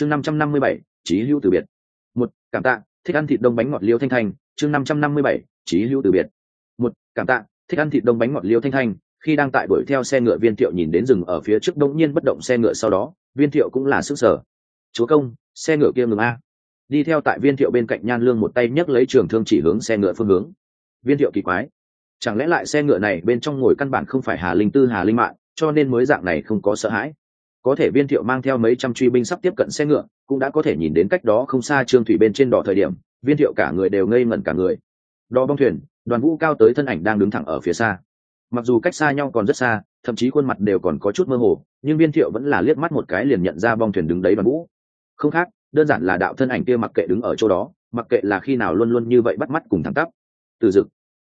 chương năm trăm năm mươi bảy trí hữu từ biệt. Một, cảm tạ, thích ăn thịt đông bánh ngọt liêu thanh thanh, chương năm trăm năm mươi bảy trí hữu từ biệt. Một, cảm tạ, thích ăn thịt đông bánh ngọt liêu thanh thanh, khi đang tại đuổi theo xe ngựa viên thiệu nhìn đến rừng ở phía trước đông nhiên bất động xe ngựa sau đó, viên thiệu cũng là sức sở. Chúa công, xe ngựa kia ngừng a. Đi theo tại viên thiệu bên cạnh nhan lương một tay nhấc lấy trường thương chỉ hướng xe ngựa phương hướng. Viên thiệu kỳ quái, chẳng lẽ lại xe ngựa này bên trong ngồi căn bản không phải hà linh tư, hà linh mạng cho nên mới dạng này không có sợ hãi? Có thể viên thiệu mang theo mấy trăm truy binh sắp tiếp cận xe ngựa, cũng đã có thể nhìn đến cách đó không xa trương thủy bên trên đỏ thời điểm, viên thiệu cả người đều ngây ngẩn cả người. Đo bong thuyền, đoàn vũ cao tới thân ảnh đang đứng thẳng ở phía xa. Mặc dù cách xa nhau còn rất xa, thậm chí khuôn mặt đều còn có chút mơ hồ, nhưng viên thiệu vẫn là liếc mắt một cái liền nhận ra bong thuyền đứng đấy đoàn vũ. Không khác, đơn giản là đạo thân ảnh kia mặc kệ đứng ở chỗ đó, mặc kệ là khi nào luôn luôn như vậy bắt mắt cùng thẳng tắp. Từ dực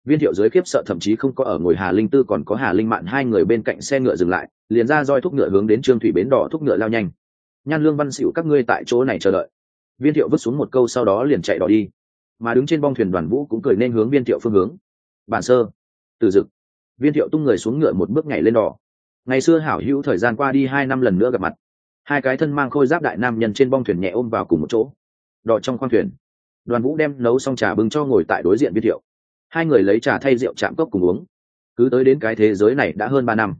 viên thiệu giới khiếp sợ thậm chí không có ở ngồi hà linh tư, còn có hà linh mạn hai người bên cạnh xe ngựa dừng lại, liền ra roi thúc ngựa hướng đến trương thủy bến đỏ thúc ngựa lao nhanh. Nhan lương văn xịu các ngươi tại chỗ này chờ đợi. Viên thiệu vứt xuống một câu sau đó liền chạy đỏ đi. Mà đứng trên bong thuyền đoàn vũ cũng cười nên hướng viên thiệu phương hướng. Bản sơ. Từ dực. Viên thiệu tung người xuống ngựa một bước nhảy lên đỏ ngày xưa hảo hữu thời gian qua đi hai năm lần nữa gặp mặt. Hai cái thân mang khôi giáp đại nam nhân trên bong thuyền nhẹ ôm vào cùng một chỗ. Đỏ trong khoang thuyền, đoàn vũ đem nấu xong trà bưng cho ngồi tại đối diện viên thiệu hai người lấy trà thay rượu chạm cốc cùng uống. Cứ tới đến cái thế giới này đã hơn ba năm.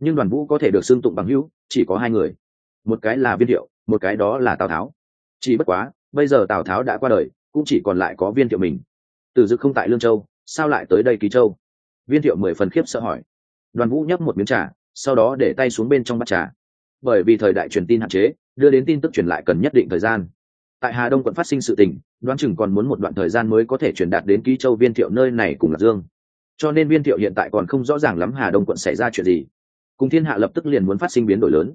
Nhưng đoàn vũ có thể được xưng tụng bằng hữu, chỉ có hai người. Một cái là viên thiệu, một cái đó là tào tháo. Chỉ bất quá, bây giờ tào tháo đã qua đời, cũng chỉ còn lại có viên thiệu mình. Từ dự không tại lương châu, sao lại tới đây ký châu? Viên thiệu mười phần khiếp sợ hỏi. Đoàn vũ nhấp một miếng trà, sau đó để tay xuống bên trong bát trà. Bởi vì thời đại truyền tin hạn chế, đưa đến tin tức truyền lại cần nhất định thời gian. Tại hà đông quận phát sinh sự tình đoán chừng còn muốn một đoạn thời gian mới có thể truyền đạt đến ký châu viên thiệu nơi này cùng lạc dương. Cho nên viên thiệu hiện tại còn không rõ ràng lắm hà đông quận xảy ra chuyện gì. Cùng thiên hạ lập tức liền muốn phát sinh biến đổi lớn.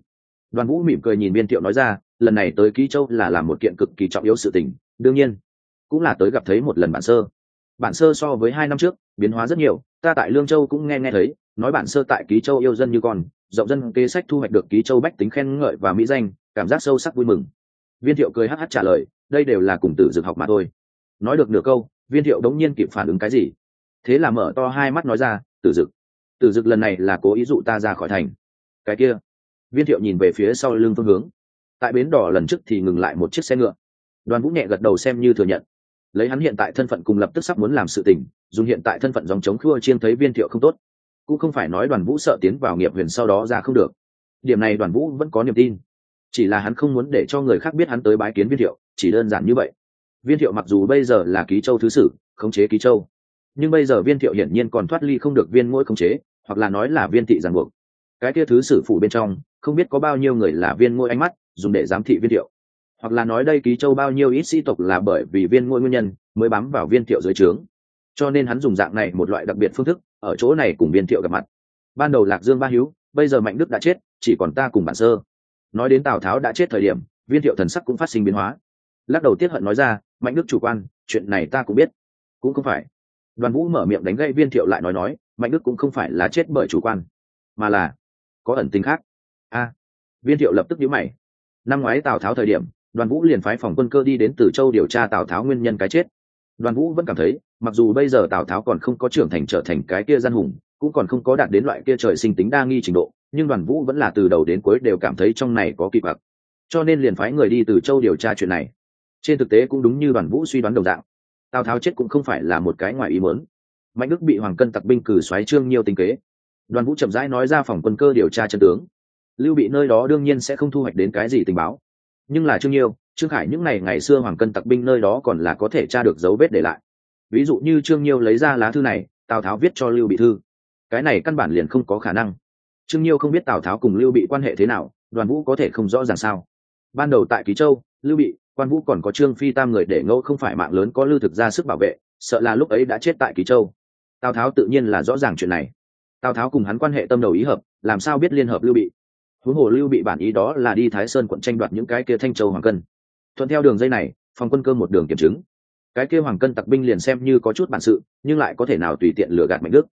Đoàn vũ mỉm cười nhìn viên thiệu nói ra, lần này tới ký châu là làm một kiện cực kỳ trọng yếu sự tình, đương nhiên, cũng là tới gặp thấy một lần bản sơ. Bản sơ so với hai năm trước, biến hóa rất nhiều, ta tại lương châu cũng nghe nghe thấy, nói bản sơ tại ký châu yêu dân như con, rộng dân kế sách thu hoạch được ký châu bách tính khen ngợi và mỹ danh, cảm giác sâu sắc vui mừng. Viên thiệu cười hh trả lời đây đều là cùng tử dược học mà thôi. Nói được nửa câu, viên thiệu đống nhiên kịp phản ứng cái gì? Thế là mở to hai mắt nói ra, tử dực tử dực lần này là cố ý dụ ta ra khỏi thành. Cái kia, viên thiệu nhìn về phía sau lưng phương hướng. Tại bến đỏ lần trước thì ngừng lại một chiếc xe ngựa. Đoàn vũ nhẹ gật đầu xem như thừa nhận. Lấy hắn hiện tại thân phận cùng lập tức sắp muốn làm sự tình, dùng hiện tại thân phận dòng chống khua chiên thấy viên thiệu không tốt. Cũng không phải nói đoàn vũ sợ tiến vào nghiệp huyền sau đó ra không được. Điểm này đoàn vũ vẫn có niềm tin chỉ là hắn không muốn để cho người khác biết hắn tới bái kiến viên thiệu, chỉ đơn giản như vậy. Viên thiệu mặc dù bây giờ là ký châu thứ sử, khống chế ký châu, nhưng bây giờ viên thiệu hiển nhiên còn thoát ly không được viên mỗi khống chế, hoặc là nói là viên thị giàn buộc. Cái kia thứ sử phủ bên trong, không biết có bao nhiêu người là viên ngôi ánh mắt, dùng để giám thị viên thiệu. Hoặc là nói đây ký châu bao nhiêu ít sĩ tộc là bởi vì viên ngôi nguyên nhân, mới bám vào viên thiệu dưới trướng. Cho nên hắn dùng dạng này một loại đặc biệt phương thức, ở chỗ này cùng viên thiệu gặp mặt. Ban đầu lạc dương ba hữu, bây giờ mạnh đức đã chết, chỉ còn ta cùng bản sơ nói đến tào tháo đã chết thời điểm viên thiệu thần sắc cũng phát sinh biến hóa lắc đầu tiết hận nói ra mạnh đức chủ quan chuyện này ta cũng biết cũng không phải đoàn vũ mở miệng đánh gây viên thiệu lại nói nói mạnh đức cũng không phải là chết bởi chủ quan mà là có ẩn tình khác a viên thiệu lập tức nhíu mày năm ngoái tào tháo thời điểm đoàn vũ liền phái phòng quân cơ đi đến từ châu điều tra tào tháo nguyên nhân cái chết đoàn vũ vẫn cảm thấy mặc dù bây giờ tào tháo còn không có trưởng thành trở thành cái kia gian hùng cũng còn không có đạt đến loại kia trời sinh tính đa nghi trình độ nhưng đoàn vũ vẫn là từ đầu đến cuối đều cảm thấy trong này có kịp vặc cho nên liền phái người đi từ châu điều tra chuyện này. Trên thực tế cũng đúng như đoàn vũ suy đoán đồng dạng. Tào tháo chết cũng không phải là một cái ngoài ý muốn. Mạnh đức bị hoàng cân tặc binh cử xoáy trương nhiều tình kế. Đoàn vũ chậm rãi nói ra phòng quân cơ điều tra chân tướng. Lưu bị nơi đó đương nhiên sẽ không thu hoạch đến cái gì tình báo. Nhưng là trương nhiêu, trương khải những ngày ngày xưa hoàng cân tặc binh nơi đó còn là có thể tra được dấu vết để lại. Ví dụ như trương nhiêu lấy ra lá thư này, tào tháo viết cho lưu bị thư. Cái này căn bản liền không có khả năng trương nhiêu không biết tào tháo cùng lưu bị quan hệ thế nào, đoàn vũ có thể không rõ ràng sao? Ban đầu tại ký châu, lưu bị, quan vũ còn có trương phi tam người để ngẫu không phải mạng lớn có lưu thực ra sức bảo vệ, sợ là lúc ấy đã chết tại ký châu. Tào tháo tự nhiên là rõ ràng chuyện này. Tào tháo cùng hắn quan hệ tâm đầu ý hợp, làm sao biết liên hợp lưu bị? Huống hồ lưu bị bản ý đó là đi thái sơn quận tranh đoạt những cái kia thanh châu hoàng cân. Thuận theo đường dây này, phòng quân cơ một đường kiểm chứng. Cái kia hoàng cân tặc binh liền xem như có chút bản sự, nhưng lại có thể nào tùy tiện lừa gạt mạnh đức.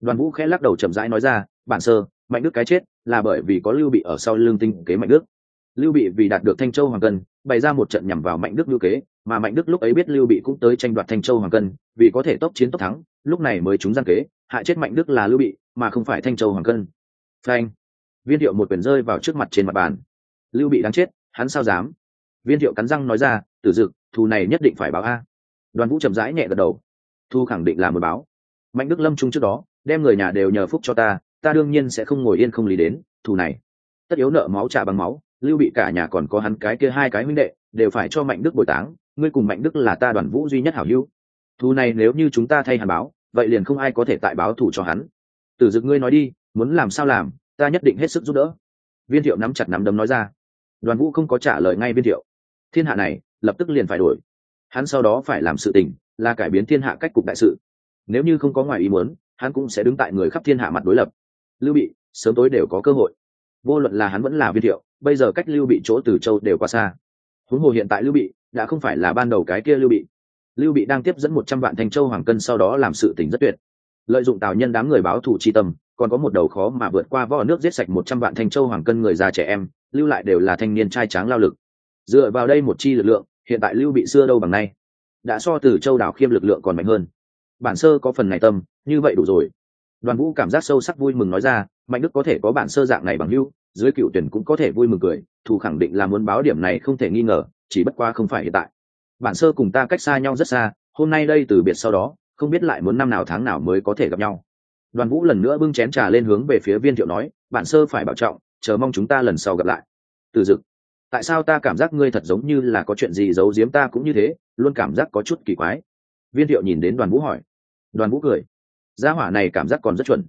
Đoàn vũ khẽ lắc đầu chậm rãi nói ra, bản sơ mạnh đức cái chết là bởi vì có lưu bị ở sau lương tinh kế mạnh đức. Lưu bị vì đạt được thanh châu hoàng cân, bày ra một trận nhằm vào mạnh đức lưu kế, mà mạnh đức lúc ấy biết lưu bị cũng tới tranh đoạt thanh châu hoàng cân, vì có thể tốc chiến tốc thắng, lúc này mới chúng gian kế, hại chết mạnh đức là lưu bị, mà không phải thanh châu hoàng cân. Phanh. Viên điệu một quyền rơi vào trước mặt trên mặt bàn. Lưu bị đáng chết, hắn sao dám? Viên thiệu cắn răng nói ra, tử dực, thù này nhất định phải báo a. Đoàn vũ chậm rãi nhẹ gật đầu. Thu khẳng định là một báo. Mạnh đức lâm trung trước đó, đem người nhà đều nhờ phúc cho ta ta đương nhiên sẽ không ngồi yên không lý đến, thù này. Tất yếu nợ máu trả bằng máu, lưu bị cả nhà còn có hắn cái kia hai cái huynh đệ, đều phải cho mạnh đức bồi táng, ngươi cùng mạnh đức là ta đoàn vũ duy nhất hảo hữu. Thù này nếu như chúng ta thay hàn báo, vậy liền không ai có thể tại báo thù cho hắn. Tử dực ngươi nói đi, muốn làm sao làm, ta nhất định hết sức giúp đỡ. Viên thiệu nắm chặt nắm đấm nói ra. Đoàn vũ không có trả lời ngay viên thiệu. Thiên hạ này, lập tức liền phải đổi. Hắn sau đó phải làm sự tình, là cải biến thiên hạ cách cục đại sự. Nếu như không có ngoài ý muốn, hắn cũng sẽ đứng tại người khắp thiên hạ mặt đối lập lưu bị, sớm tối đều có cơ hội. Vô luận là hắn vẫn là viên thiệu, bây giờ cách lưu bị chỗ từ châu đều quá xa. Huống hồ hiện tại lưu bị đã không phải là ban đầu cái kia lưu bị. Lưu bị đang tiếp dẫn một trăm vạn thanh châu hoàng cân sau đó làm sự tình rất tuyệt. Lợi dụng tào nhân đám người báo thù chi tâm, còn có một đầu khó mà vượt qua võ nước giết sạch một trăm vạn thanh châu hoàng cân người già trẻ em, lưu lại đều là thanh niên trai tráng lao lực. Dựa vào đây một chi lực lượng, hiện tại lưu bị xưa đâu bằng nay. Đã so từ châu đảo khiêm lực lượng còn mạnh hơn. Bản sơ có phần này tâm, như vậy đủ rồi đoàn vũ cảm giác sâu sắc vui mừng nói ra, mạnh đức có thể có bản sơ dạng này bằng hưu dưới cựu tuyển cũng có thể vui mừng cười, thù khẳng định là muốn báo điểm này không thể nghi ngờ, chỉ bất qua không phải hiện tại. Bản sơ cùng ta cách xa nhau rất xa, hôm nay đây từ biệt sau đó, không biết lại muốn năm nào tháng nào mới có thể gặp nhau. Đoàn vũ lần nữa bưng chén trà lên hướng về phía viên thiệu nói, bản sơ phải bảo trọng, chờ mong chúng ta lần sau gặp lại. Từ dực, tại sao ta cảm giác ngươi thật giống như là có chuyện gì giấu giếm ta cũng như thế, luôn cảm giác có chút kỳ quái. Viên thiệu nhìn đến đoàn vũ hỏi. Đoàn vũ cười gia hỏa này cảm giác còn rất chuẩn.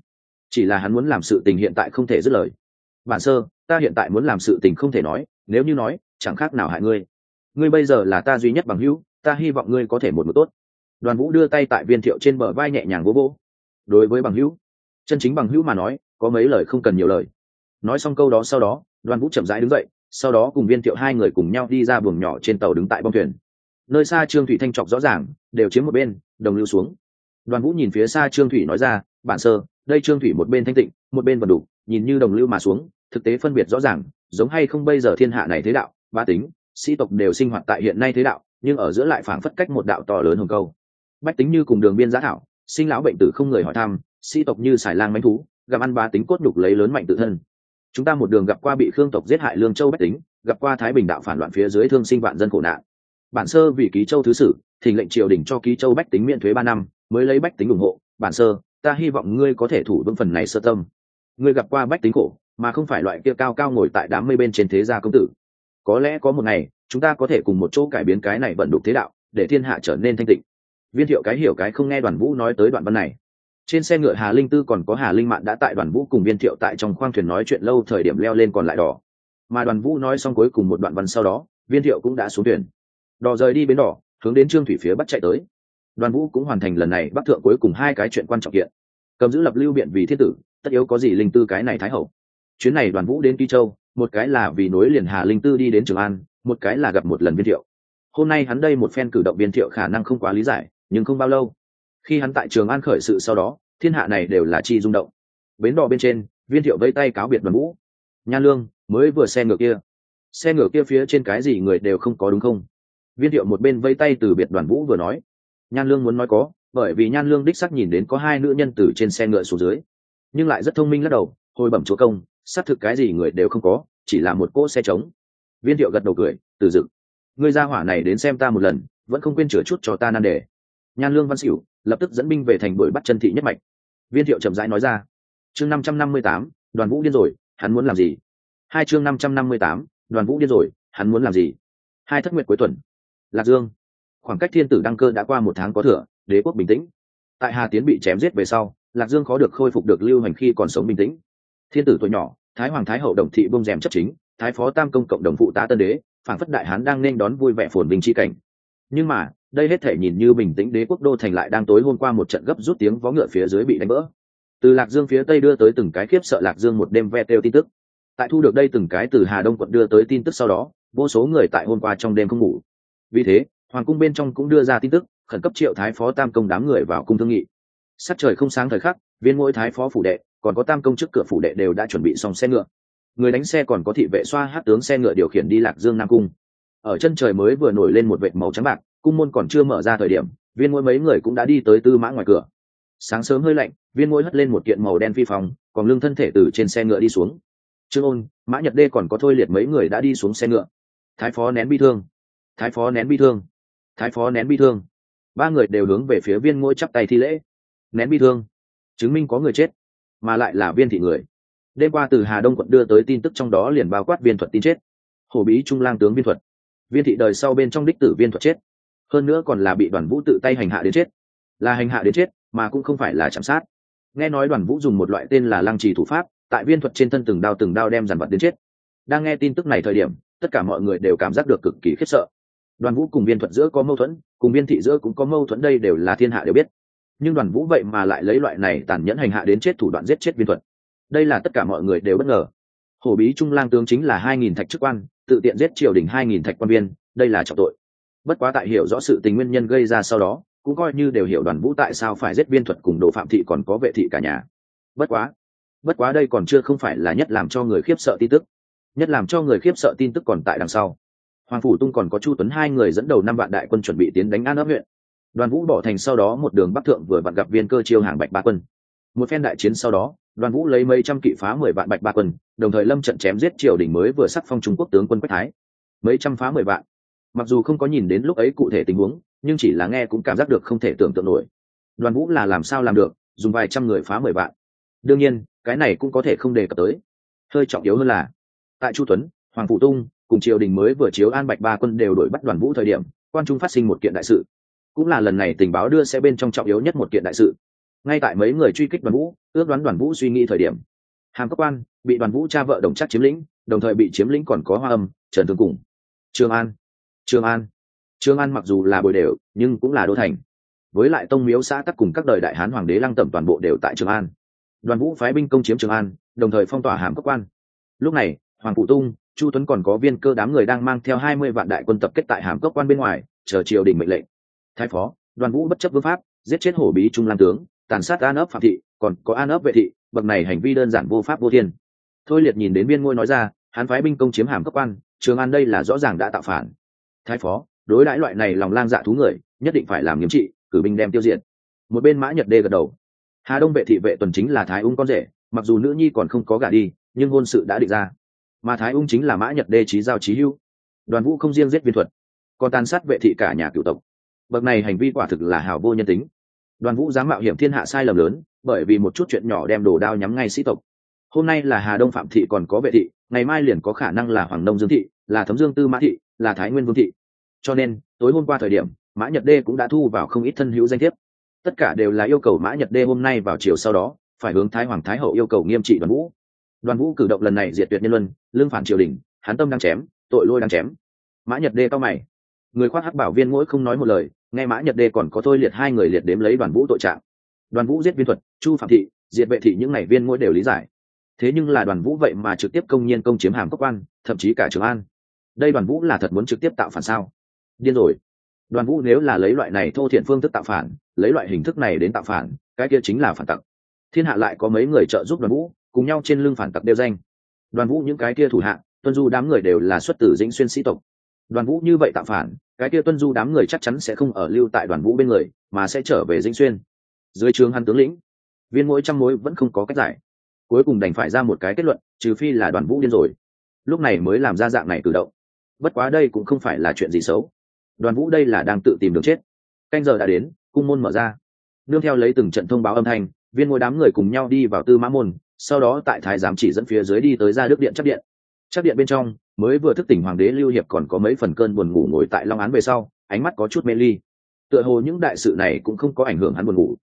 Chỉ là hắn muốn làm sự tình hiện tại không thể dứt lời. Bản sơ, ta hiện tại muốn làm sự tình không thể nói, nếu như nói, chẳng khác nào hại ngươi. Ngươi bây giờ là ta duy nhất bằng hữu, ta hy vọng ngươi có thể một một tốt. Đoàn vũ đưa tay tại viên thiệu trên bờ vai nhẹ nhàng vỗ vỗ. Đối với bằng hữu, chân chính bằng hữu mà nói, có mấy lời không cần nhiều lời. Nói xong câu đó sau đó, đoàn vũ chậm rãi đứng dậy, sau đó cùng viên thiệu hai người cùng nhau đi ra buồng nhỏ trên tàu đứng tại bong thuyền. Nơi xa trương thủy thanh trọc rõ ràng, đều chiếm một bên, đồng lưu xuống đoàn vũ nhìn phía xa trương thủy nói ra, bản sơ, đây trương thủy một bên thanh tịnh, một bên vần đủ, nhìn như đồng lưu mà xuống, thực tế phân biệt rõ ràng, giống hay không bây giờ thiên hạ này thế đạo ba tính, sĩ tộc đều sinh hoạt tại hiện nay thế đạo, nhưng ở giữa lại phảng phất cách một đạo to lớn hồng câu. Bách tính như cùng đường biên giá thảo, sinh lão bệnh tử không người hỏi thăm, sĩ tộc như xài lang manh thú, gặp ăn ba tính cốt nhục lấy lớn mạnh tự thân. Chúng ta một đường gặp qua bị khương tộc giết hại lương châu bách tính, gặp qua thái bình đạo phản loạn phía dưới thương sinh vạn dân khổ nạn. Bản sơ vì ký châu thứ sử, thỉnh lệnh triều đình cho ký châu bách tính miễn thuế ba năm mới lấy bách tính ủng hộ, bản sơ, ta hy vọng ngươi có thể thủ vững phần này sơ tâm. Ngươi gặp qua bách tính khổ, mà không phải loại kia cao cao ngồi tại đám mây bên trên thế gia công tử. Có lẽ có một ngày, chúng ta có thể cùng một chỗ cải biến cái này vận đục thế đạo, để thiên hạ trở nên thanh tịnh. Viên thiệu cái hiểu cái không nghe đoàn vũ nói tới đoạn văn này. Trên xe ngựa hà linh tư còn có hà linh mạn đã tại đoàn vũ cùng viên thiệu tại trong khoang thuyền nói chuyện lâu thời điểm leo lên còn lại đỏ mà đoàn vũ nói xong cuối cùng một đoạn văn sau đó, viên thiệu cũng đã xuống thuyền. Đò rời đi bến đỏ, hướng đến trương thủy phía bắt chạy tới đoàn vũ cũng hoàn thành lần này Bắc thượng cuối cùng hai cái chuyện quan trọng kiện. Cầm giữ lập lưu biện vì thiên tử, tất yếu có gì linh tư cái này thái hậu. Chuyến này đoàn vũ đến kỳ châu, một cái là vì nối liền hà linh tư đi đến trường an, một cái là gặp một lần viên thiệu. Hôm nay hắn đây một phen cử động viên thiệu khả năng không quá lý giải, nhưng không bao lâu. Khi hắn tại trường an khởi sự sau đó, thiên hạ này đều là chi rung động. Bến đò bên trên, viên thiệu vây tay cáo biệt đoàn vũ. Nha lương, mới vừa xe ngựa kia. Xe ngựa kia phía trên cái gì người đều không có đúng không? Viên thiệu một bên vây tay từ biệt đoàn vũ vừa nói nhan lương muốn nói có, bởi vì nhan lương đích xác nhìn đến có hai nữ nhân từ trên xe ngựa xuống dưới. Nhưng lại rất thông minh lắc đầu, hồi bẩm chúa công, xác thực cái gì người đều không có, chỉ là một cỗ xe trống. Viên thiệu gật đầu cười, từ dực ngươi ra hỏa này đến xem ta một lần, vẫn không quên chửa chút cho ta nan đề. Nhan lương văn xỉu, lập tức dẫn binh về thành đuổi bắt chân thị nhất mạch. Viên thiệu chậm rãi nói ra, chương năm trăm năm mươi tám, đoàn vũ điên rồi, hắn muốn làm gì? Hai chương năm trăm năm mươi tám, đoàn vũ điên rồi, hắn muốn làm gì? Hai thất nguyệt cuối tuần. Lạc dương khoảng cách thiên tử đăng cơ đã qua một tháng có thừa, đế quốc bình tĩnh. Tại hà tiến bị chém giết về sau, lạc dương khó được khôi phục được lưu hành khi còn sống bình tĩnh. Thiên tử tuổi nhỏ, thái hoàng thái hậu đồng thị bông rèm chấp chính, thái phó tam công cộng đồng phụ tá tân đế phản phất đại hán đang nên đón vui vẻ phồn bình chi cảnh. Nhưng mà, đây hết thể nhìn như bình tĩnh đế quốc đô thành lại đang tối hôm qua một trận gấp rút tiếng vó ngựa phía dưới bị đánh vỡ. Từ lạc dương phía tây đưa tới từng cái khiếp sợ lạc dương một đêm ve têu tin tức. Tại thu được đây từng cái từ hà đông quận đưa tới tin tức sau đó, vô số người tại hôm qua trong đêm không ngủ. Vì thế hoàng cung bên trong cũng đưa ra tin tức, khẩn cấp triệu thái phó tam công đám người vào cung thương nghị. Sắc trời không sáng thời khắc, viên mỗi thái phó phủ đệ, còn có tam công trước cửa phủ đệ đều đã chuẩn bị xong xe ngựa. Người đánh xe còn có thị vệ xoa hát tướng xe ngựa điều khiển đi lạc dương nam cung. Ở chân trời mới vừa nổi lên một vệt màu trắng bạc, cung môn còn chưa mở ra thời điểm, viên mỗi mấy người cũng đã đi tới tư mã ngoài cửa. Sáng sớm hơi lạnh, viên mỗi hất lên một kiện màu đen phi phòng còn lưng thân thể từ trên xe ngựa đi xuống. Trương ôn, mã nhật đê còn có thôi liệt mấy người đã đi xuống xe ngựa. Thái phó nén bi thương. Thái phó nén bi thương thái phó nén bi thương. Ba người đều hướng về phía viên ngôi chắp tay thi lễ. Nén bi thương? Chứng minh có người chết, mà lại là viên thị người. Đêm qua từ hà đông quận đưa tới tin tức trong đó liền bao quát viên thuật tin chết. Hổ bí trung lang tướng viên thuật. Viên thị đời sau bên trong đích tử viên thuật chết. Hơn nữa còn là bị đoàn vũ tự tay hành hạ đến chết. Là hành hạ đến chết, mà cũng không phải là chạm sát. Nghe nói đoàn vũ dùng một loại tên là lăng trì thủ pháp, tại viên thuật trên thân từng đao từng đao đem dàn vật đến chết. Đang nghe tin tức này thời điểm, tất cả mọi người đều cảm giác được cực kỳ khiếp sợ đoàn vũ cùng viên thuật giữa có mâu thuẫn, cùng viên thị giữa cũng có mâu thuẫn, đây đều là thiên hạ đều biết. Nhưng đoàn vũ vậy mà lại lấy loại này tàn nhẫn hành hạ đến chết thủ đoạn giết chết viên thuật đây là tất cả mọi người đều bất ngờ. Hổ bí trung lang tướng chính là hai nghìn thạch chức quan, tự tiện giết triều đình hai nghìn thạch quan viên, đây là trọng tội. Bất quá tại hiểu rõ sự tình nguyên nhân gây ra sau đó, cũng coi như đều hiểu đoàn vũ tại sao phải giết viên thuật cùng đồ phạm thị còn có vệ thị cả nhà. Bất quá bất quá đây còn chưa không phải là nhất làm cho người khiếp sợ tin tức. Nhất làm cho người khiếp sợ tin tức còn tại đằng sau hoàng phủ tung còn có chu tuấn hai người dẫn đầu năm vạn đại quân chuẩn bị tiến đánh an ấp huyện. Đoàn vũ bỏ thành sau đó một đường bắc thượng vừa vặn gặp viên cơ chiêu hàng bạch ba quân. Một phen đại chiến sau đó, đoàn vũ lấy mấy trăm kỵ phá mười vạn bạch ba quân, đồng thời lâm trận chém giết triều đình mới vừa sắc phong trung quốc tướng quân quách thái. Mấy trăm phá mười vạn. Mặc dù không có nhìn đến lúc ấy cụ thể tình huống, nhưng chỉ là nghe cũng cảm giác được không thể tưởng tượng nổi. Đoàn vũ là làm sao làm được, dùng vài trăm người phá mười vạn. Đương nhiên, cái này cũng có thể không đề cập tới. Hơi trọng yếu hơn là, tại chu tuấn hoàng phụ tung cùng triều đình mới vừa chiếu an bạch ba quân đều đổi bắt đoàn vũ thời điểm, quan trung phát sinh một kiện đại sự. Cũng là lần này tình báo đưa sẽ bên trong trọng yếu nhất một kiện đại sự. Ngay tại mấy người truy kích đoàn vũ, ước đoán đoàn vũ suy nghĩ thời điểm, hàm cấp quan bị đoàn vũ cha vợ đồng chắc chiếm lĩnh, đồng thời bị chiếm lĩnh còn có hoa âm, trần thương cùng trường an trường an. Trường an mặc dù là bồi đều, nhưng cũng là đô thành. Với lại tông miếu xã tắc cùng các đời đại hán hoàng đế lăng tẩm toàn bộ đều tại trường an. Đoàn vũ phái binh công chiếm trường an, đồng thời phong tỏa hàm cấp quan. Lúc này, hoàng phụ tung chu tuấn còn có viên cơ đám người đang mang theo hai mươi vạn đại quân tập kết tại hàm cấp quan bên ngoài, chờ triều đình mệnh lệnh. Thái phó, đoàn vũ bất chấp vương pháp, giết chết hổ bí trung lan tướng, tàn sát an ấp phạm thị, còn có an ấp vệ thị, bậc này hành vi đơn giản vô pháp vô thiên. Thôi liệt nhìn đến biên ngôi nói ra, hắn phái binh công chiếm hàm cấp quan, trường an đây là rõ ràng đã tạo phản. Thái phó, đối đãi loại này lòng lang dạ thú người, nhất định phải làm nghiêm trị, cử binh đem tiêu diệt. Một bên mã nhật đê gật đầu. Hà đông vệ thị vệ tuần chính là thái ung con rể, mặc dù nữ nhi còn không có gả đi, nhưng hôn sự đã định ra mà thái ung chính là mã nhật đê trí giao trí hưu đoàn vũ không riêng giết viên thuật, còn tàn sát vệ thị cả nhà cựu tộc. Bậc này hành vi quả thực là hào vô nhân tính. Đoàn vũ dám mạo hiểm thiên hạ sai lầm lớn, bởi vì một chút chuyện nhỏ đem đồ đao nhắm ngay sĩ tộc. Hôm nay là hà đông phạm thị còn có vệ thị, ngày mai liền có khả năng là hoàng đông dương thị, là thấm dương tư mã thị, là thái nguyên vương thị. Cho nên, tối hôm qua thời điểm, mã nhật đê cũng đã thu vào không ít thân hữu danh thiếp. Tất cả đều là yêu cầu mã nhật đê hôm nay vào chiều sau đó, phải hướng thái hoàng thái hậu yêu cầu nghiêm trị đoàn vũ đoàn vũ cử động lần này diệt tuyệt nhân luân, lương phản triều đình, hán tâm đang chém, tội lôi đang chém. Mã nhật đê cao mày. Người khoác hắc bảo viên mỗi không nói một lời, nghe mã nhật đê còn có thôi liệt hai người liệt đếm lấy đoàn vũ tội trạng. Đoàn vũ giết viên thuật, chu phạm thị, diệt vệ thị những ngày viên mỗi đều lý giải. Thế nhưng là đoàn vũ vậy mà trực tiếp công nhiên công chiếm hàm cốc quan, thậm chí cả trường an. Đây đoàn vũ là thật muốn trực tiếp tạo phản sao? Điên rồi. Đoàn vũ nếu là lấy loại này thô thiện phương thức tạo phản, lấy loại hình thức này đến tạo phản, cái kia chính là phản tặc. Thiên hạ lại có mấy người trợ giúp đoàn vũ cùng nhau trên lưng phản tặc đeo danh. Đoàn vũ những cái kia thủ hạ, tuân du đám người đều là xuất tử dĩnh xuyên sĩ tộc. Đoàn vũ như vậy tạo phản, cái kia tuân du đám người chắc chắn sẽ không ở lưu tại đoàn vũ bên người, mà sẽ trở về dĩnh xuyên. Dưới trường hắn tướng lĩnh, viên mỗi trăm mối vẫn không có cách giải. Cuối cùng đành phải ra một cái kết luận, trừ phi là đoàn vũ điên rồi. Lúc này mới làm ra dạng này cử động. Bất quá đây cũng không phải là chuyện gì xấu. Đoàn vũ đây là đang tự tìm đường chết. Canh giờ đã đến, cung môn mở ra. Nương theo lấy từng trận thông báo âm thanh, viên ngôi đám người cùng nhau đi vào tư mã môn sau đó tại thái giám chỉ dẫn phía dưới đi tới ra đức điện chắc điện. Chắc điện bên trong, mới vừa thức tỉnh hoàng đế lưu hiệp còn có mấy phần cơn buồn ngủ ngồi tại long án về sau, ánh mắt có chút mê ly. Tựa hồ những đại sự này cũng không có ảnh hưởng hắn buồn ngủ.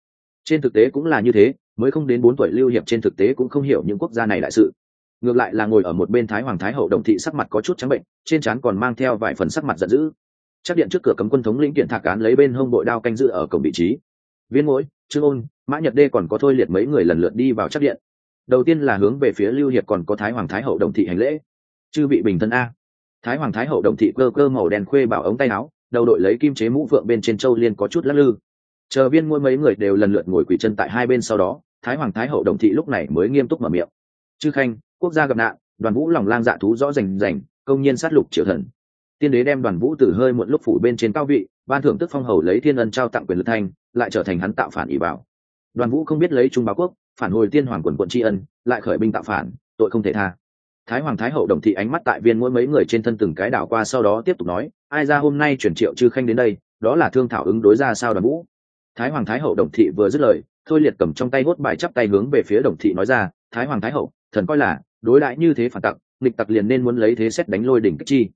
Trên thực tế cũng là như thế, mới không đến bốn tuổi lưu hiệp trên thực tế cũng không hiểu những quốc gia này đại sự. Ngược lại là ngồi ở một bên thái hoàng thái hậu đồng thị sắc mặt có chút trắng bệnh, trên trán còn mang theo vài phần sắc mặt giận dữ. Chắc điện trước cửa cấm quân thống lĩnh kiện thạc cán lấy bên hông bội đao canh dự ở cổng vị trí. Viên mỗi trương ôn, mã nhật đê còn có thôi liệt mấy người lần lượt đi vào chắc điện đầu tiên là hướng về phía lưu hiệp còn có thái hoàng thái hậu đồng thị hành lễ. Chư vị bình thân a. Thái hoàng thái hậu đồng thị cơ cơ màu đen khuê bảo ống tay áo, đầu đội lấy kim chế mũ phượng bên trên châu liên có chút lắc lư. Chờ viên mỗi mấy người đều lần lượt ngồi quỳ chân tại hai bên sau đó, thái hoàng thái hậu đồng thị lúc này mới nghiêm túc mở miệng. Chư khanh, quốc gia gặp nạn, đoàn vũ lòng lang dạ thú rõ rành rành, công nhiên sát lục triều thần. Tiên đế đem đoàn vũ từ hơi muộn lúc phủ bên trên cao vị, ban thưởng tức phong hầu lấy thiên ân trao tặng quyền lực thanh, lại trở thành hắn tạo phản ỷ bảo đoàn vũ không biết lấy trung báo quốc phản hồi tiên hoàng quần quận tri ân, lại khởi binh tạo phản, tội không thể tha. Thái hoàng thái hậu đồng thị ánh mắt tại viên mỗi mấy người trên thân từng cái đảo qua sau đó tiếp tục nói, ai ra hôm nay chuyển triệu chư khanh đến đây, đó là thương thảo ứng đối ra sao đoàn vũ. Thái hoàng thái hậu đồng thị vừa dứt lời, thôi liệt cầm trong tay hốt bài chắp tay hướng về phía đồng thị nói ra, thái hoàng thái hậu, thần coi là, đối đãi như thế phản tặc, nghịch tặc liền nên muốn lấy thế xét đánh lôi đỉnh kích chi.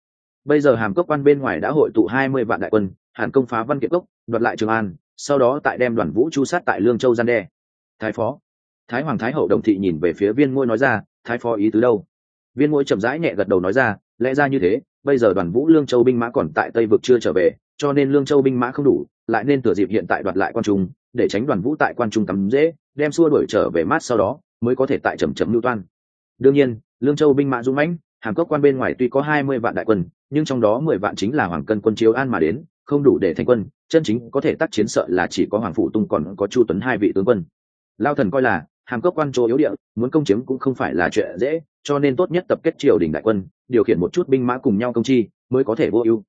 Bây giờ hàm cốc quan bên ngoài đã hội tụ hai mươi vạn đại quân, hàn công phá văn kiệt cốc, đoạt lại trường an, sau đó tại đem đoàn vũ chu sát tại lương châu gian đe. Thái phó thái hoàng thái hậu đồng thị nhìn về phía viên ngôi nói ra, thái phó ý tứ đâu? Viên ngôi chậm rãi nhẹ gật đầu nói ra, lẽ ra như thế, bây giờ đoàn vũ lương châu binh mã còn tại tây vực chưa trở về, cho nên lương châu binh mã không đủ, lại nên thừa dịp hiện tại đoạt lại quan trung, để tránh đoàn vũ tại quan trung tắm dễ đem xua đuổi trở về mát sau đó, mới có thể tại trầm trầm lưu toan. Đương nhiên, lương châu binh mã dũng mãnh, hàm cốc quan bên ngoài tuy có hai mươi vạn đại quân, nhưng trong đó mười vạn chính là hoàng cân quân chiếu an mà đến, không đủ để thành quân, chân chính có thể tác chiến sợ là chỉ có hoàng phụ tung còn có chu tuấn hai vị tướng quân. Lao thần coi là hàm cốc quan chỗ yếu địa, muốn công chiếm cũng không phải là chuyện dễ, cho nên tốt nhất tập kết triều đình đại quân, điều khiển một chút binh mã cùng nhau công chi, mới có thể vô ưu.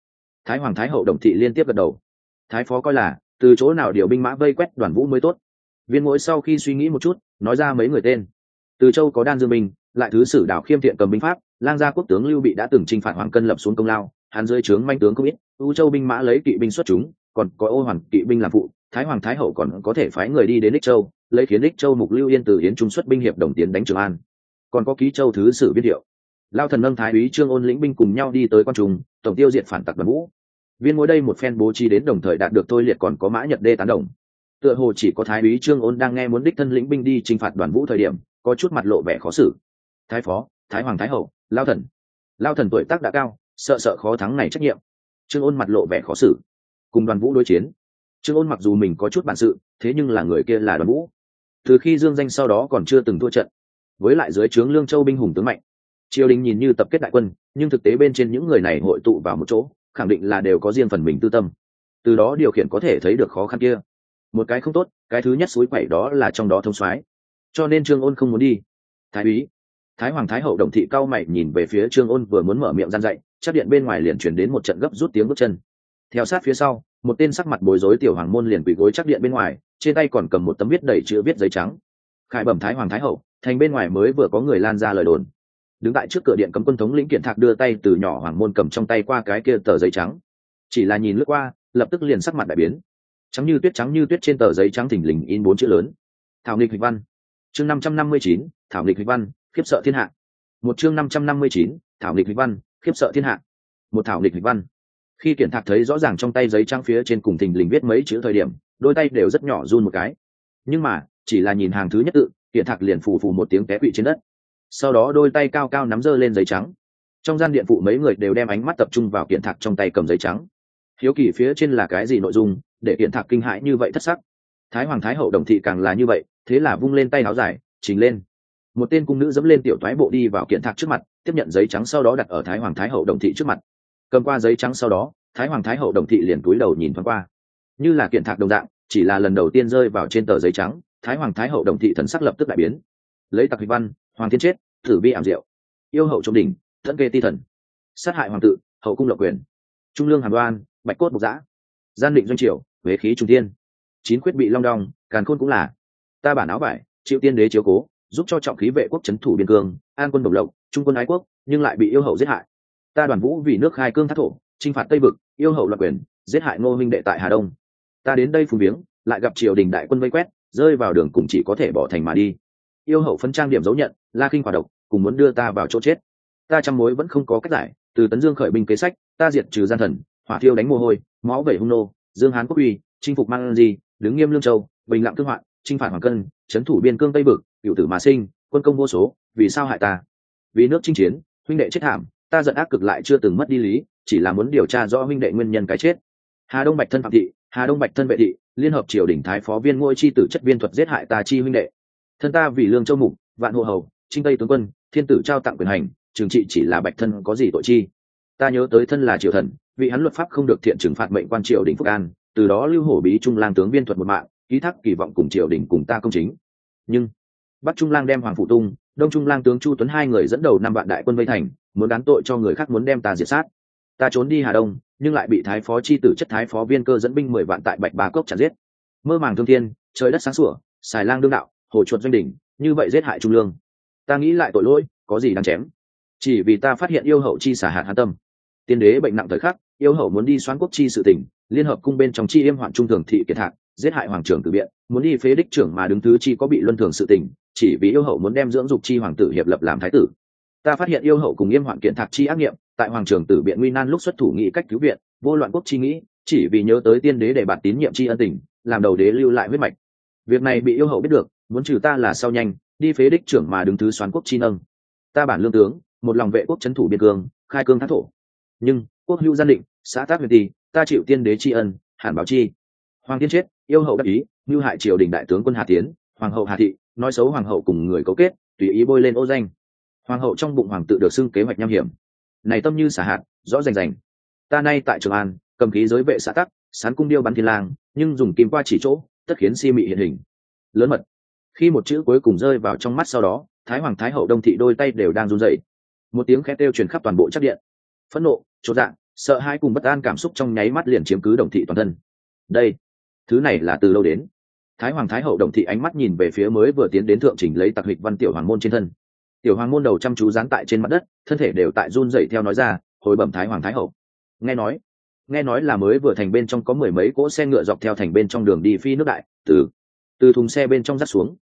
Thái hoàng thái hậu đồng thị liên tiếp gật đầu. Thái phó coi là, từ chỗ nào điều binh mã vây quét đoàn vũ mới tốt. Viên mỗi sau khi suy nghĩ một chút, nói ra mấy người tên. Từ châu có đan dương minh lại thứ sử đảo khiêm thiện cầm binh pháp, lang gia quốc tướng lưu bị đã từng chinh phạt hoàng cân lập xuống công lao hắn dưới trướng manh tướng không ít, u châu binh mã lấy kỵ binh xuất chúng, còn có ô hoàng kỵ binh làm phụ, thái hoàng thái hậu còn có thể phái người đi đến ích châu lấy khiến ích châu mục lưu yên từ yến trung xuất binh hiệp đồng tiến đánh trường an. Còn có ký châu thứ sử biết hiệu lao thần nâng thái úy trương ôn lĩnh binh cùng nhau đi tới quan trung, tổng tiêu diệt phản tặc đoàn vũ. Viên mỗi đây một phen bố trí đến đồng thời đạt được thôi liệt còn có mã nhật đê tán đồng. Tựa hồ chỉ có thái úy trương ôn đang nghe muốn đích thân lĩnh binh đi t r i n h phạt đoàn vũ thời điểm, có chút mặt lộ vẻ khó xử. Thái phó, thái hoàng, thái hậu, lao thần. Lao thần tuổi tác đã cao, sợ sợ khó thắng này trách nhiệm. Trương ôn mặt lộ vẻ khó xử. Cùng đoàn vũ đối chiến. Trương ôn mặc dù mình có chút bản sự, thế nhưng là người kia là đoàn vũ từ khi dương danh sau đó còn chưa từng thua trận, với lại dưới trướng lương châu binh hùng tướng mạnh, triều đình nhìn như tập kết đại quân, nhưng thực tế bên trên những người này hội tụ vào một chỗ, khẳng định là đều có riêng phần mình tư tâm. Từ đó điều khiển có thể thấy được khó khăn kia. Một cái không tốt, cái thứ nhất suối quẩy đó là trong đó thông soái. Cho nên trương ôn không muốn đi. Thái úy, thái hoàng, thái hậu đồng thị cao mày nhìn về phía trương ôn vừa muốn mở miệng gian dậy chắc điện bên ngoài liền chuyển đến một trận gấp rút tiếng bước chân. Theo sát phía sau, một tên sắc mặt bối rối tiểu hoàng môn liền quỳ gối chắc điện bên ngoài trên tay còn cầm một tấm viết đầy chữ viết giấy trắng. Khải bẩm thái hoàng thái hậu, thành bên ngoài mới vừa có người lan ra lời đồn. Đứng tại trước cửa điện cấm quân thống lĩnh kiện thạc đưa tay từ nhỏ hoàng môn cầm trong tay qua cái kia tờ giấy trắng. Chỉ là nhìn lướt qua, lập tức liền sắc mặt đại biến. Trắng như tuyết trắng như tuyết trên tờ giấy trắng thỉnh lình in bốn chữ lớn. Thảo nghịch hịch văn. Chương năm trăm năm mươi chín, thảo nghịch hịch văn, khiếp sợ thiên hạ. Một chương năm trăm năm mươi chín, thảo nghịch hịch văn, khiếp sợ thiên hạ. Một thảo nghịch hịch văn. Khi kiện thạc thấy rõ ràng trong tay giấy trắng phía trên cùng thình lình viết mấy chữ thời điểm đôi tay đều rất nhỏ run một cái. Nhưng mà, chỉ là nhìn hàng thứ nhất tự kiện thạc liền phù phù một tiếng té quỵ trên đất. Sau đó đôi tay cao cao nắm giơ lên giấy trắng. Trong gian điện phụ mấy người đều đem ánh mắt tập trung vào kiện thạc trong tay cầm giấy trắng. Hiếu kỳ phía trên là cái gì nội dung, để kiện thạc kinh hãi như vậy thất sắc? Thái hoàng thái hậu đồng thị càng là như vậy, thế là vung lên tay áo dài, trình lên. Một tên cung nữ dẫm lên tiểu thoái bộ đi vào kiện thạc trước mặt, tiếp nhận giấy trắng sau đó đặt ở thái hoàng thái hậu đồng thị trước mặt. Cầm qua giấy trắng sau đó, thái hoàng thái hậu đồng thị liền cúi đầu nhìn thoáng qua như là kiện thạc đồng dạng, chỉ là lần đầu tiên rơi vào trên tờ giấy trắng, thái hoàng thái hậu đồng thị thần sắc lập tức đại biến. Lấy tặc huy văn, hoàng thiên chết thử vi ảm diệu, yêu hậu trong đỉnh thân kê ti thần, sát hại hoàng tự, hậu cung lộc quyền, trung lương hàm đoan, bạch cốt bục giã, gian định doanh triều, huế khí trung tiên chín quyết bị long đong, càn khôn cũng là, ta bản áo vải chịu tiên đế chiếu cố, giúp cho trọng khí vệ quốc chấn thủ biên cương, an quân đồng lộc, trung quân ái quốc, nhưng lại bị yêu hậu giết hại. Ta đoàn vũ vì nước khai cương thác thổ, chinh phạt tây vực, yêu hậu loạn quyền, giết hại ngô minh đệ tại hà đông ta đến đây phùng viếng, lại gặp triều đình đại quân vây quét, rơi vào đường cùng chỉ có thể bỏ thành mà đi. Yêu hậu phân trang điểm dấu nhận, la kinh quả độc, cùng muốn đưa ta vào chỗ chết. Ta trăm mối vẫn không có cách giải, từ tấn dương khởi binh kế sách, ta diệt trừ gian thần, hỏa thiêu đánh mồ hôi, máu vẩy hung nô, dương hán quốc uy, chinh phục mang di, đứng nghiêm lương châu, bình lặng thương hoạn, chinh phạt hoàng cân trấn thủ biên cương tây bực cựu tử mà sinh, quân công vô số, vì sao hại ta? Vì nước chinh chiến, huynh đệ chết thảm, ta giận ác cực lại chưa từng mất đi lý, chỉ là muốn điều tra rõ huynh đệ nguyên nhân cái chết. Hà đông bạch thân phạm thị hà đông bạch thân vệ thị, liên hợp triều đình thái phó viên ngôi chi tử chất viên thuật giết hại ta chi huynh đệ. Thân ta vì lương châu mục, vạn hộ hầu, trinh tây tướng quân, thiên tử trao tặng quyền hành trừng trị chỉ là bạch thân có gì tội chi? Ta nhớ tới thân là triều thần, vì hắn luật pháp không được thiện trừng phạt mệnh quan triều đình phúc an, từ đó lưu hổ bí trung lang tướng viên thuật một mạng, ký thác kỳ vọng cùng triều đình cùng ta công chính. Nhưng bắt trung lang đem hoàng phụ tung, đông trung lang tướng chu tuấn hai người dẫn đầu năm vạn đại quân vây thành, muốn đán tội cho người khác muốn đem ta diệt sát ta trốn đi hà đông, nhưng lại bị thái phó chi tử chất thái phó viên cơ dẫn binh mười vạn tại bạch ba cốc chặt giết. Mơ màng thương thiên, trời đất sáng sủa, xài lang đương đạo, hồ chuột doanh đỉnh, như vậy giết hại trung lương. Ta nghĩ lại tội lỗi, có gì đáng chém? Chỉ vì ta phát hiện yêu hậu chi xả hạt hán tâm. Tiên đế bệnh nặng thời khắc, yêu hậu muốn đi xoán quốc chi sự tỉnh liên hợp cung bên trong chi yêm hoạn trung thường thị kiệt hạc giết hại hoàng trưởng từ biện, muốn đi phế đích trưởng mà đứng thứ chi có bị luân thường sự tỉnh chỉ vì yêu hậu muốn đem dưỡng dục chi hoàng tử hiệp lập làm thái tử. Ta phát hiện yêu hậu cùng yêm hoạn kiện thạc chi ác nghiệm tại hoàng trường tử biện nguy nan lúc xuất thủ nghị cách cứu viện, vô loạn quốc chi nghĩ, chỉ vì nhớ tới tiên đế để bạt tín nhiệm chi ân tình, làm đầu đế lưu lại huyết mạch. Việc này bị yêu hậu biết được, muốn trừ ta là sau nhanh, đi phế đích trưởng mà đứng thứ xoán quốc chi nâng. Ta bản lương tướng, một lòng vệ quốc trấn thủ biên cương, khai cương thác thổ. Nhưng, quốc hữu gian định, xã tác huyền ti ta chịu tiên đế tri ân hàn báo chi. Hoàng tiên chết, yêu hậu đắc ý, như hại triều đình đại tướng quân hà tiến, hoàng hậu hà thị, nói xấu hoàng hậu cùng người cấu kết, tùy ý bôi lên ô danh. Hoàng hậu trong bụng hoàng tự được xưng kế hoạch nham hiểm này tâm như xả hạt, rõ rành rành. Ta nay tại trường an, cầm khí giới vệ xã tắc, sán cung điêu bắn thiên lang, nhưng dùng kim qua chỉ chỗ, tất khiến si mị hiện hình. Lớn mật. Khi một chữ cuối cùng rơi vào trong mắt sau đó, thái hoàng thái hậu đông thị đôi tay đều đang run rẩy. Một tiếng khét kêu truyền khắp toàn bộ chắc điện. Phẫn nộ, chột dạng sợ hãi cùng bất an cảm xúc trong nháy mắt liền chiếm cứ đồng thị toàn thân. Đây, thứ này là từ lâu đến. Thái hoàng thái hậu đồng thị ánh mắt nhìn về phía mới vừa tiến đến thượng trình lấy tặc hịch văn tiểu hoàng môn trên thân tiểu hoàng môn đầu chăm chú dán tại trên mặt đất, thân thể đều tại run dậy theo nói ra, hồi bẩm thái hoàng thái hậu. Nghe nói nghe nói là mới vừa thành bên trong có mười mấy cỗ xe ngựa dọc theo thành bên trong đường đi phi nước đại, từ từ thùng xe bên trong rắt xuống.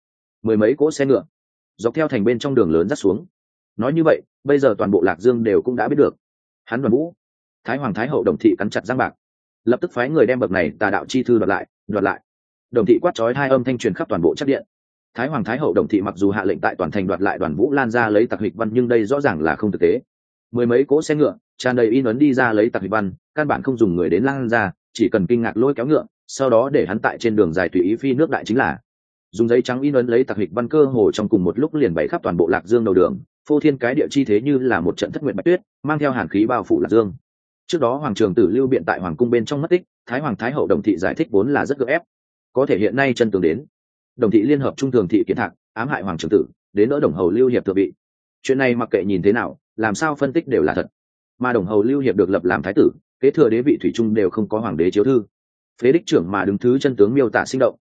Mười mấy cỗ xe ngựa dọc theo thành bên trong đường lớn rắt xuống. Nói như vậy, bây giờ toàn bộ lạc dương đều cũng đã biết được. Hắn đoàn vũ, thái hoàng thái hậu đồng thị cắn chặt giang bạc. Lập tức phái người đem bậc này tà đạo chi thư đoạt lại đoạt lại. Đồng thị quát trói hai âm thanh truyền khắp toàn bộ chắc điện thái hoàng thái hậu đồng thị mặc dù hạ lệnh tại toàn thành đoạt lại đoàn vũ lan ra lấy tặc hịch văn, nhưng đây rõ ràng là không thực tế. Mười mấy cỗ xe ngựa, tràn đầy in ấn đi ra lấy tặc hịch văn, căn bản không dùng người đến lan ra, chỉ cần kinh ngạc lôi kéo ngựa, sau đó để hắn tại trên đường dài tùy ý phi nước đại chính là. Dùng giấy trắng in ấn lấy tặc hịch văn cơ hồ trong cùng một lúc liền bày khắp toàn bộ lạc dương đầu đường, phô thiên cái địa chi thế như là một trận thất nguyện bạch tuyết, mang theo hàn khí bao phủ lạc dương. Trước đó hoàng trường tử lưu biện tại hoàng cung bên trong mất tích, thái hoàng thái hậu đồng thị giải thích vốn là rất gợ ép. Có thể hiện nay chân tường đến đồng thị liên hợp trung thường thị kiến thạc, ám hại hoàng trường tử, đến đỡ đồng hầu lưu hiệp thượng vị. Chuyện này mặc kệ nhìn thế nào, làm sao phân tích đều là thật. Mà đồng hầu lưu hiệp được lập làm thái tử, kế thừa đế vị thủy trung đều không có hoàng đế chiếu thư. Phế đích trưởng mà đứng thứ chân tướng miêu tả sinh động.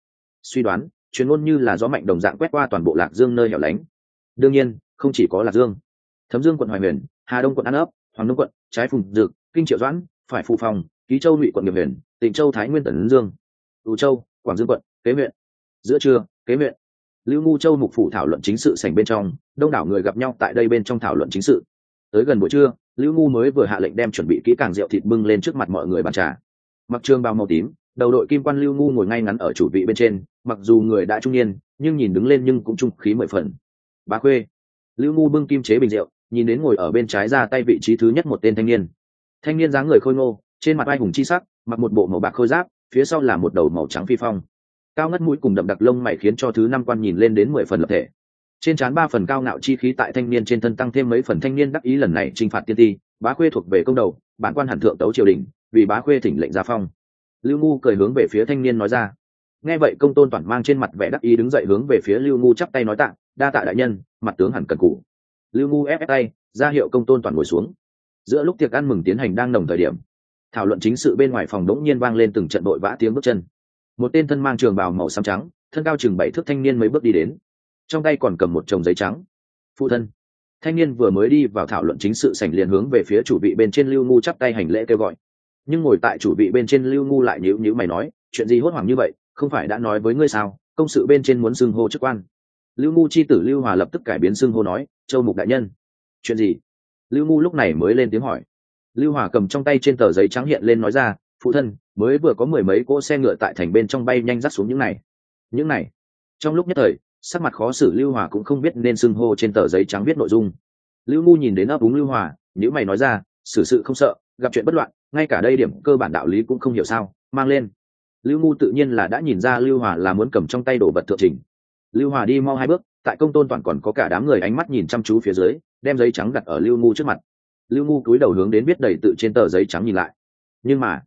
Suy đoán chuyên ngôn như là gió mạnh đồng dạng quét qua toàn bộ lạc dương nơi hẻo lánh. Đương nhiên, không chỉ có lạc dương. Thấm dương quận hoài huyền, hà đông quận an ấp, hoàng đông quận, trái phùng, dực, kinh triệu doãn, phải phụ phòng ký châu ngụy quận nghiệp huyền tỉnh châu thái nguyên tần dương. Tù châu, quảng dương quận, kế huyện giữa trưa, kế huyện. Lưu ngu châu mục phủ thảo luận chính sự sành bên trong, đông đảo người gặp nhau tại đây bên trong thảo luận chính sự. Tới gần buổi trưa, lưu ngu mới vừa hạ lệnh đem chuẩn bị kỹ càng rượu thịt bưng lên trước mặt mọi người bàn trà. Mặc trường bao màu tím, đầu đội kim quan lưu ngu ngồi ngay ngắn ở chủ vị bên trên, mặc dù người đã trung niên, nhưng nhìn đứng lên nhưng cũng trung khí mười phần. Bà khuê. Lưu ngu bưng kim chế bình rượu, nhìn đến ngồi ở bên trái ra tay vị trí thứ nhất một tên thanh niên. Thanh niên dáng người khôi ngô, trên mặt ai hùng chi sắc, mặc một bộ màu bạc khôi giáp, phía sau là một đầu màu trắng phi phong cao ngất mũi cùng đậm đặc lông mày khiến cho thứ năm quan nhìn lên đến mười phần lập thể. Trên trán ba phần cao ngạo chi khí tại thanh niên trên thân tăng thêm mấy phần thanh niên đắc ý lần này t r i n h phạt tiên ti, bá khuê thuộc về công đầu, bản quan hẳn thượng tấu triều đình, vì bá khuê thỉnh lệnh gia phong. Lưu ngu cười hướng về phía thanh niên nói ra. Nghe vậy công tôn toàn mang trên mặt vẻ đắc ý đứng dậy hướng về phía lưu ngu chắp tay nói tạ, đa tạ đại nhân, mặt tướng hẳn cần cụ lưu ngu ép ép tay, ra hiệu công tôn toàn ngồi xuống. Giữa lúc tiệc ăn mừng tiến hành đang nồng thời điểm, thảo luận chính sự bên ngoài phòng đỗng nhiên vang lên từng trận đội vã tiếng bước chân một tên thân mang trường bào màu xám trắng, thân cao chừng bảy thước thanh niên mấy bước đi đến. Trong tay còn cầm một chồng giấy trắng. Phụ thân. Thanh niên vừa mới đi vào thảo luận chính sự sảnh liền hướng về phía chủ vị bên trên lưu ngu chắp tay hành lễ kêu gọi. Nhưng ngồi tại chủ vị bên trên lưu ngu lại nhữ nhữ mày nói, chuyện gì hốt hoảng như vậy? Không phải đã nói với ngươi sao? Công sự bên trên muốn xưng hô chức quan. Lưu ngu chi tử lưu hòa lập tức cải biến xưng hô nói, châu mục đại nhân. Chuyện gì? Lưu ngu lúc này mới lên tiếng hỏi. Lưu hòa cầm trong tay trên tờ giấy trắng hiện lên nói ra phụ thân, mới vừa có mười mấy cỗ xe ngựa tại thành bên trong bay nhanh rắt xuống những này. Những này. Trong lúc nhất thời, sắc mặt khó xử lưu hòa cũng không biết nên xưng hô trên tờ giấy trắng viết nội dung. Lưu ngu nhìn đến ấp úng lưu hòa nếu mày nói ra, xử sự không sợ, gặp chuyện bất loạn, ngay cả đây điểm cơ bản đạo lý cũng không hiểu sao, mang lên. Lưu ngu tự nhiên là đã nhìn ra lưu hòa là muốn cầm trong tay đồ vật thượng trình. Lưu hòa đi mau hai bước, tại công tôn toàn còn có cả đám người ánh mắt nhìn chăm chú phía dưới, đem giấy trắng đặt ở lưu ngu trước mặt. Lưu ngu cúi đầu hướng đến biết đầy tự trên tờ giấy trắng nhìn lại. Nhưng mà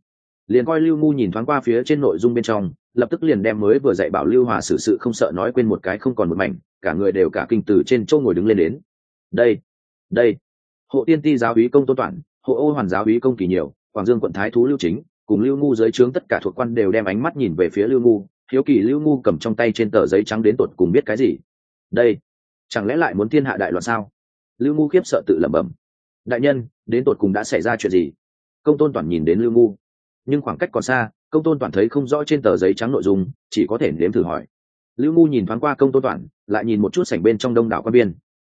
liền coi lưu ngu nhìn thoáng qua phía trên nội dung bên trong, lập tức liền đem mới vừa dạy bảo lưu hòa xử sự không sợ nói quên một cái không còn một mảnh, cả người đều cả kinh từ trên châu ngồi đứng lên đến. Đây đây, hộ tiên ti giáo úy công tôn toản, hộ ô hoàn giáo úy công kỳ nhiều, quảng dương quận thái thú lưu chính, cùng lưu ngu dưới trướng tất cả thuộc quan đều đem ánh mắt nhìn về phía lưu ngu, hiếu kỳ lưu ngu cầm trong tay trên tờ giấy trắng đến tột cùng biết cái gì. Đây, chẳng lẽ lại muốn thiên hạ đại loạn sao? Lưu ngu khiếp sợ tự lẩm bẩm. Đại nhân, đến tột cùng đã xảy ra chuyện gì? Công tôn toàn nhìn đến lưu ngu nhưng khoảng cách còn xa, công tôn toàn thấy không rõ trên tờ giấy trắng nội dung, chỉ có thể nếm thử hỏi. Lưu ngu nhìn thoáng qua công tôn toàn lại nhìn một chút sảnh bên trong đông đảo quan biên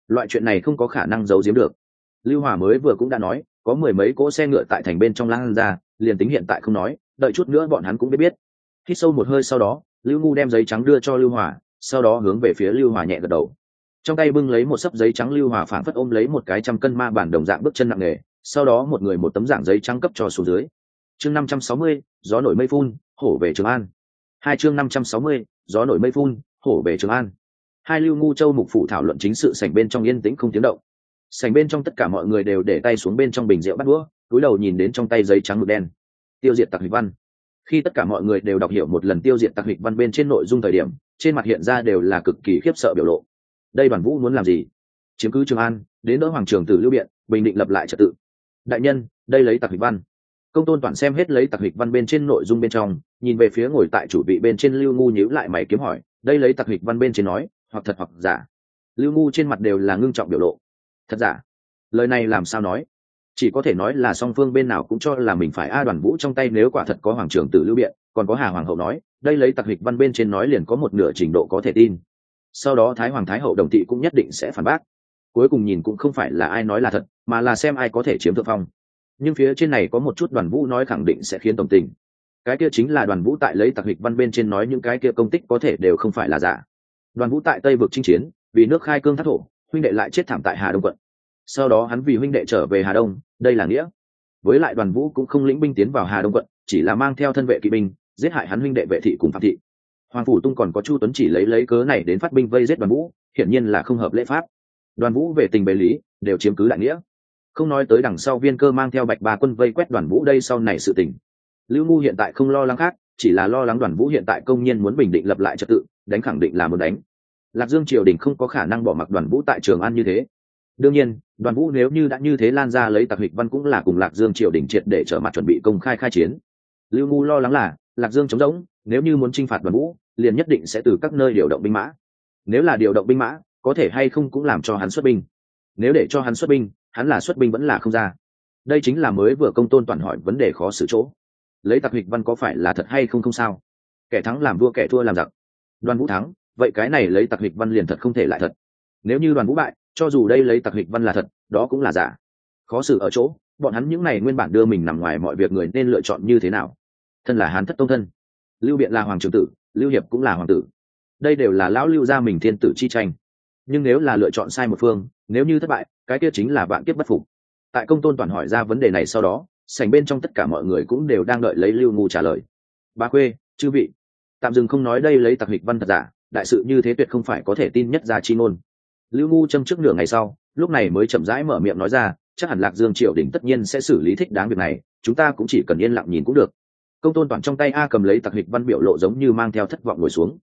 loại chuyện này không có khả năng giấu giếm được. Lưu hòa mới vừa cũng đã nói, có mười mấy cỗ xe ngựa tại thành bên trong lan ra, liền tính hiện tại không nói, đợi chút nữa bọn hắn cũng biết biết. Hít sâu một hơi sau đó, lưu ngu đem giấy trắng đưa cho lưu hòa, sau đó hướng về phía lưu hòa nhẹ gật đầu. Trong tay bưng lấy một sấp giấy trắng, lưu hòa phản phất ôm lấy một cái trăm cân ma bản đồng dạng bước chân nặng nề, sau đó một người một tấm dạng giấy trắng cấp cho xuống dưới chương năm trăm sáu mươi, gió nổi mây phun, hổ về trường an. Hai chương năm trăm sáu mươi, gió nổi mây phun, hổ về trường an. Hai lưu ngu châu mục phủ thảo luận chính sự sảnh bên trong yên tĩnh không tiếng động. Sảnh bên trong tất cả mọi người đều để tay xuống bên trong bình rượu bắt đũa cúi đầu nhìn đến trong tay giấy trắng mực đen. Tiêu diệt tặc hịch văn. Khi tất cả mọi người đều đọc hiểu một lần tiêu diệt tặc hịch văn bên trên nội dung thời điểm, trên mặt hiện ra đều là cực kỳ khiếp sợ biểu lộ. Đây bản vũ muốn làm gì? Chiếm cứ trường an, đến đỡ hoàng trường tử lưu biện, bình định lập lại trật tự. Đại nhân, đây lấy tặc hịch văn công tôn toàn xem hết lấy tặc hịch văn bên trên nội dung bên trong, nhìn về phía ngồi tại chủ vị bên trên lưu ngu nhíu lại mày kiếm hỏi, đây lấy tặc hịch văn bên trên nói, hoặc thật hoặc giả. Lưu ngu trên mặt đều là ngưng trọng biểu lộ. Thật giả? Lời này làm sao nói? Chỉ có thể nói là song phương bên nào cũng cho là mình phải a đoàn vũ trong tay nếu quả thật có hoàng trưởng tử lưu biện, còn có hà hoàng hậu nói, đây lấy tặc hịch văn bên trên nói liền có một nửa trình độ có thể tin. Sau đó thái hoàng thái hậu đồng thị cũng nhất định sẽ phản bác. Cuối cùng nhìn cũng không phải là ai nói là thật, mà là xem ai có thể chiếm thượng phong nhưng phía trên này có một chút đoàn vũ nói khẳng định sẽ khiến tổng tình. Cái kia chính là đoàn vũ tại lấy tặc hịch văn bên trên nói những cái kia công tích có thể đều không phải là giả. Đoàn vũ tại tây vực chinh chiến, vì nước khai cương thác thổ, huynh đệ lại chết thảm tại hà đông quận. Sau đó hắn vì huynh đệ trở về hà đông, đây là nghĩa. Với lại đoàn vũ cũng không lĩnh binh tiến vào hà đông quận, chỉ là mang theo thân vệ kỵ binh, giết hại hắn huynh đệ vệ thị cùng phạm thị. Hoàng phủ tung còn có chu tuấn chỉ lấy lấy cớ này đến phát binh vây giết đoàn vũ, hiển nhiên là không hợp lễ pháp. Đoàn vũ về tình bề lý, đều chiếm cứ đại nghĩa không nói tới đằng sau viên cơ mang theo bạch ba quân vây quét đoàn vũ đây sau này sự tình. Lưu ngu hiện tại không lo lắng khác, chỉ là lo lắng đoàn vũ hiện tại công nhiên muốn bình định lập lại trật tự, đánh khẳng định là muốn đánh. Lạc dương triều đình không có khả năng bỏ mặc đoàn vũ tại trường an như thế. Đương nhiên, đoàn vũ nếu như đã như thế lan ra lấy tặc hịch văn cũng là cùng lạc dương triều đình triệt để trở mặt chuẩn bị công khai khai chiến. Lưu ngu lo lắng là, lạc dương chống rỗng, nếu như muốn t r i n h phạt đoàn vũ, liền nhất định sẽ từ các nơi điều động binh mã. Nếu là điều động binh mã, có thể hay không cũng làm cho hắn xuất binh. Nếu để cho hắn xuất binh hắn là xuất binh vẫn là không ra. Đây chính là mới vừa công tôn toàn hỏi vấn đề khó xử chỗ. Lấy tặc hịch văn có phải là thật hay không không sao? Kẻ thắng làm vua, kẻ thua làm giặc. Đoàn vũ thắng, vậy cái này lấy tặc hịch văn liền thật không thể lại thật. Nếu như đoàn vũ bại, cho dù đây lấy tặc hịch văn là thật, đó cũng là giả. Khó xử ở chỗ, bọn hắn những n à y nguyên bản đưa mình nằm ngoài mọi việc người nên lựa chọn như thế nào? Thân là hán thất tông thân. Lưu biện là hoàng trường tử, lưu hiệp cũng là hoàng tử. Đây đều là lão lưu gia mình thiên tử chi tranh. Nhưng nếu là lựa chọn sai một phương, nếu như thất bại cái kia chính là vạn kiếp bất phục. Tại công tôn toàn hỏi ra vấn đề này sau đó, sảnh bên trong tất cả mọi người cũng đều đang đợi lấy lưu ngu trả lời. Bá khuê chư vị, tạm dừng không nói đây lấy tặc hịch văn thật giả, đại sự như thế tuyệt không phải có thể tin nhất ra chi ngôn. Lưu ngu châm trước nửa ngày sau, lúc này mới chậm rãi mở miệng nói ra, chắc hẳn lạc dương triều đình tất nhiên sẽ xử lý thích đáng việc này, chúng ta cũng chỉ cần yên lặng nhìn cũng được. Công tôn toàn trong tay a cầm lấy tặc hịch văn biểu lộ giống như mang theo thất vọng ngồi xuống.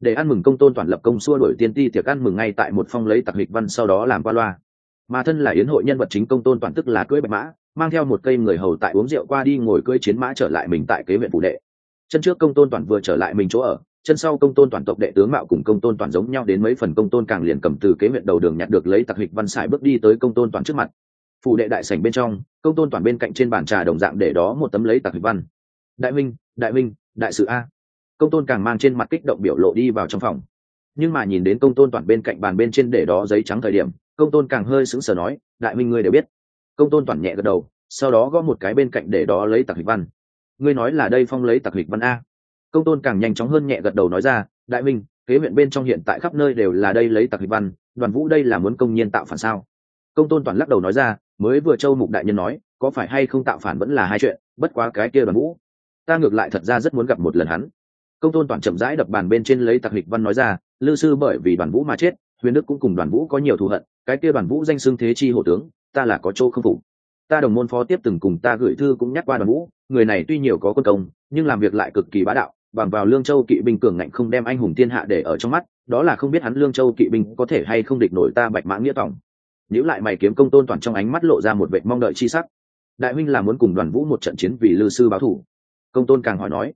Để ăn mừng công tôn toàn lập công xua đổi tiên ti tiệc ăn mừng ngay tại một phong lấy tặc hịch văn sau đó làm qua loa mà thân là yến hội nhân vật chính công tôn toàn tức là cưỡi bạch mã, mang theo một cây người hầu tại uống rượu qua đi ngồi cưỡi chiến mã trở lại mình tại kế huyện phụ đệ. Chân trước công tôn toàn vừa trở lại mình chỗ ở, chân sau công tôn toàn tộc đệ tướng mạo cùng công tôn toàn giống nhau đến mấy phần công tôn càng liền cầm từ kế huyện đầu đường nhặt được lấy tặc hịch văn sải bước đi tới công tôn toàn trước mặt. Phủ đệ đại sảnh bên trong, công tôn toàn bên cạnh trên bàn trà đồng dạng để đó một tấm lấy tặc hịch văn. Đại minh đại minh đại sự a. Công tôn càng mang trên mặt kích động biểu lộ đi vào trong phòng. Nhưng mà nhìn đến công tôn toàn bên cạnh bàn bên trên để đó giấy trắng thời điểm công tôn càng hơi sững sờ nói, đại minh ngươi đều biết. Công tôn toàn nhẹ gật đầu, sau đó gõ một cái bên cạnh để đó lấy tặc hịch văn. Ngươi nói là đây phong lấy tặc hịch văn a? Công tôn càng nhanh chóng hơn nhẹ gật đầu nói ra, đại minh, kế huyện bên trong hiện tại khắp nơi đều là đây lấy tặc hịch văn, đoàn vũ đây là muốn công nhiên tạo phản sao? Công tôn toàn lắc đầu nói ra, mới vừa châu mục đại nhân nói, có phải hay không tạo phản vẫn là hai chuyện, bất quá cái kia đoàn vũ, ta ngược lại thật ra rất muốn gặp một lần hắn. Công tôn toàn chậm rãi đập bàn bên trên lấy tặc hịch văn nói ra, lư sư bởi vì đoàn vũ mà chết huyền đức cũng cùng đoàn vũ có nhiều thù hận, cái kia đoàn vũ danh xưng thế chi hộ tướng, ta là có chỗ không phục. Ta đồng môn phó tiếp từng cùng ta gửi thư cũng nhắc qua đoàn vũ, người này tuy nhiều có quân công, nhưng làm việc lại cực kỳ bá đạo, bằng vào lương châu kỵ binh cường ngạnh không đem anh hùng thiên hạ để ở trong mắt, đó là không biết hắn lương châu kỵ binh có thể hay không địch nổi ta bạch mã nghĩa tòng. Nếu lại mày kiếm công tôn toàn trong ánh mắt lộ ra một vệ mong đợi chi sắc. Đại huynh là muốn cùng đoàn vũ một trận chiến vì lư sư báo thủ. Công tôn càng hỏi nói.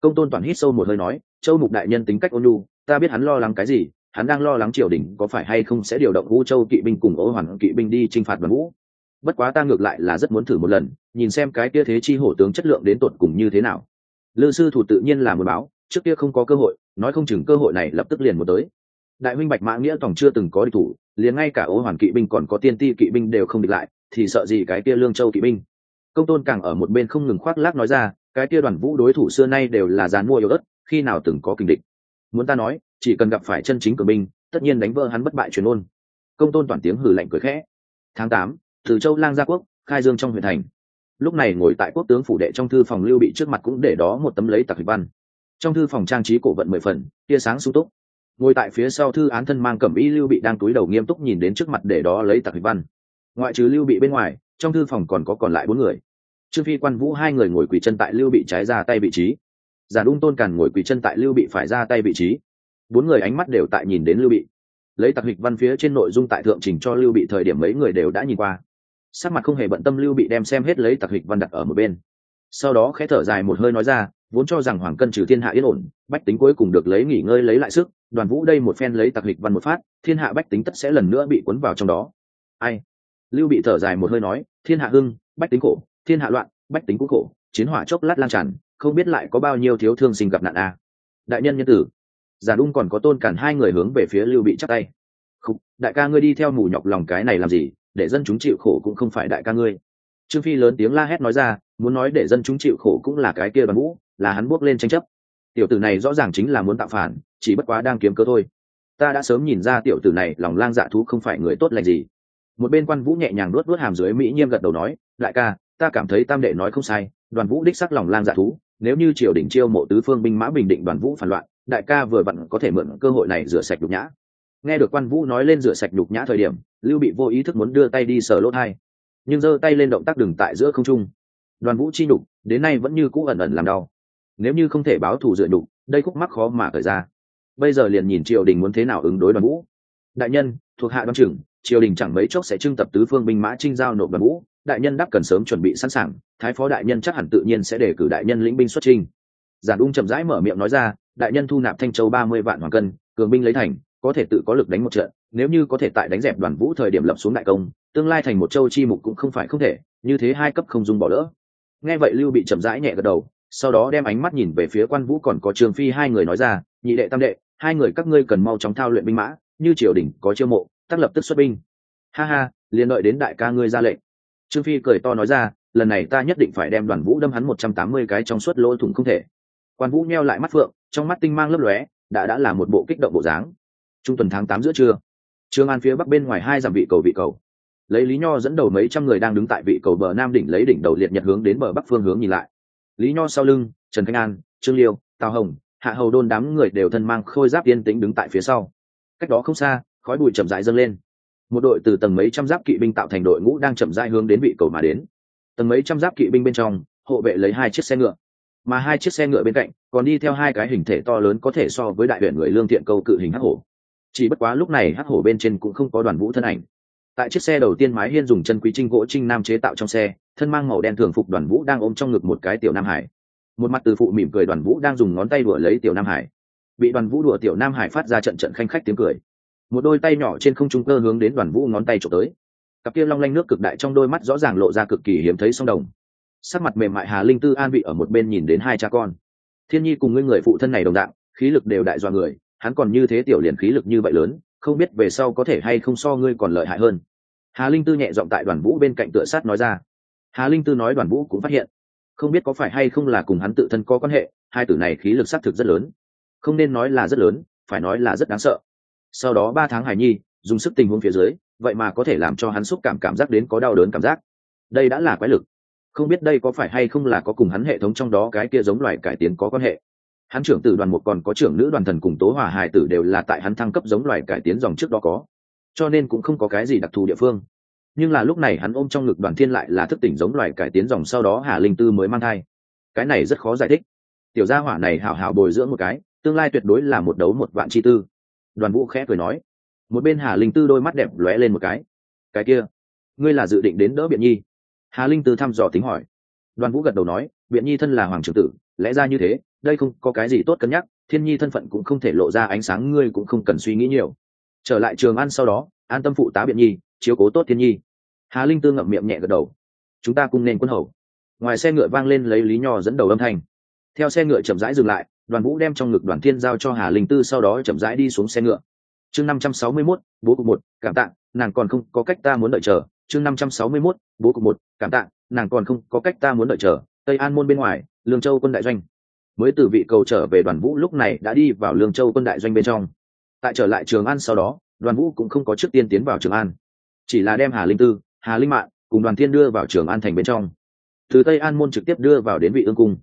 Công tôn toàn hít sâu một hơi nói, châu mục đại nhân tính cách ôn nhu, ta biết hắn lo lắng cái gì hắn đang lo lắng triều đình có phải hay không sẽ điều động vũ châu kỵ binh cùng ô hoàn kỵ binh đi t r i n h phạt đoàn vũ. Bất quá ta ngược lại là rất muốn thử một lần, nhìn xem cái kia thế chi hổ tướng chất lượng đến tột cùng như thế nào. Lư sư thủ tự nhiên là muốn báo, trước kia không có cơ hội, nói không chừng cơ hội này lập tức liền một tới. Đại huynh bạch mã nghĩa tổng chưa từng có địch thủ, liền ngay cả ô hoàn kỵ binh còn có tiên ti kỵ binh đều không địch lại, thì sợ gì cái kia lương châu kỵ binh. Công tôn càng ở một bên không ngừng khoác lác nói ra, cái kia đoàn vũ đối thủ xưa nay đều là dán mua yếu ớt, khi nào từng có kinh địch. Muốn ta nói chỉ cần gặp phải chân chính cường binh, tất nhiên đánh vỡ hắn bất bại truyền ôn. Công tôn toàn tiếng hử lạnh cười khẽ. Tháng tám, từ châu lang gia quốc, khai dương trong huyện thành. Lúc này ngồi tại quốc tướng phủ đệ trong thư phòng lưu bị trước mặt cũng để đó một tấm lấy tặc văn. Trong thư phòng trang trí cổ vận mười phần, tia sáng sung túc. Ngồi tại phía sau thư án thân mang cẩm y lưu bị đang túi đầu nghiêm túc nhìn đến trước mặt để đó lấy tặc văn. Ngoại trừ lưu bị bên ngoài, trong thư phòng còn có còn lại bốn người. Trương phi quan vũ hai người ngồi quỳ chân tại lưu bị trái ra tay vị trí. Giả đung tôn càn ngồi quỳ chân tại lưu bị phải ra tay vị trí bốn người ánh mắt đều tại nhìn đến lưu bị. Lấy tặc hịch văn phía trên nội dung tại thượng trình cho lưu bị thời điểm mấy người đều đã nhìn qua. Sắc mặt không hề bận tâm lưu bị đem xem hết lấy tặc hịch văn đặt ở một bên. Sau đó khẽ thở dài một hơi nói ra, vốn cho rằng hoàng cân trừ thiên hạ yên ổn, bách tính cuối cùng được lấy nghỉ ngơi lấy lại sức, đoàn vũ đây một phen lấy tặc hịch văn một phát, thiên hạ bách tính tất sẽ lần nữa bị cuốn vào trong đó. Ai? Lưu bị thở dài một hơi nói, thiên hạ hưng, bách tính khổ, thiên hạ loạn, bách tính cũng khổ, chiến hỏa chốc lát lan tràn, không biết lại có bao nhiêu thiếu thương sinh gặp nạn a. À. đại nhân nhân tử giả đung còn có tôn cản hai người hướng về phía lưu bị chắc tay. Khúc, đại ca ngươi đi theo mù nhọc lòng cái này làm gì để dân chúng chịu khổ cũng không phải đại ca ngươi. Trương phi lớn tiếng la hét nói ra muốn nói để dân chúng chịu khổ cũng là cái kia đoàn vũ là hắn buộc lên tranh chấp. Tiểu tử này rõ ràng chính là muốn tạo phản chỉ bất quá đang kiếm cơ thôi. Ta đã sớm nhìn ra tiểu tử này lòng lang dạ thú không phải người tốt lành gì. Một bên quan vũ nhẹ nhàng nuốt nuốt hàm dưới mỹ nghiêm gật đầu nói đại ca ta cảm thấy tam đệ nói không sai đoàn vũ đích sắc lòng lang dạ thú nếu như triều đình chiêu mộ tứ phương binh mã bình định đoàn vũ phản loạn đại ca vừa vặn có thể mượn cơ hội này rửa sạch nhục nhã. Nghe được quan vũ nói lên rửa sạch nhục nhã thời điểm, lưu bị vô ý thức muốn đưa tay đi sờ lỗ thai nhưng giơ tay lên động tác đừng tại giữa không trung. Đoàn vũ chi nhục, đến nay vẫn như cũ ẩn ẩn làm đau. Nếu như không thể báo thù dựa nhục, đây khúc mắc khó mà khởi ra. Bây giờ liền nhìn triều đình muốn thế nào ứng đối đoàn vũ. Đại nhân, thuộc hạ đoàn trưởng, triều đình chẳng mấy chốc sẽ trưng tập tứ phương binh mã trinh giao nộp đoàn vũ. Đại nhân đắc cần sớm chuẩn bị sẵn sàng, thái phó đại nhân chắc hẳn tự nhiên sẽ để cử đại nhân lĩnh binh xuất trinh giản ung chậm rãi mở miệng nói ra đại nhân thu nạp thanh châu ba mươi vạn hoàng cân, cường binh lấy thành, có thể tự có lực đánh một trận, nếu như có thể tại đánh dẹp đoàn vũ thời điểm lập xuống đại công, tương lai thành một châu chi mục cũng không phải không thể, như thế hai cấp không dung bỏ lỡ. Nghe vậy lưu bị chậm rãi nhẹ gật đầu, sau đó đem ánh mắt nhìn về phía quan vũ còn có trường phi hai người nói ra, nhị đệ tam đệ, hai người các ngươi cần mau chóng thao luyện binh mã, như triều đình có chiêu mộ, tác lập tức xuất binh. Ha ha, liền đợi đến đại ca ngươi ra lệnh. Trương phi cười to nói ra, lần này ta nhất định phải đem đoàn vũ đâm hắn một trăm tám mươi cái trong suốt lỗ thủng không thể. Quan vũ neo lại mắt phượng trong mắt tinh mang lấp lóe, đã đã là một bộ kích động bộ dáng. Trung tuần tháng tám giữa trưa, trương an phía bắc bên ngoài hai dặm vị cầu vị cầu. Lấy lý nho dẫn đầu mấy trăm người đang đứng tại vị cầu bờ nam đỉnh lấy đỉnh đầu liệt nhật hướng đến bờ bắc phương hướng nhìn lại. Lý nho sau lưng, trần thanh an, trương liêu, tào hồng, hạ hầu đôn đám người đều thân mang khôi giáp yên tĩnh đứng tại phía sau. Cách đó không xa, khói bụi chậm rãi dâng lên. Một đội từ tầng mấy trăm giáp kỵ binh tạo thành đội ngũ đang chậm rãi hướng đến vị cầu mà đến. Tầng mấy trăm giáp kỵ binh bên trong, hộ vệ lấy hai chiếc xe ngựa mà hai chiếc xe ngựa bên cạnh còn đi theo hai cái hình thể to lớn có thể so với đại huyện người lương thiện câu cự hình hắc hổ. Chỉ bất quá lúc này hắc hổ bên trên cũng không có đoàn vũ thân ảnh. Tại chiếc xe đầu tiên mái hiên dùng chân quý trinh gỗ trinh nam chế tạo trong xe, thân mang màu đen thường phục đoàn vũ đang ôm trong ngực một cái tiểu nam hải. Một mặt từ phụ mỉm cười đoàn vũ đang dùng ngón tay đùa lấy tiểu nam hải. Bị đoàn vũ đùa tiểu nam hải phát ra trận trận khanh khách tiếng cười. Một đôi tay nhỏ trên không trung cơ hướng đến đoàn vũ ngón tay trộm tới. Cặp kia long lanh nước cực đại trong đôi mắt rõ ràng lộ ra cực kỳ hiếm thấy song đồng sắc mặt mềm mại hà linh tư an vị ở một bên nhìn đến hai cha con. Thiên nhi cùng ngươi người phụ thân này đồng dạng, khí lực đều đại dọa người, hắn còn như thế tiểu liền khí lực như vậy lớn, không biết về sau có thể hay không so ngươi còn lợi hại hơn. Hà linh tư nhẹ giọng tại đoàn vũ bên cạnh tựa sát nói ra. Hà linh tư nói đoàn vũ cũng phát hiện, không biết có phải hay không là cùng hắn tự thân có quan hệ, hai tử này khí lực xác thực rất lớn. Không nên nói là rất lớn, phải nói là rất đáng sợ. Sau đó ba tháng hải nhi, dùng sức tình huống phía dưới, vậy mà có thể làm cho hắn xúc cảm cảm giác đến có đau đớn cảm giác. Đây đã là quái lực không biết đây có phải hay không là có cùng hắn hệ thống trong đó cái kia giống loài cải tiến có quan hệ. Hắn trưởng tử đoàn một còn có trưởng nữ đoàn thần cùng tố hòa hài tử đều là tại hắn thăng cấp giống loài cải tiến dòng trước đó có. Cho nên cũng không có cái gì đặc thù địa phương. Nhưng là lúc này hắn ôm trong ngực đoàn thiên lại là thức tỉnh giống loài cải tiến dòng sau đó hà linh tư mới mang thai. Cái này rất khó giải thích. Tiểu gia hỏa này hảo hảo bồi dưỡng một cái, tương lai tuyệt đối là một đấu một vạn chi tư. Đoàn vũ khẽ cười nói. Một bên hà linh tư đôi mắt đẹp lóe lên một cái. Cái kia, ngươi là dự định đến đỡ biện nhi? Hà linh tư thăm dò tính hỏi. Đoàn vũ gật đầu nói, biện nhi thân là hoàng trưởng tử, lẽ ra như thế, đây không có cái gì tốt cân nhắc, thiên nhi thân phận cũng không thể lộ ra ánh sáng, ngươi cũng không cần suy nghĩ nhiều. Trở lại trường ăn sau đó, an tâm phụ tá biện nhi, chiếu cố tốt thiên nhi. Hà linh tư ngậm miệng nhẹ gật đầu. Chúng ta cùng nên quân hầu. Ngoài xe ngựa vang lên lấy lý nho dẫn đầu âm thanh. Theo xe ngựa chậm rãi dừng lại, đoàn vũ đem trong ngực đoàn thiên giao cho hà linh tư sau đó chậm rãi đi xuống xe ngựa. Chương năm trăm sáu mươi mốt, bố cục một, cảm tạ, nàng còn không có cách ta muốn đợi chờ. Chương năm trăm sáu mươi mốt bố cục một, cảm tạ, nàng còn không có cách ta muốn đợi chờ, tây an môn bên ngoài, lương châu quân đại doanh. Mới từ vị cầu trở về đoàn vũ lúc này đã đi vào lương châu quân đại doanh bên trong. Tại trở lại trường an sau đó, đoàn vũ cũng không có trước tiên tiến vào trường an. Chỉ là đem hà linh tư, hà linh mạng cùng đoàn thiên đưa vào trường an thành bên trong. Từ tây an môn trực tiếp đưa vào đến vị ương cung.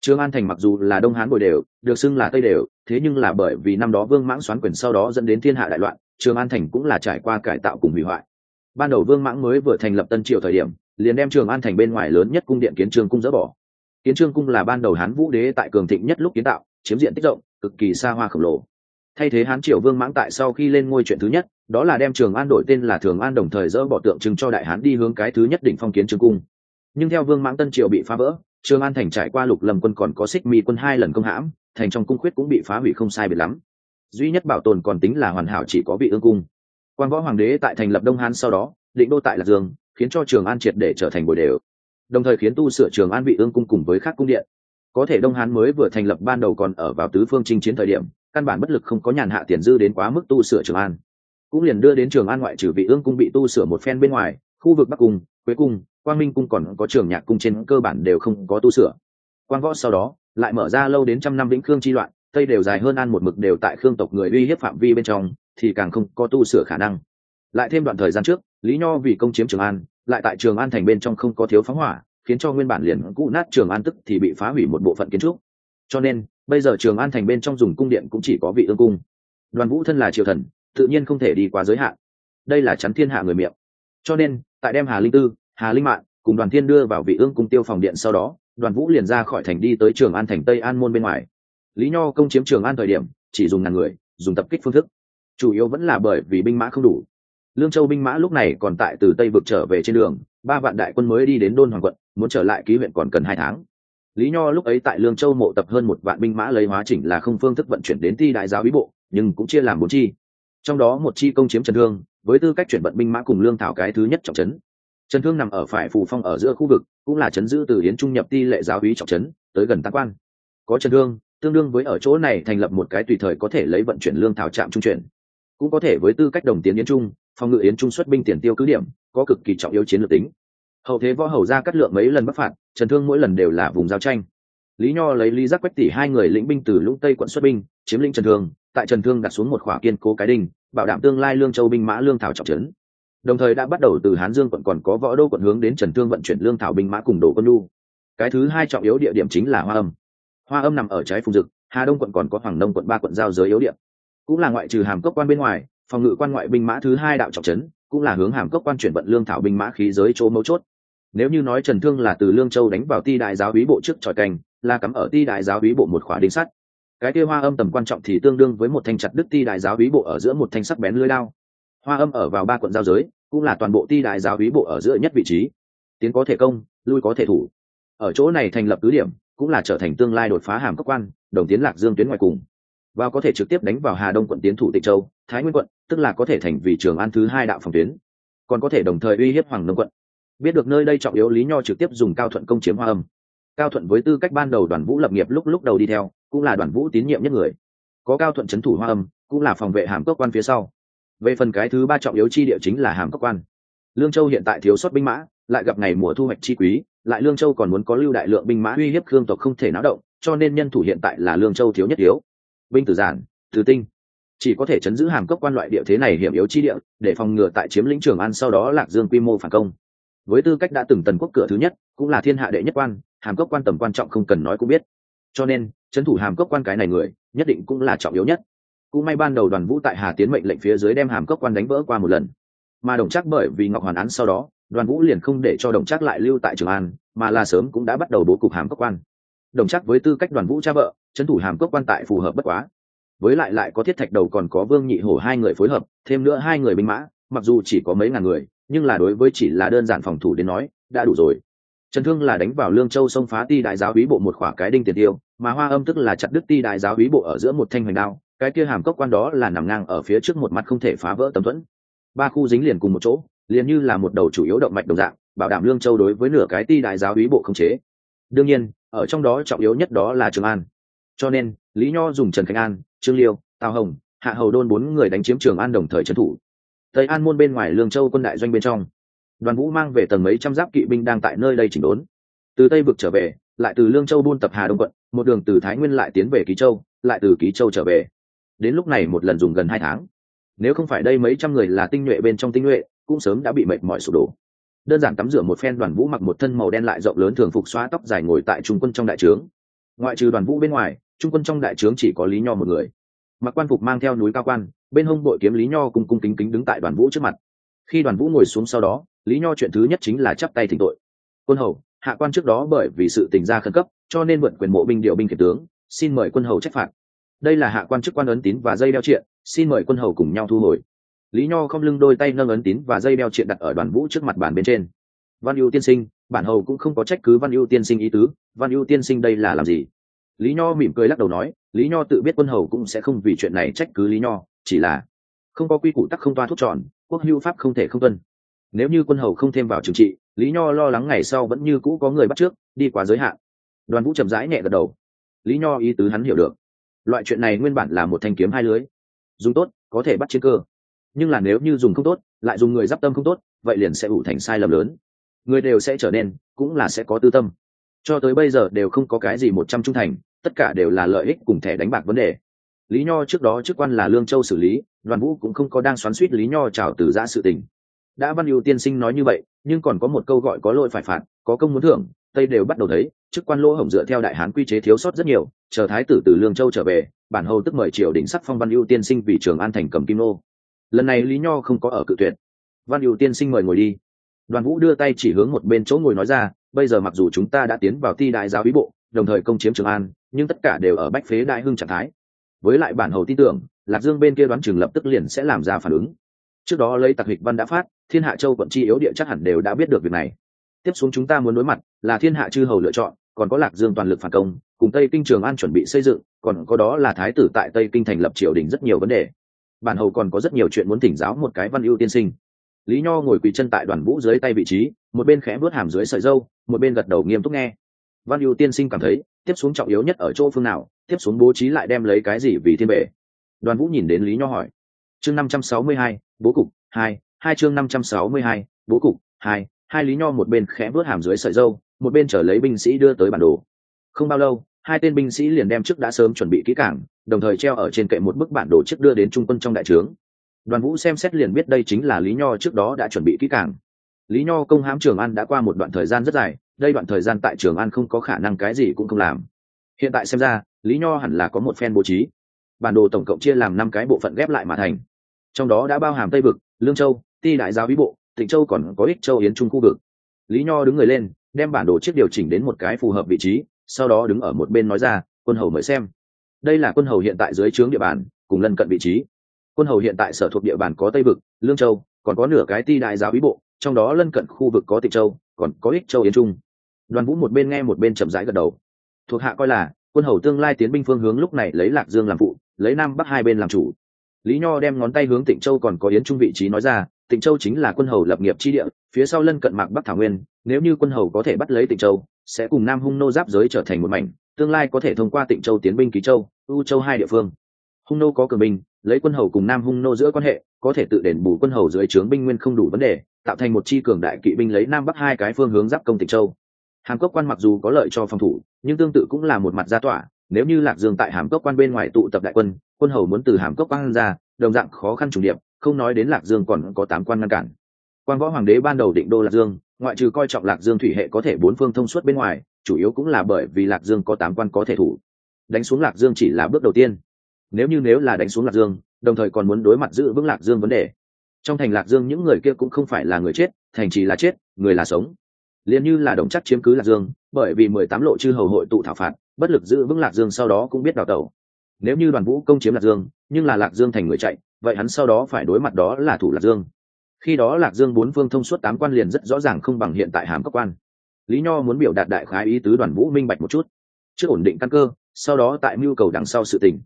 Trường an thành mặc dù là đông hán bồi đều, được xưng là tây đều, thế nhưng là bởi vì năm đó vương mãng xoán quyền sau đó dẫn đến thiên hạ đại loạn, trường an thành cũng là trải qua cải tạo cùng hủy hoại ban đầu vương mãng mới vừa thành lập tân triều thời điểm, liền đem trường an thành bên ngoài lớn nhất cung điện kiến trương cung dỡ bỏ. Kiến trương cung là ban đầu hán vũ đế tại cường thịnh nhất lúc kiến tạo, chiếm diện tích rộng, cực kỳ xa hoa khổng lồ. Thay thế hán triều vương mãng tại sau khi lên ngôi chuyện thứ nhất, đó là đem trường an đổi tên là thường an đồng thời dỡ bỏ tượng trưng cho đại hán đi hướng cái thứ nhất đỉnh phong kiến trương cung. Nhưng theo vương mãng tân triều bị phá vỡ, trường an thành trải qua lục lâm quân còn có xích mi quân hai lần công hãm, thành trong cung khuyết cũng bị phá hủy không sai biệt lắm. Duy nhất bảo tồn còn tính là hoàn hảo chỉ có vị ương cung quan võ hoàng đế tại thành lập đông hán sau đó, định đô tại lạc dương, khiến cho trường an triệt để trở thành bồi đều. Đồng thời khiến tu sửa trường an vị ương cung cùng với các cung điện. Có thể đông hán mới vừa thành lập ban đầu còn ở vào tứ phương chinh chiến thời điểm, căn bản bất lực không có nhàn hạ tiền dư đến quá mức tu sửa trường an. Cũng liền đưa đến trường an ngoại trừ vị ương cung bị tu sửa một phen bên ngoài, khu vực bắc cung, quế cung, quang minh cung còn có trường nhạc cung trên cơ bản đều không có tu sửa. Quang võ sau đó, lại mở ra lâu đến trăm năm vĩnh khương chi loạn, tây đều dài hơn an một mực đều tại khương tộc người uy hiếp phạm vi bên trong thì càng không có tu sửa khả năng. Lại thêm đoạn thời gian trước, lý nho vì công chiếm trường an, lại tại trường an thành bên trong không có thiếu phóng hỏa, khiến cho nguyên bản liền cũ nát trường an tức thì bị phá hủy một bộ phận kiến trúc. Cho nên, bây giờ trường an thành bên trong dùng cung điện cũng chỉ có vị ương cung. Đoàn vũ thân là triều thần, tự nhiên không thể đi qua giới hạn. Đây là chắn thiên hạ người miệng. Cho nên, tại đem hà linh tư, hà linh mạng cùng đoàn thiên đưa vào vị ương cung tiêu phòng điện sau đó, đoàn vũ liền ra khỏi thành đi tới trường an thành tây an môn bên ngoài. Lý nho công chiếm trường an thời điểm, chỉ dùng ngàn người, dùng tập kích phương thức chủ yếu vẫn là bởi vì binh mã không đủ. Lương châu binh mã lúc này còn tại từ tây vực trở về trên đường, ba vạn đại quân mới đi đến đôn hoàng quận, muốn trở lại ký huyện còn cần hai tháng. Lý nho lúc ấy tại lương châu mộ tập hơn một vạn binh mã lấy hóa chỉnh là không phương thức vận chuyển đến ti đại giáo bí bộ, nhưng cũng chia làm bốn chi. Trong đó một chi công chiếm trần thương, với tư cách chuyển vận binh mã cùng lương thảo cái thứ nhất trọng trấn. Trần thương nằm ở phải phù phong ở giữa khu vực, cũng là trấn giữ từ yến trung nhập ti lệ giáo hí trọng trấn, tới gần Tác quan. Có trần thương, tương đương với ở chỗ này thành lập một cái tùy thời có thể lấy vận chuyển lương thảo trạm trung chuyển cũng có thể với tư cách đồng tiến yến trung, phòng ngự yến trung xuất binh tiền tiêu cứ điểm, có cực kỳ trọng yếu chiến lược tính. Hậu thế võ hầu ra cắt lượng mấy lần bắc phạt, trần thương mỗi lần đều là vùng giao tranh. Lý nho lấy lý giác quách tỷ hai người lĩnh binh từ lũng tây quận xuất binh, chiếm lĩnh trần thương, tại trần thương đặt xuống một khỏa kiên cố cái đình bảo đảm tương lai lương châu binh mã lương thảo trọng trấn. Đồng thời đã bắt đầu từ hán dương quận còn có võ đô quận hướng đến trần thương vận chuyển lương thảo binh mã cùng đồ quân lu cái thứ hai trọng yếu địa điểm chính là hoa âm. Hoa âm nằm ở trái phùng dực, hà đông quận còn có hoàng đông quận ba quận giao giới yếu điểm cũng là ngoại trừ hàm cốc quan bên ngoài, phòng ngự quan ngoại binh mã thứ hai đạo trọng trấn, cũng là hướng hàm cốc quan chuyển vận lương thảo binh mã khí giới chỗ mấu chốt. Nếu như nói trần thương là từ lương châu đánh vào ti đại giáo bí bộ trước tròi canh là cắm ở ti đại giáo bí bộ một khỏa đinh sắt. Cái kia hoa âm tầm quan trọng thì tương đương với một thanh chặt đức ti đại giáo bí bộ ở giữa một thanh sắc bén lưới lao hoa âm ở vào ba quận giao giới, cũng là toàn bộ ti đại giáo bí bộ ở giữa nhất vị trí. Tiến có thể công, lui có thể thủ. Ở chỗ này thành lập cứ điểm, cũng là trở thành tương lai đột phá hàm cấp quan, đồng tiến lạc dương tuyến ngoài cùng và có thể trực tiếp đánh vào hà đông quận tiến thủ tịnh châu, thái nguyên quận, tức là có thể thành vì trường an thứ hai đạo phòng tuyến. Còn có thể đồng thời uy hiếp hoàng nông quận. Biết được nơi đây trọng yếu lý nho trực tiếp dùng cao thuận công chiếm hoa âm. Cao thuận với tư cách ban đầu đoàn vũ lập nghiệp lúc lúc đầu đi theo, cũng là đoàn vũ tín nhiệm nhất người. Có cao thuận c h ấ n thủ hoa âm, cũng là phòng vệ hàm cốc quan phía sau. Về phần cái thứ ba trọng yếu chi địa chính là hàm cốc quan. Lương châu hiện tại thiếu sót binh mã, lại gặp ngày mùa thu hoạch chi quý, lại lương châu còn muốn có lưu đại lượng binh mã uy hiếp khương tộc không thể náo động, cho nên nhân thủ hiện tại là lương châu thiếu nhất yếu binh tử giản từ tinh. Chỉ có thể chấn giữ hàm cấp quan loại địa thế này hiểm yếu chi địa, để phòng ngừa tại chiếm lĩnh trường an sau đó lạc dương quy mô phản công. Với tư cách đã từng tần quốc cửa thứ nhất, cũng là thiên hạ đệ nhất quan, hàm cấp quan tầm quan trọng không cần nói cũng biết. Cho nên trấn thủ hàm cấp quan cái này người, nhất định cũng là trọng yếu nhất. Cũng may ban đầu đoàn vũ tại hà tiến mệnh lệnh phía dưới đem hàm cấp quan đánh vỡ qua một lần. Mà đồng chắc bởi vì ngọc hoàn án sau đó, đoàn vũ liền không để cho đồng chắc lại lưu tại trường an, mà là sớm cũng đã bắt đầu bố cục hàm cấp quan. Đồng chắc với tư cách đoàn vũ cha vợ trấn thủ hàm cốc quan tại phù hợp bất quá. Với lại lại có thiết thạch đầu còn có vương nhị hổ hai người phối hợp, thêm nữa hai người binh mã, mặc dù chỉ có mấy ngàn người, nhưng là đối với chỉ là đơn giản phòng thủ đến nói, đã đủ rồi. Trần thương là đánh vào lương châu sông phá ti đại giáo bí bộ một khỏa cái đinh tiền tiêu, mà hoa âm tức là chặt đứt ti đại giáo bí bộ ở giữa một thanh hoành đao, cái kia hàm cốc quan đó là nằm ngang ở phía trước một mặt không thể phá vỡ tầm thuẫn. Ba khu dính liền cùng một chỗ, liền như là một đầu chủ yếu động mạch đồng dạng, bảo đảm lương châu đối với nửa cái ti đại giáo bí bộ không chế. Đương nhiên, ở trong đó trọng yếu nhất đó là trường an cho nên, lý nho dùng trần khánh an, trương liêu, tào hồng, hạ hầu đôn bốn người đánh chiếm trường an đồng thời trấn thủ. Tây an môn bên ngoài lương châu quân đại doanh bên trong, đoàn vũ mang về tầng mấy trăm giáp kỵ binh đang tại nơi đây chỉnh đốn. Từ tây vực trở về, lại từ lương châu buôn tập hà đông quận, một đường từ thái nguyên lại tiến về ký châu, lại từ ký châu trở về. Đến lúc này một lần dùng gần hai tháng. Nếu không phải đây mấy trăm người là tinh nhuệ bên trong tinh nhuệ, cũng sớm đã bị mệt mỏi sụp đổ. Đơn giản tắm rửa một phen, đoàn vũ mặc một thân màu đen lại rộng lớn thường phục, xóa tóc dài ngồi tại trung quân trong đại trướng. Ngoại trừ đoàn vũ bên ngoài trung quân trong đại trướng chỉ có lý nho một người mặc quan phục mang theo núi cao quan bên hông bội kiếm lý nho cùng cung kính kính đứng tại đoàn vũ trước mặt khi đoàn vũ ngồi xuống sau đó lý nho chuyện thứ nhất chính là chắp tay thỉnh tội quân hầu hạ quan trước đó bởi vì sự tình gia khẩn cấp cho nên vượt quyền mộ binh điều binh khiển tướng xin mời quân hầu trách phạt đây là hạ quan chức quan ấn tín và dây đeo triện xin mời quân hầu cùng nhau thu hồi lý nho không lưng đôi tay nâng ấn tín và dây đeo triện đặt ở đoàn vũ trước mặt bàn bên trên văn ưu tiên sinh bản hầu cũng không có trách cứ văn ưu tiên sinh ý tứ văn ưu tiên sinh đây là làm gì lý nho mỉm cười lắc đầu nói, lý nho tự biết quân hầu cũng sẽ không vì chuyện này trách cứ lý nho, chỉ là không có quy củ tắc không toa thuốc tròn, quốc hữu pháp không thể không tuân. Nếu như quân hầu không thêm vào trừng trị, lý nho lo lắng ngày sau vẫn như cũ có người bắt trước, đi quá giới hạn. Đoàn vũ chậm rãi nhẹ gật đầu. Lý nho ý tứ hắn hiểu được. Loại chuyện này nguyên bản là một thanh kiếm hai lưới. Dùng tốt, có thể bắt chiến cơ. Nhưng là nếu như dùng không tốt, lại dùng người d i p tâm không tốt, vậy liền sẽ ủ thành sai lầm lớn. Người đều sẽ trở nên, cũng là sẽ có tư tâm cho tới bây giờ đều không có cái gì một trăm trung thành, tất cả đều là lợi ích cùng thẻ đánh bạc vấn đề. Lý nho trước đó chức quan là lương châu xử lý, đoàn vũ cũng không có đang xoắn suýt lý nho trào từ giã sự tình. Đã văn ưu tiên sinh nói như vậy, nhưng còn có một câu gọi có lỗi phải phạt, có công muốn thưởng, tây đều bắt đầu thấy, chức quan lỗ hổng dựa theo đại hán quy chế thiếu sót rất nhiều, chờ thái tử từ lương châu trở về, bản hầu tức mời triều đình sắc phong văn ưu tiên sinh vì trường an thành cầm kim nô. Lần này lý nho không có ở cự tuyệt. Văn ưu tiên sinh mời ngồi đi. Đoàn vũ đưa tay chỉ hướng một bên chỗ ngồi nói ra bây giờ mặc dù chúng ta đã tiến vào ti đại giáo bí bộ, đồng thời công chiếm trường an, nhưng tất cả đều ở bách phế đại hưng trạng thái. Với lại bản hầu tin tưởng, lạc dương bên kia đoán chừng lập tức liền sẽ làm ra phản ứng. Trước đó lấy tặc hịch văn đã phát, thiên hạ châu quận chi yếu địa chắc hẳn đều đã biết được việc này. Tiếp xuống chúng ta muốn đối mặt là thiên hạ chư hầu lựa chọn, còn có lạc dương toàn lực phản công, cùng tây kinh trường an chuẩn bị xây dựng, còn có đó là thái tử tại tây kinh thành lập triều đình rất nhiều vấn đề. Bản hầu còn có rất nhiều chuyện muốn thỉnh giáo một cái văn ưu tiên sinh lý nho ngồi quỳ chân tại đoàn vũ dưới tay vị trí, một bên khẽ vớt hàm dưới sợi dâu, một bên gật đầu nghiêm túc nghe. Văn ưu tiên sinh cảm thấy, tiếp xuống trọng yếu nhất ở chỗ phương nào, tiếp xuống bố trí lại đem lấy cái gì vì thiên bể đoàn vũ nhìn đến lý nho hỏi. Chương năm trăm sáu mươi hai, bố cục, hai hai chương năm trăm sáu mươi hai, bố cục, hai hai lý nho một bên khẽ vớt hàm dưới sợi dâu, một bên trở lấy binh sĩ đưa tới bản đồ. Không bao lâu, hai tên binh sĩ liền đem trước đã sớm chuẩn bị kỹ cảng, đồng thời treo ở trên kệ một bức bản đồ trước đưa đến trung quân trong đại trướng đoàn vũ xem xét liền biết đây chính là lý nho trước đó đã chuẩn bị kỹ càng. lý nho công hãm trường an đã qua một đoạn thời gian rất dài, đây đoạn thời gian tại trường an không có khả năng cái gì cũng không làm. Hiện tại xem ra, lý nho hẳn là có một phen bố trí. Bản đồ tổng cộng chia làm năm cái bộ phận ghép lại mà thành. Trong đó đã bao hàm tây vực, lương châu, ti đại giáo bí bộ, tịnh châu còn có ích châu yến trung khu vực. Lý nho đứng người lên, đem bản đồ chiếc điều chỉnh đến một cái phù hợp vị trí, sau đó đứng ở một bên nói ra, quân hầu mời xem. Đây là quân hầu hiện tại dưới trướng địa bàn, cùng lân cận vị trí quân hầu hiện tại sở thuộc địa bàn có tây vực, lương châu, còn có nửa cái ti đại giáo bí bộ, trong đó lân cận khu vực có tịnh châu, còn có ích châu yến trung. Đoàn vũ một bên nghe một bên chậm rãi gật đầu. Thuộc hạ coi là, quân hầu tương lai tiến binh phương hướng lúc này lấy lạc dương làm phụ, lấy nam bắc hai bên làm chủ. Lý nho đem ngón tay hướng tịnh châu còn có yến trung vị trí nói ra, tịnh châu chính là quân hầu lập nghiệp chi địa, phía sau lân cận mạc bắc thảo nguyên, nếu như quân hầu có thể bắt lấy tịnh châu, sẽ cùng nam hung nô giáp giới trở thành một mảnh, tương lai có thể thông qua tịnh châu tiến binh ký châu u châu hai địa phương hung nô có cường binh, lấy quân hầu cùng nam hung nô giữa quan hệ, có thể tự đền bù quân hầu dưới trướng binh nguyên không đủ vấn đề, tạo thành một chi cường đại kỵ binh lấy nam bắc hai cái phương hướng giáp công tịnh châu. Hàm cốc quan mặc dù có lợi cho phòng thủ, nhưng tương tự cũng là một mặt gia tỏa nếu như lạc dương tại hàm cốc quan bên ngoài tụ tập đại quân quân hầu muốn từ hàm cốc quan ra, đồng dạng khó khăn trùng điệp, không nói đến lạc dương còn có tám quan ngăn cản. Quan võ hoàng đế ban đầu định đô lạc dương, ngoại trừ coi trọng lạc dương thủy hệ có thể bốn phương thông suốt bên ngoài, chủ yếu cũng là bởi vì lạc dương có tám quan có thể thủ. Đánh xuống lạc dương chỉ là bước đầu tiên nếu như nếu là đánh xuống lạc dương, đồng thời còn muốn đối mặt giữ vững lạc dương vấn đề, trong thành lạc dương những người kia cũng không phải là người chết, thành trì là chết, người là sống. Liền như là đồng chắc chiếm cứ lạc dương, bởi vì mười tám lộ chư hầu hội tụ thảo phạt, bất lực giữ vững lạc dương sau đó cũng biết đào tẩu. Nếu như đoàn vũ công chiếm lạc dương, nhưng là lạc dương thành người chạy, vậy hắn sau đó phải đối mặt đó là thủ lạc dương. Khi đó lạc dương bốn phương thông suốt tám quan liền rất rõ ràng không bằng hiện tại hàm các quan. Lý nho muốn biểu đạt đại khái ý tứ đoàn vũ minh bạch một chút. Trước ổn định căn cơ, sau đó tại mưu cầu đằng sau sự tình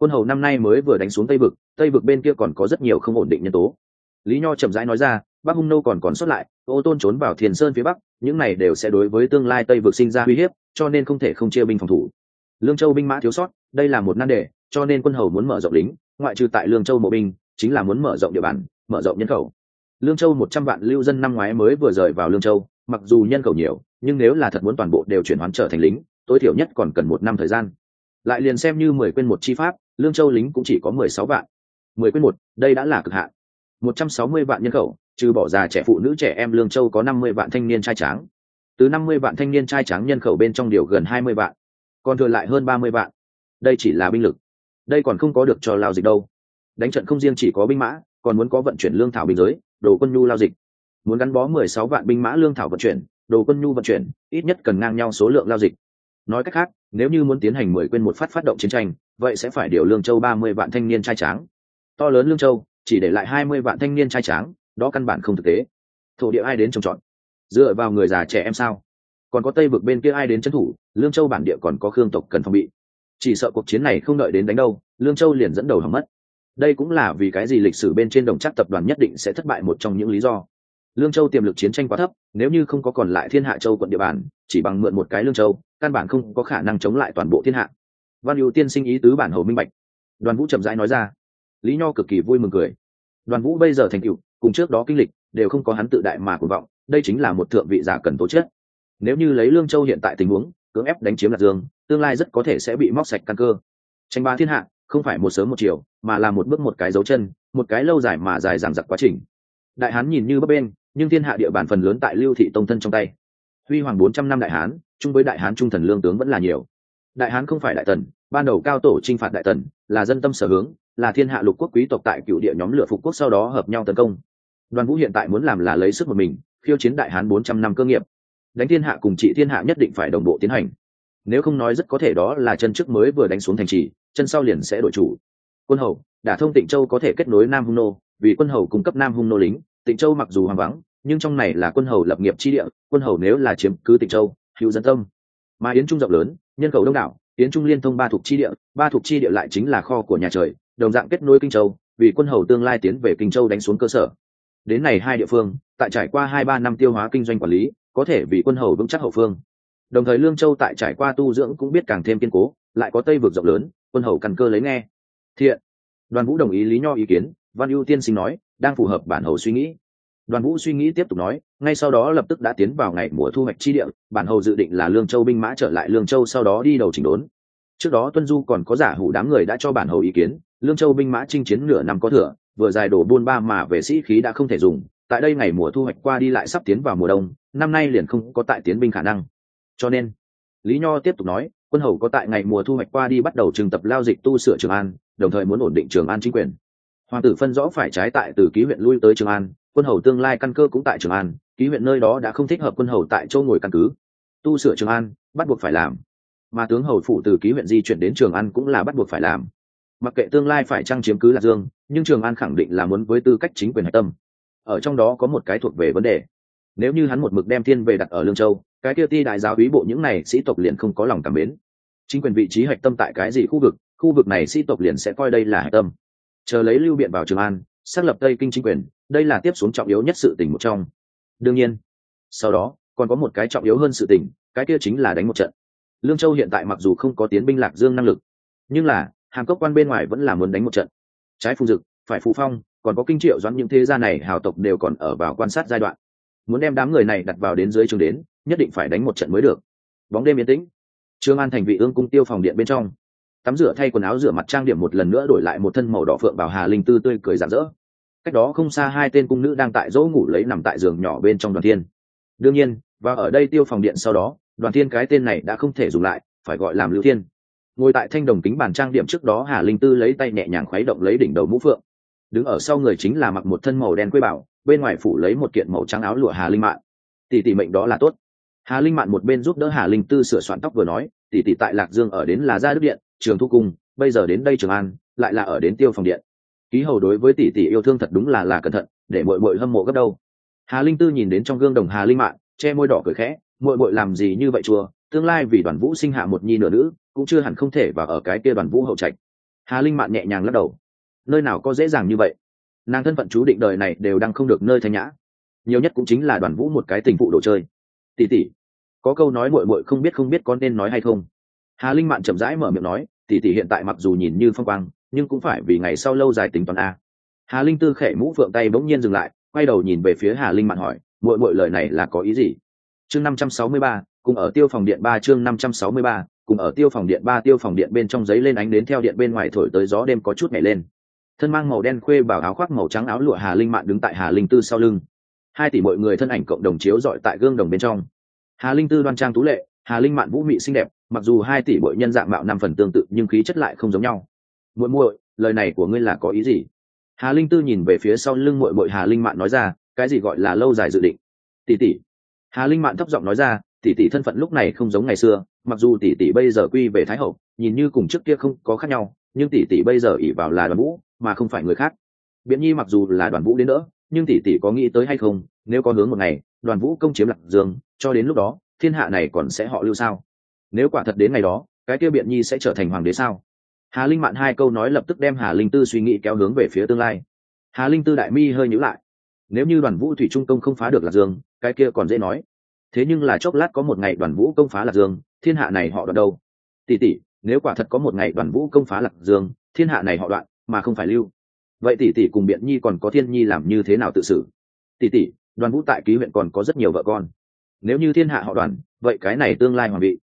quân hầu năm nay mới vừa đánh xuống tây vực tây vực bên kia còn có rất nhiều không ổn định nhân tố. Lý nho chậm rãi nói ra, bắc hung nô còn còn sót lại, ô tôn trốn vào thiền sơn phía bắc, những này đều sẽ đối với tương lai tây vực sinh ra uy hiếp, cho nên không thể không chia binh phòng thủ. Lương châu binh mã thiếu sót, đây là một nan đề, cho nên quân hầu muốn mở rộng lính, ngoại trừ tại lương châu mộ binh, chính là muốn mở rộng địa bàn, mở rộng nhân khẩu. Lương châu một trăm vạn lưu dân năm ngoái mới vừa rời vào lương châu, mặc dù nhân khẩu nhiều, nhưng nếu là thật muốn toàn bộ đều chuyển hoán trở thành lính, tối thiểu nhất còn cần một năm thời gian. Lại liền xem như mười quên một chi pháp lương châu lính cũng chỉ có mười sáu vạn. Mười quên một, đây đã là cực hạn. Một trăm sáu mươi vạn nhân khẩu, trừ bỏ già trẻ phụ nữ trẻ em, lương châu có năm mươi vạn thanh niên trai tráng. Từ năm mươi vạn thanh niên trai tráng nhân khẩu bên trong điều gần hai mươi vạn, còn thừa lại hơn ba mươi vạn. Đây chỉ là binh lực. Đây còn không có được cho lao dịch đâu. Đánh trận không riêng chỉ có binh mã, còn muốn có vận chuyển lương thảo biên giới, đồ quân nhu lao dịch. Muốn gắn bó mười sáu vạn binh mã lương thảo vận chuyển, đồ quân nhu vận chuyển, ít nhất cần ngang nhau số lượng lao dịch. Nói cách khác, nếu như muốn tiến hành mười quên một phát phát động chiến tranh vậy sẽ phải điều lương châu ba mươi vạn thanh niên trai tráng. To lớn lương châu, chỉ để lại hai mươi vạn thanh niên trai tráng, đó căn bản không thực tế. Thổ địa ai đến trồng trọt? Dựa vào người già trẻ em sao? Còn có tây vực bên kia ai đến trấn thủ? Lương châu bản địa còn có khương tộc cần phòng bị. Chỉ sợ cuộc chiến này không đợi đến đánh đâu, lương châu liền dẫn đầu hỏng mất. Đây cũng là vì cái gì lịch sử bên trên đồng chắc tập đoàn nhất định sẽ thất bại một trong những lý do. Lương châu tiềm lực chiến tranh quá thấp, nếu như không có còn lại thiên hạ châu quận địa bàn, chỉ bằng mượn một cái lương châu, căn bản không có khả năng chống lại toàn bộ thiên hạ văn ưu tiên sinh ý tứ bản hầu minh bạch. Đoàn vũ chậm rãi nói ra. Lý nho cực kỳ vui mừng cười. Đoàn vũ bây giờ thành cựu cùng trước đó kinh lịch, đều không có hắn tự đại mà cuồng vọng, đây chính là một thượng vị giả cần tố chết. nếu như lấy lương châu hiện tại tình huống, cưỡng ép đánh chiếm lạc dương, tương lai rất có thể sẽ bị móc sạch căn cơ. Tranh ba thiên hạ, không phải một sớm một chiều, mà là một bước một cái dấu chân, một cái lâu dài mà dài dằng dặc quá trình. Đại hán nhìn như bấp bên nhưng thiên hạ địa bàn phần lớn tại lưu thị tông thân trong tay. Huy hoàng bốn trăm năm đại hán, chung với đại hán trung thần lương tướng vẫn là nhiều đại hán không phải đại tần, ban đầu cao tổ t r i n h phạt đại tần, là dân tâm sở hướng, là thiên hạ lục quốc quý tộc tại cựu địa nhóm lửa phục quốc sau đó hợp nhau tấn công. Đoàn vũ hiện tại muốn làm là lấy sức một mình, khiêu chiến đại hán bốn trăm năm cơ nghiệp. Đánh thiên hạ cùng trị thiên hạ nhất định phải đồng bộ tiến hành. Nếu không nói rất có thể đó là chân trước mới vừa đánh xuống thành trì, chân sau liền sẽ đổi chủ. Quân hầu, đả thông tịnh châu có thể kết nối nam hung nô, vì quân hầu cung cấp nam hung nô lính, tịnh châu mặc dù hoang vắng, nhưng trong này là quân hầu lập nghiệp chi địa, quân hầu nếu là chiếm cứ tịnh châu, hữu dân tâm. Mà yến trung rộng lớn nhân khẩu đông đảo tiến trung liên thông ba thuộc chi địa, ba thuộc chi địa lại chính là kho của nhà trời, đồng dạng kết nối kinh châu, vì quân hầu tương lai tiến về kinh châu đánh xuống cơ sở. Đến này hai địa phương, tại trải qua hai ba năm tiêu hóa kinh doanh quản lý, có thể vì quân hầu vững chắc hậu phương. Đồng thời lương châu tại trải qua tu dưỡng cũng biết càng thêm kiên cố, lại có tây vực rộng lớn, quân hầu căn cơ lấy nghe. Thiện. Đoàn vũ đồng ý lý nho ý kiến, văn ưu tiên sinh nói, đang phù hợp bản hầu suy nghĩ đoàn vũ suy nghĩ tiếp tục nói, ngay sau đó lập tức đã tiến vào ngày mùa thu hoạch chi địa, bản hầu dự định là lương châu binh mã trở lại lương châu sau đó đi đầu chỉnh đốn. Trước đó tuân du còn có giả hủ đám người đã cho bản hầu ý kiến, lương châu binh mã chinh chiến nửa năm có thừa, vừa dài đổ buôn ba mà về sĩ khí đã không thể dùng, tại đây ngày mùa thu hoạch qua đi lại sắp tiến vào mùa đông, năm nay liền không có tại tiến binh khả năng. Cho nên, lý nho tiếp tục nói, quân hầu có tại ngày mùa thu hoạch qua đi bắt đầu trừng tập lao dịch tu sửa trường an, đồng thời muốn ổn định trường an chính quyền. Hoàng tử phân rõ phải trái tại từ ký huyện lui tới trường an quân hầu tương lai căn cơ cũng tại trường an, ký huyện nơi đó đã không thích hợp quân hầu tại châu ngồi căn cứ. Tu sửa trường an, bắt buộc phải làm. Mà tướng hầu phụ từ ký huyện di chuyển đến trường an cũng là bắt buộc phải làm. Mặc kệ tương lai phải trăng chiếm cứ lạc dương, nhưng trường an khẳng định là muốn với tư cách chính quyền hạch tâm. Ở trong đó có một cái thuộc về vấn đề. Nếu như hắn một mực đem thiên về đặt ở lương châu, cái kia ti đại giáo ý bộ những này sĩ tộc liền không có lòng cảm mến. Chính quyền vị trí hạch tâm tại cái gì khu vực khu vực này sĩ tộc liền sẽ coi đây là hạch tâm. Chờ lấy lưu biện vào trường an xác lập tây kinh chính quyền, đây là tiếp xuống trọng yếu nhất sự tình một trong. Đương nhiên, sau đó, còn có một cái trọng yếu hơn sự tình, cái kia chính là đánh một trận. Lương châu hiện tại mặc dù không có tiến binh lạc dương năng lực, nhưng là hàng cốc quan bên ngoài vẫn là muốn đánh một trận. Trái phù dực, phải phù phong, còn có kinh triệu doãn những thế gia này hào tộc đều còn ở vào quan sát giai đoạn. Muốn đem đám người này đặt vào đến dưới trường đến, nhất định phải đánh một trận mới được. Bóng đêm yên tĩnh. Trương an thành vị ương cung tiêu phòng điện bên trong. Tắm rửa thay quần áo rửa mặt trang điểm một lần nữa đổi lại một thân màu đỏ phượng vào hà linh tư tươi cười rạng rỡ cách đó không xa hai tên cung nữ đang tại dỗ ngủ lấy nằm tại giường nhỏ bên trong đoàn thiên. Đương nhiên, và ở đây tiêu phòng điện sau đó, đoàn thiên cái tên này đã không thể dùng lại, phải gọi làm lưu thiên. Ngồi tại thanh đồng kính bàn trang điểm trước đó hà linh tư lấy tay nhẹ nhàng khuấy động lấy đỉnh đầu mũ phượng. Đứng ở sau người chính là mặc một thân màu đen quê bảo, bên ngoài phủ lấy một kiện màu trắng áo lụa hà linh mạn. Tỷ tỷ mệnh đó là tốt. Hà linh mạn một bên giúp đỡ hà linh tư sửa soạn tóc vừa nói, tỷ tỷ tại lạc dương ở đến là gia đức điện, trường thu cung, bây giờ đến đây trường an, lại là ở đến tiêu phòng điện ký hầu đối với tỷ tỷ yêu thương thật đúng là là cẩn thận, để mội mội hâm mộ gấp đâu. Hà linh tư nhìn đến trong gương đồng hà linh mạng che môi đỏ cười khẽ, muội muội làm gì như vậy chùa? Tương lai vì đoàn vũ sinh hạ một nhi nửa nữ, cũng chưa hẳn không thể và ở cái kia đoàn vũ hậu trạch. Hà linh mạn nhẹ nhàng lắc đầu. Nơi nào có dễ dàng như vậy? Nàng thân phận chú định đời này đều đang không được nơi thanh nhã. Nhiều nhất cũng chính là đoàn vũ một cái tình phụ đồ chơi. Tỉ tỉ có câu nói muội muội không biết không biết có nên nói hay không? Hà linh mạn chậm rãi mở miệng nói tỉ tỉ hiện tại mặc dù nhìn như phong quang nhưng cũng phải vì ngày sau lâu dài tính toán a. Hà linh tư khẽ mũ phượng tay bỗng nhiên dừng lại, quay đầu nhìn về phía hà linh mạn hỏi, muội muội lời này là có ý gì? Chương năm trăm sáu mươi ba, cùng ở tiêu phòng điện ba chương năm trăm sáu mươi ba, cùng ở tiêu phòng điện ba tiêu phòng điện bên trong giấy lên ánh đến theo điện bên ngoài thổi tới gió đêm có chút nhảy lên. Thân mang màu đen khuê bảo áo khoác màu trắng áo lụa hà linh mạn đứng tại hà linh tư sau lưng. Hai tỷ mọi người thân ảnh cộng đồng chiếu dọi tại gương đồng bên trong. Hà linh tư đoan trang tú lệ, hà linh mạn vũ mị xinh đẹp, mặc dù hai tỷ bội nhân dạng mạo năm phần tương tự nhưng khí chất lại không giống nhau muội muội, lời này của ngươi là có ý gì? Hà linh tư nhìn về phía sau lưng muội muội hà linh mạn nói ra, cái gì gọi là lâu dài dự định? Tỷ tỷ. Hà linh mạn thấp giọng nói ra, tỷ tỷ thân phận lúc này không giống ngày xưa, mặc dù tỷ tỷ bây giờ quy về thái hậu, nhìn như cùng trước kia không có khác nhau, nhưng tỷ tỷ bây giờ ỉ vào là đoàn vũ, mà không phải người khác. Biện nhi mặc dù là đoàn vũ đến nữa nhưng tỷ tỷ có nghĩ tới hay không, nếu có hướng một ngày, đoàn vũ công chiếm lạc dương, cho đến lúc đó, thiên hạ này còn sẽ họ lưu sao? Nếu quả thật đến ngày đó, cái kia biện nhi sẽ trở thành hoàng đế sao? Hà linh mạn hai câu nói lập tức đem hà linh tư suy nghĩ kéo hướng về phía tương lai. Hà linh tư đại mi hơi nhữ lại. Nếu như đoàn vũ thủy trung công không phá được lạc dương, cái kia còn dễ nói. Thế nhưng là chốc lát có một ngày đoàn vũ công phá lạc dương, thiên hạ này họ đoạn đâu? Tỷ tỷ, nếu quả thật có một ngày đoàn vũ công phá lạc dương, thiên hạ này họ đoạn, mà không phải lưu. Vậy tỷ tỷ cùng biện nhi còn có thiên nhi làm như thế nào tự xử? Tỷ tỷ, đoàn vũ tại ký huyện còn có rất nhiều vợ con. Nếu như thiên hạ họ đoàn, vậy cái này tương lai hoàng vị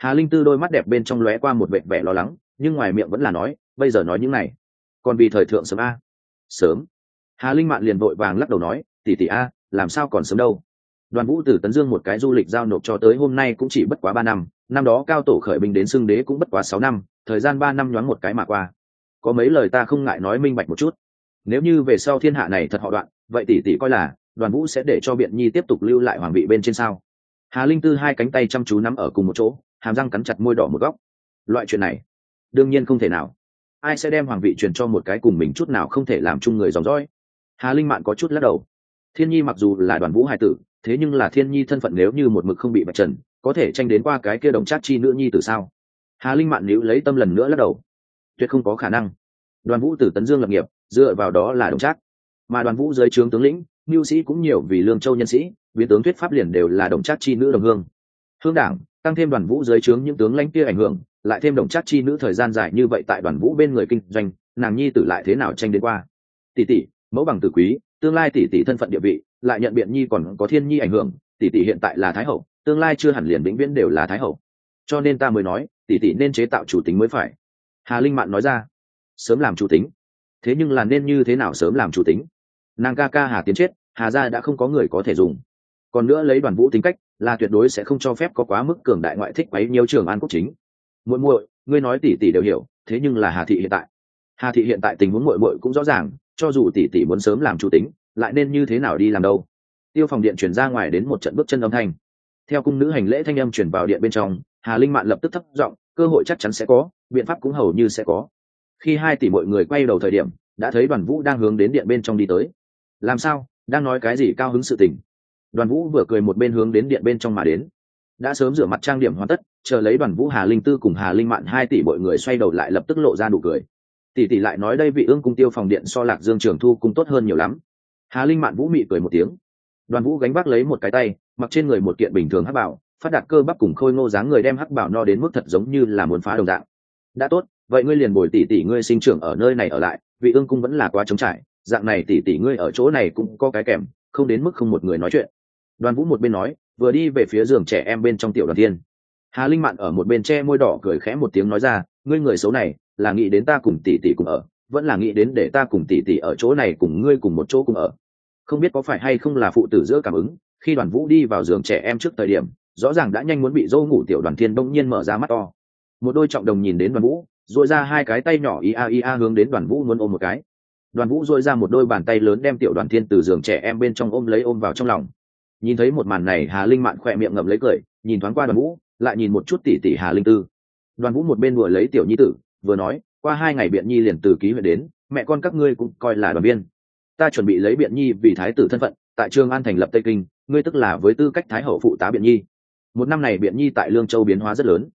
hà linh tư đôi mắt đẹp bên trong lóe qua một vệ vẻ lo lắng nhưng ngoài miệng vẫn là nói, bây giờ nói những này. Còn vì thời thượng sớm a. Sớm. Hà linh mạn liền vội vàng lắc đầu nói tỷ tỷ a, làm sao còn sớm đâu? Đoàn vũ từ tấn dương một cái du lịch giao nộp cho tới hôm nay cũng chỉ bất quá ba năm năm đó cao tổ khởi binh đến xưng đế cũng bất quá sáu năm, thời gian ba năm nhoáng một cái mà qua. Có mấy lời ta không ngại nói minh bạch một chút. Nếu như về sau thiên hạ này thật họ đoạn, vậy tỷ tỷ coi là, đoàn vũ sẽ để cho biện nhi tiếp tục lưu lại hoàng vị bên trên sao? Hà linh tư hai cánh tay chăm chú nắm ở cùng một chỗ, hàm răng cắn chặt môi đỏ một góc. Loại chuyện này đương nhiên không thể nào. Ai sẽ đem hoàng vị truyền cho một cái cùng mình chút nào không thể làm chung người dòng dõi? Hà linh mạn có chút lắc đầu. Thiên nhi mặc dù là đoàn vũ hải tử, thế nhưng là thiên nhi thân phận nếu như một mực không bị bạch trần, có thể tranh đến qua cái kia đồng chát chi nữ nhi từ sao? Hà linh mạn níu lấy tâm lần nữa lắc đầu. Tuyệt không có khả năng. Đoàn vũ từ tấn dương lập nghiệp, dựa vào đó là đồng trác. Mà đoàn vũ dưới trướng tướng lĩnh, mưu sĩ cũng nhiều vì lương châu nhân sĩ, biến tướng thuyết pháp liền đều là đồng trác chi nữ đồng hương. Hương đảng, tăng thêm đoàn vũ dưới trướng những tướng lãnh kia ảnh hưởng lại thêm đồng chắc chi nữ thời gian dài như vậy tại đoàn vũ bên người kinh doanh, nàng nhi tử lại thế nào tranh đến qua? Tỷ tỷ, mẫu bằng tử quý, tương lai tỷ tỷ thân phận địa vị, lại nhận biện nhi còn có thiên nhi ảnh hưởng, tỷ tỷ hiện tại là thái hậu, tương lai chưa hẳn liền vĩnh viễn đều là thái hậu. Cho nên ta mới nói, tỷ tỷ nên chế tạo chủ tính mới phải. Hà linh mạn nói ra, sớm làm chủ tính. Thế nhưng là nên như thế nào sớm làm chủ tính? Nàng ca ca hà tiến chết, hà gia đã không có người có thể dùng. Còn nữa lấy đoàn vũ tính cách, là tuyệt đối sẽ không cho phép có quá mức cường đại ngoại thích quấy nhiều trường an quốc chính muội muội, ngươi nói tỷ tỷ đều hiểu, thế nhưng là hà thị hiện tại. Hà thị hiện tại tình huống muội muội cũng rõ ràng, cho dù tỷ tỷ muốn sớm làm chủ tính, lại nên như thế nào đi làm đâu. Tiêu phòng điện chuyển ra ngoài đến một trận bước chân âm thanh. Theo cung nữ hành lễ thanh âm chuyển vào điện bên trong, hà linh mạn lập tức thấp giọng, cơ hội chắc chắn sẽ có, biện pháp cũng hầu như sẽ có. Khi hai tỷ mọi người quay đầu thời điểm, đã thấy đoàn vũ đang hướng đến điện bên trong đi tới. Làm sao? Đang nói cái gì cao hứng sự tình? Đoàn vũ vừa cười một bên hướng đến điện bên trong mà đến. Đã sớm rửa mặt trang điểm hoàn tất chờ lấy đoàn vũ hà linh tư cùng hà linh mạn hai tỷ mọi người xoay đầu lại lập tức lộ ra nụ cười. Tỷ tỷ lại nói đây vị ương cung tiêu phòng điện so lạc dương trường thu cung tốt hơn nhiều lắm. Hà linh mạn vũ mị cười một tiếng. Đoàn vũ gánh vác lấy một cái tay, mặc trên người một kiện bình thường hắc bảo, phát đạt cơ bắp cùng khôi ngô dáng người đem hắc bảo no đến mức thật giống như là muốn phá đồng dạng. Đã tốt, vậy ngươi liền bồi tỷ tỷ ngươi sinh trưởng ở nơi này ở lại, vị ương cung vẫn là quá trống trải, dạng này tỷ tỷ ngươi ở chỗ này cũng có cái kèm, không đến mức không một người nói chuyện. Đoàn vũ một bên nói, vừa đi về phía giường trẻ em bên trong tiểu đoàn thiên hà linh mạn ở một bên che môi đỏ cười khẽ một tiếng nói ra, ngươi người xấu này, là nghĩ đến ta cùng tỷ tỷ cùng ở, vẫn là nghĩ đến để ta cùng tỷ tỷ ở chỗ này cùng ngươi cùng một chỗ cùng ở. Không biết có phải hay không là phụ tử giữa cảm ứng, khi đoàn vũ đi vào giường trẻ em trước thời điểm, rõ ràng đã nhanh muốn bị dâu ngủ tiểu đoàn thiên đông nhiên mở ra mắt to. Một đôi trọng đồng nhìn đến đoàn vũ dội ra hai cái tay nhỏ ia ia hướng đến đoàn vũ muốn ôm một cái. Đoàn vũ dội ra một đôi bàn tay lớn đem tiểu đoàn thiên từ giường trẻ em bên trong ôm lấy ôm vào trong lòng. Nhìn thấy một màn này, hà linh mạn khỏe miệng ngậm lấy cười, nhìn thoáng qua đoàn vũ lại nhìn một chút tỷ tỷ hà linh tư. Đoàn vũ một bên vừa lấy tiểu nhi tử, vừa nói, qua hai ngày biện nhi liền từ ký huyện đến, mẹ con các ngươi cũng coi là đoàn viên. Ta chuẩn bị lấy biện nhi vì thái tử thân phận, tại trường an thành lập tây kinh, ngươi tức là với tư cách thái hậu phụ tá biện nhi. Một năm này biện nhi tại lương châu biến hóa rất lớn.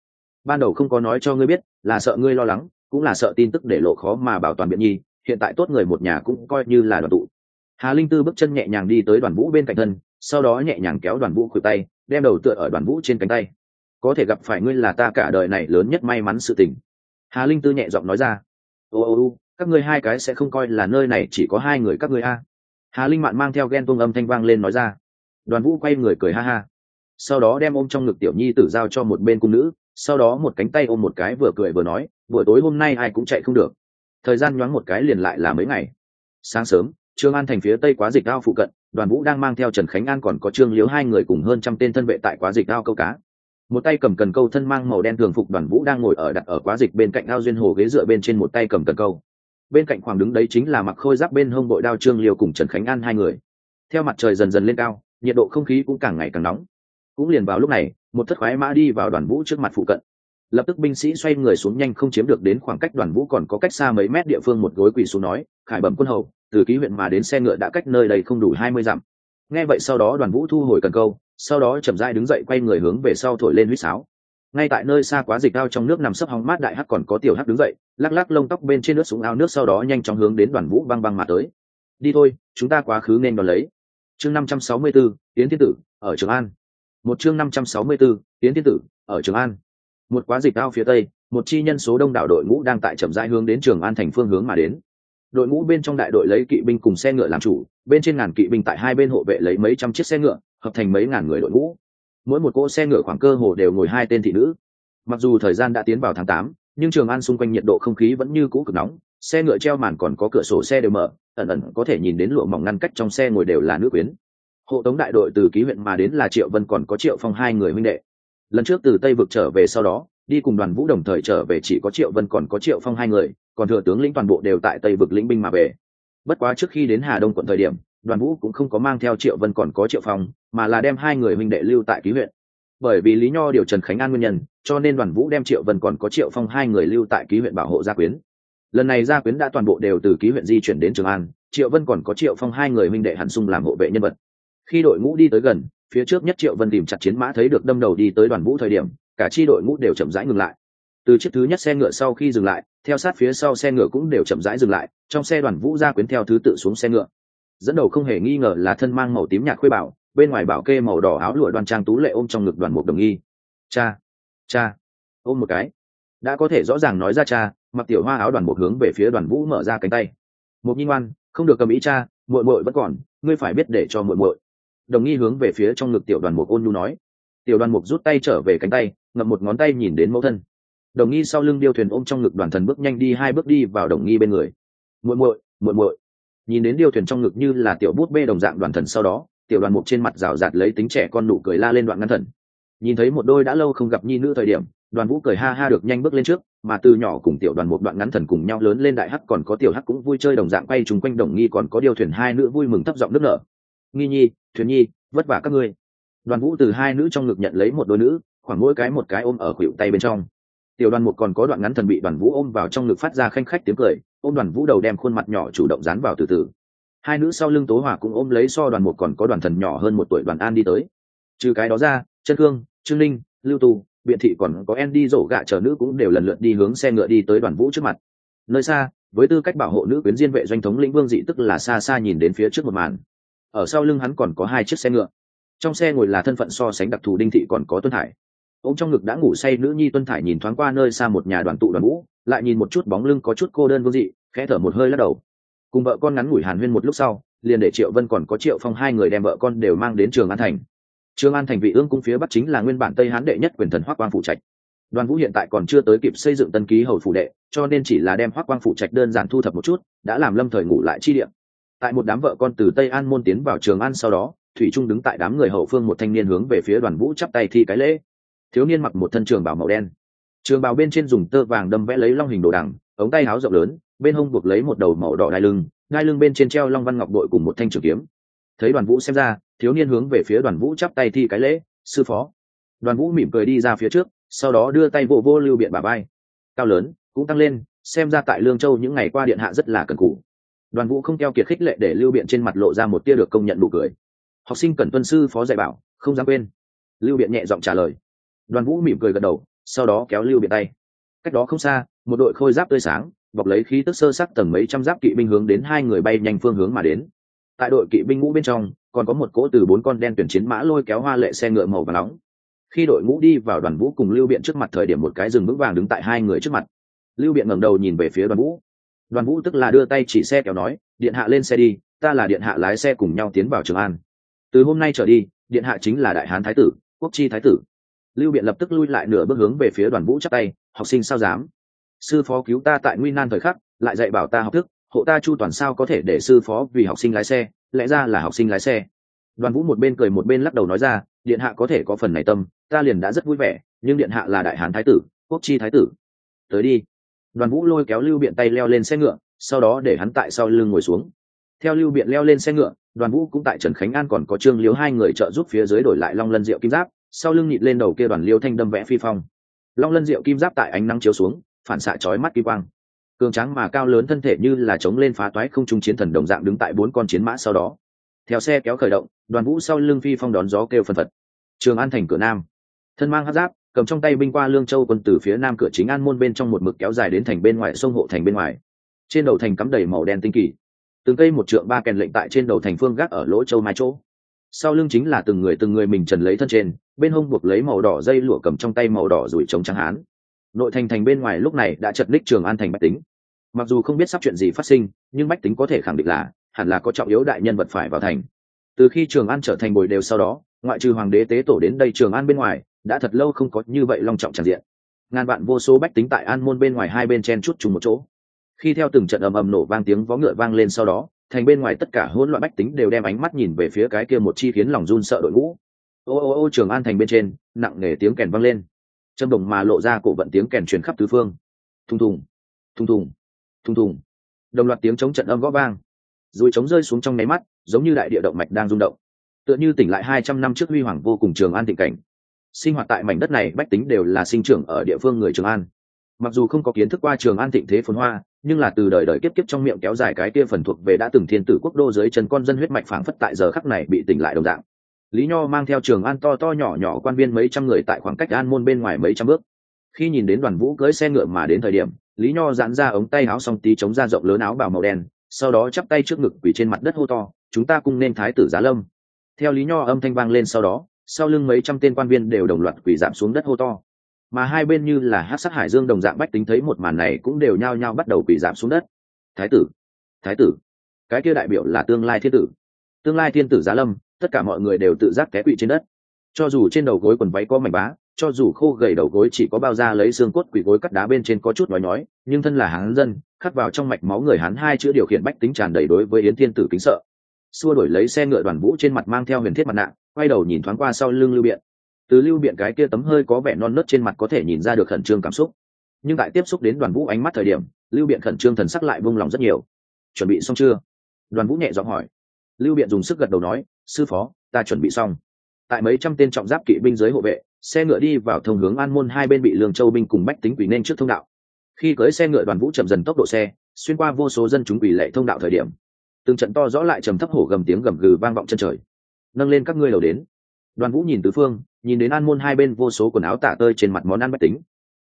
Ban đầu không có nói cho ngươi biết, là sợ ngươi lo lắng, cũng là sợ tin tức để lộ khó mà bảo toàn biện nhi, hiện tại tốt người một nhà cũng coi như là đoàn tụ. Hà linh tư bước chân nhẹ nhàng đi tới đoàn vũ bên cạnh thân, sau đó nhẹ nhàng kéo đoàn vũ khuỷu tay, đem đầu tựa ở đoàn vũ trên cánh tay có thể gặp phải ngươi là ta cả đời này lớn nhất may mắn sự tình. Hà linh tư nhẹ giọng nói ra. Ô ô ô, các ngươi hai cái sẽ không coi là nơi này chỉ có hai người các ngươi a. Hà linh mạn mang theo ghen tuông âm thanh vang lên nói ra. Đoàn vũ quay người cười ha ha. Sau đó đem ôm trong ngực tiểu nhi tử giao cho một bên cung nữ, sau đó một cánh tay ôm một cái vừa cười vừa nói, buổi tối hôm nay ai cũng chạy không được. Thời gian nhoáng một cái liền lại là mấy ngày. Sáng sớm, trương an thành phía tây quá dịch ao phụ cận, đoàn vũ đang mang theo trần khánh an còn có trương liếu hai người cùng hơn trăm tên thân vệ tại quá dịch ao câu cá một tay cầm cần câu thân mang màu đen thường phục đoàn vũ đang ngồi ở đặt ở quá dịch bên cạnh ao duyên hồ ghế dựa bên trên một tay cầm cần câu. Bên cạnh khoảng đứng đấy chính là mặc khôi giáp bên hông bội đao trương liêu cùng trần khánh an hai người. Theo mặt trời dần dần lên cao, nhiệt độ không khí cũng càng ngày càng nóng. Cũng liền vào lúc này, một thất khoái mã đi vào đoàn vũ trước mặt phụ cận. Lập tức binh sĩ xoay người xuống nhanh không chiếm được đến khoảng cách đoàn vũ còn có cách xa mấy mét địa phương một gối quỳ xuống nói, khải bẩm quân hầu, từ ký huyện mà đến xe ngựa đã cách nơi đây không đủ hai mươi dặm. Nghe vậy sau đó đoàn vũ thu hồi cần câu sau đó chậm rãi đứng dậy quay người hướng về sau thổi lên huýt sáo. Ngay tại nơi xa quá dịch ao trong nước nằm sấp hóng mát đại hắc còn có tiểu hắc đứng dậy lắc lắc lông tóc bên trên nước súng ao nước sau đó nhanh chóng hướng đến đoàn vũ băng băng mà tới. Đi thôi chúng ta quá khứ nên đón lấy. Chương năm trăm sáu mươi 564, tiến thiên tử ở trường an. Một chương năm trăm sáu mươi 564, tiến thiên tử ở trường an. Một quá dịch ao phía tây một chi nhân số đông đảo đội ngũ đang tại chậm rãi hướng đến trường an thành phương hướng mà đến. Đội ngũ bên trong đại đội lấy kỵ binh cùng xe ngựa làm chủ bên trên ngàn kỵ binh tại hai bên hộ vệ lấy mấy trăm chiếc xe ngựa hợp thành mấy ngàn người đội ngũ. Mỗi một cỗ xe ngựa khoảng cơ hồ đều ngồi hai tên thị nữ. Mặc dù thời gian đã tiến vào tháng tám, nhưng trường an xung quanh nhiệt độ không khí vẫn như cũ cực nóng. Xe ngựa treo màn còn có cửa sổ xe đều mở, ẩn ẩn có thể nhìn đến lụa mỏng ngăn cách trong xe ngồi đều là nữ quyến. Hộ tống đại đội từ ký huyện mà đến là triệu vân còn có triệu phong hai người huynh đệ. Lần trước từ tây vực trở về sau đó, đi cùng đoàn vũ đồng thời trở về chỉ có triệu vân còn có triệu phong hai người, còn thừa tướng lĩnh toàn bộ đều tại tây vực lĩnh binh mà về. Bất quá trước khi đến hà đông quận thời điểm đoàn vũ cũng không có mang theo triệu vân còn có triệu phong, mà là đem hai người huynh đệ lưu tại ký huyện. Bởi vì lý nho điều trần khánh an nguyên nhân, cho nên đoàn vũ đem triệu vân còn có triệu phong hai người lưu tại ký huyện bảo hộ gia quyến. Lần này gia quyến đã toàn bộ đều từ ký huyện di chuyển đến trường an, triệu vân còn có triệu phong hai người huynh đệ hẳn sung làm hộ vệ nhân vật. Khi đội ngũ đi tới gần, phía trước nhất triệu vân tìm chặt chiến mã thấy được đâm đầu đi tới đoàn vũ thời điểm, cả chi đội ngũ đều chậm rãi ngừng lại. Từ chiếc thứ nhất xe ngựa sau khi dừng lại, theo sát phía sau xe ngựa cũng đều chậm rãi dừng lại, trong xe đoàn vũ gia quyến theo thứ tự xuống xe ngựa dẫn đầu không hề nghi ngờ là thân mang màu tím nhạt khuê bảo, bên ngoài bảo kê màu đỏ áo lụa đoan trang tú lệ ôm trong ngực đoàn mục đồng nghi. Cha cha, ôm một cái. Đã có thể rõ ràng nói ra cha, mặc tiểu hoa áo đoàn mục hướng về phía đoàn vũ mở ra cánh tay. Một nhi ngoan, không được cầm ý cha, muội muội vẫn còn, ngươi phải biết để cho muội muội. Đồng nghi hướng về phía trong ngực tiểu đoàn mục ôn nhu nói. Tiểu đoàn mục rút tay trở về cánh tay, ngậm một ngón tay nhìn đến mẫu thân. Đồng nghi sau lưng điêu thuyền ôm trong ngực đoàn thần bước nhanh đi hai bước đi vào đồng nghi bên người. Muội muội muội muội nhìn đến điêu thuyền trong ngực như là tiểu bút bê đồng dạng đoàn thần sau đó, tiểu đoàn mục trên mặt rào rạt lấy tính trẻ con nụ cười la lên đoạn ngăn thần. Nhìn thấy một đôi đã lâu không gặp nhi nữ thời điểm, đoàn vũ cười ha ha được nhanh bước lên trước, mà từ nhỏ cùng tiểu đoàn một đoạn ngắn thần cùng nhau lớn lên đại hắc còn có tiểu hắc cũng vui chơi đồng dạng quay chung quanh đồng nghi còn có điều thuyền hai nữ vui mừng thấp giọng nước nở. Nghi nhi, thuyền nhi, vất vả các ngươi. Đoàn vũ từ hai nữ trong ngực nhận lấy một đôi nữ, khoảng mỗi cái một cái ôm ở khuỷu tay bên trong. Tiểu đoàn một còn có đoạn ngắn thần bị đoàn vũ ôm vào trong ngực phát ra khanh khách tiếng cười ôm đoàn vũ đầu đem khuôn mặt nhỏ chủ động dán vào từ từ. Hai nữ sau lưng tố Hòa cũng ôm lấy so đoàn một còn có đoàn thần nhỏ hơn một tuổi đoàn an đi tới. Trừ cái đó ra chân cương trương linh lưu tu, biện thị còn có en đi rổ gạ chờ nữ cũng đều lần lượt đi hướng xe ngựa đi tới đoàn vũ trước mặt. Nơi xa, với tư cách bảo hộ nữ quyến diên vệ doanh thống lĩnh vương dị tức là xa xa nhìn đến phía trước một màn. Ở sau lưng hắn còn có hai chiếc xe ngựa. Trong xe ngồi là thân phận so sánh đặc thù đinh thị còn có tuân Hải. ông trong ngực đã ngủ say nữ nhi tuân thải nhìn thoáng qua nơi xa một nhà đoàn tụ đoàn vũ lại nhìn một chút bóng lưng có chút cô đơn vô dị, khẽ thở một hơi lắc đầu. Cùng vợ con ngắn ngủi hàn huyên một lúc sau, liền để triệu vân còn có triệu phong hai người đem vợ con đều mang đến trường an thành. Trường an thành vị ương cung phía bắc chính là nguyên bản tây hán đệ nhất quyền thần hoác quang phụ trạch. Đoàn vũ hiện tại còn chưa tới kịp xây dựng tân ký hầu phủ đệ, cho nên chỉ là đem hoác quang phụ trạch đơn giản thu thập một chút, đã làm lâm thời ngủ lại chi điểm tại một đám vợ con từ tây an môn tiến vào trường an sau đó, thủy trung đứng tại đám người hậu phương một thanh niên hướng về phía đoàn vũ chắp tay thi cái lễ. Thiếu niên mặc một thân trường bảo màu đen trường bào bên trên dùng tơ vàng đâm vẽ lấy long hình đồ đằng, ống tay áo rộng lớn, bên hông buộc lấy một đầu màu đỏ đai lưng ngai lưng bên trên treo long văn ngọc đội cùng một thanh trường kiếm. Thấy đoàn vũ xem ra, thiếu niên hướng về phía đoàn vũ chắp tay thi cái lễ, sư phó. Đoàn vũ mỉm cười đi ra phía trước, sau đó đưa tay vô vô lưu biện bà bay cao lớn, cũng tăng lên, xem ra tại lương châu những ngày qua điện hạ rất là cần cũ đoàn vũ không keo kiệt khích lệ để lưu biện trên mặt lộ ra một tia được công nhận đủ cười. Học sinh cần tuân sư phó dạy bảo, không dám quên. Lưu biện nhẹ giọng trả lời. Đoàn vũ mỉm cười gật đầu sau đó kéo lưu biện tay. Cách đó không xa, một đội khôi giáp tươi sáng, bọc lấy khí tức sơ sắc tầng mấy trăm giáp kỵ binh hướng đến hai người bay nhanh phương hướng mà đến. Tại đội kỵ binh ngũ bên trong, còn có một cỗ từ bốn con đen tuyển chiến mã lôi kéo hoa lệ xe ngựa màu và nóng. Khi đội ngũ đi vào đoàn vũ cùng lưu biện trước mặt thời điểm một cái rừng vững vàng đứng tại hai người trước mặt. Lưu biện ngẩng đầu nhìn về phía đoàn vũ. Đoàn vũ tức là đưa tay chỉ xe kéo nói, điện hạ lên xe đi, ta là điện hạ lái xe cùng nhau tiến vào trường an. Từ hôm nay trở đi, điện hạ chính là đại hán thái tử, quốc chi thái tử lưu biện lập tức lui lại nửa bước hướng về phía đoàn vũ chắc tay, học sinh sao dám? Sư phó cứu ta tại nguy nan thời khắc, lại dạy bảo ta học thức, hộ ta chu toàn sao có thể để sư phó vì học sinh lái xe, lẽ ra là học sinh lái xe. Đoàn vũ một bên cười một bên lắc đầu nói ra, điện hạ có thể có phần này tâm, ta liền đã rất vui vẻ, nhưng điện hạ là đại hán thái tử, quốc chi thái tử. Tới đi. Đoàn vũ lôi kéo lưu biện tay leo lên xe ngựa, sau đó để hắn tại sau lưng ngồi xuống. Theo lưu biện leo lên xe ngựa, đoàn vũ cũng tại trần khánh an còn có trương liếu hai người trợ giúp phía dưới đổi lại long lân Diệu kim giáp sau lưng nhịt lên đầu kia đoàn liêu thanh đâm vẽ phi phong. Long lân rượu kim giáp tại ánh nắng chiếu xuống, phản xạ chói mắt kim quang. Cường tráng mà cao lớn thân thể như là chống lên phá toái không trung chiến thần đồng dạng đứng tại bốn con chiến mã sau đó. Theo xe kéo khởi động, đoàn vũ sau lưng phi phong đón gió kêu phân phật. Trường an thành cửa nam. Thân mang hát giáp, cầm trong tay binh qua lương châu quân từ phía nam cửa chính an môn bên trong một mực kéo dài đến thành bên ngoài sông hộ thành bên ngoài. Trên đầu thành cắm đầy màu đen tinh kỳ. Từng cây một trượng ba kèn lệnh tại trên đầu thành phương gác ở lỗ châu mai chỗ sau lưng chính là từng người từng người mình trần lấy thân trên, bên hông buộc lấy màu đỏ dây lụa cầm trong tay màu đỏ rủi chống trắng hán. Nội thành thành bên ngoài lúc này đã chật ních trường an thành bách tính. Mặc dù không biết sắp chuyện gì phát sinh, nhưng bách tính có thể khẳng định là, hẳn là có trọng yếu đại nhân vật phải vào thành. Từ khi trường an trở thành bồi đều sau đó, ngoại trừ hoàng đế tế tổ đến đây trường an bên ngoài, đã thật lâu không có như vậy long trọng tràn diện. Ngàn vạn vô số bách tính tại an môn bên ngoài hai bên chen chút chung một chỗ. Khi theo từng trận ầm ầm nổ vang tiếng vó ngựa vang lên sau đó thành bên ngoài tất cả hỗn loạn bách tính đều đem ánh mắt nhìn về phía cái kia một chi khiến lòng run sợ đội ngũ. Ô ô ô, trường an thành bên trên, nặng nề tiếng kèn vang lên. Châm đồng mà lộ ra cổ vận tiếng kèn truyền khắp tứ phương. Thùng thùng thùng thùng thùng thùng. Đồng loạt tiếng chống trận âm gõ vang. Rồi chống rơi xuống trong nháy mắt, giống như đại địa động mạch đang rung động. Tựa như tỉnh lại hai trăm năm trước huy hoàng vô cùng trường an thịnh cảnh. Sinh hoạt tại mảnh đất này bách tính đều là sinh trưởng ở địa phương người trường an mặc dù không có kiến thức qua trường an thịnh thế phồn hoa, nhưng là từ đời đời kiếp kiếp trong miệng kéo dài cái kia phần thuộc về đã từng thiên tử quốc đô dưới chân con dân huyết mạch phảng phất tại giờ khắc này bị tỉnh lại đồng dạng. Lý nho mang theo trường an to to nhỏ nhỏ quan viên mấy trăm người tại khoảng cách an môn bên ngoài mấy trăm bước. Khi nhìn đến đoàn vũ cưới xe ngựa mà đến thời điểm, lý nho giãn ra ống tay áo xong tí chống ra rộng lớn áo bào màu đen, sau đó chắp tay trước ngực quỳ trên mặt đất hô to, chúng ta cùng nên thái tử giá lâm. Theo lý nho âm thanh vang lên sau đó, sau lưng mấy trăm tên quan viên đều đồng loạt quỳ giảm xuống đất hô to mà hai bên như là hát sát hải dương đồng dạng bách tính thấy một màn này cũng đều nhao nhao bắt đầu quỳ giảm xuống đất. Thái tử thái tử cái kia đại biểu là tương lai thiên tử. Tương lai thiên tử giá lâm tất cả mọi người đều tự giác té quỵ trên đất. Cho dù trên đầu gối quần váy có mảnh bá cho dù khô gầy đầu gối chỉ có bao da lấy xương cốt quỷ gối cắt đá bên trên có chút nói nói, nhưng thân là hán dân khắc vào trong mạch máu người hán hai chữ điều khiển bách tính tràn đầy đối với yến thiên tử kính sợ. Xua đổi lấy xe ngựa đoàn vũ trên mặt mang theo huyền thiết mặt nạ quay đầu nhìn thoáng qua sau lưng lưu biện từ lưu biện cái kia tấm hơi có vẻ non nớt trên mặt có thể nhìn ra được khẩn trương cảm xúc. Nhưng tại tiếp xúc đến đoàn vũ ánh mắt thời điểm, lưu biện khẩn trương thần sắc lại vung lòng rất nhiều. Chuẩn bị xong chưa? Đoàn vũ nhẹ giọng hỏi. Lưu biện dùng sức gật đầu nói, sư phó, ta chuẩn bị xong. Tại mấy trăm tên trọng giáp kỵ binh giới hộ vệ, xe ngựa đi vào thông hướng an môn hai bên bị lương châu binh cùng bách tính quỷ nên trước thông đạo. Khi cưới xe ngựa, đoàn vũ chậm dần tốc độ xe, xuyên qua vô số dân chúng quỷ lệ thông đạo thời điểm, từng trận to rõ lại trầm thấp hổ gầm tiếng gầm gừ vang vọng chân trời. Nâng lên các ngươi lầu đến. Đoàn vũ nhìn tứ phương nhìn đến an môn hai bên vô số quần áo tả tơi trên mặt món ăn bách tính.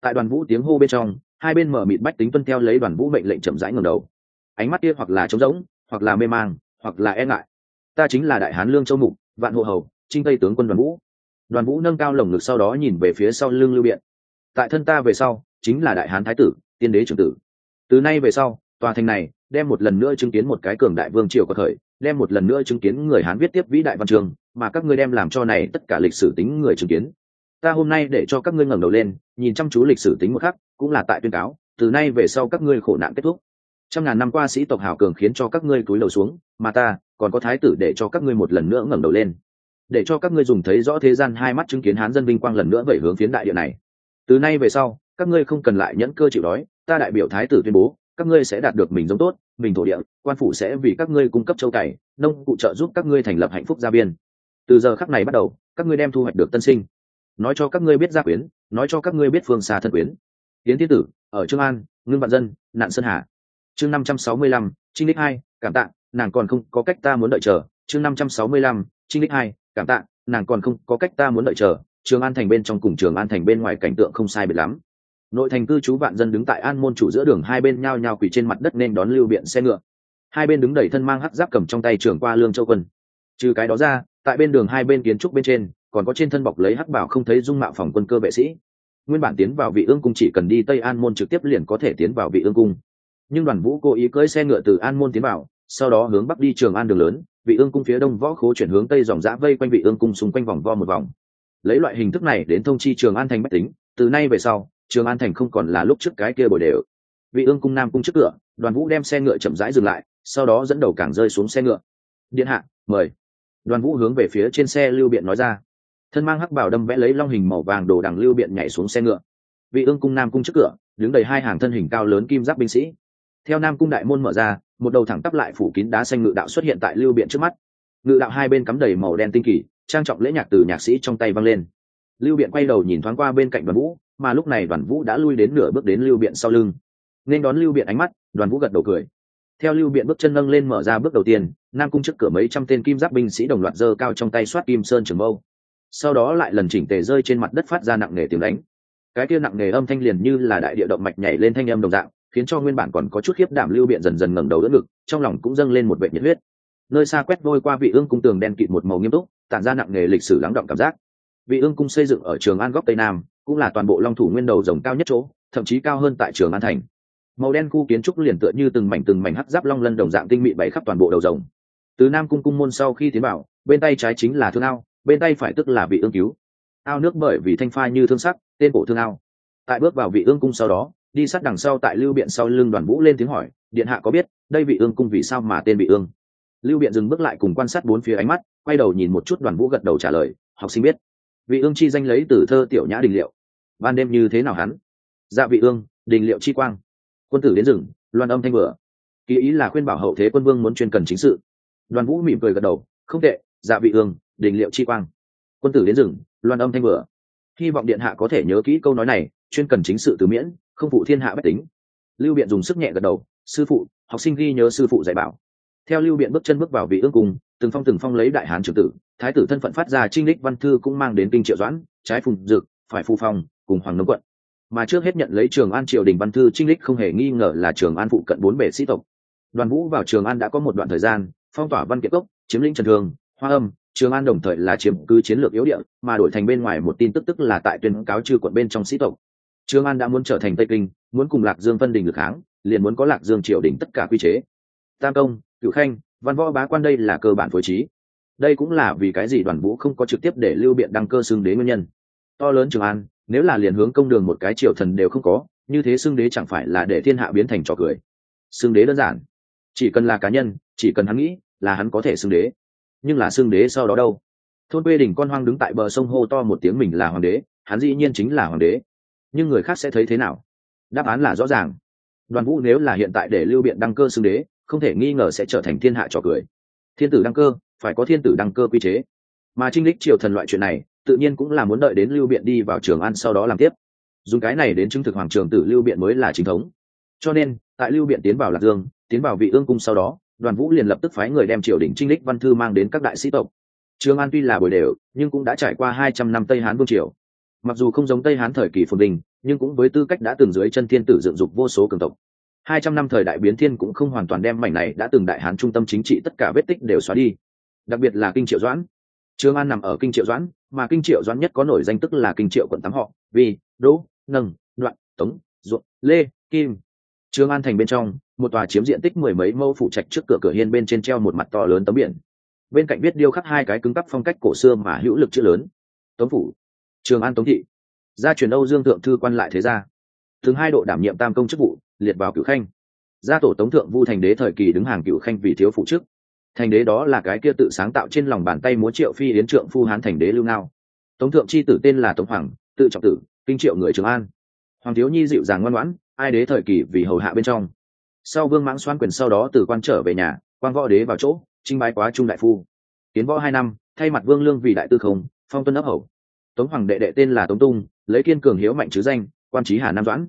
Tại đoàn vũ tiếng hô bên trong, hai bên mở mịt bách tính tuân theo lấy đoàn vũ mệnh lệnh chậm rãi ngầm đầu. Ánh mắt kia hoặc là trống rỗng, hoặc là mê mang, hoặc là e ngại. Ta chính là đại hán lương châu mục, vạn hộ hầu, trinh tây tướng quân đoàn vũ. Đoàn vũ nâng cao lồng ngực sau đó nhìn về phía sau lưng lưu biện. Tại thân ta về sau, chính là đại hán thái tử, tiên đế trưởng tử. Từ nay về sau, tòa thành này đem một lần nữa chứng kiến một cái cường đại vương triều có thời, đem một lần nữa chứng kiến người hán viết tiếp vĩ đại văn trường mà các ngươi đem làm cho này tất cả lịch sử tính người chứng kiến ta hôm nay để cho các ngươi ngẩng đầu lên nhìn chăm chú lịch sử tính một khắc cũng là tại tuyên cáo từ nay về sau các ngươi khổ nạn kết thúc trăm ngàn năm qua sĩ tộc hào cường khiến cho các ngươi cúi đầu xuống mà ta còn có thái tử để cho các ngươi một lần nữa ngẩng đầu lên để cho các ngươi dùng thấy rõ thế gian hai mắt chứng kiến hán dân vinh quang lần nữa vẩy hướng phiến đại địa này từ nay về sau các ngươi không cần lại nhẫn cơ chịu đói ta đại biểu thái tử tuyên bố các ngươi sẽ đạt được mình giống tốt mình thổ địa quan phủ sẽ vì các ngươi cung cấp châu cày nông cụ trợ giúp các ngươi thành lập hạnh phúc gia biên từ giờ khắc này bắt đầu, các ngươi đem thu hoạch được tân sinh. Nói cho các ngươi biết gia quyến, nói cho các ngươi biết phương xa thân quyến. Tiến tiên tử, ở trương an, ngưng vạn dân, nạn sơn hà. Chương năm trăm sáu mươi lăm, trinh đích hai, cảm tạ, nàng còn không có cách ta muốn đợi chờ. Chương năm trăm sáu mươi lăm, trinh đích hai, cảm tạ, nàng còn không có cách ta muốn đợi chờ. Trường an thành bên trong cùng trường an thành bên ngoài cảnh tượng không sai biệt lắm. Nội thành cư trú vạn dân đứng tại an môn chủ giữa đường, hai bên nhao nhao quỳ trên mặt đất nên đón lưu biện xe ngựa. Hai bên đứng đẩy thân mang hắc giáp cầm trong tay trường qua lương châu quân. Trừ cái đó ra tại bên đường hai bên kiến trúc bên trên, còn có trên thân bọc lấy hắc bảo không thấy dung mạo phòng quân cơ vệ sĩ. Nguyên bản tiến vào vị ương cung chỉ cần đi tây an môn trực tiếp liền có thể tiến vào vị ương cung. Nhưng đoàn vũ cố ý cưỡi xe ngựa từ an môn tiến vào, sau đó hướng bắc đi trường an đường lớn, vị ương cung phía đông võ khố chuyển hướng tây dòng giã vây quanh vị ương cung xung quanh vòng vo một vòng. Lấy loại hình thức này đến thông chi trường an thành bách tính, từ nay về sau, trường an thành không còn là lúc trước cái kia bồi đều. Vị ương cung nam cung trước cửa, đoàn vũ đem xe ngựa chậm rãi dừng lại, sau đó dẫn đầu cảng rơi xuống xe ngựa. Điện hạ, mời đoàn vũ hướng về phía trên xe lưu biện nói ra. Thân mang hắc bảo đâm vẽ lấy long hình màu vàng đồ đằng lưu biện nhảy xuống xe ngựa. Vị ương cung nam cung trước cửa, đứng đầy hai hàng thân hình cao lớn kim giáp binh sĩ. Theo nam cung đại môn mở ra, một đầu thẳng tắp lại phủ kín đá xanh ngự đạo xuất hiện tại lưu biện trước mắt. Ngự đạo hai bên cắm đầy màu đen tinh kỳ, trang trọng lễ nhạc từ nhạc sĩ trong tay văng lên. Lưu biện quay đầu nhìn thoáng qua bên cạnh đoàn vũ, mà lúc này đoàn vũ đã lui đến nửa bước đến lưu biện sau lưng. Nên đón lưu biện ánh mắt, đoàn vũ gật đầu cười theo lưu biện bước chân nâng lên mở ra bước đầu tiên, nam cung trước cửa mấy trăm tên kim giáp binh sĩ đồng loạt giơ cao trong tay soát kim sơn trường mâu. Sau đó lại lần chỉnh tề rơi trên mặt đất phát ra nặng nề tiếng đánh. Cái kia nặng nề âm thanh liền như là đại địa động mạch nhảy lên thanh âm đồng dạng, khiến cho nguyên bản còn có chút khiếp đảm lưu biện dần dần ngẩng đầu đỡ ngực, trong lòng cũng dâng lên một vệ nhiệt huyết. Nơi xa quét vôi qua vị ương cung tường đen kịt một màu nghiêm túc, tản ra nặng nề lịch sử lắng động cảm giác. Vị ương cung xây dựng ở trường an góc tây nam, cũng là toàn bộ long thủ nguyên đầu rồng cao nhất chỗ, thậm chí cao hơn tại trường an thành màu đen khu kiến trúc liền tựa như từng mảnh từng mảnh hắc giáp long lân đồng dạng tinh mị bày khắp toàn bộ đầu rồng. Từ nam cung cung môn sau khi tiến vào, bên tay trái chính là thương ao, bên tay phải tức là vị ương cứu. Ao nước bởi vì thanh pha như thương sắc, tên cổ thương ao. Tại bước vào vị ương cung sau đó, đi sát đằng sau tại lưu biện sau lưng đoàn vũ lên tiếng hỏi, điện hạ có biết, đây vị ương cung vì sao mà tên vị ương? Lưu biện dừng bước lại cùng quan sát bốn phía ánh mắt, quay đầu nhìn một chút đoàn vũ gật đầu trả lời, học sinh biết. Vị ương chi danh lấy từ thơ tiểu nhã đình liệu. Ban đêm như thế nào hắn? Dạ vị ương, đình liệu chi quang quân tử đến rừng, loan âm thanh vừa ký ý là khuyên bảo hậu thế quân vương muốn chuyên cần chính sự. Đoàn vũ mỉm cười gật đầu, không tệ dạ vị ương, đình liệu chi quang. Quân tử đến rừng, loan âm thanh vừa hy vọng điện hạ có thể nhớ kỹ câu nói này, chuyên cần chính sự từ miễn, không phụ thiên hạ bách tính. Lưu biện dùng sức nhẹ gật đầu, sư phụ, học sinh ghi nhớ sư phụ dạy bảo. Theo lưu biện bước chân bước vào vị ương cung, từng phong từng phong lấy đại hán trưởng tử, thái tử thân phận phát ra trinh đích văn thư cũng mang đến kinh triệu doãn, trái phùng dực, phải phu phong, cùng hoàng nông quận mà trước hết nhận lấy trường an triều đình văn thư trinh lịch không hề nghi ngờ là trường an phụ cận bốn bể sĩ tộc. Đoàn vũ vào trường an đã có một đoạn thời gian, phong tỏa văn kiệt cốc, chiếm lĩnh trần thương, hoa âm, trường an đồng thời là chiếm cứ chiến lược yếu địa, mà đổi thành bên ngoài một tin tức tức là tại tuyên cáo trừ quận bên trong sĩ tộc. Trường an đã muốn trở thành tây kinh, muốn cùng lạc dương phân đình được kháng liền muốn có lạc dương triều đình tất cả quy chế. Tam công cựu khanh, văn võ bá quan đây là cơ bản phối trí. Đây cũng là vì cái gì đoàn vũ không có trực tiếp để lưu biện đăng cơ xưng đế nguyên nhân. To lớn trường an nếu là liền hướng công đường một cái triều thần đều không có, như thế xưng đế chẳng phải là để thiên hạ biến thành trò cười. Xưng đế đơn giản. Chỉ cần là cá nhân, chỉ cần hắn nghĩ là hắn có thể xưng đế. Nhưng là xưng đế sau đó đâu? Thôn quê đình con hoang đứng tại bờ sông hô to một tiếng mình là hoàng đế, hắn dĩ nhiên chính là hoàng đế. Nhưng người khác sẽ thấy thế nào? Đáp án là rõ ràng. Đoàn vũ nếu là hiện tại để lưu biện đăng cơ xưng đế, không thể nghi ngờ sẽ trở thành thiên hạ trò cười. Thiên tử đăng cơ, phải có thiên tử đăng cơ quy chế. Mà trinh lích triều thần loại chuyện này tự nhiên cũng là muốn đợi đến lưu biện đi vào trường ăn sau đó làm tiếp. Dùng cái này đến chứng thực hoàng trường tử lưu biện mới là chính thống. Cho nên, tại lưu biện tiến vào lạc dương, tiến vào vị ương cung sau đó, đoàn vũ liền lập tức phái người đem triều đình trinh lích văn thư mang đến các đại sĩ tộc. Trường an tuy là bồi đều, nhưng cũng đã trải qua hai trăm năm tây hán vương triều. Mặc dù không giống tây hán thời kỳ phồn đình nhưng cũng với tư cách đã từng dưới chân thiên tử dựng dục vô số cường tộc. Hai trăm năm thời đại biến thiên cũng không hoàn toàn đem mảnh này đã từng đại hán trung tâm chính trị tất cả vết tích đều xóa đi. Đặc biệt là kinh triệu doãn trường an nằm ở kinh triệu doãn, mà kinh triệu doãn nhất có nổi danh tức là kinh triệu quận tám họ, vì, đỗ, nâng, đoạn, tống, ruộng, lê, kim. Trường an thành bên trong, một tòa chiếm diện tích mười mấy mẫu phủ trạch trước cửa cửa hiên bên trên treo một mặt to lớn tấm biển. Bên cạnh viết điêu khắc hai cái cứng cắp phong cách cổ xưa mà hữu lực chữ lớn. Tống phủ. Trường an tống thị. Gia truyền âu dương thượng thư quan lại thế gia. Thường hai độ đảm nhiệm tam công chức vụ, liệt vào cửu khanh. Gia tổ tống thượng vu thành đế thời kỳ đứng hàng cửu khanh vì thiếu phụ chức thành đế đó là cái kia tự sáng tạo trên lòng bàn tay múa triệu phi yến trượng phu hán thành đế lưu ngao. Tống thượng chi tử tên là tống hoàng, tự trọng tử, kinh triệu người trường an. Hoàng thiếu nhi dịu dàng ngoan ngoãn, ai đế thời kỳ vì hầu hạ bên trong. Sau vương mãng xoan quyền sau đó từ quan trở về nhà, quan võ đế vào chỗ trinh bái quá trung đại phu. Tiến võ hai năm, thay mặt vương lương vì đại tư không, phong tuân ấp hầu. Tống hoàng đệ đệ tên là tống tung, lấy kiên cường hiếu mạnh chứ danh, quan trí hà nam doãn.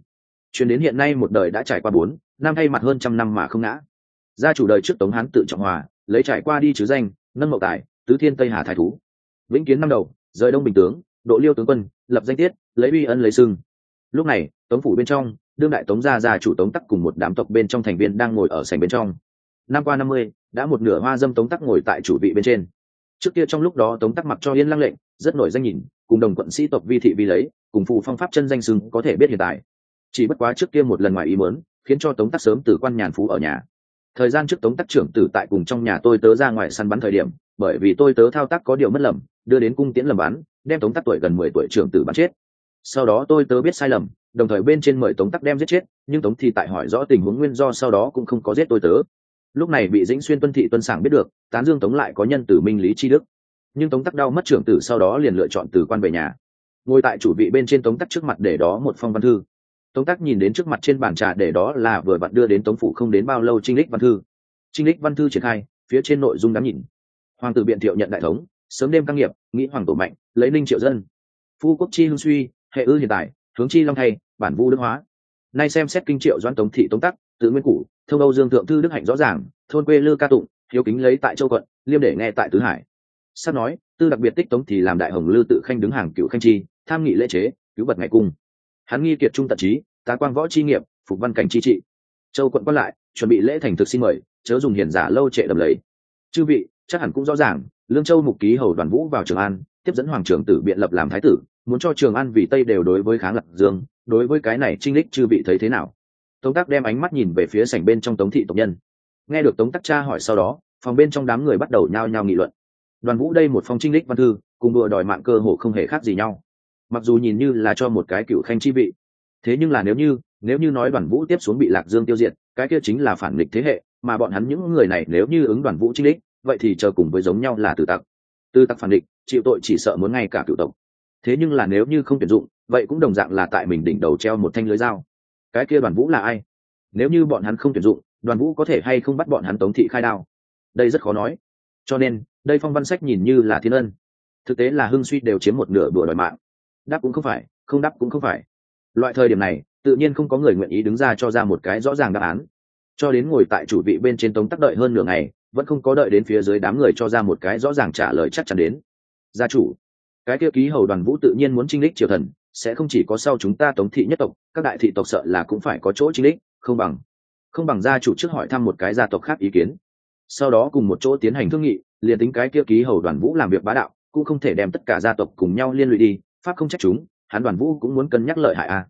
Chuyển đến hiện nay một đời đã trải qua bốn, năm thay mặt hơn trăm năm mà không ngã. Gia chủ đời trước tống hán tự trọng hòa lấy trải qua đi chứ danh, nâng mậu tài, tứ thiên tây hà thái thú. Vĩnh kiến năm đầu, rời đông bình tướng, độ liêu tướng quân, lập danh tiết, lấy uy ân lấy sưng. Lúc này, tống phủ bên trong, đương đại tống gia gia chủ tống tắc cùng một đám tộc bên trong thành viên đang ngồi ở sảnh bên trong. Năm qua năm mươi, đã một nửa hoa dâm tống tắc ngồi tại chủ vị bên trên. Trước kia trong lúc đó tống tắc mặc cho yên lăng lệnh, rất nổi danh nhìn, cùng đồng quận sĩ tộc vi thị vi lấy, cùng phụ phong pháp chân danh sưng có thể biết hiện tại. Chỉ bất quá trước kia một lần ngoài ý muốn, khiến cho tống tắc sớm từ quan nhàn phú ở nhà thời gian trước tống tắc trưởng tử tại cùng trong nhà tôi tớ ra ngoài săn bắn thời điểm, bởi vì tôi tớ thao tác có điều mất lầm, đưa đến cung tiễn lầm bắn, đem tống tắc tuổi gần mười tuổi trưởng tử bắn chết. Sau đó tôi tớ biết sai lầm, đồng thời bên trên mời tống tắc đem giết chết, nhưng tống thì tại hỏi rõ tình huống nguyên do sau đó cũng không có giết tôi tớ. Lúc này bị dĩnh xuyên tuân thị tuân sảng biết được, tán dương tống lại có nhân tử minh lý tri đức. Nhưng tống tắc đau mất trưởng tử sau đó liền lựa chọn từ quan về nhà. Ngồi tại chủ vị bên trên tống tắc trước mặt để đó một phong văn thư tống tắc nhìn đến trước mặt trên bàn trà để đó là vừa vặn đưa đến tống phủ không đến bao lâu trinh lích văn thư. Trinh lích văn thư triển khai, phía trên nội dung đáng nhìn. Hoàng tử biện thiệu nhận đại thống, sớm đêm căng nghiệp, nghĩ hoàng tổ mạnh, lấy ninh triệu dân. Phu quốc chi hưng suy, hệ ư hiện tại, hướng chi long thay, bản vu đức hóa. Nay xem xét kinh triệu doan tống thị tống tắc tự nguyên củ, thông âu dương thượng thư đức hạnh rõ ràng, thôn quê lư ca tụng, hiếu kính lấy tại châu quận, liêm để nghe tại tứ hải. Sắp nói, tư đặc biệt tích tống thì làm đại hồng lư tự khanh đứng hàng cựu khanh chi, tham nghị lễ chế, cứu vật ngày cung hắn nghi kiệt trung tận trí, tá quang võ chi nghiệp, phục văn cảnh chi trị. Châu quận quan lại, chuẩn bị lễ thành thực xin mời, chớ dùng hiền giả lâu trệ đầm lấy chư vị, chắc hẳn cũng rõ ràng, lương châu mục ký hầu đoàn vũ vào trường an, tiếp dẫn hoàng trưởng tử biện lập làm thái tử, muốn cho trường an vì tây đều đối với kháng lạc dương, đối với cái này trinh lích chư vị thấy thế nào? Tống tắc đem ánh mắt nhìn về phía sảnh bên trong tống thị tộc nhân. Nghe được tống tắc cha hỏi sau đó, phòng bên trong đám người bắt đầu nhao nhao nghị luận. Đoàn vũ đây một phong trinh lích văn thư, cùng đùa đòi mạng cơ hồ không hề khác gì nhau mặc dù nhìn như là cho một cái cựu khanh chi vị, thế nhưng là nếu như nếu như nói đoàn vũ tiếp xuống bị lạc dương tiêu diệt, cái kia chính là phản nghịch thế hệ, mà bọn hắn những người này nếu như ứng đoàn vũ trích đích, vậy thì chờ cùng với giống nhau là từ tặc. Từ tặc phản địch chịu tội chỉ sợ muốn ngay cả cựu tộc. Thế nhưng là nếu như không tuyển dụng, vậy cũng đồng dạng là tại mình đỉnh đầu treo một thanh lưới dao. Cái kia đoàn vũ là ai? Nếu như bọn hắn không tuyển dụng, đoàn vũ có thể hay không bắt bọn hắn tống thị khai đao? Đây rất khó nói. Cho nên, đây phong văn sách nhìn như là thiên ân. Thực tế là hưng suy đều chiếm một nửa đùa đòi mạng đáp cũng không phải, không đáp cũng không phải. Loại thời điểm này, tự nhiên không có người nguyện ý đứng ra cho ra một cái rõ ràng đáp án. Cho đến ngồi tại chủ vị bên trên tống tắc đợi hơn nửa ngày, vẫn không có đợi đến phía dưới đám người cho ra một cái rõ ràng trả lời chắc chắn đến. Gia chủ, cái kia ký hầu đoàn vũ tự nhiên muốn trinh lích triều thần, sẽ không chỉ có sau chúng ta tống thị nhất tộc, các đại thị tộc sợ là cũng phải có chỗ trinh lích không bằng không bằng gia chủ trước hỏi thăm một cái gia tộc khác ý kiến. Sau đó cùng một chỗ tiến hành thương nghị, liền tính cái kia ký hầu đoàn vũ làm việc bá đạo, cũng không thể đem tất cả gia tộc cùng nhau liên lụy đi pháp không trách chúng hắn đoàn vũ cũng muốn cân nhắc lợi hại a à.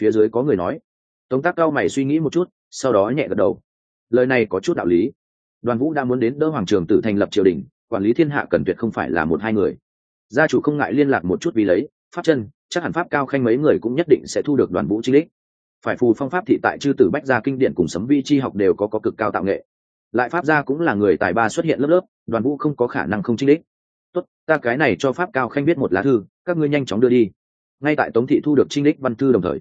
phía dưới có người nói tống tác cao mày suy nghĩ một chút sau đó nhẹ gật đầu. Lời này có chút đạo lý. Đoàn vũ đã muốn đến đỡ hoàng trường tự thành lập triều đình quản lý thiên hạ cần tuyệt không phải là một hai người. Gia chủ không ngại liên lạc một chút vì lấy pháp chân chắc hẳn pháp cao khanh mấy người cũng nhất định sẽ thu được đoàn vũ trinh lích phải phù phong pháp thị tại chư tử bách gia kinh điển cùng sấm vi chi học đều có, có cực cao tạo nghệ. Lại pháp gia cũng là người tài ba xuất hiện lớp lớp đoàn vũ không có khả năng không trinh lý tốt, ta cái này cho pháp cao khanh biết một lá thư, các ngươi nhanh chóng đưa đi. Ngay tại tống thị thu được trinh đích văn thư đồng thời,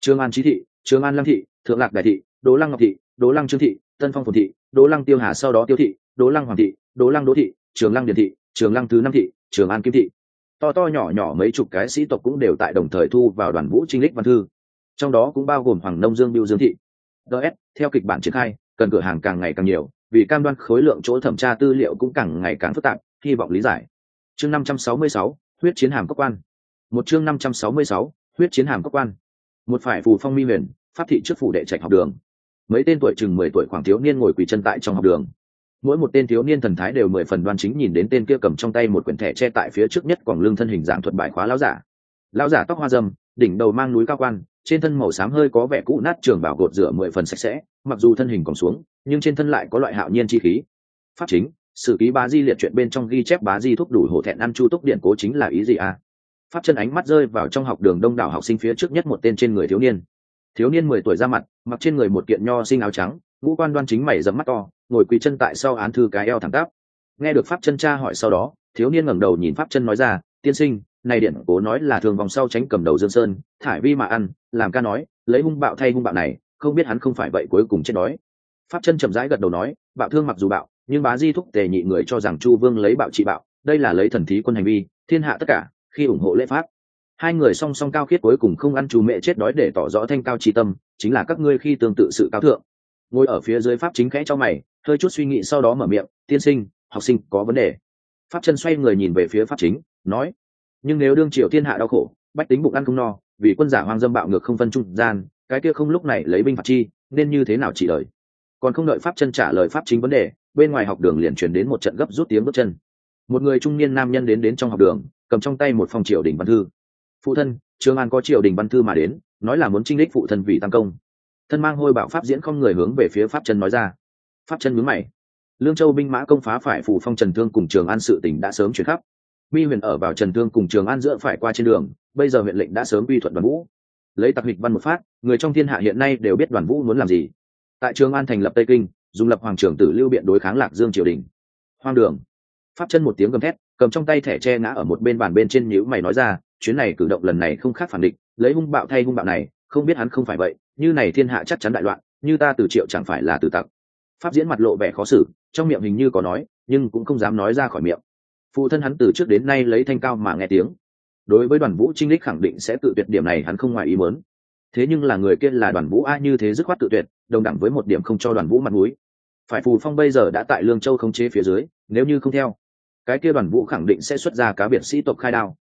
trương an trí thị, trương an lăng thị, thượng lạc đại thị, đỗ lăng ngọc thị, đỗ lăng trương thị, tân phong phồn thị, đỗ lăng tiêu hà sau đó tiêu thị, đỗ lăng hoàng thị, đỗ lăng đỗ thị, trường lăng điền thị, trường lăng thứ năm thị, trường an kim thị. To to nhỏ nhỏ mấy chục cái sĩ tộc cũng đều tại đồng thời thu vào đoàn vũ trinh lích văn thư. Trong đó cũng bao gồm hoàng nông dương biêu dương thị. Ts theo kịch bản triển khai, cần cửa hàng càng ngày càng nhiều, vì cam đoan khối lượng chỗ thẩm tra tư liệu cũng càng ngày càng phức tạp hy vọng lý giải. Chương năm trăm sáu mươi sáu, huyết chiến hàm cấp quan. Một chương năm trăm sáu mươi sáu, huyết chiến hàm cấp quan. Một phải phù phong mi huyền, pháp thị trước phủ đệ trạch học đường. Mấy tên tuổi chừng mười tuổi khoảng thiếu niên ngồi quỳ chân tại trong học đường. Mỗi một tên thiếu niên thần thái đều mười phần đoan chính nhìn đến tên kia cầm trong tay một quyển thẻ che tại phía trước nhất quảng lương thân hình dạng thuật bài khóa lão giả. Lão giả tóc hoa dâm, đỉnh đầu mang núi cao quan, trên thân màu xám hơi có vẻ cũ nát trường bảo gột rửa mười phần sạch sẽ, mặc dù thân hình còn xuống, nhưng trên thân lại có loại hạo nhiên chi khí. Pháp chính sử ký bá di liệt chuyện bên trong ghi chép bá di thúc đủ hổ thẹn ăn chu túc điện cố chính là ý gì à? Pháp chân ánh mắt rơi vào trong học đường đông đảo học sinh phía trước nhất một tên trên người thiếu niên. Thiếu niên mười tuổi ra mặt, mặc trên người một kiện nho sinh áo trắng, ngũ quan đoan chính mày dẫm mắt to, ngồi quỳ chân tại sau án thư cái eo thẳng tắp. Nghe được pháp chân cha hỏi sau đó, thiếu niên ngẩng đầu nhìn pháp chân nói ra, tiên sinh, này điện cố nói là thường vòng sau tránh cầm đầu dương sơn, thải vi mà ăn, làm ca nói, lấy hung bạo thay hung bạo này, không biết hắn không phải vậy cuối cùng chết đói. Pháp chân chậm rãi gật đầu nói, bạo thương mặc dù bạo nhưng bá di thúc tề nhị người cho rằng chu vương lấy bạo trị bạo, đây là lấy thần thí quân hành vi, thiên hạ tất cả, khi ủng hộ lễ pháp. Hai người song song cao khiết cuối cùng không ăn chú mẹ chết đói để tỏ rõ thanh cao tri tâm, chính là các ngươi khi tương tự sự cao thượng. Ngồi ở phía dưới pháp chính khẽ cho mày, hơi chút suy nghĩ sau đó mở miệng, tiên sinh, học sinh, có vấn đề. Pháp chân xoay người nhìn về phía pháp chính, nói, nhưng nếu đương triều thiên hạ đau khổ, bách tính bụng ăn không no, vì quân giả hoang dâm bạo ngược không phân trung gian, cái kia không lúc này lấy binh phạt chi, nên như thế nào chỉ lời còn không đợi pháp chân trả lời pháp chính vấn đề bên ngoài học đường liền chuyển đến một trận gấp rút tiếng bước chân. Một người trung niên nam nhân đến đến trong học đường, cầm trong tay một phòng triều đình văn thư. Phụ thân trương an có triều đình văn thư mà đến, nói là muốn trinh đích phụ thân vì tăng công. Thân mang hôi bạo pháp diễn không người hướng về phía pháp chân nói ra. Pháp chân mướn mày. Lương châu binh mã công phá phải phủ phong trần thương cùng trường an sự tỉnh đã sớm chuyển khắp. Mi huyền ở vào trần thương cùng trường an giữa phải qua trên đường, bây giờ huyện lệnh đã sớm uy thuận đoàn vũ. Lấy tặc hịch văn một phát, người trong thiên hạ hiện nay đều biết đoàn vũ muốn làm gì. Tại trường an thành lập tây kinh dùng lập hoàng trưởng tử lưu biện đối kháng lạc dương triều đình. Hoang đường. Pháp chân một tiếng gầm thét, cầm trong tay thẻ che ngã ở một bên bàn bên trên nhữ mày nói ra, chuyến này cử động lần này không khác phản định lấy hung bạo thay hung bạo này, không biết hắn không phải vậy, như này thiên hạ chắc chắn đại loạn, như ta từ triệu chẳng phải là từ tặc. Pháp diễn mặt lộ vẻ khó xử, trong miệng hình như có nói, nhưng cũng không dám nói ra khỏi miệng. Phụ thân hắn từ trước đến nay lấy thanh cao mà nghe tiếng. Đối với đoàn vũ trinh lích khẳng định sẽ tự tuyệt điểm này hắn không ngoài ý mớn thế nhưng là người kia là đoàn vũ a như thế dứt khoát tự tuyệt, đồng đẳng với một điểm không cho đoàn vũ mặt mũi phải phù phong bây giờ đã tại lương châu không chế phía dưới, nếu như không theo, cái kia đoàn vũ khẳng định sẽ xuất ra cá biệt sĩ tộc khai đao.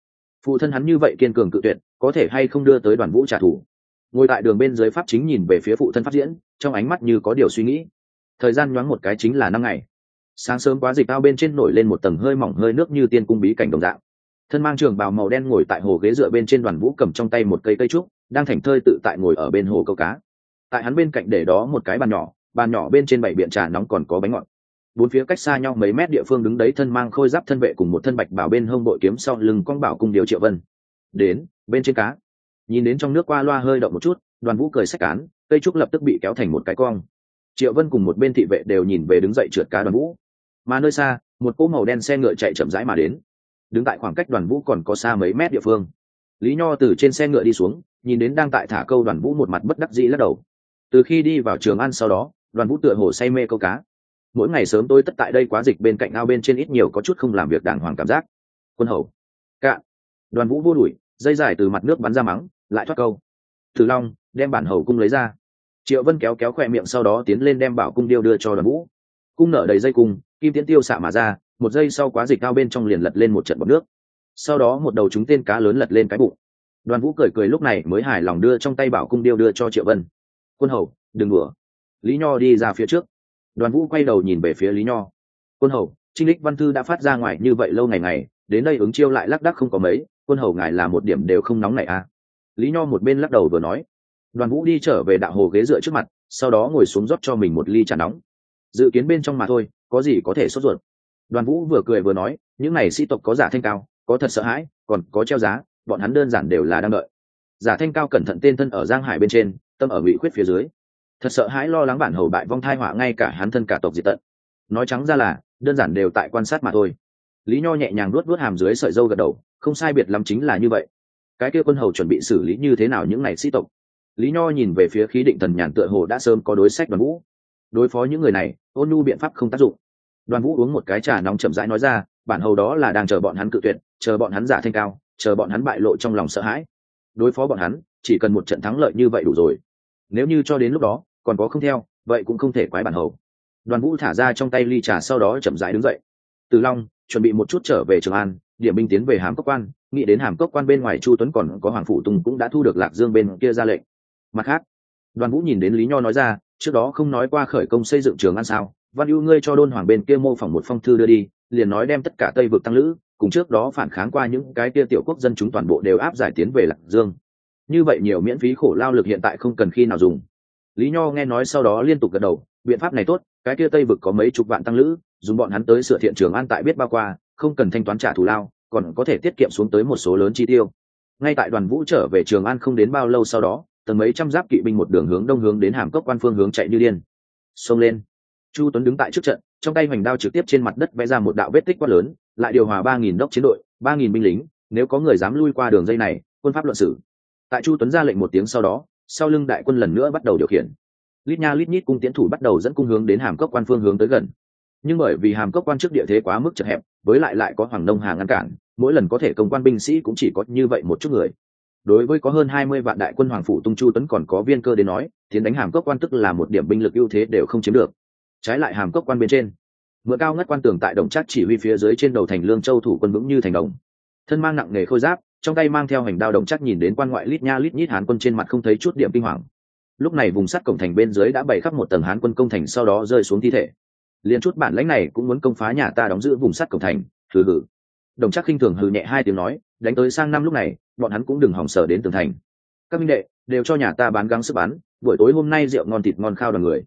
Phụ thân hắn như vậy kiên cường cự tuyệt, có thể hay không đưa tới đoàn vũ trả thù? Ngồi tại đường bên dưới pháp chính nhìn về phía phụ thân pháp diễn, trong ánh mắt như có điều suy nghĩ. Thời gian nhoáng một cái chính là năm ngày. Sáng sớm quá dịch ao bên trên nổi lên một tầng hơi mỏng hơi nước như tiên cung bí cảnh đồng dạng. Thân mang trường bào màu đen ngồi tại hồ ghế dựa bên trên đoàn vũ cầm trong tay một cây cây trúc, đang thành thơi tự tại ngồi ở bên hồ câu cá. Tại hắn bên cạnh để đó một cái bàn nhỏ bàn nhỏ bên trên bảy biện trà nóng còn có bánh ngọt. Bốn phía cách xa nhau mấy mét địa phương đứng đấy thân mang khôi giáp thân vệ cùng một thân bạch bảo bên hông bội kiếm sau lưng con bảo cung điều triệu vân. Đến, bên trên cá. Nhìn đến trong nước qua loa hơi động một chút, đoàn vũ cười sách cán, cây trúc lập tức bị kéo thành một cái cong. Triệu vân cùng một bên thị vệ đều nhìn về đứng dậy trượt cá đoàn vũ. Mà nơi xa, một cỗ màu đen xe ngựa chạy chậm rãi mà đến. Đứng tại khoảng cách đoàn vũ còn có xa mấy mét địa phương. Lý nho từ trên xe ngựa đi xuống, nhìn đến đang tại thả câu đoàn vũ một mặt bất đắc dĩ lắc đầu. Từ khi đi vào trường ăn sau đó đoàn vũ tựa hồ say mê câu cá. Mỗi ngày sớm tôi tất tại đây quá dịch bên cạnh ao bên trên ít nhiều có chút không làm việc đàng hoàng cảm giác. Quân hầu. Cạn. Đoàn vũ vô đuổi, dây dài từ mặt nước bắn ra mắng, lại thoát câu. Thử long, đem bản hầu cung lấy ra. Triệu vân kéo kéo khoe miệng sau đó tiến lên đem bảo cung điêu đưa cho đoàn vũ. Cung nở đầy dây cung, kim tiến tiêu xạ mà ra, một giây sau quá dịch cao bên trong liền lật lên một trận bọc nước. Sau đó một đầu chúng tên cá lớn lật lên cái bụng. Đoàn vũ cười cười lúc này mới hài lòng đưa trong tay bảo cung điêu đưa cho triệu vân. Quân hầu, đừng đùa lý nho đi ra phía trước. Đoàn vũ quay đầu nhìn về phía lý nho. Quân hầu, trinh lích văn thư đã phát ra ngoài như vậy lâu ngày ngày, đến đây ứng chiêu lại lác đắc không có mấy, quân hầu ngài là một điểm đều không nóng này à? Lý nho một bên lắc đầu vừa nói. Đoàn vũ đi trở về đạo hồ ghế dựa trước mặt, sau đó ngồi xuống rót cho mình một ly trà nóng. Dự kiến bên trong mà thôi, có gì có thể sốt ruột. Đoàn vũ vừa cười vừa nói, những n à y sĩ tộc có giả thanh cao, có thật sợ hãi, còn có treo giá, bọn hắn đơn giản đều là đang đợi. Giả thanh cao cẩn thận tên thân ở giang hải bên trên, tâm ở ngụy khuyết phía dưới thật sợ hãi lo lắng bản hầu bại vong thai họa ngay cả hắn thân cả tộc diệt tận. Nói trắng ra là, đơn giản đều tại quan sát mà thôi. Lý nho nhẹ nhàng luốt luốt hàm dưới sợi dâu gật đầu, không sai biệt lắm chính là như vậy. Cái kia quân hầu chuẩn bị xử lý như thế nào những ngày sĩ tộc? Lý nho nhìn về phía khí định thần nhàn tựa hồ đã sớm có đối sách đoàn vũ. Đối phó những người này, ôn nhu biện pháp không tác dụng. Đoàn vũ uống một cái trà nóng chậm rãi nói ra, bản hầu đó là đang chờ bọn hắn cự tuyệt, chờ bọn hắn giả thanh cao, chờ bọn hắn bại lộ trong lòng sợ hãi. Đối phó bọn hắn, chỉ cần một trận thắng lợi như vậy đủ rồi. Nếu như cho đến lúc đó còn có không theo, vậy cũng không thể quái bản hầu. Đoàn vũ thả ra trong tay ly trà sau đó chậm rãi đứng dậy. Từ long, chuẩn bị một chút trở về trường an, điểm binh tiến về hàm cốc quan, nghĩ đến hàm cốc quan bên ngoài chu tuấn còn có hoàng phủ tùng cũng đã thu được lạc dương bên kia ra lệnh. Mặt khác, đoàn vũ nhìn đến lý nho nói ra, trước đó không nói qua khởi công xây dựng trường an sao, văn ưu ngươi cho đôn hoàng bên kia mô phỏng một phong thư đưa đi, liền nói đem tất cả tây vực tăng lữ, cùng trước đó phản kháng qua những cái kia tiểu quốc dân chúng toàn bộ đều áp giải tiến về lạc dương. Như vậy nhiều miễn phí khổ lao lực hiện tại không cần khi nào dùng lý nho nghe nói sau đó liên tục gật đầu, biện pháp này tốt, cái kia tây vực có mấy chục vạn tăng lữ, dùng bọn hắn tới sửa thiện trường an tại biết bao qua, không cần thanh toán trả thù lao, còn có thể tiết kiệm xuống tới một số lớn chi tiêu. Ngay tại đoàn vũ trở về trường an không đến bao lâu sau đó, tầng mấy trăm giáp kỵ binh một đường hướng đông hướng đến hàm cốc quan phương hướng chạy như điên. Xông lên. Chu tuấn đứng tại trước trận, trong tay hoành đao trực tiếp trên mặt đất vẽ ra một đạo vết tích quát lớn, lại điều hòa ba nghìn đốc chiến đội, ba nghìn binh lính, nếu có người dám lui qua đường dây này, quân pháp luận sử. Tại chu tuấn ra lệnh một tiếng sau đó sau lưng đại quân lần nữa bắt đầu điều khiển. Lít nha lít nhít cung tiến thủ bắt đầu dẫn cung hướng đến hàm cốc quan phương hướng tới gần. Nhưng bởi vì hàm cốc quan trước địa thế quá mức chật hẹp, với lại lại có hoàng nông hà ngăn cản, mỗi lần có thể công quan binh sĩ cũng chỉ có như vậy một chút người. Đối với có hơn hai mươi vạn đại quân hoàng phủ tung chu tuấn còn có viên cơ đến nói, tiến đánh hàm cốc quan tức là một điểm binh lực ưu thế đều không chiếm được. Trái lại hàm cốc quan bên trên, mượn cao ngất quan tường tại đồng trác chỉ huy phía dưới trên đầu thành lương châu thủ quân vững như thành đồng. Thân mang nặng nghề khôi giáp trong tay mang theo hành đao đồng chắc nhìn đến quan ngoại lít nha lít nhít hán quân trên mặt không thấy chút điểm kinh hoàng. Lúc này vùng sắt cổng thành bên dưới đã bày khắp một tầng hán quân công thành sau đó rơi xuống thi thể. Liền chút bản lãnh này cũng muốn công phá nhà ta đóng giữ vùng sắt cổng thành, hừ hừ. Đồng chắc khinh thường hừ nhẹ hai tiếng nói, đánh tới sang năm lúc này, bọn hắn cũng đừng hỏng sở đến tường thành. Các minh đệ, đều cho nhà ta bán gắng sức bán, buổi tối hôm nay rượu ngon thịt ngon khao đoàn người.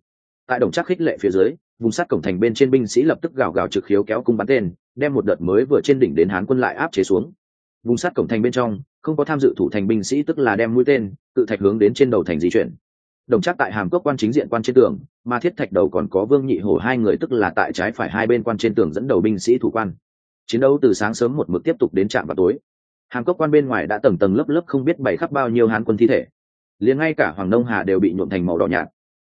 Tại đồng chắc khích lệ phía dưới, vùng sắt cổng thành bên trên binh sĩ lập tức gào gào trực khiếu kéo cung bắn tên, đem một đợt mới vừa trên đỉnh đến hán quân lại áp chế xuống vùng sắt cổng thành bên trong, không có tham dự thủ thành binh sĩ tức là đem mũi tên tự thạch hướng đến trên đầu thành di chuyển. Đồng chắc tại hàm cốc quan chính diện quan trên tường, mà thiết thạch đầu còn có vương nhị hổ hai người tức là tại trái phải hai bên quan trên tường dẫn đầu binh sĩ thủ quan. Chiến đấu từ sáng sớm một mực tiếp tục đến trạm vào tối. Hàm cốc quan bên ngoài đã tầng tầng lớp lớp không biết bày khắp bao nhiêu hán quân thi thể. Liền ngay cả hoàng nông hà đều bị nhuộm thành màu đỏ nhạt.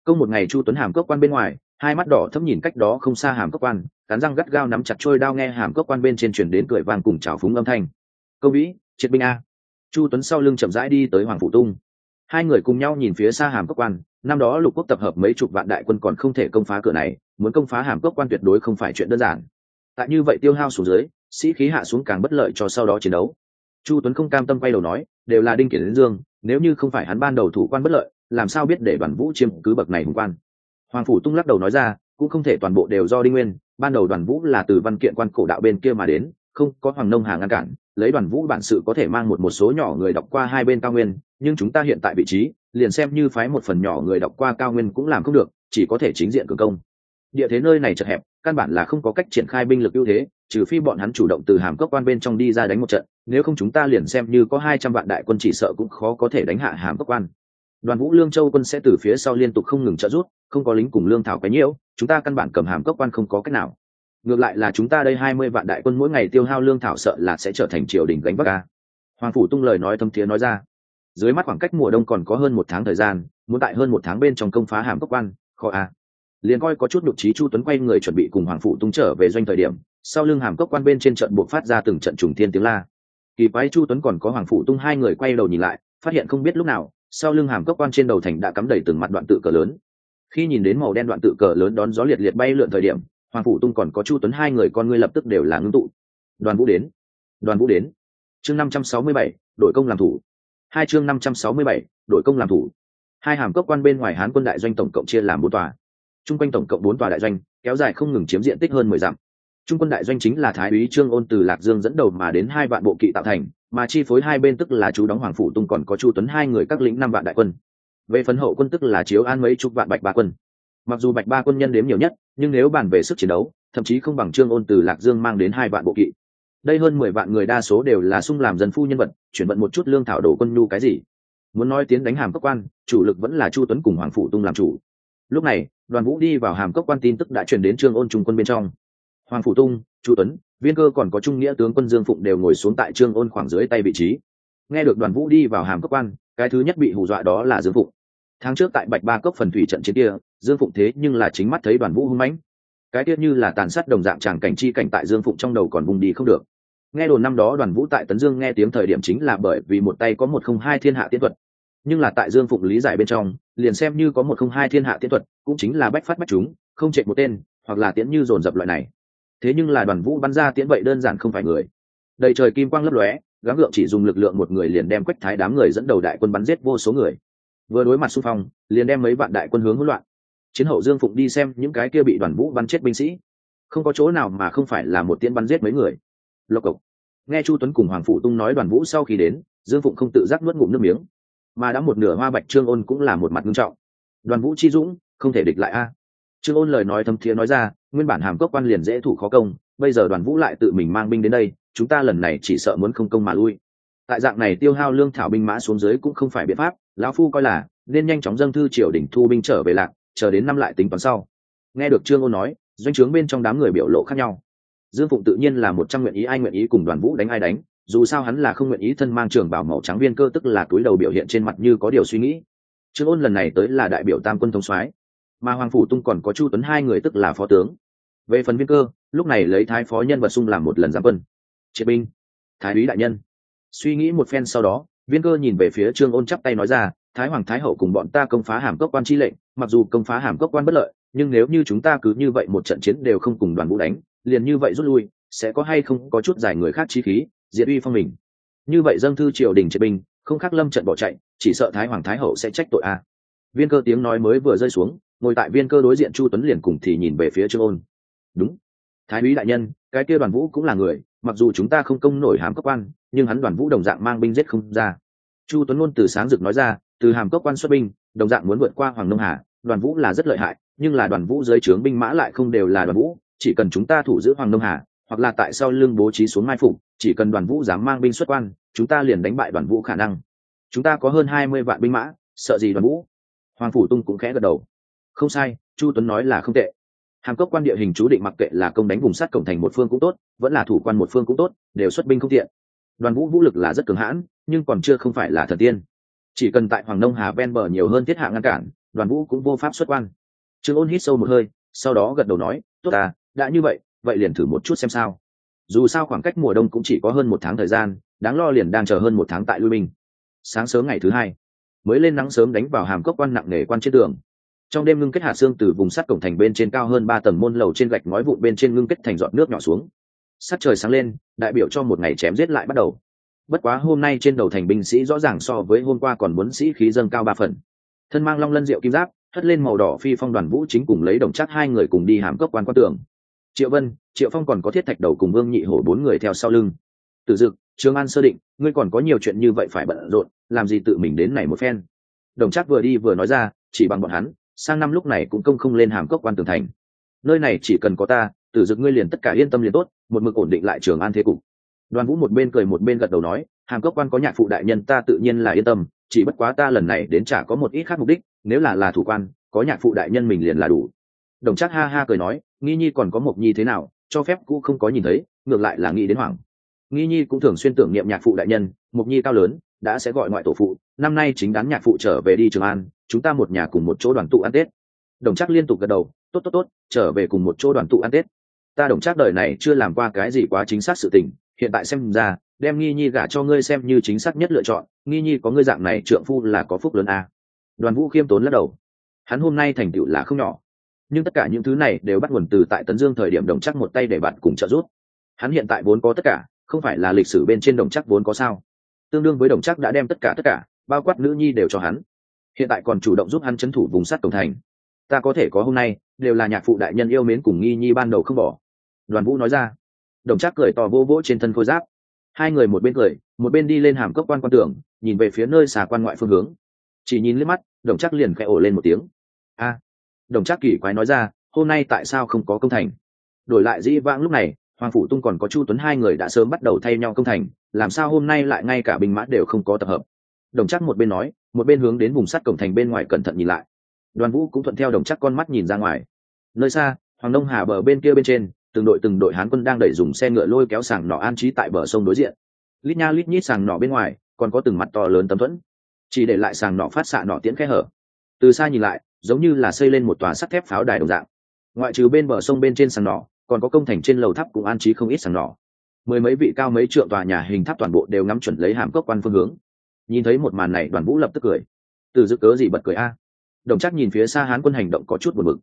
Công một ngày chu tuấn hàm cốc quan bên ngoài, hai mắt đỏ thấp nhìn cách đó không xa hàm cốc quan, cắn răng gắt gao nắm chặt trôi đao nghe hàm cốc quan bên trên chuyển đến cười vang cùng trào phúng âm thanh công vĩ, triệt binh a. Chu tuấn sau lưng chậm rãi đi tới hoàng phủ tung. Hai người cùng nhau nhìn phía xa hàm cốc quan, năm đó lục quốc tập hợp mấy chục vạn đại quân còn không thể công phá cửa này, muốn công phá hàm cốc quan tuyệt đối không phải chuyện đơn giản. Tại như vậy tiêu hao xuống dưới, sĩ khí hạ xuống càng bất lợi cho sau đó chiến đấu. Chu tuấn không cam tâm quay đầu nói, đều là đinh kiển đến dương, nếu như không phải hắn ban đầu thủ quan bất lợi, làm sao biết để đoàn vũ chiếm cứ bậc này hùng quan? Hoàng phủ tung lắc đầu nói ra, cũng không thể toàn bộ đều do đinh nguyên, ban đầu đoàn vũ là từ văn kiện quan cổ đạo bên kia mà đến không có hoàng nông hà ngăn cản, lấy đoàn vũ bản sự có thể mang một một số nhỏ người đọc qua hai bên cao nguyên, nhưng chúng ta hiện tại vị trí, liền xem như phái một phần nhỏ người đọc qua cao nguyên cũng làm không được, chỉ có thể chính diện cường công. Địa thế nơi này chật hẹp, căn bản là không có cách triển khai binh lực ưu thế, trừ phi bọn hắn chủ động từ hàm cốc quan bên trong đi ra đánh một trận, nếu không chúng ta liền xem như có hai trăm vạn đại quân chỉ sợ cũng khó có thể đánh hạ hàm cốc quan. Đoàn vũ lương châu quân sẽ từ phía sau liên tục không ngừng trợ rút không có lính cùng lương thảo cái nhiễu chúng ta căn bản cầm hàm cốc quan không có cách nào ngược lại là chúng ta đây hai mươi vạn đại quân mỗi ngày tiêu hao lương thảo sợ là sẽ trở thành triều đình gánh bắc ca. Hoàng phủ tung lời nói thâm thiế nói ra. Dưới mắt khoảng cách mùa đông còn có hơn một tháng thời gian, muốn tại hơn một tháng bên trong công phá hàm cốc quan, khó a. À. liền coi có chút nhục trí chu tuấn quay người chuẩn bị cùng hoàng phủ tung trở về doanh thời điểm, sau lưng hàm cốc quan bên trên trận buộc phát ra từng trận trùng thiên tiếng la. Kỳ quái chu tuấn còn có hoàng phủ tung hai người quay đầu nhìn lại, phát hiện không biết lúc nào, sau lưng hàm cốc quan trên đầu thành đã cắm đầy từng mặt đoạn tự cờ lớn. Khi nhìn đến màu đen đoạn tự cờ lớn đón gió liệt liệt bay lượn thời điểm hoàng phủ tung còn có chu tuấn hai người con ngươi lập tức đều là ngưng tụ. Đoàn vũ đến. Đoàn vũ đến. Chương năm trăm sáu mươi bảy đội công làm thủ. Hai chương năm trăm sáu mươi bảy đội công làm thủ. Hai hàm cốc quan bên ngoài hán quân đại doanh tổng cộng chia làm bốn tòa. Trung quanh tổng cộng bốn tòa đại doanh, kéo dài không ngừng chiếm diện tích hơn mười dặm. Trung quân đại doanh chính là thái úy trương ôn từ lạc dương dẫn đầu mà đến hai vạn bộ kỵ tạo thành, mà chi phối hai bên tức là chú đóng hoàng phủ tung còn có chu tuấn hai người các lĩnh năm vạn đại quân. Về phần hậu quân tức là chiếu an mấy chục vạn bạch ba quân mặc dù bạch ba quân nhân đếm nhiều nhất, nhưng nếu bàn về sức chiến đấu, thậm chí không bằng trương ôn từ lạc dương mang đến hai vạn bộ kỵ. Đây hơn mười vạn người đa số đều là sung làm dân phu nhân vật, chuyển vận một chút lương thảo đổ quân nhu cái gì. Muốn nói tiến đánh hàm cốc quan, chủ lực vẫn là chu tuấn cùng hoàng phủ tung làm chủ. Lúc này, đoàn vũ đi vào hàm cốc quan tin tức đã chuyển đến trương ôn trung quân bên trong. Hoàng phủ tung, chu tuấn, viên cơ còn có trung nghĩa tướng quân dương phụng đều ngồi xuống tại trương ôn khoảng dưới tay vị trí. Nghe được đoàn vũ đi vào hàm cốc quan, cái thứ nhất bị hù dọa đó là dương phụng tháng trước tại bạch ba cốc phần thủy trận chiến kia, dương phụng thế nhưng là chính mắt thấy đoàn vũ hung mãnh. Cái tiết như là tàn sát đồng dạng tràng cảnh chi cảnh tại dương phụng trong đầu còn vùng đi không được. Nghe đồn năm đó đoàn vũ tại tấn dương nghe tiếng thời điểm chính là bởi vì một tay có một không hai thiên hạ tiến thuật. Nhưng là tại dương phụng lý giải bên trong, liền xem như có một không hai thiên hạ tiến thuật, cũng chính là bách phát bách chúng, không chạy một tên, hoặc là tiễn như dồn dập loại này. Thế nhưng là đoàn vũ bắn ra tiễn vậy đơn giản không phải người. Đầy trời kim quang lấp lóe, gắng gượng chỉ dùng lực lượng một người liền đem quách thái đám người dẫn đầu đại quân bắn giết vô số người vừa đối mặt xung phong, liền đem mấy vạn đại quân hướng hỗn loạn. Chiến hậu dương phụng đi xem những cái kia bị đoàn vũ bắn chết binh sĩ. Không có chỗ nào mà không phải là một tiễn bắn giết mấy người. Lộc cộc. Nghe chu tuấn cùng hoàng phụ tung nói đoàn vũ sau khi đến, dương phụng không tự giác nuốt ngụm nước miếng. Mà đã một nửa hoa bạch trương ôn cũng là một mặt nghiêm trọng. Đoàn vũ chi dũng, không thể địch lại a. À. Trương ôn lời nói thâm thiế nói ra, nguyên bản hàm cốc quan liền dễ thủ khó công, bây giờ đoàn vũ lại tự mình mang binh đến đây, chúng ta lần này chỉ sợ muốn không công mà lui. Tại dạng này tiêu hao lương thảo binh mã xuống dưới cũng không phải biện pháp lão phu coi là, nên nhanh chóng dâng thư triều đình thu binh trở về lạc, chờ đến năm lại tính toán sau. Nghe được trương ôn nói, doanh trướng bên trong đám người biểu lộ khác nhau. Dương phụng tự nhiên là một trăm nguyện ý, ai nguyện ý cùng đoàn vũ đánh ai đánh, dù sao hắn là không nguyện ý thân mang trường bảo màu trắng viên cơ tức là túi đầu biểu hiện trên mặt như có điều suy nghĩ. Trương ôn lần này tới là đại biểu tam quân thống soái, mà hoàng phủ tung còn có chu tuấn hai người tức là phó tướng. Về phần viên cơ, lúc này lấy thái phó nhân vật sung làm một lần giám quân. Triệt binh, thái úy đại nhân. Suy nghĩ một phen sau đó viên cơ nhìn về phía trương ôn chắp tay nói ra, thái hoàng thái hậu cùng bọn ta công phá hàm cốc quan chi lệnh, mặc dù công phá hàm cốc quan bất lợi, nhưng nếu như chúng ta cứ như vậy một trận chiến đều không cùng đoàn vũ đánh, liền như vậy rút lui, sẽ có hay không có chút giải người khác chi khí, diệt uy phong mình. Như vậy dâng thư triều đình triệt binh, không khác lâm trận bỏ chạy, chỉ sợ thái hoàng thái hậu sẽ trách tội a. Viên cơ tiếng nói mới vừa rơi xuống, ngồi tại viên cơ đối diện chu tuấn liền cùng thì nhìn về phía trương ôn. Đúng, thái úy đại nhân, cái kia đoàn vũ cũng là người, mặc dù chúng ta không công nổi hàm cấp quan nhưng hắn đoàn vũ đồng dạng mang binh giết không ra. Chu tuấn luôn từ sáng rực nói ra, từ hàm cấp quan xuất binh, đồng dạng muốn vượt qua hoàng nông hà, đoàn vũ là rất lợi hại, nhưng là đoàn vũ dưới trướng binh mã lại không đều là đoàn vũ, chỉ cần chúng ta thủ giữ hoàng nông hà, hoặc là tại sao lưng bố trí xuống mai phục chỉ cần đoàn vũ dám mang binh xuất quan, chúng ta liền đánh bại đoàn vũ khả năng. Chúng ta có hơn hai mươi vạn binh mã, sợ gì đoàn vũ? Hoàng phủ tung cũng khẽ gật đầu. Không sai, chu tuấn nói là không tệ. Hàm cốc quan địa hình chú định mặc kệ là công đánh vùng sát cổng thành một phương cũng tốt, vẫn là thủ quan một phương cũng tốt, đều xuất binh không tiện đoàn vũ vũ lực là rất cường hãn, nhưng còn chưa không phải là thần tiên. Chỉ cần tại hoàng nông hà ven bờ nhiều hơn thiết hạ ngăn cản, đoàn vũ cũng vô pháp xuất quan. Trương ôn hít sâu một hơi, sau đó gật đầu nói, tốt à đã như vậy vậy liền thử một chút xem sao. Dù sao khoảng cách mùa đông cũng chỉ có hơn một tháng thời gian, đáng lo liền đang chờ hơn một tháng tại lui binh. Sáng sớm ngày thứ hai, mới lên nắng sớm đánh vào hàm cốc quan nặng nề quan trên tường trong đêm ngưng kết hạ xương từ vùng sắt cổng thành bên trên cao hơn ba tầng môn lầu trên gạch ngói vụn bên trên ngưng kết thành giọt nước nhỏ xuống sắt trời sáng lên, đại biểu cho một ngày chém giết lại bắt đầu. Bất quá hôm nay trên đầu thành binh sĩ rõ ràng so với hôm qua còn muốn sĩ khí dâng cao ba phần. Thân mang long lân rượu kim giáp, hất lên màu đỏ phi phong đoàn vũ chính cùng lấy đồng chắc hai người cùng đi hàm cấp quan quan tường. Triệu vân, triệu phong còn có thiết thạch đầu cùng vương nhị hổ bốn người theo sau lưng. Tử dực, trương an sơ định, ngươi còn có nhiều chuyện như vậy phải bận rộn, làm gì tự mình đến này một phen. Đồng chắc vừa đi vừa nói ra, chỉ bằng bọn hắn, sang năm lúc này cũng công không lên hàm cốc quan tường thành. Nơi này chỉ cần có ta tử dực ngươi liền tất cả yên tâm liền tốt, một mực ổn định lại trường an thế cục. Đoàn vũ một bên cười một bên gật đầu nói, hàm cốc quan có nhạc phụ đại nhân ta tự nhiên là yên tâm, chỉ bất quá ta lần này đến chả có một ít khác mục đích, nếu là là thủ quan, có nhạc phụ đại nhân mình liền là đủ. Đồng chắc ha ha cười nói, nghi nhi còn có một nhi thế nào, cho phép cũ không có nhìn thấy, ngược lại là nghĩ đến hoàng nghi nhi cũng thường xuyên tưởng niệm nhạc phụ đại nhân một nhi cao lớn, đã sẽ gọi ngoại tổ phụ, năm nay chính đán nhạc phụ trở về đi trường an, chúng ta một nhà cùng một chỗ đoàn tụ ăn tết. Đồng chắc liên tục gật đầu, tốt tốt tốt, trở về cùng một chỗ đoàn tụ ăn tết ta đồng chắc đời này chưa làm qua cái gì quá chính xác sự tình, hiện tại xem ra, đem nghi nhi gả cho ngươi xem như chính xác nhất lựa chọn, nghi nhi có ngươi dạng này trượng phu là có phúc lớn à. đoàn vũ khiêm tốn lắc đầu. Hắn hôm nay thành tựu là không nhỏ. Nhưng tất cả những thứ này đều bắt nguồn từ tại tấn dương thời điểm đồng chắc một tay để bạn cùng trợ giúp. Hắn hiện tại vốn có tất cả, không phải là lịch sử bên trên đồng chắc vốn có sao? Tương đương với đồng chắc đã đem tất cả tất cả, bao quát nữ nhi đều cho hắn. Hiện tại còn chủ động giúp hắn chấn thủ vùng sắt cổng thành. Ta có thể có hôm nay, đều là nhạc phụ đại nhân yêu mến cùng nghi nhi ban đầu không bỏ đoàn vũ nói ra. Đồng Trác cười to vô vỗ trên thân khôi giáp. Hai người một bên cười, một bên đi lên hàm cốc quan quan tưởng nhìn về phía nơi xà quan ngoại phương hướng. Chỉ nhìn lên mắt, đồng Trác liền khẽ ổ lên một tiếng. A. Đồng Trác kỳ quái nói ra, hôm nay tại sao không có công thành? Đổi lại dĩ vãng lúc này, hoàng phủ tung còn có chu tuấn hai người đã sớm bắt đầu thay nhau công thành, làm sao hôm nay lại ngay cả binh mã đều không có tập hợp? Đồng chắc một bên nói, một bên hướng đến vùng sắt cổng thành bên ngoài cẩn thận nhìn lại. Đoàn vũ cũng thuận theo đồng chắc con mắt nhìn ra ngoài. Nơi xa, hoàng đông hà bờ bên kia bên trên từng đội từng đội hán quân đang đẩy dùng xe ngựa lôi kéo sàng nọ an trí tại bờ sông đối diện. Lít nha lít nhít sàng nọ bên ngoài, còn có từng mặt to lớn tấm thuẫn. Chỉ để lại sàng nọ phát xạ nọ tiễn khe hở. Từ xa nhìn lại, giống như là xây lên một tòa sắt thép pháo đài đồng dạng. Ngoại trừ bên bờ sông bên trên sàng nọ còn có công thành trên lầu tháp cũng an trí không ít sàng nọ mười mấy vị cao mấy trượng tòa nhà hình tháp toàn bộ đều ngắm chuẩn lấy hàm cốc quan phương hướng. Nhìn thấy một màn này, đoàn vũ lập tức cười. Từ dự cớ gì bật cười a? Đồng chắc nhìn phía xa hán quân hành động có chút buồn bực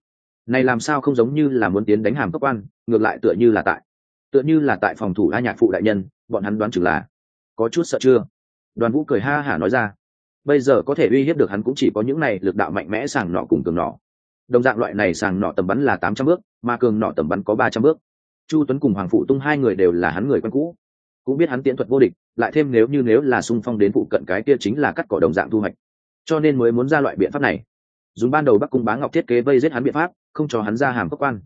này làm sao không giống như là muốn tiến đánh hàm cấp quan, ngược lại tựa như là tại, tựa như là tại phòng thủ a nhạc phụ đại nhân, bọn hắn đoán chừng là, có chút sợ chưa? Đoàn vũ cười ha hả nói ra, bây giờ có thể uy hiếp được hắn cũng chỉ có những này lực đạo mạnh mẽ sàng nọ cùng cường nọ. Đồng dạng loại này sàng nọ tầm bắn là tám trăm bước, mà cường nọ tầm bắn có ba trăm bước. Chu tuấn cùng hoàng phụ tung hai người đều là hắn người quen cũ. Cũng biết hắn tiễn thuật vô địch, lại thêm nếu như nếu là sung phong đến phụ cận cái kia chính là cắt cỏ đồng dạng thu hoạch. Cho nên mới muốn ra loại biện pháp này. Dùng ban đầu bắc cung bá ngọc thiết kế vây giết hắn biện pháp không cho hắn ra hàm cấp quan.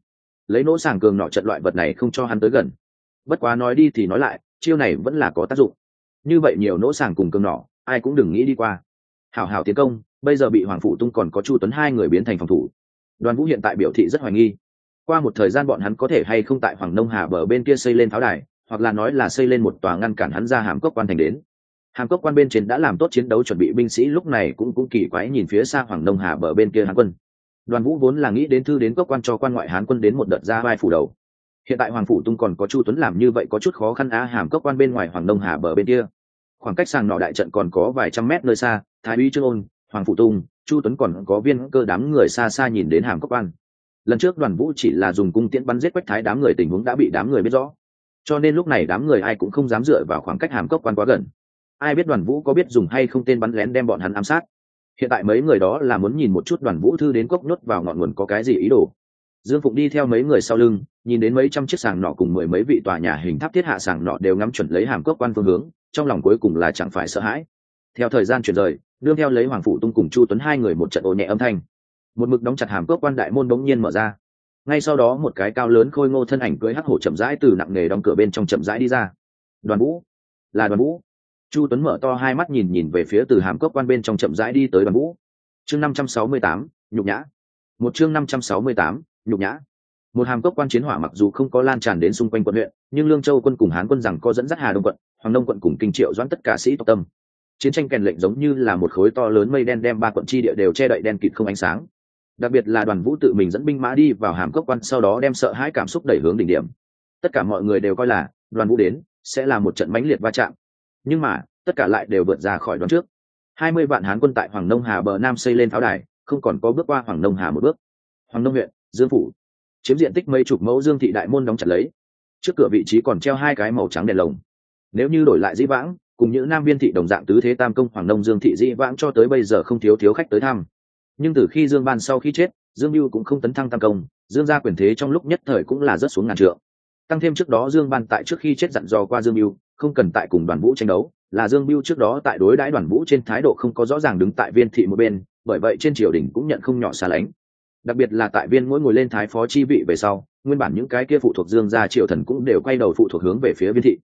Lấy nỗ sàng cường nọ trận loại vật này không cho hắn tới gần. Bất quá nói đi thì nói lại, chiêu này vẫn là có tác dụng. Như vậy nhiều nỗ sàng cùng cường nọ, ai cũng đừng nghĩ đi qua. Hảo hảo tiến công, bây giờ bị hoàng phụ tung còn có chu tuấn hai người biến thành phòng thủ. Đoàn vũ hiện tại biểu thị rất hoài nghi. Qua một thời gian bọn hắn có thể hay không tại hoàng nông hà bờ bên kia xây lên pháo đài, hoặc là nói là xây lên một tòa ngăn cản hắn ra hàm cốc quan thành đến. Hàm cốc quan bên trên đã làm tốt chiến đấu chuẩn bị binh sĩ, lúc này cũng cũng kỳ quái nhìn phía xa hoàng nông hà bờ bên kia hán quân đoàn vũ vốn là nghĩ đến thư đến cốc quan cho quan ngoại hán quân đến một đợt ra vai phủ đầu. Hiện tại hoàng phủ tung còn có chu tuấn làm như vậy có chút khó khăn á, hàm cốc quan bên ngoài hoàng Đông hà bờ bên kia. Khoảng cách sàng nọ đại trận còn có vài trăm mét nơi xa, thái úy trương ôn, hoàng Phủ tung, chu tuấn còn có viên cơ đám người xa xa nhìn đến hàm cốc quan. Lần trước đoàn vũ chỉ là dùng cung tiễn bắn giết quách thái đám người tình huống đã bị đám người biết rõ. Cho nên lúc này đám người ai cũng không dám dựa vào khoảng cách hàm cốc quan quá gần. Ai biết đoàn vũ có biết dùng hay không tên bắn lén đem bọn hắn ám sát hiện tại mấy người đó là muốn nhìn một chút đoàn vũ thư đến cốc nhốt vào ngọn nguồn có cái gì ý đồ. Dương phụng đi theo mấy người sau lưng, nhìn đến mấy trăm chiếc sàng nọ cùng mười mấy vị tòa nhà hình tháp thiết hạ sàng nọ đều ngắm chuẩn lấy hàm cốc quan phương hướng, trong lòng cuối cùng là chẳng phải sợ hãi. Theo thời gian chuyển rời đương theo lấy hoàng phụ tung cùng chu tuấn hai người một trận ô nhẹ âm thanh. Một mực đóng chặt hàm cốc quan đại môn bỗng nhiên mở ra. Ngay sau đó một cái cao lớn khôi ngô thân ảnh cưới hắc hổ chậm rãi từ nặng nghề đóng cửa bên trong chậm rãi đi ra. Đoàn vũ, là đoàn vũ chu tuấn mở to hai mắt nhìn nhìn về phía từ hàm cốc quan bên trong chậm rãi đi tới đoàn vũ. Chương năm trăm sáu mươi tám, nhục nhã. Một chương năm trăm sáu mươi tám, nhục nhã. Một hàm cốc quan chiến hỏa mặc dù không có lan tràn đến xung quanh quận huyện, nhưng lương châu quân cùng hán quân rằng có dẫn dắt hà đông quận, hoàng đông quận cùng kinh triệu doãn tất cả sĩ tộc tâm. Chiến tranh kèn lệnh giống như là một khối to lớn mây đen đem ba quận chi địa đều che đậy đen kịt không ánh sáng. Đặc biệt là đoàn vũ tự mình dẫn binh mã đi vào hàm cốc quan, sau đó đem sợ hãi cảm xúc đẩy hướng đỉnh điểm. Tất cả mọi người đều coi là, đoàn vũ đến, sẽ là một trận mãnh liệt va chạm nhưng mà, tất cả lại đều vượt ra khỏi đoán trước. Hai mươi vạn hán quân tại hoàng nông hà bờ nam xây lên pháo đài, không còn có bước qua hoàng nông hà một bước. Hoàng nông huyện, dương phủ. Chiếm diện tích mấy chục mẫu dương thị đại môn đóng chặt lấy. Trước cửa vị trí còn treo hai cái màu trắng đèn lồng. Nếu như đổi lại dĩ vãng, cùng những nam viên thị đồng dạng tứ thế tam công hoàng nông dương thị dĩ vãng cho tới bây giờ không thiếu thiếu khách tới thăm. Nhưng từ khi dương ban sau khi chết, dương mưu cũng không tấn thăng tam công, dương gia quyền thế trong lúc nhất thời cũng là rất xuống ngàn trượng. Tăng thêm trước đó dương ban tại trước khi chết dặn dò qua dương mưu không cần tại cùng đoàn vũ tranh đấu, là dương mưu trước đó tại đối đãi đoàn vũ trên thái độ không có rõ ràng đứng tại viên thị một bên, bởi vậy trên triều đình cũng nhận không nhỏ xa lánh. Đặc biệt là tại viên mỗi ngồi lên thái phó chi vị về sau, nguyên bản những cái kia phụ thuộc dương gia triều thần cũng đều quay đầu phụ thuộc hướng về phía viên thị.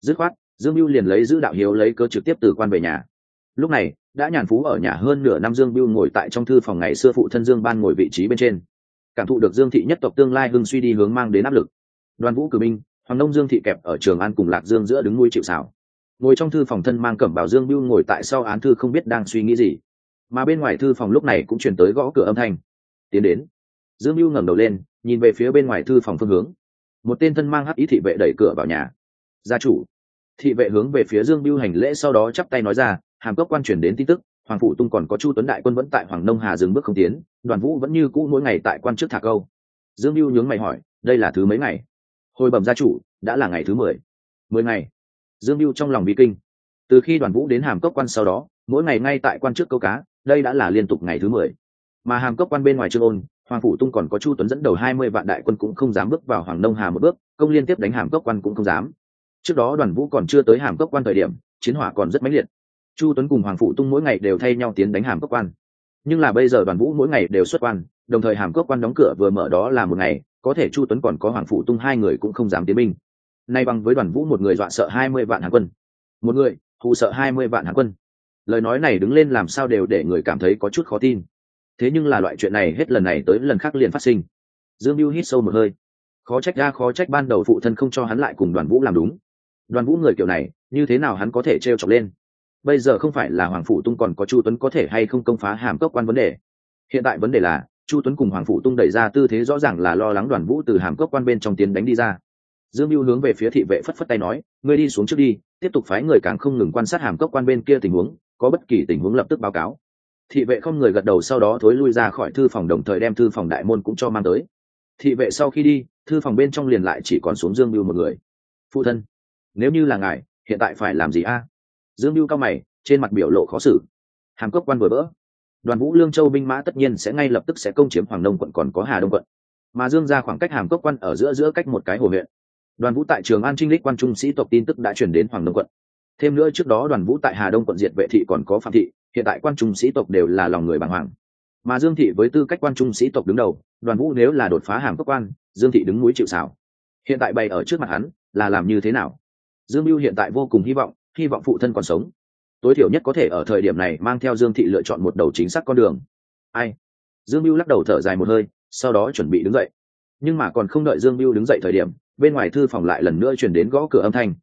Dứt khoát, dương mưu liền lấy giữ đạo hiếu lấy cơ trực tiếp từ quan về nhà. Lúc này, đã nhàn phú ở nhà hơn nửa năm dương biêu ngồi tại trong thư phòng ngày xưa phụ thân dương ban ngồi vị trí bên trên. Cảm thụ được dương thị nhất tộc tương lai hưng suy đi hướng mang đến áp lực. Đoàn vũ cử minh hoàng nông dương thị kẹp ở trường an cùng lạc dương giữa đứng nuôi chịu xảo ngồi trong thư phòng thân mang cẩm bảo dương biêu ngồi tại sau án thư không biết đang suy nghĩ gì. Mà bên ngoài thư phòng lúc này cũng chuyển tới gõ cửa âm thanh. Tiến đến. Dương biêu ngẩng đầu lên, nhìn về phía bên ngoài thư phòng phương hướng. Một tên thân mang hắc ý thị vệ đẩy cửa vào nhà. Gia chủ. Thị vệ hướng về phía dương biêu hành lễ sau đó chắp tay nói ra, hàm cốc quan chuyển đến tin tức, hoàng phụ tung còn có chu tuấn đại quân vẫn tại hoàng nông hà dừng bước không tiến, đoàn vũ vẫn như cũ mỗi ngày tại quan chức thả câu. Dương mưu nhướng mày hỏi, đây là thứ mấy ngày? Hồi bẩm gia chủ, đã là ngày thứ mười. Mười ngày. Dương mưu trong lòng bị kinh. Từ khi đoàn vũ đến hàm cốc quan sau đó, mỗi ngày ngay tại quan chức câu cá, đây đã là liên tục ngày thứ mười. Mà hàm cốc quan bên ngoài trương ôn, hoàng phủ tung còn có chu tuấn dẫn đầu hai mươi vạn đại quân cũng không dám bước vào hoàng nông hà một bước, công liên tiếp đánh hàm cốc quan cũng không dám. Trước đó đoàn vũ còn chưa tới hàm cốc quan thời điểm, chiến hỏa còn rất mãnh liệt. Chu tuấn cùng hoàng phụ tung mỗi ngày đều thay nhau tiến đánh hàm cốc quan. Nhưng là bây giờ đoàn vũ mỗi ngày đều xuất quan, đồng thời hàm cốc quan đóng cửa vừa mở đó là một ngày có thể chu tuấn còn có hoàng phụ tung hai người cũng không dám tiến binh. Nay bằng với đoàn vũ một người dọa sợ hai mươi vạn hàng quân. Một người, hù sợ hai mươi vạn hàng quân. Lời nói này đứng lên làm sao đều để người cảm thấy có chút khó tin. Thế nhưng là loại chuyện này hết lần này tới lần khác liền phát sinh. Dương mưu hít sâu một hơi. Khó trách ra, khó trách ban đầu phụ thân không cho hắn lại cùng đoàn vũ làm đúng. Đoàn vũ người kiểu này, như thế nào hắn có thể t r e o chọc lên? Bây giờ không phải là hoàng phủ tung còn có chu tuấn có thể hay không công phá hàm cốc quan vấn đề. Hiện tại vấn đề là chu tuấn cùng hoàng phủ tung đẩy ra tư thế rõ ràng là lo lắng đoàn vũ từ hàm cốc quan bên trong tiến đánh đi ra. Dương mưu hướng về phía thị vệ phất phất tay nói, ngươi đi xuống trước đi, tiếp tục phái người càng không ngừng quan sát hàm cốc quan bên kia tình huống, có bất kỳ tình huống lập tức báo cáo. Thị vệ không người gật đầu sau đó thối lui ra khỏi thư phòng đồng thời đem thư phòng đại môn cũng cho mang tới. Thị vệ sau khi đi, thư phòng bên trong liền lại chỉ còn xuống dương mưu một người. Phụ thân, nếu như là ngài, hiện tại phải làm gì a? Dương mưu cao mày, trên mặt biểu lộ khó xử. Hàm cốc quan vừa vỡ đoàn vũ lương châu binh mã tất nhiên sẽ ngay lập tức sẽ công chiếm hoàng đông quận, còn có hà đông quận. Mà dương ra khoảng cách hàm cốc quan ở giữa giữa cách một cái hồ huyện. Đoàn vũ tại trường an trinh lích quan trung sĩ tộc tin tức đã chuyển đến hoàng đông quận. Thêm nữa trước đó đoàn vũ tại hà đông quận diệt vệ thị còn có phạm thị, hiện tại quan trung sĩ tộc đều là lòng người bàng hoàng. Mà dương thị với tư cách quan trung sĩ tộc đứng đầu, đoàn vũ nếu là đột phá hàm cốc quan, dương thị đứng núi chịu xảo hiện tại bày ở trước mặt hắn là làm như thế nào? Dương mưu hiện tại vô cùng hy vọng hy vọng phụ thân còn sống tối thiểu nhất có thể ở thời điểm này mang theo dương thị lựa chọn một đầu chính xác con đường. Ai? Dương mưu lắc đầu thở dài một hơi, sau đó chuẩn bị đứng dậy. Nhưng mà còn không đợi dương mưu đứng dậy thời điểm, bên ngoài thư phòng lại lần nữa chuyển đến gõ cửa âm thanh.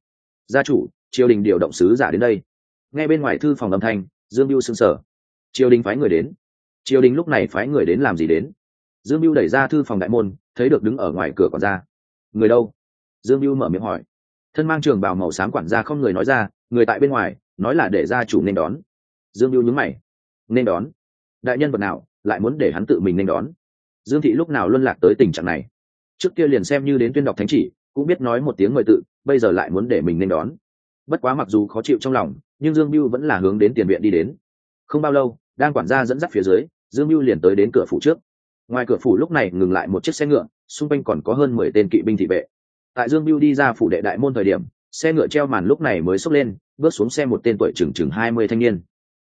Gia chủ, triều đình điều động sứ giả đến đây. Ngay bên ngoài thư phòng âm thanh, dương mưu sưng sở triều đình phái người đến. Triều đình lúc này phái người đến làm gì đến? Dương mưu đẩy ra thư phòng đại môn, thấy được đứng ở ngoài cửa còn ra người đâu? Dương mưu mở miệng hỏi. Thân mang trường bào màu xám quản gia không người nói ra, người tại bên ngoài nói là để gia chủ nên đón. Dương mưu nhúng mày. Nên đón? Đại nhân vật nào lại muốn để hắn tự mình nên đón? Dương thị lúc nào luân lạc tới tình trạng này? Trước kia liền xem như đến tuyên đọc thánh chỉ, cũng biết nói một tiếng mời tự, bây giờ lại muốn để mình nên đón. Bất quá mặc dù khó chịu trong lòng, nhưng dương mưu vẫn là hướng đến tiền viện đi đến. Không bao lâu, đang quản gia dẫn dắt phía dưới, dương mưu liền tới đến cửa phủ trước. Ngoài cửa phủ lúc này ngừng lại một chiếc xe ngựa, xung quanh còn có hơn mười tên kỵ binh thị vệ. Tại dương mưu đi ra phủ đệ đại môn thời điểm, xe ngựa treo màn lúc này mới xốc lên bước xuống xe một tên tuổi chừng chừng hai mươi thanh niên.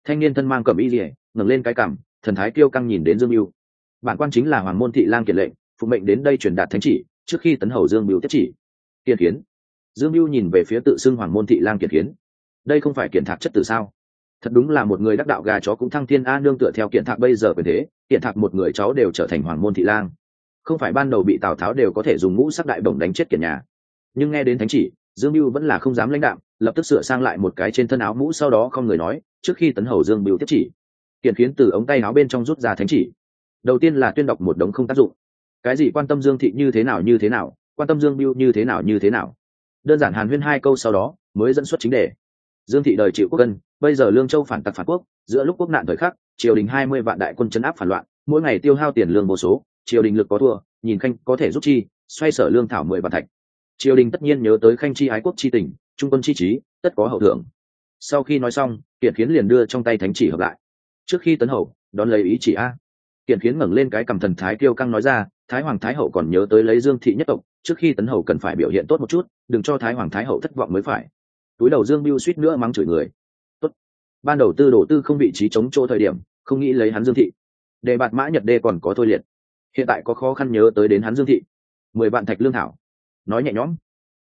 Thanh niên thân mang cầm y rỉa ngẩng lên cái cằm, thần thái kiêu căng nhìn đến dương mưu bản quan chính là hoàng môn thị lang kiệt lệnh, phụ mệnh đến đây truyền đạt thánh chỉ, trước khi tấn hầu dương mưu tiếp chỉ. Kiệt kiến. Dương mưu nhìn về phía tự xưng hoàng môn thị lang kiệt kiến. Đây không phải kiện thạc chất tử sao? Thật đúng là một người đắc đạo gà chó cũng thăng thiên a nương tựa theo kiện thạc bây giờ quyền thế, kiện thạc một người cháu đều trở thành hoàng môn thị lang. Không phải ban đầu bị tào tháo đều có thể dùng ngũ sắc đại bổng đánh chết kiệt nhà. Nhưng nghe đến thánh chỉ dương mưu vẫn là không dám lãnh đạm, lập tức sửa sang lại một cái trên thân áo mũ sau đó không người nói, trước khi tấn hầu dương mưu tiếp chỉ. Kiện khiến từ ống tay áo bên trong rút ra thánh chỉ. Đầu tiên là tuyên đọc một đống không tác dụng. Cái gì quan tâm dương thị như thế nào như thế nào, quan tâm dương mưu như thế nào như thế nào. Đơn giản hàn huyên hai câu sau đó, mới dẫn xuất chính đề. Dương thị đời chịu quốc cân bây giờ lương châu phản tặc phản quốc, giữa lúc quốc nạn thời khắc, triều đình hai mươi vạn đại quân chấn áp phản loạn, mỗi ngày tiêu hao tiền lương vô số, triều đình lực có thua, nhìn khanh có thể giúp chi, xoay sở lương thảo mười vạn thạch triều đình tất nhiên nhớ tới khanh chi ái quốc chi tỉnh, trung quân chi trí tất có hậu thưởng sau khi nói xong kiện khiến liền đưa trong tay thánh chỉ hợp lại. Trước khi tấn hậu đón lấy ý chỉ a. Kiện khiến ngẩng lên cái cầm thần thái kiêu căng nói ra thái hoàng thái hậu còn nhớ tới lấy dương thị nhất tộc trước khi tấn hậu cần phải biểu hiện tốt một chút đừng cho thái hoàng thái hậu thất vọng mới phải. Túi đầu dương mưu suýt nữa mắng chửi người. Tốt. Ban đầu tư đổ tư không vị trí chống chỗ thời điểm không nghĩ lấy hắn dương thị. Đề bạt mã nhật đê còn có thôi liệt. Hiện tại có khó khăn nhớ tới đến hắn dương thị. Mười vạn thạch lương thảo nói nhẹ nhõm.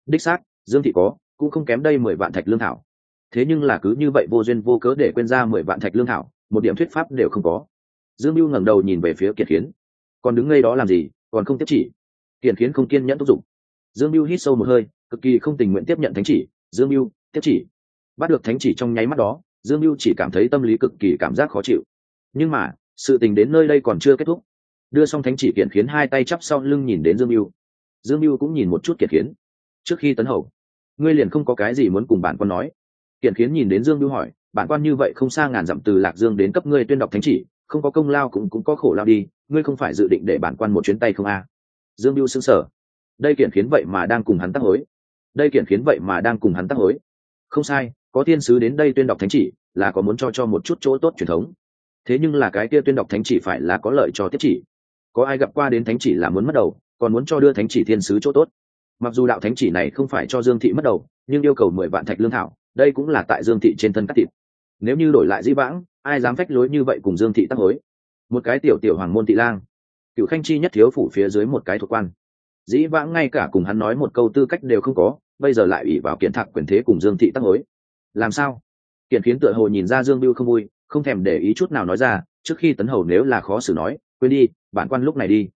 Đích xác, dương thị có, cũng không kém đây mười vạn thạch lương thảo. Thế nhưng là cứ như vậy vô duyên vô cớ để quên ra mười vạn thạch lương thảo, một điểm thuyết pháp đều không có. Dương mưu ngẩng đầu nhìn về phía kiệt khiến. Còn đứng ngay đó làm gì, còn không tiếp chỉ. Kiệt khiến không kiên nhẫn thúc giục. Dương mưu hít sâu một hơi, cực kỳ không tình nguyện tiếp nhận thánh chỉ. Dương mưu tiếp chỉ. Bắt được thánh chỉ trong nháy mắt đó, dương mưu chỉ cảm thấy tâm lý cực kỳ cảm giác khó chịu. Nhưng mà, sự tình đến nơi đây còn chưa kết thúc. Đưa xong thánh chỉ kiện khiến hai tay chắp sau lưng nhìn đến dương mưu dương mưu cũng nhìn một chút kiệt khiến. Trước khi tấn hầu, ngươi liền không có cái gì muốn cùng bản quan nói. Kiệt khiến nhìn đến dương mưu hỏi, bản quan như vậy không xa ngàn dặm từ lạc dương đến cấp ngươi tuyên đọc thánh chỉ, không có công lao cũng cũng có khổ lao đi, ngươi không phải dự định để bản quan một chuyến tay không a? Dương mưu xứng sở đây kiện khiến vậy mà đang cùng hắn tắc hối. Đây kiện khiến vậy mà đang cùng hắn tắc hối. Không sai, có thiên sứ đến đây tuyên đọc thánh chỉ, là có muốn cho cho một chút chỗ tốt truyền thống. Thế nhưng là cái kia tuyên đọc thánh chỉ phải là có lợi cho tiếp chỉ. Có ai gặp qua đến thánh chỉ là muốn mất đầu? Còn muốn cho đưa thánh chỉ thiên sứ chỗ tốt. Mặc dù đạo thánh chỉ này không phải cho dương thị mất đầu, nhưng yêu cầu mười vạn thạch lương thảo, đây cũng là tại dương thị trên thân cắt thịt. Nếu như đổi lại di vãng, ai dám phách lối như vậy cùng dương thị tắc hối? Một cái tiểu tiểu hoàng môn thị lang. Cựu khanh chi nhất thiếu phủ phía dưới một cái thuộc quan. Dĩ vãng ngay cả cùng hắn nói một câu tư cách đều không có, bây giờ lại ủy vào kiện thạc quyền thế cùng dương thị tắc hối. Làm sao? Kiện khiến tựa hồ nhìn ra dương biêu không vui, không thèm để ý chút nào nói ra, trước khi tấn hầu nếu là khó xử nói, quên đi, bản quan lúc này đi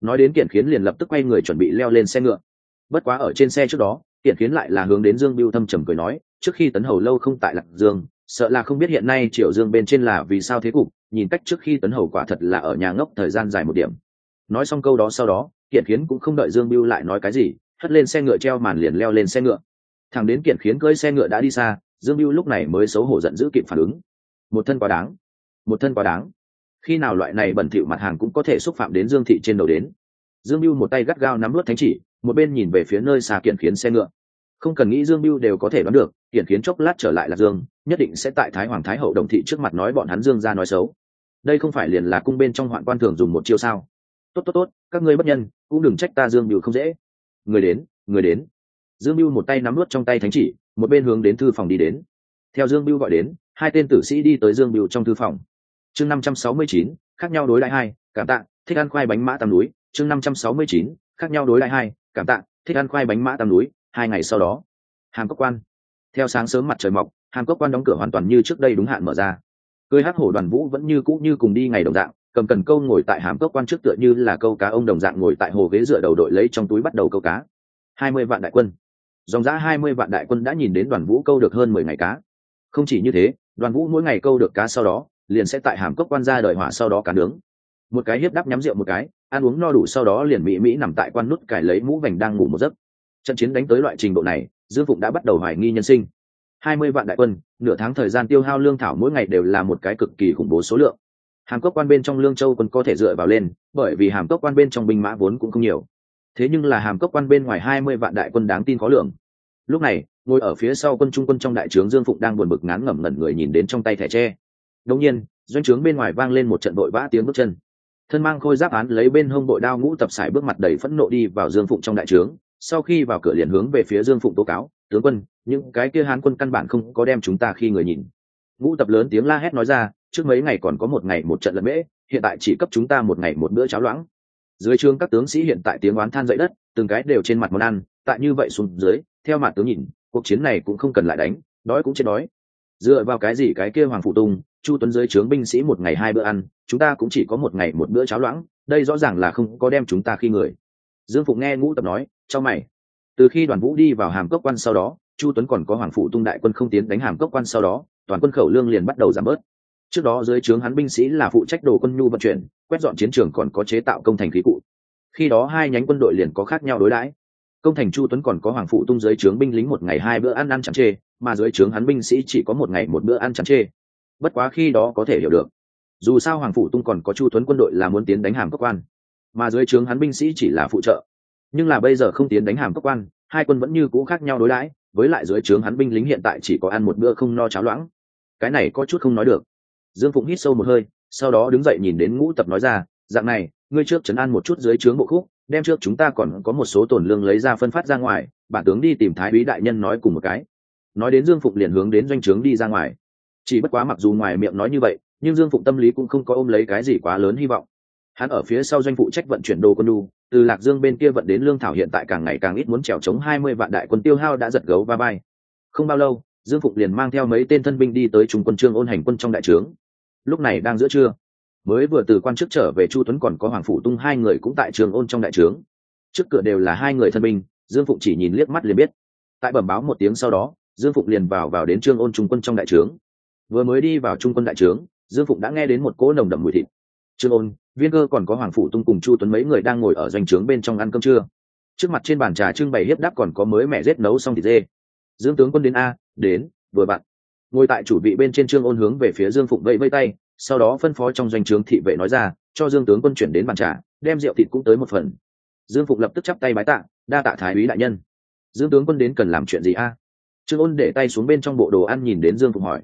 nói đến kiện khiến liền lập tức quay người chuẩn bị leo lên xe ngựa. Bất quá ở trên xe trước đó, kiện khiến lại là hướng đến dương biêu thâm trầm cười nói, trước khi tấn hầu lâu không tại lạc dương, sợ là không biết hiện nay triệu dương bên trên là vì sao thế cục, nhìn cách trước khi tấn hầu quả thật là ở nhà ngốc thời gian dài một điểm. Nói xong câu đó sau đó, kiện khiến cũng không đợi dương biêu lại nói cái gì, hất lên xe ngựa treo màn liền leo lên xe ngựa. Thằng đến kiện khiến cưỡi xe ngựa đã đi xa, dương biêu lúc này mới xấu hổ giận dữ kịp phản ứng. Một thân quá đáng. Một thân quá đáng khi nào loại này bẩn thỉu mặt hàng cũng có thể xúc phạm đến dương thị trên đầu đến. Dương biêu một tay gắt gao nắm vớt thánh chỉ, một bên nhìn về phía nơi xa kiện khiến xe ngựa. Không cần nghĩ dương biêu đều có thể đoán được, kiện khiến chốc lát trở lại là dương, nhất định sẽ tại thái hoàng thái hậu đồng thị trước mặt nói bọn hắn dương ra nói xấu. Đây không phải liền là cung bên trong hoạn quan thường dùng một chiêu sao? Tốt tốt tốt, các ngươi bất nhân, cũng đừng trách ta dương biêu không dễ. Người đến người đến. Dương biêu một tay nắm lướt trong tay thánh chỉ, một bên hướng đến thư phòng đi đến. Theo dương biêu gọi đến, hai tên tử sĩ đi tới dương biêu trong thư phòng chương năm trăm sáu mươi chín, khác nhau đối lại hai, cảm tạ, thích ăn khoai bánh mã tam núi, chương năm trăm sáu mươi chín, khác nhau đối lại hai, cảm tạ, thích ăn khoai bánh mã tam núi, hai ngày sau đó. Hàm cốc quan. Theo sáng sớm mặt trời mọc, hàm cốc quan đóng cửa hoàn toàn như trước đây đúng hạn mở ra. Cười hát hổ đoàn vũ vẫn như cũ như cùng đi ngày đồng dạng, cầm cần câu ngồi tại hàm cốc quan trước tựa như là câu cá ông đồng dạng ngồi tại hồ ghế dựa đầu đội lấy trong túi bắt đầu câu cá. Hai mươi vạn đại quân. Dòng giã hai mươi vạn đại quân đã nhìn đến đoàn vũ câu được hơn mười ngày cá. Không chỉ như thế, đoàn vũ mỗi ngày câu được cá sau đó liền sẽ tại hàm cốc quan gia đợi hỏa sau đó cá nướng. Một cái hiếp đắp nhắm rượu một cái, ăn uống no đủ sau đó liền mỹ mỹ nằm tại quan nút cải lấy mũ vành đang ngủ một giấc. Trận chiến đánh tới loại trình độ này, dương phụng đã bắt đầu hoài nghi nhân sinh. Hai mươi vạn đại quân, nửa tháng thời gian tiêu hao lương thảo mỗi ngày đều là một cái cực kỳ khủng bố số lượng. Hàm cốc quan bên trong lương châu quân có thể dựa vào lên, bởi vì hàm cốc quan bên trong binh mã vốn cũng không nhiều. Thế nhưng là hàm cốc quan bên ngoài hai mươi vạn đại quân đáng tin khó lường. Lúc này, ngồi ở phía sau quân trung quân trong đại trướng dương phụng đang buồn bực ngán ngẩm ngẩn người nhìn đến trong tay thẻ tre đông nhiên, doanh trướng bên ngoài vang lên một trận vội vã tiếng bước chân. Thân mang khôi giáp án lấy bên hông bội đao ngũ tập sải bước mặt đầy phẫn nộ đi vào dương phụng trong đại trướng. Sau khi vào cửa liền hướng về phía dương phụng tố cáo, tướng quân, những cái kia hán quân căn bản không có đem chúng ta khi người nhìn. Ngũ tập lớn tiếng la hét nói ra, trước mấy ngày còn có một ngày một trận lật mễ, hiện tại chỉ cấp chúng ta một ngày một bữa cháo loãng. Dưới trướng các tướng sĩ hiện tại tiếng oán than dậy đất, từng cái đều trên mặt món ăn, tại như vậy xuống dưới, theo mặt tướng nhìn, cuộc chiến này cũng không cần lại đánh, đói cũng chết đói. Dựa vào cái gì cái kia hoàng phụ tung chu tuấn dưới trướng binh sĩ một ngày hai bữa ăn, chúng ta cũng chỉ có một ngày một bữa cháo loãng, đây rõ ràng là không có đem chúng ta khi người. Dương phụng nghe ngũ tập nói cho mày. Từ khi đoàn vũ đi vào hàm cốc quan sau đó, chu tuấn còn có hoàng phụ tung đại quân không tiến đánh hàm cốc quan sau đó, toàn quân khẩu lương liền bắt đầu giảm bớt. Trước đó dưới trướng hắn binh sĩ là phụ trách đồ quân nhu vận chuyển, quét dọn chiến trường còn có chế tạo công thành khí cụ. Khi đó hai nhánh quân đội liền có khác nhau đối đãi. Công thành chu tuấn còn có hoàng phụ tung dưới trướng binh lính một ngày hai bữa ăn ăn chẳng chê, mà dưới trướng hắn binh sĩ chỉ có một ngày một bữa ăn chẳng chê bất quá khi đó có thể hiểu được. Dù sao hoàng phủ tung còn có chu thuấn quân đội là muốn tiến đánh hàm cấp quan. Mà dưới trướng hắn binh sĩ chỉ là phụ trợ. Nhưng là bây giờ không tiến đánh hàm cấp quan, hai quân vẫn như cũ khác nhau đối đãi, với lại dưới trướng hắn binh lính hiện tại chỉ có ăn một bữa không no cháo loãng. Cái này có chút không nói được. Dương phụng hít sâu một hơi, sau đó đứng dậy nhìn đến ngũ tập nói ra, dạng này, ngươi trước chấn an một chút dưới trướng bộ khúc, đem trước chúng ta còn có một số tổn lương lấy ra phân phát ra ngoài, bản tướng đi tìm thái úy đại nhân nói cùng một cái. Nói đến dương phụng liền hướng đến doanh trướng đi ra ngoài chỉ bất quá mặc dù ngoài miệng nói như vậy, nhưng dương phụng tâm lý cũng không có ôm lấy cái gì quá lớn hy vọng. Hắn ở phía sau doanh phụ trách vận chuyển đồ quân đu từ lạc dương bên kia vận đến lương thảo hiện tại càng ngày càng ít muốn trèo chống hai mươi vạn đại quân tiêu hao đã giật gấu ba bay. Không bao lâu, dương phụng liền mang theo mấy tên thân binh đi tới trung quân trương ôn hành quân trong đại trướng. Lúc này đang giữa trưa, mới vừa từ quan chức trở về chu tuấn còn có hoàng phủ tung hai người cũng tại trường ôn trong đại trướng. Trước cửa đều là hai người thân binh, dương phụng chỉ nhìn liếc mắt liền biết. Tại bẩm báo một tiếng sau đó, dương phụng liền vào vào đến trương ôn trung quân trong đại trướng vừa mới đi vào trung quân đại trướng, dương phụng đã nghe đến một cỗ nồng đậm mùi thịt. Trương ôn, viên cơ còn có hoàng phủ tung cùng chu tuấn mấy người đang ngồi ở doanh trướng bên trong ăn cơm trưa. Trước mặt trên bàn trà trưng bày hiếp đáp còn có mới mẹ rết nấu xong thịt dê. Dương tướng quân đến a, đến, vừa bạn. Ngồi tại chủ vị bên trên trương ôn hướng về phía dương phụng vẫy vây tay, sau đó phân phó trong doanh trướng thị vệ nói ra, cho dương tướng quân chuyển đến bàn trà, đem rượu thịt cũng tới một phần. Dương phụng lập tức chắp tay bái tạ, đa tạ thái úy đại nhân. Dương tướng quân đến cần làm chuyện gì a? Trương ôn để tay xuống bên trong bộ đồ ăn nhìn đến dương phụng hỏi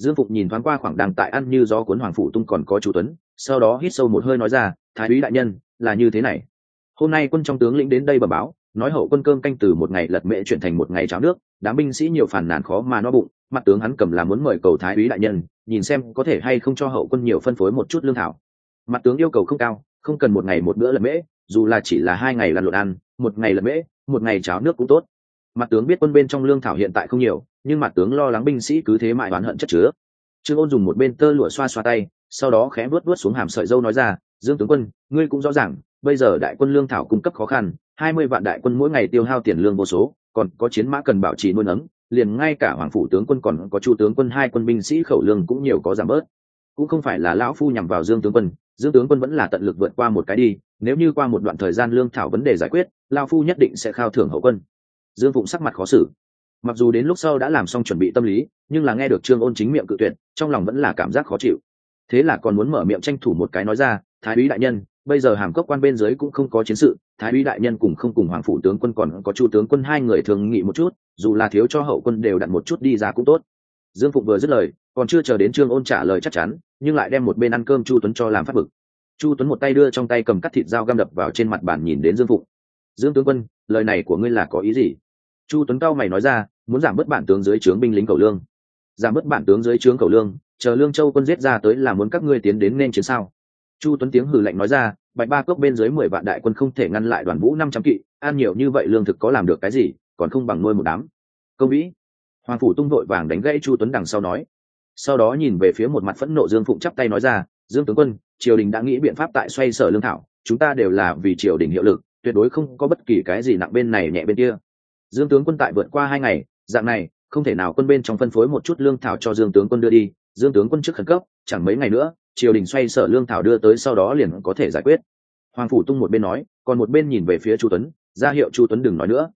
dương phục nhìn thoáng qua khoảng đàng tại ăn như gió cuốn hoàng phủ tung còn có chủ tuấn, sau đó hít sâu một hơi nói ra, thái úy đại nhân, là như thế này. Hôm nay quân trong tướng lĩnh đến đây bờ báo, nói hậu quân cơm canh từ một ngày lật mệ chuyển thành một ngày cháo nước, đám binh sĩ nhiều phản nàn khó mà no bụng, mặt tướng hắn cầm là muốn mời cầu thái úy đại nhân, nhìn xem có thể hay không cho hậu quân nhiều phân phối một chút lương thảo. Mặt tướng yêu cầu không cao, không cần một ngày một bữa lật mễ, dù là chỉ là hai ngày lăn lộn ăn, một ngày lật mễ, một ngày cháo nước cũng tốt. Mặt tướng biết quân bên trong lương thảo hiện tại không nhiều nhưng mặt tướng lo lắng binh sĩ cứ thế mãi oán hận chất chứa. Trương ôn dùng một bên tơ lụa xoa xoa tay, sau đó khẽ vuốt vuốt xuống hàm sợi dâu nói ra, dương tướng quân, ngươi cũng rõ ràng, bây giờ đại quân lương thảo cung cấp khó khăn, hai mươi vạn đại quân mỗi ngày tiêu hao tiền lương vô số, còn có chiến mã cần bảo trì nuôi nấng, liền ngay cả hoàng phủ tướng quân còn có chu tướng quân hai quân binh sĩ khẩu lương cũng nhiều có giảm bớt. Cũng không phải là lão phu nhằm vào dương tướng quân, dương tướng quân vẫn là tận lực vượt qua một cái đi, nếu như qua một đoạn thời gian lương thảo vấn đề giải quyết lao phu nhất định sẽ khao thưởng hậu quân. Dương phụng sắc mặt khó xử mặc dù đến lúc sau đã làm xong chuẩn bị tâm lý, nhưng là nghe được trương ôn chính miệng cự tuyệt, trong lòng vẫn là cảm giác khó chịu. Thế là còn muốn mở miệng tranh thủ một cái nói ra, thái úy đại nhân, bây giờ hàm cốc quan bên dưới cũng không có chiến sự, thái úy đại nhân cùng không cùng hoàng phủ tướng quân còn có chu tướng quân hai người thường nghị một chút, dù là thiếu cho hậu quân đều đặt một chút đi ra cũng tốt. Dương phụng vừa dứt lời, còn chưa chờ đến trương ôn trả lời chắc chắn, nhưng lại đem một bên ăn cơm chu tuấn cho làm phát bực. Chu tuấn một tay đưa trong tay cầm cắt thịt dao găm đập vào trên mặt bàn nhìn đến dương phụng. Dương tướng quân, lời này của ngươi là có ý gì? Chu tuấn cao mày nói ra, muốn giảm bớt bản tướng dưới trướng binh lính cầu lương. Giảm bớt bản tướng dưới trướng cầu lương, chờ lương châu quân giết ra tới là muốn các ngươi tiến đến nên chiến sao? Chu tuấn tiếng hừ lạnh nói ra, bạch ba cốc bên dưới mười vạn đại quân không thể ngăn lại đoàn vũ năm trăm kỵ, ăn nhiều như vậy lương thực có làm được cái gì, còn không bằng nuôi một đám. Công vĩ, hoàng phủ tung vội vàng đánh gãy chu tuấn đằng sau nói. Sau đó nhìn về phía một mặt phẫn nộ dương phụng chắp tay nói ra, dương tướng quân, triều đình đã nghĩ biện pháp tại xoay sở lương thảo, chúng ta đều là vì triều đình hiệu lực, tuyệt đối không có bất kỳ cái gì nặng bên này nhẹ bên kia dương tướng quân tại vượt qua hai ngày, dạng này, không thể nào quân bên trong phân phối một chút lương thảo cho dương tướng quân đưa đi. Dương tướng quân trước khẩn cấp, chẳng mấy ngày nữa, triều đình xoay sở lương thảo đưa tới sau đó liền có thể giải quyết. Hoàng phủ tung một bên nói, còn một bên nhìn về phía chu tuấn, ra hiệu chu tuấn đừng nói nữa.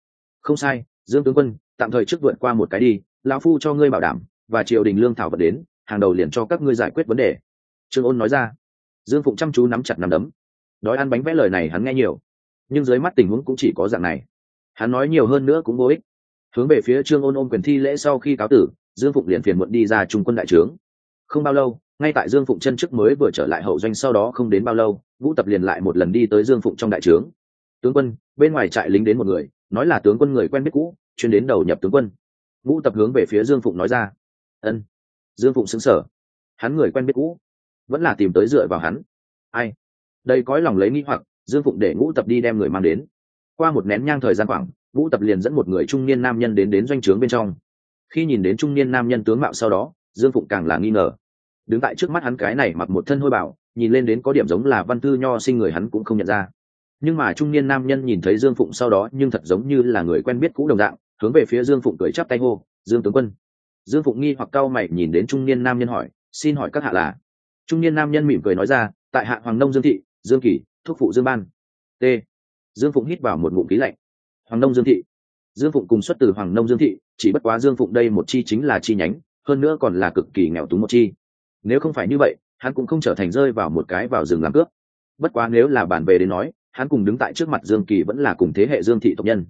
Không sai, dương tướng quân, tạm thời trước vượt qua một cái đi, lão phu cho ngươi bảo đảm, và triều đình lương thảo vật đến, hàng đầu liền cho các ngươi giải quyết vấn đề. Trương ôn nói ra. Dương phụng chăm chú nắm chặt nắm đấm. Đói ăn bánh vẽ lời này hắn nghe nhiều, nhưng dưới mắt tình huống cũng chỉ có dạng này hắn nói nhiều hơn nữa cũng vô ích. Hướng về phía trương ôn ôn quyền thi lễ sau khi cáo tử, dương phụng liền phiền muộn đi ra trung quân đại trướng. Không bao lâu, ngay tại dương phụng chân chức mới vừa trở lại hậu doanh sau đó không đến bao lâu, vũ tập liền lại một lần đi tới dương phụng trong đại trướng. Tướng quân, bên ngoài trại lính đến một người, nói là tướng quân người quen biết cũ, chuyên đến đầu nhập tướng quân. Vũ tập hướng về phía dương phụng nói ra. Ân. Dương phụng xứng sở hắn người quen biết cũ, vẫn là tìm tới dựa vào hắn. Ai? Đây cói lòng lấy nghĩ hoặc, dương phụng để ngũ tập đi đem người mang đến qua một nén nhang thời gian khoảng vũ tập liền dẫn một người trung niên nam nhân đến đến doanh trướng bên trong. Khi nhìn đến trung niên nam nhân tướng mạo sau đó, dương phụng càng là nghi ngờ. Đứng tại trước mắt hắn cái này mặc một thân hôi bảo nhìn lên đến có điểm giống là văn thư nho sinh người hắn cũng không nhận ra. Nhưng mà trung niên nam nhân nhìn thấy dương phụng sau đó nhưng thật giống như là người quen biết cũ đồng dạng, hướng về phía dương phụng cười chắp tay hô, dương tướng quân. Dương phụng nghi hoặc cau mày nhìn đến trung niên nam nhân hỏi, xin hỏi các hạ là? Trung niên nam nhân mỉm cười nói ra, tại hạ hoàng nông dương thị, dương kỳ, thúc phụ dương ban. T dương phụng hít vào một ngụm khí lạnh. Hoàng nông dương thị. Dương phụng cùng xuất từ hoàng nông dương thị, chỉ bất quá dương phụng đây một chi chính là chi nhánh, hơn nữa còn là cực kỳ nghèo túng một chi. Nếu không phải như vậy, hắn cũng không trở thành rơi vào một cái vào rừng làm cướp. Bất quá nếu là bản về đến nói, hắn cùng đứng tại trước mặt dương kỳ vẫn là cùng thế hệ dương thị tộc nhân.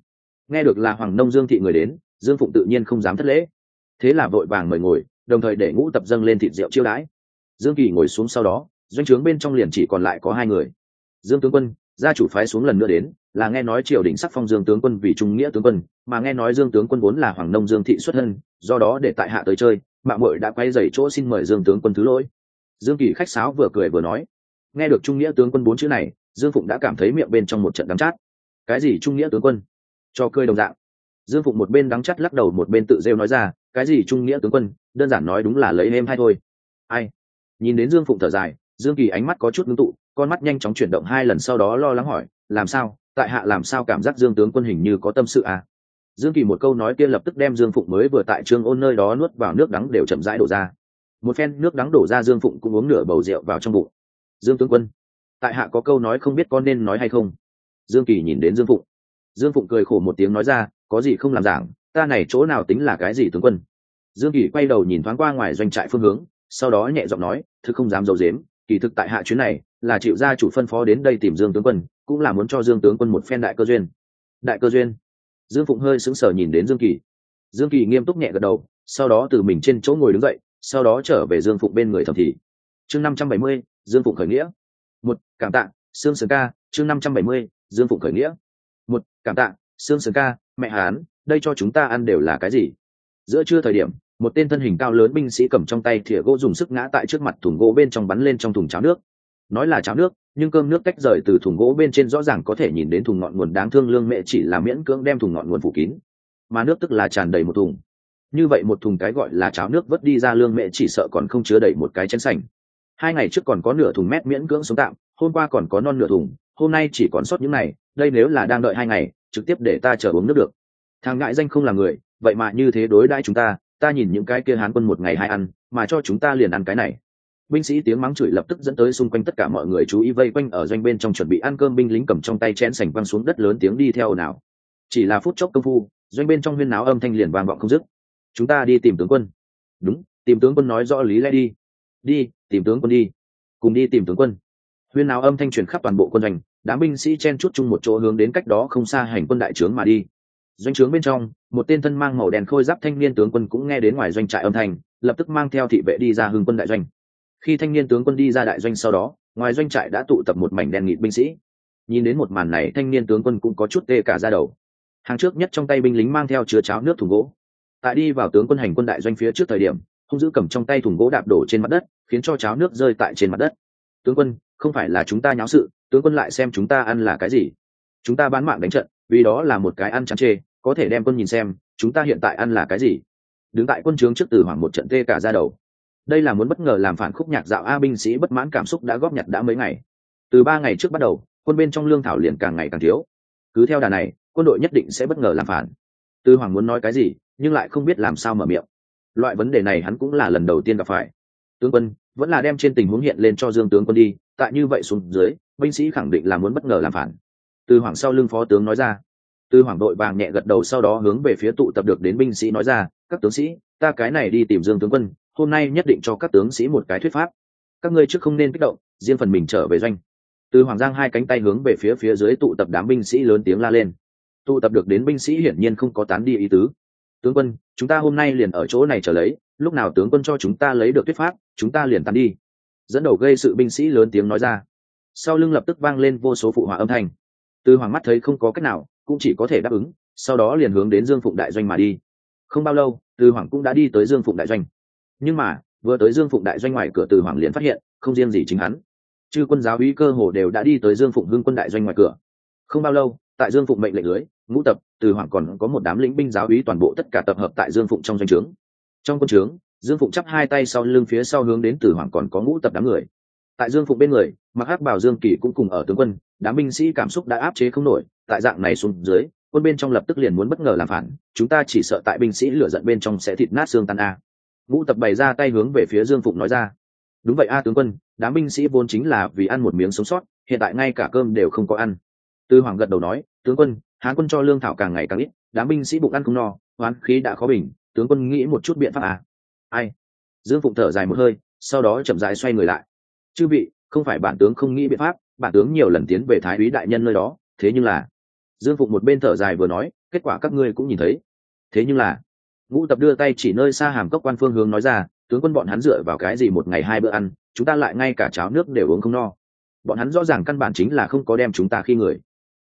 Nghe được là hoàng nông dương thị người đến, dương phụng tự nhiên không dám thất lễ. Thế là vội vàng mời ngồi, đồng thời để ngũ tập dâng lên thịt rượu chiêu đãi. Dương kỳ ngồi xuống sau đó, doanh trướng bên trong liền chỉ còn lại có hai người. Dương tướng quân gia chủ phái xuống lần nữa đến, là nghe nói triều đình sắc phong dương tướng quân vì trung nghĩa tướng quân, mà nghe nói dương tướng quân vốn là hoàng nông dương thị xuất thân, do đó để tại hạ tới chơi, mạng muội đã quay dày chỗ xin mời dương tướng quân thứ lỗi. Dương kỳ khách sáo vừa cười vừa nói, nghe được trung nghĩa tướng quân bốn chữ này, dương phụng đã cảm thấy miệng bên trong một trận đắng chát. Cái gì trung nghĩa tướng quân? Cho cười đồng dạng. Dương phụng một bên đắng chát lắc đầu một bên tự rêu nói ra, cái gì trung nghĩa tướng quân, đơn giản nói đúng là lấy em hay thôi. Ai? Nhìn đến dương phụng thở dài dương kỳ ánh mắt có chút ngưng tụ, con mắt nhanh chóng chuyển động hai lần sau đó lo lắng hỏi, làm sao? Tại hạ làm sao cảm giác dương tướng quân hình như có tâm sự à? Dương kỳ một câu nói kia lập tức đem dương phụng mới vừa tại trương ôn nơi đó nuốt vào nước đắng đều chậm rãi đổ ra. Một phen nước đắng đổ ra dương phụng cũng uống nửa bầu rượu vào trong bụng. Dương tướng quân, tại hạ có câu nói không biết con nên nói hay không? Dương kỳ nhìn đến dương phụng. Dương phụng cười khổ một tiếng nói ra, có gì không làm giảng, ta này chỗ nào tính là cái gì tướng quân? Dương kỳ quay đầu nhìn thoáng qua ngoài doanh trại phương hướng, sau đó nhẹ giọng nói thứ không dám d i ấ u dếm kỳ thực tại hạ chuyến này, là chịu gia chủ phân phó đến đây tìm dương tướng quân, cũng là muốn cho dương tướng quân một phen đại cơ duyên. Đại cơ duyên? Dương phụng hơi sững sờ nhìn đến dương kỳ. Dương kỳ nghiêm túc nhẹ gật đầu, sau đó từ mình trên chỗ ngồi đứng dậy, sau đó trở về dương phụng bên người thẩm thị. Chương năm trăm bảy mươi, dương phụng khởi nghĩa. Một, cảm tạ, sương sườn ca. Chương năm trăm bảy mươi, dương phụng khởi nghĩa. Một, cảm tạ, sương sườn ca, mẹ hán đây cho chúng ta ăn đều là cái gì? Giữa trưa thời điểm một tên thân hình cao lớn binh sĩ cầm trong tay thìa gỗ dùng sức ngã tại trước mặt thùng gỗ bên trong bắn lên trong thùng cháo nước. Nói là cháo nước, nhưng cơm nước tách rời từ thùng gỗ bên trên rõ ràng có thể nhìn đến thùng ngọn nguồn đáng thương lương mẹ chỉ là miễn cưỡng đem thùng ngọn nguồn phủ kín. Mà nước tức là tràn đầy một thùng. Như vậy một thùng cái gọi là cháo nước vớt đi ra lương mẹ chỉ sợ còn không chứa đầy một cái chén sành. Hai ngày trước còn có nửa thùng mét miễn cưỡng sống tạm, hôm qua còn có non nửa thùng, hôm nay chỉ còn sót những này, đây nếu là đang đợi hai ngày, trực tiếp để ta chờ uống nước được. Thằng ngại danh không là người, vậy mà như thế đối đãi chúng ta ta nhìn những cái kia hán quân một ngày hai ăn, mà cho chúng ta liền ăn cái này. Binh sĩ tiếng mắng chửi lập tức dẫn tới xung quanh tất cả mọi người chú ý vây quanh ở doanh bên trong chuẩn bị ăn cơm binh lính cầm trong tay chén sành văng xuống đất lớn tiếng đi theo nào chỉ là phút chốc công phu, doanh bên trong huyên náo âm thanh liền vang vọng không dứt. Chúng ta đi tìm tướng quân. Đúng, tìm tướng quân nói rõ lý lẽ đi. Đi, tìm tướng quân đi. Cùng đi tìm tướng quân. Huyên náo âm thanh truyền khắp toàn bộ quân doanh, đám binh sĩ chen chút chung một chỗ hướng đến cách đó không xa hành quân đại trướng mà đi doanh trướng bên trong, một tên thân mang màu đen khôi giáp thanh niên tướng quân cũng nghe đến ngoài doanh trại âm thanh, lập tức mang theo thị vệ đi ra hưng quân đại doanh. Khi thanh niên tướng quân đi ra đại doanh sau đó, ngoài doanh trại đã tụ tập một mảnh đen nghịt binh sĩ. Nhìn đến một màn này, thanh niên tướng quân cũng có chút tê cả ra đầu. Hàng trước nhất trong tay binh lính mang theo chứa cháo nước thùng gỗ. Tại đi vào tướng quân hành quân đại doanh phía trước thời điểm không giữ cầm trong tay thùng gỗ đạp đổ trên mặt đất, khiến cho cháo nước rơi tại trên mặt đất. Tướng quân, không phải là chúng ta nháo sự, tướng quân lại xem chúng ta ăn là cái gì? Chúng ta bán mạng đánh trận, vì đó là một cái ăn chán chê có thể đem quân nhìn xem, chúng ta hiện tại ăn là cái gì? Đứng tại quân trướng trước từ hoảng một trận tê cả ra đầu. Đây là muốn bất ngờ làm phản khúc nhạc dạo a binh sĩ bất mãn cảm xúc đã góp nhặt đã mấy ngày. Từ ba ngày trước bắt đầu, quân bên trong lương thảo liền càng ngày càng thiếu. Cứ theo đà này, quân đội nhất định sẽ bất ngờ làm phản. Tư hoàng muốn nói cái gì, nhưng lại không biết làm sao mở miệng. Loại vấn đề này hắn cũng là lần đầu tiên gặp phải. Tướng quân, vẫn là đem trên tình huống hiện lên cho dương tướng quân đi, tại như vậy xuống dưới, binh sĩ khẳng định là muốn bất ngờ làm phản. Từ hoàng sau lưng phó tướng nói ra từ hoàng đội vàng nhẹ gật đầu sau đó hướng về phía tụ tập được đến binh sĩ nói ra, các tướng sĩ, ta cái này đi tìm dương tướng quân, hôm nay nhất định cho các tướng sĩ một cái thuyết pháp. Các ngươi trước không nên kích động, riêng phần mình trở về doanh. Từ hoàng giang hai cánh tay hướng về phía phía dưới tụ tập đám binh sĩ lớn tiếng la lên. Tụ tập được đến binh sĩ hiển nhiên không có tán đi ý tứ. Tướng quân, chúng ta hôm nay liền ở chỗ này trở lấy, lúc nào tướng quân cho chúng ta lấy được thuyết pháp, chúng ta liền tán đi. Dẫn đầu gây sự binh sĩ lớn tiếng nói ra. Sau lưng lập tức vang lên vô số phụ họa âm thanh. Từ hoàng mắt thấy không có cách nào cũng chỉ có thể đáp ứng, sau đó liền hướng đến dương phụng đại doanh mà đi. Không bao lâu, từ hoàng cũng đã đi tới dương phụng đại doanh. Nhưng mà, vừa tới dương phụng đại doanh ngoài cửa từ hoàng liền phát hiện, không riêng gì chính hắn. Chư quân giáo úy cơ hồ đều đã đi tới dương phụng hưng quân đại doanh ngoài cửa. Không bao lâu, tại dương phụng mệnh lệnh lưới ngũ tập, từ hoàng còn có một đám lĩnh binh giáo úy toàn bộ tất cả tập hợp tại dương phụng trong doanh trướng. Trong quân trướng, dương phụng chắp hai tay sau lưng phía sau hướng đến từ hoàng còn có ngũ tập đám người. Tại dương phụng bên người mặc hắc bảo dương kỳ cũng cùng ở tướng quân, đám binh sĩ cảm xúc đã áp chế không nổi tại dạng này xuống dưới, quân bên trong lập tức liền muốn bất ngờ làm phản, chúng ta chỉ sợ tại binh sĩ lửa giận bên trong sẽ thịt nát xương tan a. Ngũ tập bày ra tay hướng về phía dương phụng nói ra. Đúng vậy a tướng quân, đám binh sĩ vốn chính là vì ăn một miếng sống sót, hiện tại ngay cả cơm đều không có ăn. Tư hoàng gật đầu nói, tướng quân, hán quân cho lương thảo càng ngày càng ít, đám binh sĩ bụng ăn không no hoán khí đã khó bình, tướng quân nghĩ một chút biện pháp à ai? Dương phụng thở dài một hơi, sau đó chậm dài xoay người lại. Chư vị, không phải bản tướng không nghĩ biện pháp, bản tướng nhiều lần tiến về thái úy đại nhân nơi đó, thế nhưng là dương phụng một bên thở dài vừa nói, kết quả các ngươi cũng nhìn thấy. Thế nhưng là, ngũ tập đưa tay chỉ nơi xa hàm cốc quan phương hướng nói ra, tướng quân bọn hắn dựa vào cái gì một ngày hai bữa ăn, chúng ta lại ngay cả cháo nước đều uống không no. Bọn hắn rõ ràng căn bản chính là không có đem chúng ta khi người.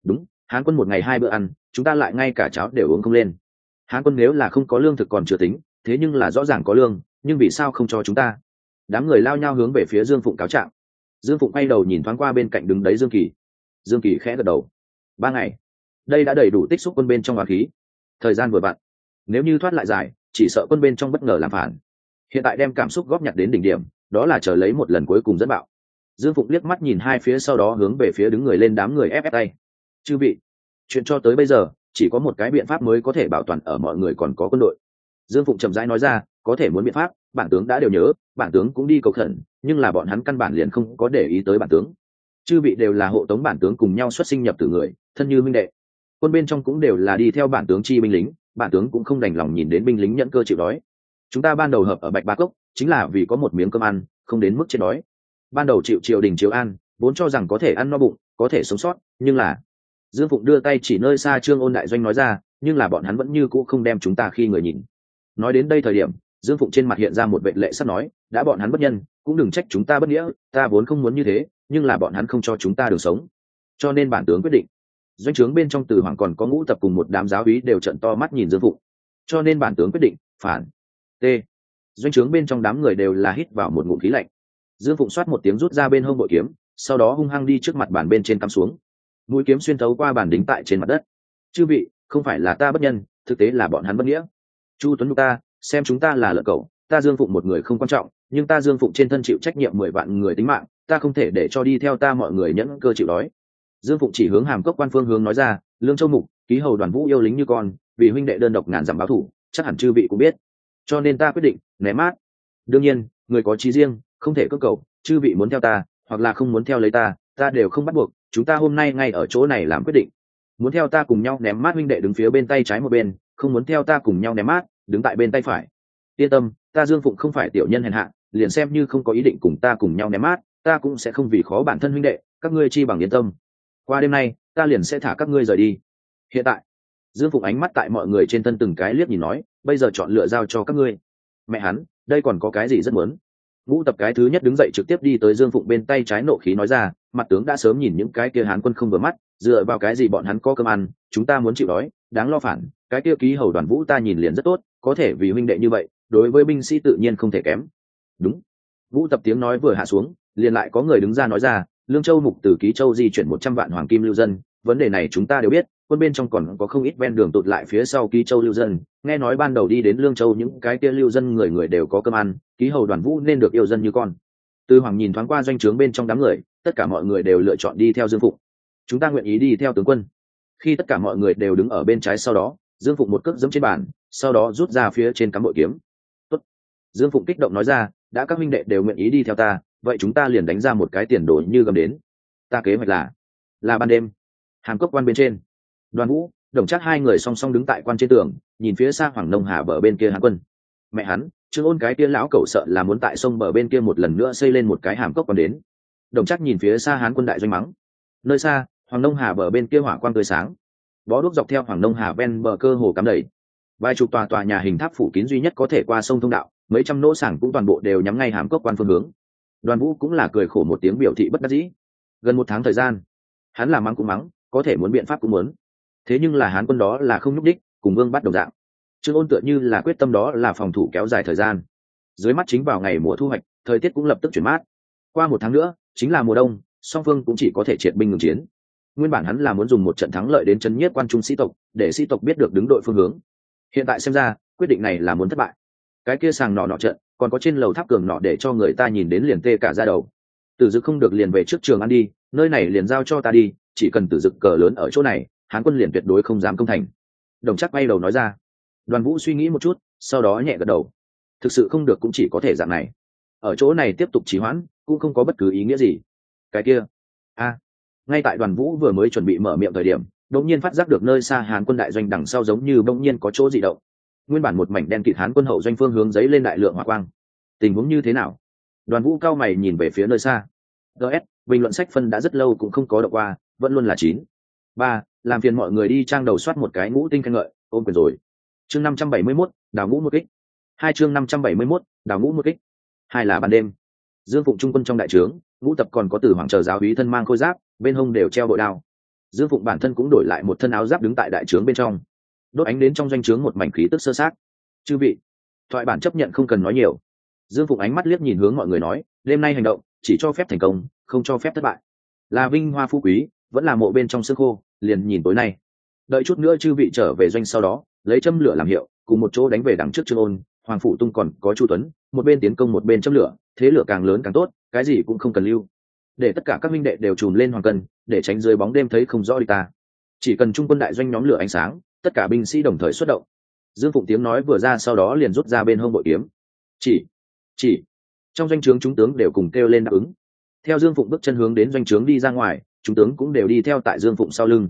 Đúng, hán quân một ngày hai bữa ăn, chúng ta lại ngay cả cháo đều uống không lên. Hán quân nếu là không có lương thực còn chưa tính, thế nhưng là rõ ràng có lương, nhưng vì sao không cho chúng ta? Đám người lao nhau hướng về phía dương phụng cáo trạng. Dương phụng quay đầu nhìn thoáng qua bên cạnh đứng đấy dương kỳ. Dương kỳ khẽ gật đầu. Ba ngày đây đã đầy đủ tích xúc quân bên trong hoàng khí. Thời gian vừa vặn, nếu như thoát lại dài, chỉ sợ quân bên trong bất ngờ làm phản. Hiện tại đem cảm xúc góp nhặt đến đỉnh điểm, đó là chờ lấy một lần cuối cùng dẫn bạo. Dương phụng liếc mắt nhìn hai phía sau đó hướng về phía đứng người lên đám người ép ép tay. Chư vị, chuyện cho tới bây giờ, chỉ có một cái biện pháp mới có thể bảo toàn ở mọi người còn có quân đội. Dương phụng chậm rãi nói ra, có thể muốn biện pháp, bản tướng đã đều nhớ, bản tướng cũng đi cầu khẩn, nhưng là bọn hắn căn bản liền không có để ý tới bản tướng. Chư vị đều là hộ tống bản tướng cùng nhau xuất sinh nhập từ người, thân như minh đệ quân bên trong cũng đều là đi theo bản tướng chi binh lính, bản tướng cũng không đành lòng nhìn đến binh lính nhận cơ chịu đói. Chúng ta ban đầu hợp ở bạch ba cốc, chính là vì có một miếng cơm ăn, không đến mức chết đói. Ban đầu chịu triều đình chiếu an, vốn cho rằng có thể ăn no bụng, có thể sống sót, nhưng là dương phụng đưa tay chỉ nơi xa trương ôn đại doanh nói ra, nhưng là bọn hắn vẫn như cũ không đem chúng ta khi người nhìn. Nói đến đây thời điểm, dương phụng trên mặt hiện ra một vệ lệ sắp nói, đã bọn hắn bất nhân, cũng đừng trách chúng ta bất nghĩa, ta vốn không muốn như thế, nhưng là bọn hắn không cho chúng ta đường sống. Cho nên bản tướng quyết định doanh trướng bên trong từ hoàng còn có ngũ tập cùng một đám giáo úy đều trận to mắt nhìn dương phụng. Cho nên bản tướng quyết định phản. T. Doanh trướng bên trong đám người đều là hít vào một ngụm khí lạnh. Dương phụng soát một tiếng rút ra bên hông bội kiếm sau đó hung hăng đi trước mặt bàn bên trên cắm xuống. Mũi kiếm xuyên thấu qua bàn đính tại trên mặt đất. Chư vị không phải là ta bất nhân thực tế là bọn hắn bất nghĩa. Chu tuấn nhục ta xem chúng ta là lợn cẩu, ta dương phụng một người không quan trọng nhưng ta dương phụng trên thân chịu trách nhiệm mười vạn người tính mạng ta không thể để cho đi theo ta mọi người nhẫn cơ chịu đói dương phụng chỉ hướng hàm cốc quan phương hướng nói ra, lương châu mục, ký hầu đoàn vũ yêu lính như con, vì huynh đệ đơn độc ngàn dặm báo thủ, chắc hẳn chư vị cũng biết. Cho nên ta quyết định ném mát. Đương nhiên, người có trí riêng, không thể cơ cầu, chư vị muốn theo ta, hoặc là không muốn theo lấy ta ta đều không bắt buộc, chúng ta hôm nay ngay ở chỗ này làm quyết định. Muốn theo ta cùng nhau ném mát huynh đệ đứng phía bên tay trái một bên, không muốn theo ta cùng nhau ném mát, đứng tại bên tay phải. Yên tâm, ta dương phụng không phải tiểu nhân hèn hạ, liền xem như không có ý định cùng ta cùng nhau ném mát, ta cũng sẽ không vì khó bản thân huynh đệ, các ngươi chi bằng yên tâm qua đêm nay, ta liền sẽ thả các ngươi rời đi. Hiện tại, dương phụng ánh mắt tại mọi người trên thân từng cái liếc nhìn nói, bây giờ chọn lựa giao cho các ngươi. Mẹ hắn, đây còn có cái gì rất muốn? Ngũ tập cái thứ nhất đứng dậy trực tiếp đi tới dương phụng bên tay trái nộ khí nói ra, mặt tướng đã sớm nhìn những cái kia hán quân không vừa mắt, dựa vào cái gì bọn hắn có cơm ăn, chúng ta muốn chịu đói, đáng lo phản, cái kia ký hầu đoàn vũ ta nhìn liền rất tốt, có thể vì huynh đệ như vậy, đối với binh sĩ tự nhiên không thể kém. Đúng. Vũ tập tiếng nói vừa hạ xuống, liền lại có người đứng ra nói ra lương châu mục từ ký châu di chuyển một trăm vạn hoàng kim lưu dân, vấn đề này chúng ta đều biết, quân bên trong còn có không ít ven đường tụt lại phía sau ký châu lưu dân nghe nói ban đầu đi đến lương châu những cái kia lưu dân người người đều có cơm ăn, ký hầu đoàn vũ nên được yêu dân như con tư hoàng nhìn thoáng qua doanh trướng bên trong đám người, tất cả mọi người đều lựa chọn đi theo dương Phục. chúng ta nguyện ý đi theo tướng quân khi tất cả mọi người đều đứng ở bên trái sau đó, dương Phục một cước dẫm trên bàn, sau đó rút ra phía trên cắm bội kiếm Tốt. dương Phục kích động nói ra, đã các minh đệ đều nguyện ý đi theo ta vậy chúng ta liền đánh ra một cái tiền đồ như gầm đến. Ta kế hoạch là là ban đêm, hàm cốc quan bên trên. Đoàn vũ, đồng chắc hai người song song đứng tại quan trên tường, nhìn phía xa hoàng nông hà bờ bên kia hàn quân. Mẹ hắn, trương ôn cái kia lão cẩu sợ là muốn tại sông bờ bên kia một lần nữa xây lên một cái hàm cốc còn đến. Đồng chắc nhìn phía xa hán quân đại doanh mắng. Nơi xa, hoàng nông hà bờ bên kia hỏa quang tươi sáng. Bó đuốc dọc theo hoàng nông hà ven bờ cơ hồ cắm đầy. Vài chục tòa tòa nhà hình tháp phủ kín duy nhất có thể qua sông thông đạo, mấy trăm nỗ sảng cũng toàn bộ đều nhắm ngay hàm cốc quan phương hướng đoàn vũ cũng là cười khổ một tiếng biểu thị bất đắc dĩ. Gần một tháng thời gian, hắn là mắng cũng mắng, có thể muốn biện pháp cũng muốn. Thế nhưng là hán quân đó là không nhúc đích, cùng vương bắt đầu dạng. Trương ôn tựa như là quyết tâm đó là phòng thủ kéo dài thời gian. Dưới mắt chính vào ngày mùa thu hoạch, thời tiết cũng lập tức chuyển mát. Qua một tháng nữa, chính là mùa đông, song phương cũng chỉ có thể triệt binh ngừng chiến. Nguyên bản hắn là muốn dùng một trận thắng lợi đến chân nhất quan trung sĩ tộc, để sĩ tộc biết được đứng đội phương hướng. Hiện tại xem ra, quyết định này là muốn thất bại. Cái kia sàng nọ nọ trận còn có trên lầu tháp cường nọ để cho người ta nhìn đến liền tê cả ra đầu. Tử dực không được liền về trước trường ăn đi, nơi này liền giao cho ta đi, chỉ cần tử dực cờ lớn ở chỗ này, hán quân liền tuyệt đối không dám công thành. Đồng chắc bay đầu nói ra. Đoàn vũ suy nghĩ một chút, sau đó nhẹ gật đầu. Thực sự không được cũng chỉ có thể dạng này. Ở chỗ này tiếp tục trì hoãn, cũng không có bất cứ ý nghĩa gì. Cái kia. A. Ngay tại đoàn vũ vừa mới chuẩn bị mở miệng thời điểm, đột nhiên phát giác được nơi xa hán quân đại doanh đằng sau giống như bỗng nhiên có chỗ gì động nguyên bản một mảnh đen kịt hán quân hậu doanh phương hướng giấy lên đại lượng hỏa quang. Tình huống như thế nào? Đoàn vũ cao mày nhìn về phía nơi xa. Ts bình luận sách phân đã rất lâu cũng không có đọc qua, vẫn luôn là chín. Ba, làm phiền mọi người đi trang đầu soát một cái ngũ tinh khen ngợi, ôm quyền rồi. Chương năm trăm bảy mươi mốt, đào ngũ một kích. Hai chương năm trăm bảy mươi mốt, đào ngũ một kích. Hai là ban đêm. Dương phụng trung quân trong đại trướng, ngũ tập còn có tử hoàng chờ giáo úy thân mang khôi giáp, bên hông đều treo bội đao. Dương phụng bản thân cũng đổi lại một thân áo giáp đứng tại đại trướng bên trong đốt ánh đến trong doanh trướng một mảnh khí tức sơ sát. Chư vị. Thoại bản chấp nhận không cần nói nhiều. Dương phụng ánh mắt liếc nhìn hướng mọi người nói, đêm nay hành động, chỉ cho phép thành công, không cho phép thất bại. Là vinh hoa phú quý, vẫn là mộ bên trong xương khô, liền nhìn tối nay. Đợi chút nữa chư vị trở về doanh sau đó, lấy châm lửa làm hiệu, cùng một chỗ đánh về đằng trước trương ôn, hoàng phủ tung còn có chu tuấn, một bên tiến công một bên châm lửa, thế lửa càng lớn càng tốt, cái gì cũng không cần lưu. Để tất cả các minh đệ đều trùm lên hoàng cân để tránh dưới bóng đêm thấy không rõ đi ta. Chỉ cần trung quân đại doanh nhóm lửa ánh sáng tất cả binh sĩ đồng thời xuất động. Dương phụng tiếng nói vừa ra sau đó liền rút ra bên hông bội kiếm. Chỉ chỉ. Trong doanh trướng chúng tướng đều cùng kêu lên đáp ứng. Theo dương phụng bước chân hướng đến doanh trướng đi ra ngoài, chúng tướng cũng đều đi theo tại dương phụng sau lưng.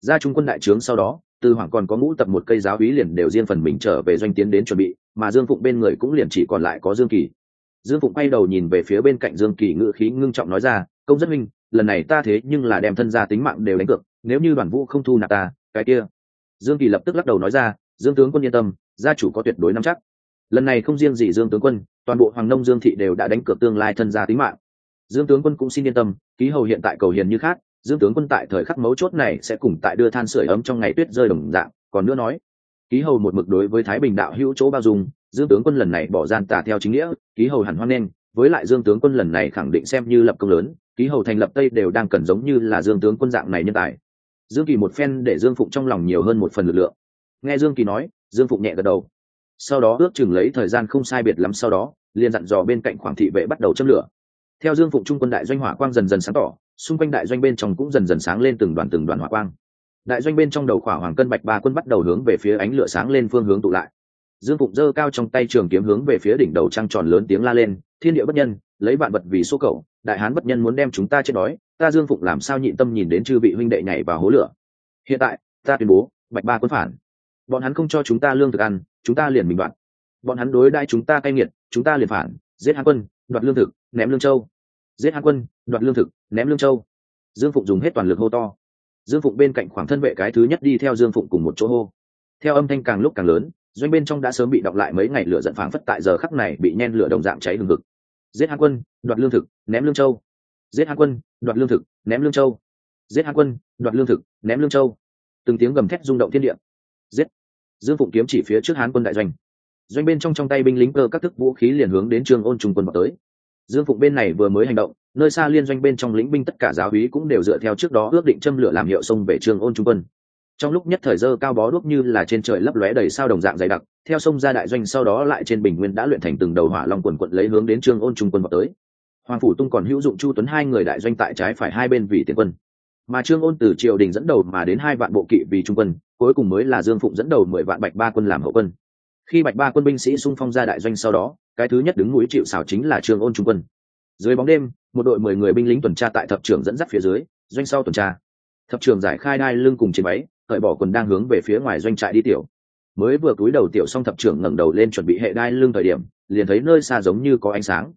Ra trung quân đại trướng sau đó, từ hoàng còn có ngũ tập một cây giáo úy liền đều riêng phần mình trở về doanh tiến đến chuẩn bị, mà dương phụng bên người cũng liền chỉ còn lại có dương kỳ. Dương phụng quay đầu nhìn về phía bên cạnh dương kỳ ngự khí ngưng trọng nói ra, công rất minh lần này ta thế nhưng là đem thân gia tính mạng đều đánh cược, nếu như đoàn vũ không thu nạp ta, cái kia dương kỳ lập tức lắc đầu nói ra, dương tướng quân yên tâm, gia chủ có tuyệt đối nắm chắc. Lần này không riêng gì dương tướng quân, toàn bộ hoàng nông dương thị đều đã đánh cược tương lai thân gia tính mạng. Dương tướng quân cũng xin yên tâm ký hầu hiện tại cầu hiền như khác, dương tướng quân tại thời khắc mấu chốt này sẽ cùng tại đưa than sửa ấm trong ngày tuyết rơi đồng dạng, còn nữa nói ký hầu một mực đối với thái bình đạo hữu chỗ bao dung, dương tướng quân lần này bỏ gian tà theo chính nghĩa ký hầu hẳn hoan nghênh, với lại dương tướng quân lần này khẳng định xem như lập công lớn ký hầu thành lập tây đều đang cần giống như là dương tướng quân dạng này nhân tài dương kỳ một phen để dương phụng trong lòng nhiều hơn một phần lực lượng. Nghe dương kỳ nói, dương phụng nhẹ gật đầu. Sau đó ước chừng lấy thời gian không sai biệt lắm sau đó, liền dặn dò bên cạnh khoảng thị vệ bắt đầu châm lửa. Theo dương phụng trung quân đại doanh hỏa quang dần dần sáng tỏ, xung quanh đại doanh bên trong cũng dần dần sáng lên từng đoàn từng đoàn hỏa quang. Đại doanh bên trong đầu khỏa hoàng cân bạch ba quân bắt đầu hướng về phía ánh lửa sáng lên phương hướng tụ lại. Dương phụng giơ cao trong tay trường kiếm hướng về phía đỉnh đầu trăng tròn lớn tiếng la lên, thiên địa bất nhân, lấy vạn vật vì số cầu đại hán bất nhân muốn đem chúng ta chết đói, ta dương phụng làm sao nhịn tâm nhìn đến chư vị huynh đệ nhảy vào hố lửa? Hiện tại, ta tuyên bố, bạch ba quân phản. Bọn hắn không cho chúng ta lương thực ăn, chúng ta liền bình đoạn bọn hắn đối đãi chúng ta cay nghiệt, chúng ta liền phản, giết hán quân, đoạt lương thực, ném lương châu. Giết hán quân, đoạt lương thực, ném lương châu. Dương phụng dùng hết toàn lực hô to. Dương phụng bên cạnh khoảng thân vệ cái thứ nhất đi theo dương phụng cùng một chỗ hô. Theo âm thanh càng lúc càng lớn, doanh bên trong đã sớm bị đọc lại mấy ngày lửa giận phảng phất tại giờ khắc này bị nhen lửa đồng dạng cháy hừng hực giết hán quân, đoạt lương thực, ném lương châu. Giết hán quân, đoạt lương thực, ném lương châu. Giết hán quân, đoạt lương thực, ném lương châu. Từng tiếng gầm thét rung động thiên địa. Giết. Dương phụng kiếm chỉ phía trước hán quân đại doanh. Doanh bên trong trong tay binh lính cơ các thức vũ khí liền hướng đến trường ôn trung quân vào tới. Dương phụng bên này vừa mới hành động, nơi xa liên doanh bên trong lĩnh binh tất cả giáo úy cũng đều dựa theo trước đó ước định châm lửa làm hiệu sông về trường ôn trung quân trong lúc nhất thời dơ cao bó đuốc như là trên trời lấp lóe đầy sao đồng dạng dày đặc, theo sông ra đại doanh sau đó lại trên bình nguyên đã luyện thành từng đầu hỏa long quần quận lấy hướng đến trương ôn trung quân vào tới. Hoàng phủ tung còn hữu dụng chu tuấn hai người đại doanh tại trái phải hai bên vì tiền quân. Mà trương ôn từ triều đình dẫn đầu mà đến hai vạn bộ kỵ vì trung quân, cuối cùng mới là dương phụng dẫn đầu mười vạn bạch ba quân làm hậu quân. Khi bạch ba quân binh sĩ xung phong ra đại doanh sau đó, cái thứ nhất đứng núi chịu xảo chính là trương ôn trung quân. Dưới bóng đêm, một đội mười người binh lính tuần tra tại thập trưởng dẫn dắt phía dưới, doanh sau tuần tra thập trưởng giải khai đai lưng cùng trên máy cởi bỏ quần đang hướng về phía ngoài doanh trại đi tiểu. Mới vừa cúi đầu tiểu xong thập trưởng ngẩng đầu lên chuẩn bị hệ đai lưng thời điểm, liền thấy nơi xa giống như có ánh sáng.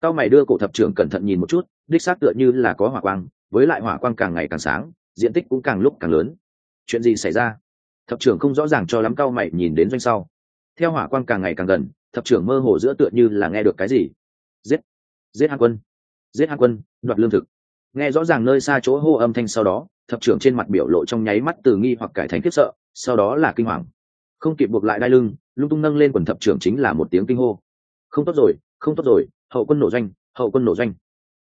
Cao mày đưa cổ thập trưởng cẩn thận nhìn một chút, đích xác tựa như là có hỏa quang, với lại hỏa quang càng ngày càng sáng, diện tích cũng càng lúc càng lớn. Chuyện gì xảy ra? Thập trưởng không rõ ràng cho lắm cao mày nhìn đến doanh sau. Theo hỏa quang càng ngày càng gần, thập trưởng mơ hồ giữa tựa như là nghe được cái gì. Giết! Giết hạng quân! Giết hạng quân! Đoạt lương thực! Nghe rõ ràng nơi xa chỗ hô âm thanh sau đó thập trưởng trên mặt biểu lộ trong nháy mắt từ nghi hoặc cải thành khiếp sợ, sau đó là kinh hoàng. Không kịp buộc lại đai lưng, lung tung nâng lên quần thập trưởng chính là một tiếng kinh hô. Không tốt rồi, không tốt rồi, hậu quân nổ doanh, hậu quân nổ doanh.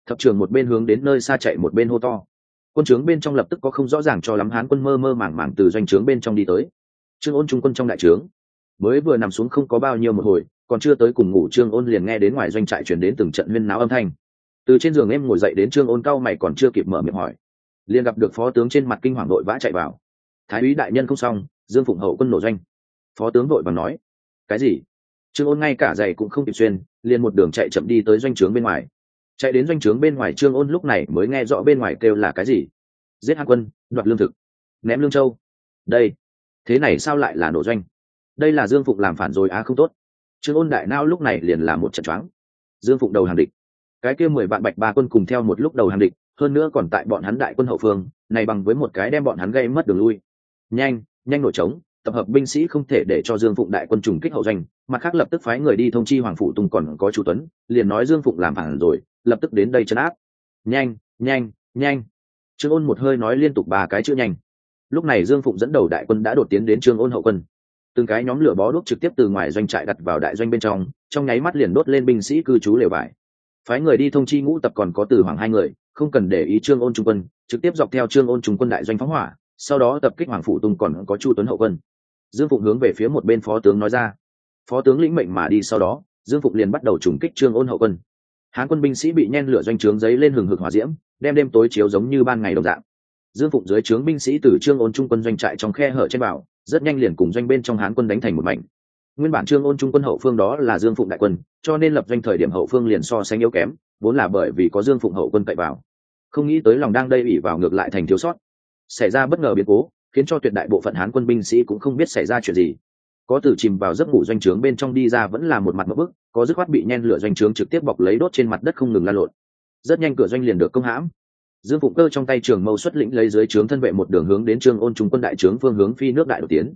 Thập trưởng một bên hướng đến nơi xa chạy một bên hô to. Quân trướng bên trong lập tức có không rõ ràng cho lắm, hán quân mơ mơ màng màng từ doanh trướng bên trong đi tới. Trương ôn trung quân trong đại trướng, mới vừa nằm xuống không có bao nhiêu một hồi, còn chưa tới cùng ngủ, trương ôn liền nghe đến ngoài doanh trại chuyển đến từng trận huyên náo âm thanh. Từ trên giường em ngồi dậy đến trương ôn cao mày còn chưa kịp mở miệng hỏi liền gặp được phó tướng trên mặt kinh hoàng đội vã chạy vào. Thái úy đại nhân không xong, dương phụng hậu quân nổ doanh. Phó tướng đội và nói, cái gì? Trương ôn ngay cả giày cũng không kịp xuyên, liền một đường chạy chậm đi tới doanh trướng bên ngoài. Chạy đến doanh trướng bên ngoài, trương ôn lúc này mới nghe rõ bên ngoài kêu là cái gì. Giết hạ quân, đoạt lương thực, ném lương châu. Đây, thế này sao lại là nổ doanh? Đây là dương phụng làm phản rồi á, không tốt. Trương ôn đại nao lúc này liền là một trận choáng. Dương phụng đầu hàng địch. Cái kia mười vạn bạch ba quân cùng theo một lúc đầu hàng địch hơn nữa còn tại bọn hắn đại quân hậu phương, này bằng với một cái đem bọn hắn gây mất đường lui. Nhanh nhanh nổi trống, tập hợp binh sĩ không thể để cho dương phụng đại quân trùng kích hậu doanh, mặt khác lập tức phái người đi thông chi hoàng phủ tùng còn có chu tuấn, liền nói dương phụng làm phản rồi, lập tức đến đây chấn áp. Nhanh nhanh nhanh. Trương ôn một hơi nói liên tục ba cái chữ nhanh. Lúc này dương phụng dẫn đầu đại quân đã đột tiến đến trương ôn hậu quân. Từng cái nhóm lửa bó đuốc trực tiếp từ ngoài doanh trại đặt vào đại doanh bên trong trong nháy mắt liền đốt lên binh sĩ cư trú lều vải phái người đi thông chi ngũ tập còn có từ hoàng hai người không cần để ý trương ôn trung quân, trực tiếp dọc theo trương ôn trung quân đại doanh phóng hỏa, sau đó tập kích hoàng phủ tung còn có chu tuấn hậu quân. Dương phụng hướng về phía một bên phó tướng nói ra. Phó tướng lĩnh mệnh mà đi sau đó, dương phụng liền bắt đầu trùng kích trương ôn hậu quân. Hán quân binh sĩ bị nhen lửa doanh trướng giấy lên hừng hực hỏa diễm, đem đêm tối chiếu giống như ban ngày đồng dạng. Dương phụng dưới trướng binh sĩ từ trương ôn trung quân doanh trại trong khe hở trên bảo, rất nhanh liền cùng doanh bên trong hán quân đánh thành một mảnh nguyên bản trương ôn trung quân hậu phương đó là dương phụng đại quân, cho nên lập doanh thời điểm hậu phương liền so sánh yếu kém, vốn là bởi vì có dương phụng hậu quân cậy vào. Không nghĩ tới lòng đang đây ủy vào ngược lại thành thiếu sót. Xảy ra bất ngờ biến cố, khiến cho tuyệt đại bộ phận hán quân binh sĩ cũng không biết xảy ra chuyện gì. Có từ chìm vào giấc ngủ doanh trướng bên trong đi ra vẫn là một mặt mẫu bức, có dứt khoát bị nhen lửa doanh trướng trực tiếp bọc lấy đốt trên mặt đất không ngừng lan lộn. Rất nhanh cửa doanh liền được công hãm. Dương phụng cơ trong tay trường mâu xuất lĩnh lấy dưới trướng thân vệ một đường hướng đến trương ôn trung quân đại trướng phương hướng phi nước đại đột tiến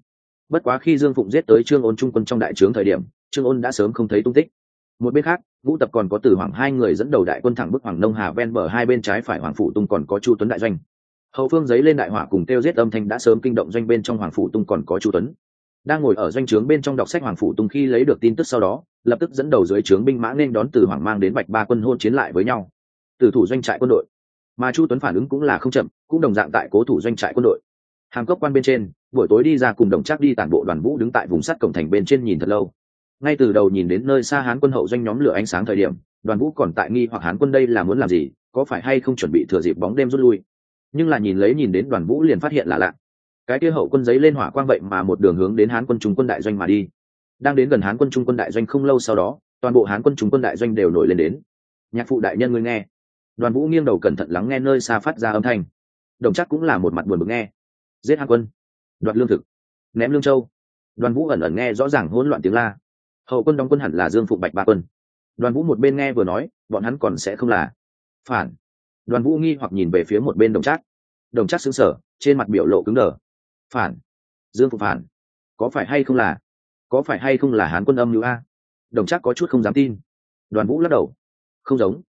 bất quá khi dương phụng giết tới trương ôn trung quân trong đại trướng thời điểm, trương ôn đã sớm không thấy tung tích. Một bên khác, ngũ tập còn có từ hoàng hai người dẫn đầu đại quân thẳng bức hoàng nông hà ven bờ hai bên trái phải hoàng phủ tung còn có chu tuấn đại doanh. Hậu phương giấy lên đại hỏa cùng kêu giết âm thanh đã sớm kinh động doanh bên trong hoàng phủ tung còn có chu tuấn. Đang ngồi ở doanh trướng bên trong đọc sách hoàng phủ tung khi lấy được tin tức sau đó, lập tức dẫn đầu dưới trướng binh mã nên đón từ hoàng mang đến bạch ba quân hôn chiến lại với nhau. Từ thủ doanh trại quân đội. Mà chu tuấn phản ứng cũng là không chậm, cũng đồng dạng tại cố thủ doanh trại quân đội hàm cốc quan bên trên, buổi tối đi ra cùng đồng trác đi tản bộ đoàn vũ đứng tại vùng sắt cổng thành bên trên nhìn thật lâu. Ngay từ đầu nhìn đến nơi xa hán quân hậu doanh nhóm lửa ánh sáng thời điểm, đoàn vũ còn tại nghi hoặc hán quân đây là muốn làm gì, có phải hay không chuẩn bị thừa dịp bóng đêm rút lui. Nhưng là nhìn lấy nhìn đến đoàn vũ liền phát hiện là lạ. Cái kia hậu quân giấy lên hỏa quang vậy mà một đường hướng đến hán quân trung quân đại doanh mà đi. Đang đến gần hán quân trung quân đại doanh không lâu sau đó, toàn bộ hán quân trung quân đại doanh đều nổi lên đến. Nhạc phụ đại nhân ngươi nghe. Đoàn vũ nghiêng đầu cẩn thận lắng nghe nơi xa phát ra âm thanh. Đồng chắc cũng là một mặt buồn bực nghe giết hán quân. Đoạt lương thực. Ném lương châu. Đoàn vũ ẩn ẩn nghe rõ ràng hỗn loạn tiếng la. Hậu quân đóng quân hẳn là dương phụ bạch ba quân. Đoàn vũ một bên nghe vừa nói, bọn hắn còn sẽ không là. Phản. Đoàn vũ nghi hoặc nhìn về phía một bên đồng trác. Đồng trác xứng sở trên mặt biểu lộ cứng đờ. Phản. Dương phụ phản. Có phải hay không là? Có phải hay không là hán quân âm nữ a? Đồng trác có chút không dám tin. Đoàn vũ lắc đầu. Không giống.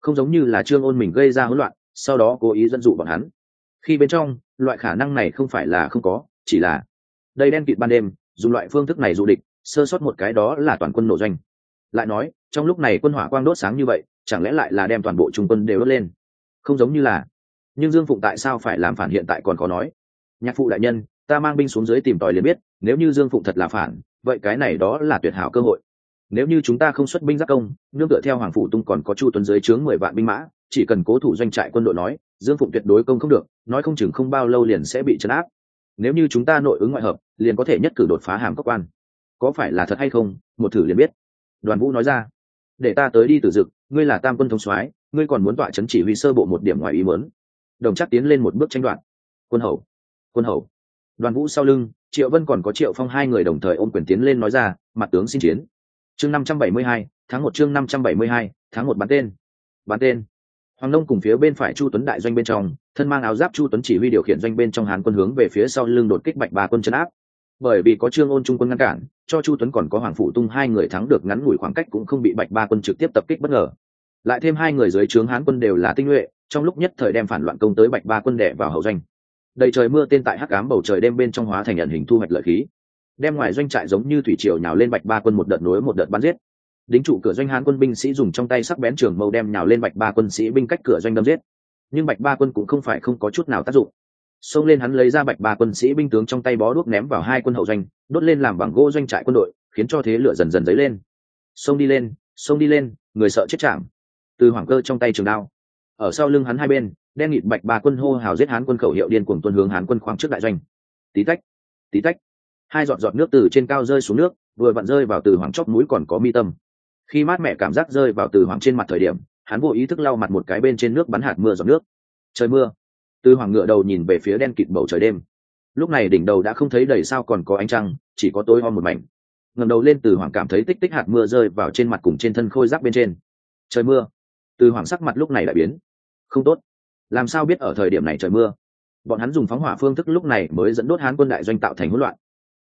Không giống như là trương ôn mình gây ra hỗn loạn, sau đó cố ý dẫn dụ bọn hắn khi bên trong, loại khả năng này không phải là không có, chỉ là đây đen kịt ban đêm, dùng loại phương thức này dụ địch, sơ sót một cái đó là toàn quân nổ doanh. Lại nói, trong lúc này quân hỏa quang đốt sáng như vậy, chẳng lẽ lại là đem toàn bộ trung quân đều đốt lên? Không giống như là, nhưng dương phụng tại sao phải làm phản hiện tại còn có nói. Nhạc phụ đại nhân, ta mang binh xuống dưới tìm tòi liền biết, nếu như dương phụng thật là phản, vậy cái này đó là tuyệt hảo cơ hội nếu như chúng ta không xuất binh giáp công, nương tựa theo hoàng phủ tung còn có chu tuấn dưới chướng mười vạn binh mã, chỉ cần cố thủ doanh trại quân đội nói, dương phụng tuyệt đối công không được, nói không chừng không bao lâu liền sẽ bị chấn áp. Nếu như chúng ta nội ứng ngoại hợp, liền có thể nhất cử đột phá hàm cốc quan. Có phải là thật hay không, một thử liền biết. Đoàn vũ nói ra. Để ta tới đi từ dực, ngươi là tam quân thống soái, ngươi còn muốn tọa chấn chỉ huy sơ bộ một điểm ngoài ý muốn. đồng chắc tiến lên một bước tranh đoạn quân hầu quân hầu. Đoàn vũ sau lưng, triệu vân còn có triệu phong hai người đồng thời ôm quyền tiến lên nói ra, mặt tướng xin chiến chương năm trăm bảy mươi hai, tháng một chương năm trăm bảy mươi hai, tháng một Bán tên. Bán tên. Hoàng nông cùng phía bên phải chu tuấn đại doanh bên trong, thân mang áo giáp chu tuấn chỉ huy điều khiển doanh bên trong hán quân hướng về phía sau lưng đột kích bạch ba quân chấn áp. Bởi vì có trương ôn trung quân ngăn cản, cho chu tuấn còn có hoàng phụ tung hai người thắng được ngắn ngủi khoảng cách cũng không bị bạch ba quân trực tiếp tập kích bất ngờ. Lại thêm hai người dưới trướng hán quân đều là tinh nhuệ, trong lúc nhất thời đem phản loạn công tới bạch ba quân đẻ vào hậu doanh. Đầy trời mưa tên tại hắc ám bầu trời đêm bên trong hóa thành nhận hình thu hoạch lợi khí đem ngoài doanh trại giống như thủy triều nhào lên bạch ba quân một đợt nối một đợt bắn giết. Đính trụ cửa doanh hán quân binh sĩ dùng trong tay sắc bén trường mâu đem nhào lên bạch ba quân sĩ binh cách cửa doanh đâm giết. Nhưng bạch ba quân cũng không phải không có chút nào tác dụng. Xông lên hắn lấy ra bạch ba quân sĩ binh tướng trong tay bó đuốc ném vào hai quân hậu doanh, đốt lên làm bằng gỗ doanh trại quân đội, khiến cho thế lửa dần dần dấy lên. Xông đi lên, xông đi lên, người sợ chết chạm. Từ hoàng cơ trong tay trường đao. Ở sau lưng hắn hai bên, đen nghịt bạch ba quân hô hào giết hán quân khẩu hiệu điên cuồng tuân hướng hán quân khoảng trước đại doanh. Tí tách tí tách hai giọt giọt nước từ trên cao rơi xuống nước, vừa vặn rơi vào từ hoàng chóp mũi còn có mi tâm. Khi mát mẹ cảm giác rơi vào từ hoàng trên mặt thời điểm, hắn vô ý thức lau mặt một cái bên trên nước bắn hạt mưa giọt nước. Trời mưa. Từ hoàng ngựa đầu nhìn về phía đen kịt bầu trời đêm. Lúc này đỉnh đầu đã không thấy đầy sao còn có ánh trăng, chỉ có tối om một mảnh. Ngầm đầu lên từ hoàng cảm thấy tích tích hạt mưa rơi vào trên mặt cùng trên thân khôi giáp bên trên. Trời mưa. Từ hoàng sắc mặt lúc này lại biến. Không tốt. Làm sao biết ở thời điểm này trời mưa? Bọn hắn dùng phóng hỏa phương thức lúc này mới dẫn đốt hán quân đại doanh tạo thành hỗn loạn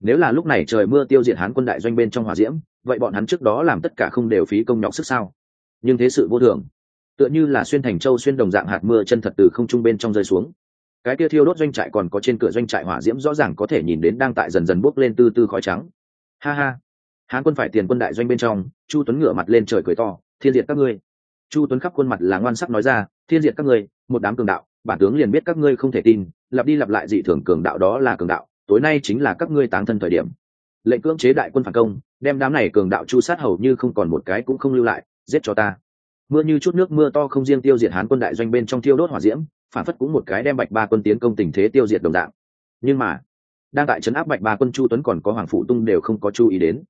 nếu là lúc này trời mưa tiêu diệt hán quân đại doanh bên trong hỏa diễm, vậy bọn hắn trước đó làm tất cả không đều phí công nhọc sức sao? Nhưng thế sự vô thường. Tựa như là xuyên thành châu xuyên đồng dạng hạt mưa chân thật từ không trung bên trong rơi xuống. Cái kia thiêu đốt doanh trại còn có trên cửa doanh trại hỏa diễm rõ ràng có thể nhìn đến đang tại dần dần bốc lên tư tư khói trắng. Ha ha. Hán quân phải tiền quân đại doanh bên trong, chu tuấn ngửa mặt lên trời cười to, thiên diệt các ngươi. Chu tuấn khắp khuôn mặt là ngoan sắc nói ra, thiên diệt các ngươi, một đám cường đạo, bản tướng liền biết các ngươi không thể tin, lặp đi lặp lại dị thường cường đạo đó là cường đạo tối nay chính là các ngươi táng thân thời điểm. Lệnh cưỡng chế đại quân phản công, đem đám này cường đạo chu sát hầu như không còn một cái cũng không lưu lại, giết cho ta. Mưa như chút nước, mưa to không riêng tiêu diệt hán quân đại doanh bên trong thiêu đốt hỏa diễm, phản phất cũng một cái đem bạch ba quân tiến công tình thế tiêu diệt đồng dạng. Nhưng mà, đang tại trấn áp bạch ba quân chu tuấn còn có hoàng phụ tung đều không có chú ý đến.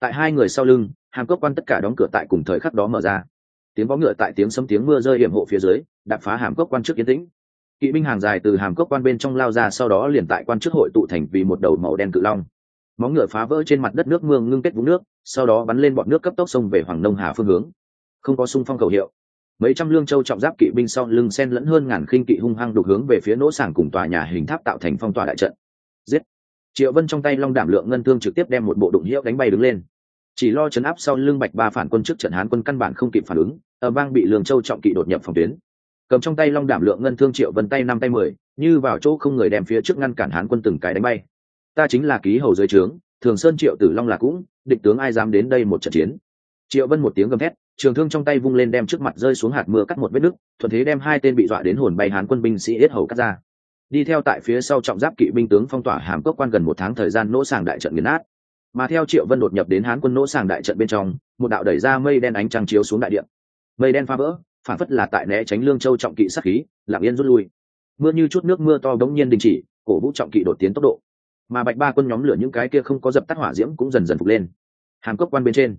Tại hai người sau lưng, hàm cốc quan tất cả đóng cửa tại cùng thời khắc đó mở ra. Tiếng vó ngựa tại tiếng sấm tiếng mưa rơi hiểm hộ phía dưới, đạp phá hàm cốc quan trước yên tĩnh kỵ binh hàng dài từ hàm cốc quan bên trong lao ra, sau đó liền tại quan trước hội tụ thành vì một đầu màu đen cự long. Móng ngựa phá vỡ trên mặt đất nước mương ngưng kết vũng nước, sau đó bắn lên bọn nước cấp tốc sông về hoàng nông hà phương hướng. Không có sung phong khẩu hiệu. Mấy trăm lương châu trọng giáp kỵ binh sau lưng sen lẫn hơn ngàn khinh kỵ hung hăng đục hướng về phía nỗ sàng cùng tòa nhà hình tháp tạo thành phong tỏa đại trận. Giết! Triệu vân trong tay long đảm lượng ngân thương trực tiếp đem một bộ đụng hiệu đánh bay đứng lên. Chỉ lo chấn áp sau lưng bạch ba phản quân trước trận hán quân căn bản không kịp phản ứng ở bang bị lương châu trọng kỵ đột nhập phòng tuyến cầm trong tay long đảm lượng ngân thương triệu vân tay năm tay mười, như vào chỗ không người đem phía trước ngăn cản hán quân từng cái đánh bay. Ta chính là ký hầu dưới trướng, thường sơn triệu tử long là cũng, địch tướng ai dám đến đây một trận chiến? Triệu vân một tiếng gầm thét, trường thương trong tay vung lên đem trước mặt rơi xuống hạt mưa cắt một vết nứt, thuận thế đem hai tên bị dọa đến hồn bay hán quân binh sĩ yết hầu cắt ra. Đi theo tại phía sau trọng giáp kỵ binh tướng phong tỏa hàm cốc quan gần một tháng thời gian nỗ sàng đại trận nghiền nát. Mà theo triệu vân đột nhập đến hán quân nỗ sàng đại trận bên trong, một đạo đẩy ra mây đen ánh trăng chiếu xuống đại điện. Mây đen phá vỡ phản phất là tại né tránh lương châu trọng kỵ sát khí, lặng yên rút lui. Mưa như chút nước mưa to đống nhiên đình chỉ, cổ vũ trọng kỵ đột tiến tốc độ. Mà bạch ba quân nhóm lửa những cái kia không có dập tắt hỏa diễm cũng dần dần phục lên. Hàm cốc quan bên trên,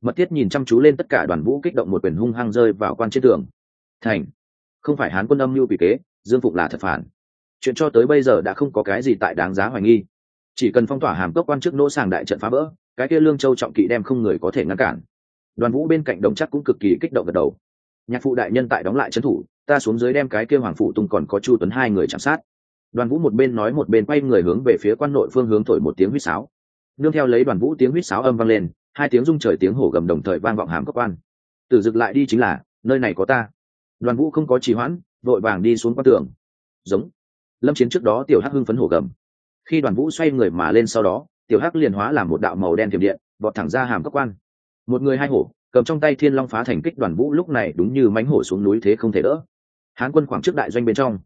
mật thiết nhìn chăm chú lên tất cả đoàn vũ kích động một quyền hung hăng rơi vào quan trên tường. Thành, không phải hán quân âm mưu bị kế, dương phục là thật phản. Chuyện cho tới bây giờ đã không có cái gì tại đáng giá hoài nghi. Chỉ cần phong tỏa hàm cốc quan trước nỗ sàng đại trận phá vỡ, cái kia lương châu trọng kỵ đem không người có thể ngăn cản. Đoàn vũ bên cạnh đồng chắc cũng cực kỳ kích động gật đầu nhạc phụ đại nhân tại đóng lại trấn thủ, ta xuống dưới đem cái kia hoàng phụ tung còn có chu tuấn hai người chạm sát. Đoàn vũ một bên nói một bên quay người hướng về phía quan nội phương hướng thổi một tiếng huýt sáo. Nương theo lấy đoàn vũ tiếng huýt sáo âm vang lên, hai tiếng rung trời tiếng hổ gầm đồng thời vang vọng hàm cấp quan. Tử dực lại đi chính là, nơi này có ta. Đoàn vũ không có trì hoãn, vội vàng đi xuống quan tường. Giống. Lâm chiến trước đó tiểu hắc hưng phấn hổ gầm. Khi đoàn vũ xoay người mà lên sau đó, tiểu hắc liền hóa làm một đạo màu đen thiểm điện, vọt thẳng ra hàm cấp quan. Một người hai hổ cầm trong tay thiên long phá thành kích đoàn vũ lúc này đúng như mánh hổ xuống núi thế không thể đỡ. Hán quân khoảng trước đại doanh bên trong,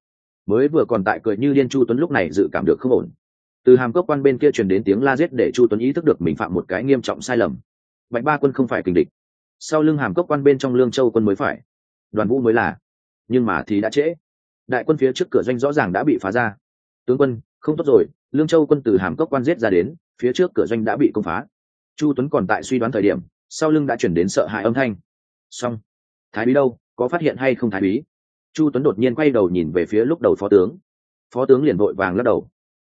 mới vừa còn tại cười như liên chu tuấn lúc này dự cảm được không ổn. Từ hàm cốc quan bên kia truyền đến tiếng la giết để chu tuấn ý thức được mình phạm một cái nghiêm trọng sai lầm. Bạch ba quân không phải kình địch. Sau lưng hàm cốc quan bên trong lương châu quân mới phải. Đoàn vũ mới là. Nhưng mà thì đã trễ. Đại quân phía trước cửa doanh rõ ràng đã bị phá ra. Tướng quân, không tốt rồi. Lương châu quân từ hàm cốc quan giết ra đến, phía trước cửa doanh đã bị công phá. Chu tuấn còn tại suy đoán thời điểm sau lưng đã chuyển đến sợ hãi âm thanh. Xong. Thái bí đâu? Có phát hiện hay không thái bí? Chu tuấn đột nhiên quay đầu nhìn về phía lúc đầu phó tướng. Phó tướng liền vội vàng lắc đầu.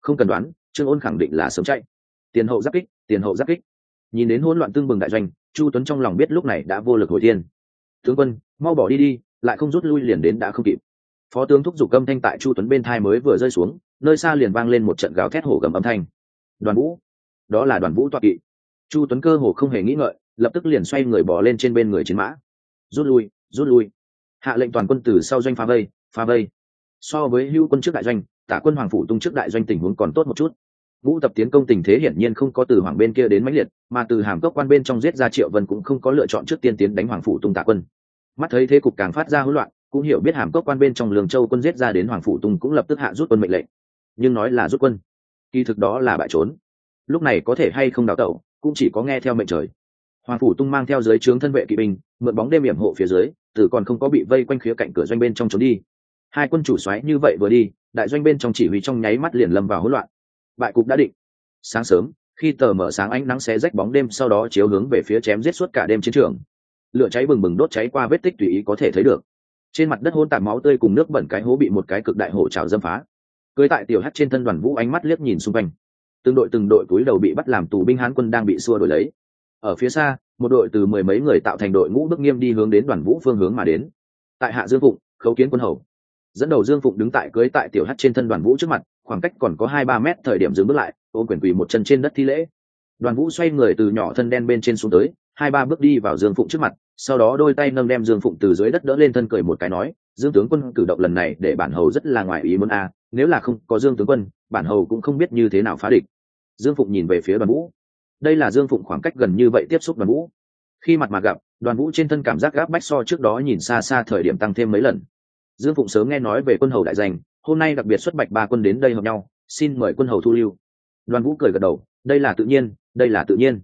Không cần đoán, trương ôn khẳng định là sớm chạy. Tiền hậu giáp kích, tiền hậu giáp kích. Nhìn đến hỗn loạn tương bừng đại doanh, chu tuấn trong lòng biết lúc này đã vô lực hồi thiên. Tướng quân, mau bỏ đi đi, lại không rút lui liền đến đã không kịp. Phó tướng thúc giục âm thanh tại chu tuấn bên thai mới vừa rơi xuống, nơi xa liền vang lên một trận gào thét hổ gầm âm thanh. Đoàn vũ. Đó là đoàn vũ toạc kỵ. Chu tuấn cơ hồ không hề nghĩ ngợi lập tức liền xoay người bỏ lên trên bên người chiến mã. Rút lui rút lui. Hạ lệnh toàn quân từ sau doanh phá vây phá vây. So với hữu quân trước đại doanh, tả quân hoàng phủ tung trước đại doanh tình huống còn tốt một chút. Ngũ tập tiến công tình thế hiển nhiên không có từ hoàng bên kia đến mãnh liệt, mà từ hàm cốc quan bên trong giết ra triệu vân cũng không có lựa chọn trước tiên tiến đánh hoàng phủ tung tả quân. Mắt thấy thế cục càng phát ra hỗn loạn, cũng hiểu biết hàm cốc quan bên trong lường châu quân giết ra đến hoàng phủ tung cũng lập tức hạ rút quân mệnh lệnh. Nhưng nói là rút quân, kỳ thực đó là bại trốn. Lúc này có thể hay không đào tẩu, cũng chỉ có nghe theo mệnh trời hoàng phủ tung mang theo dưới trướng thân vệ kỵ binh, mượn bóng đêm hiểm hộ phía dưới, từ còn không có bị vây quanh khía cạnh cửa doanh bên trong trốn đi. Hai quân chủ xoáy như vậy vừa đi, đại doanh bên trong chỉ huy trong nháy mắt liền lâm vào hỗn loạn. Bại cục đã định. Sáng sớm, khi tờ mở sáng ánh nắng xé rách bóng đêm sau đó chiếu hướng về phía chém giết suốt cả đêm chiến trường. Lửa cháy bừng bừng đốt cháy qua vết tích tùy ý có thể thấy được. Trên mặt đất hôn tạp máu tươi cùng nước bẩn cái hố bị một cái cực đại hổ trào dâm phá. Cưới tại tiểu hắt trên thân đoàn vũ ánh mắt liếc nhìn xung quanh. Từng đội từng đội túi đầu bị bắt làm tù binh hán quân đang bị xua đổi lấy ở phía xa, một đội từ mười mấy người tạo thành đội ngũ bước nghiêm đi hướng đến đoàn vũ phương hướng mà đến. Tại hạ dương phụng, khấu kiến quân hầu. Dẫn đầu dương phụng đứng tại cưới tại tiểu hắt trên thân đoàn vũ trước mặt, khoảng cách còn có hai ba mét thời điểm dừng bước lại ô quyền quỳ một chân trên đất thi lễ. Đoàn vũ xoay người từ nhỏ thân đen bên trên xuống tới, hai ba bước đi vào dương phụng trước mặt, sau đó đôi tay nâng đem dương phụng từ dưới đất đỡ lên thân cười một cái nói, dương tướng quân, cử động lần này để bản hầu rất là ngoài ý muốn a, nếu là không có dương tướng quân, bản hầu cũng không biết như thế nào phá địch. Dương phụng nhìn về phía đoàn vũ đây là dương phụng khoảng cách gần như vậy tiếp xúc đoàn vũ. Khi mặt mà gặp, đoàn vũ trên thân cảm giác gáp bách so trước đó nhìn xa xa thời điểm tăng thêm mấy lần. Dương phụng sớm nghe nói về quân hầu đại danh, hôm nay đặc biệt xuất bạch ba quân đến đây hợp nhau, xin mời quân hầu thu lưu. Đoàn vũ cười gật đầu, đây là tự nhiên, đây là tự nhiên.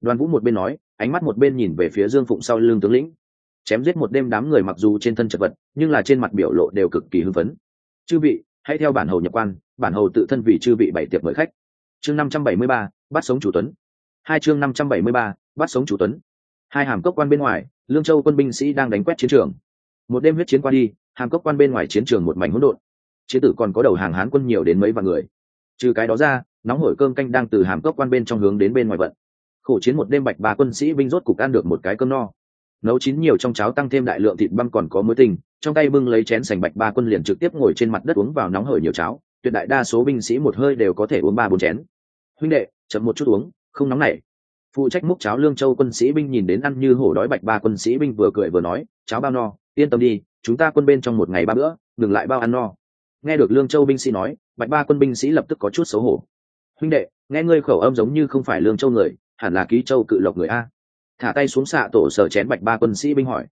Đoàn vũ một bên nói, ánh mắt một bên nhìn về phía dương phụng sau lưng tướng lĩnh. Chém giết một đêm đám người mặc dù trên thân chật vật, nhưng là trên mặt biểu lộ đều cực kỳ hưng phấn. Chư vị, hãy theo bản hầu nhập quan, bản hầu tự thân vì chư vị bảy tiệc mời khách. Chương năm trăm bảy mươi ba, bắt sống chủ tuấn hai chương năm trăm bảy mươi ba, bắt sống chủ tuấn. Hai hàm cốc quan bên ngoài, lương châu quân binh sĩ đang đánh quét chiến trường. Một đêm huyết chiến qua đi, hàm cốc quan bên ngoài chiến trường một mảnh hỗn độn. Chiến tử còn có đầu hàng hán quân nhiều đến mấy vạn người. Trừ cái đó ra, nóng hổi cơm canh đang từ hàm cốc quan bên trong hướng đến bên ngoài vận. Khổ chiến một đêm bạch ba quân sĩ binh rốt cục ăn được một cái cơm no. Nấu chín nhiều trong cháo tăng thêm đại lượng thịt băm còn có mối tình, trong tay bưng lấy chén sành bạch ba quân liền trực tiếp ngồi trên mặt đất uống vào nóng hởi nhiều cháo. Tuyệt đại đa số binh sĩ một hơi đều có thể uống ba bốn chén. Huynh đệ, chậm một chút uống không nóng nảy. Phụ trách múc cháo lương châu quân sĩ binh nhìn đến ăn như hổ đói bạch ba quân sĩ binh vừa cười vừa nói, cháo bao no, yên tâm đi, chúng ta quân bên trong một ngày ba bữa ngừng lại bao ăn no. Nghe được lương châu binh sĩ nói, bạch ba quân binh sĩ lập tức có chút xấu hổ. Huynh đệ, nghe ngươi khẩu âm giống như không phải lương châu người, hẳn là ký châu cự lộc người a. Thả tay xuống xạ tổ sở chén bạch ba quân sĩ binh hỏi.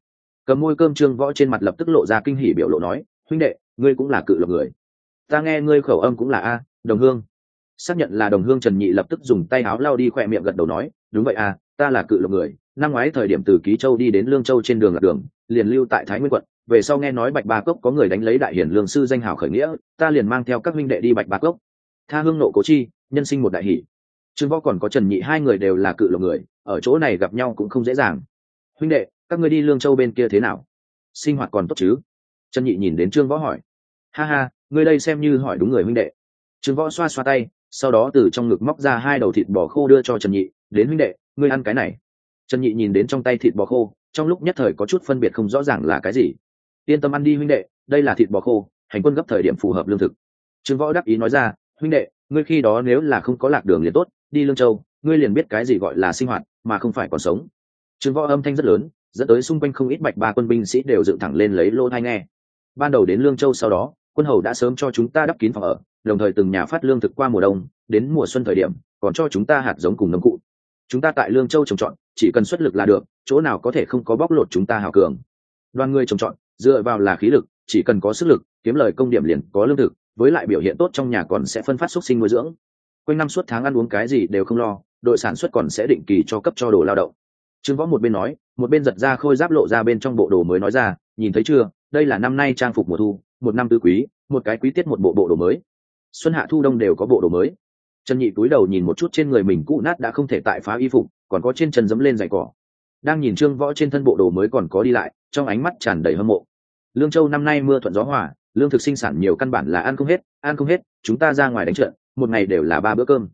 Cầm môi cơm trương võ trên mặt lập tức lộ ra kinh hỉ biểu lộ nói, huynh đệ, ngươi cũng là cự lộc người. Ta nghe ngươi khẩu âm cũng là a, đồng hương xác nhận là đồng hương trần nhị lập tức dùng tay áo lao đi khỏe miệng gật đầu nói, đúng vậy à ta là cự lộc người, năm ngoái thời điểm từ ký châu đi đến lương châu trên đường lạc đường, liền lưu tại thái nguyên quận, về sau nghe nói bạch ba cốc có người đánh lấy đại hiển lương sư danh hào khởi nghĩa, ta liền mang theo các minh đệ đi bạch ba cốc. Tha hương nộ cố chi, nhân sinh một đại hỷ. Trương võ còn có trần nhị hai người đều là cự lộc người, ở chỗ này gặp nhau cũng không dễ dàng. Huynh đệ, các ngươi đi lương châu bên kia thế nào? Sinh hoạt còn tốt chứ? Trần nhị nhìn đến trương võ hỏi. Ha ha, ngươi đây xem như hỏi đúng người huynh đệ. Trương võ xoa xoa tay sau đó từ trong ngực móc ra hai đầu thịt bò khô đưa cho trần nhị, đến huynh đệ, ngươi ăn cái này. Trần nhị nhìn đến trong tay thịt bò khô, trong lúc nhất thời có chút phân biệt không rõ ràng là cái gì. Yên tâm ăn đi huynh đệ, đây là thịt bò khô, hành quân gấp thời điểm phù hợp lương thực. Trương võ đáp ý nói ra, huynh đệ, ngươi khi đó nếu là không có lạc đường liền tốt, đi lương châu, ngươi liền biết cái gì gọi là sinh hoạt, mà không phải còn sống. Trương võ âm thanh rất lớn, dẫn tới xung quanh không ít bạch ba quân binh sĩ đều dựng thẳng lên lấy lô thai nghe. Ban đầu đến lương châu sau đó, quân hầu đã sớm cho chúng ta đắp kín phòng ở đồng thời từng nhà phát lương thực qua mùa đông, đến mùa xuân thời điểm, còn cho chúng ta hạt giống cùng nông cụ. Chúng ta tại lương châu trồng trọt, chỉ cần xuất lực là được, chỗ nào có thể không có bóc lột chúng ta hào cường. Đoàn người trồng trọt, dựa vào là khí lực, chỉ cần có sức lực, kiếm lời công điểm liền có lương thực, với lại biểu hiện tốt trong nhà còn sẽ phân phát xúc sinh nuôi dưỡng. Quanh năm suốt tháng ăn uống cái gì đều không lo, đội sản xuất còn sẽ định kỳ cho cấp cho đồ lao động. Trương võ một bên nói, một bên giật ra khôi giáp lộ ra bên trong bộ đồ mới nói ra, nhìn thấy chưa? Đây là năm nay trang phục mùa thu, một năm tư quý, một cái quý tiết một bộ bộ đồ mới xuân hạ thu đông đều có bộ đồ mới. Trần nhị túi đầu nhìn một chút trên người mình cũ nát đã không thể tại phá y phục, còn có trên chân dẫm lên giày cỏ. Đang nhìn trương võ trên thân bộ đồ mới còn có đi lại, trong ánh mắt tràn đầy hâm mộ. Lương châu năm nay mưa thuận gió hòa, lương thực sinh sản nhiều căn bản là ăn không hết, ăn không hết, chúng ta ra ngoài đánh trận, một ngày đều là ba bữa cơm.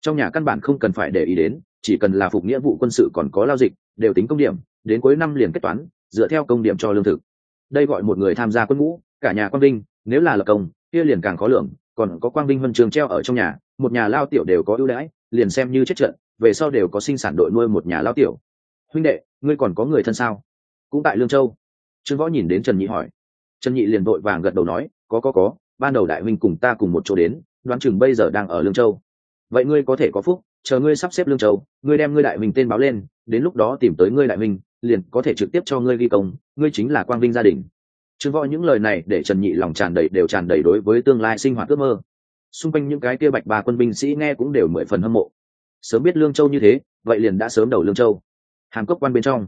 Trong nhà căn bản không cần phải để ý đến, chỉ cần là phục nghĩa vụ quân sự còn có lao dịch, đều tính công điểm, đến cuối năm liền kết toán, dựa theo công điểm cho lương thực. Đây gọi một người tham gia quân ngũ, cả nhà quan vinh nếu là lập công, kia liền càng khó lượng còn có quang vinh huân trường treo ở trong nhà, một nhà lao tiểu đều có ưu đãi, liền xem như chết trận, về sau đều có sinh sản đội nuôi một nhà lao tiểu. Huynh đệ, ngươi còn có người thân sao? Cũng tại lương châu. Trương võ nhìn đến trần nhị hỏi. Trần nhị liền vội vàng gật đầu nói, có có có, ban đầu đại huynh cùng ta cùng một chỗ đến, đoán chừng bây giờ đang ở lương châu. Vậy ngươi có thể có phúc, chờ ngươi sắp xếp lương châu, ngươi đem ngươi đại huynh tên báo lên, đến lúc đó tìm tới ngươi đại huynh, liền có thể trực tiếp cho ngươi ghi công, ngươi chính là quang vinh gia đình trương võ những lời này để trần nhị lòng tràn đầy đều tràn đầy đối với tương lai sinh hoạt ước mơ. Xung quanh những cái kia bạch ba quân binh sĩ nghe cũng đều mười phần hâm mộ. Sớm biết lương châu như thế, vậy liền đã sớm đầu lương châu. Hàm cốc quan bên trong,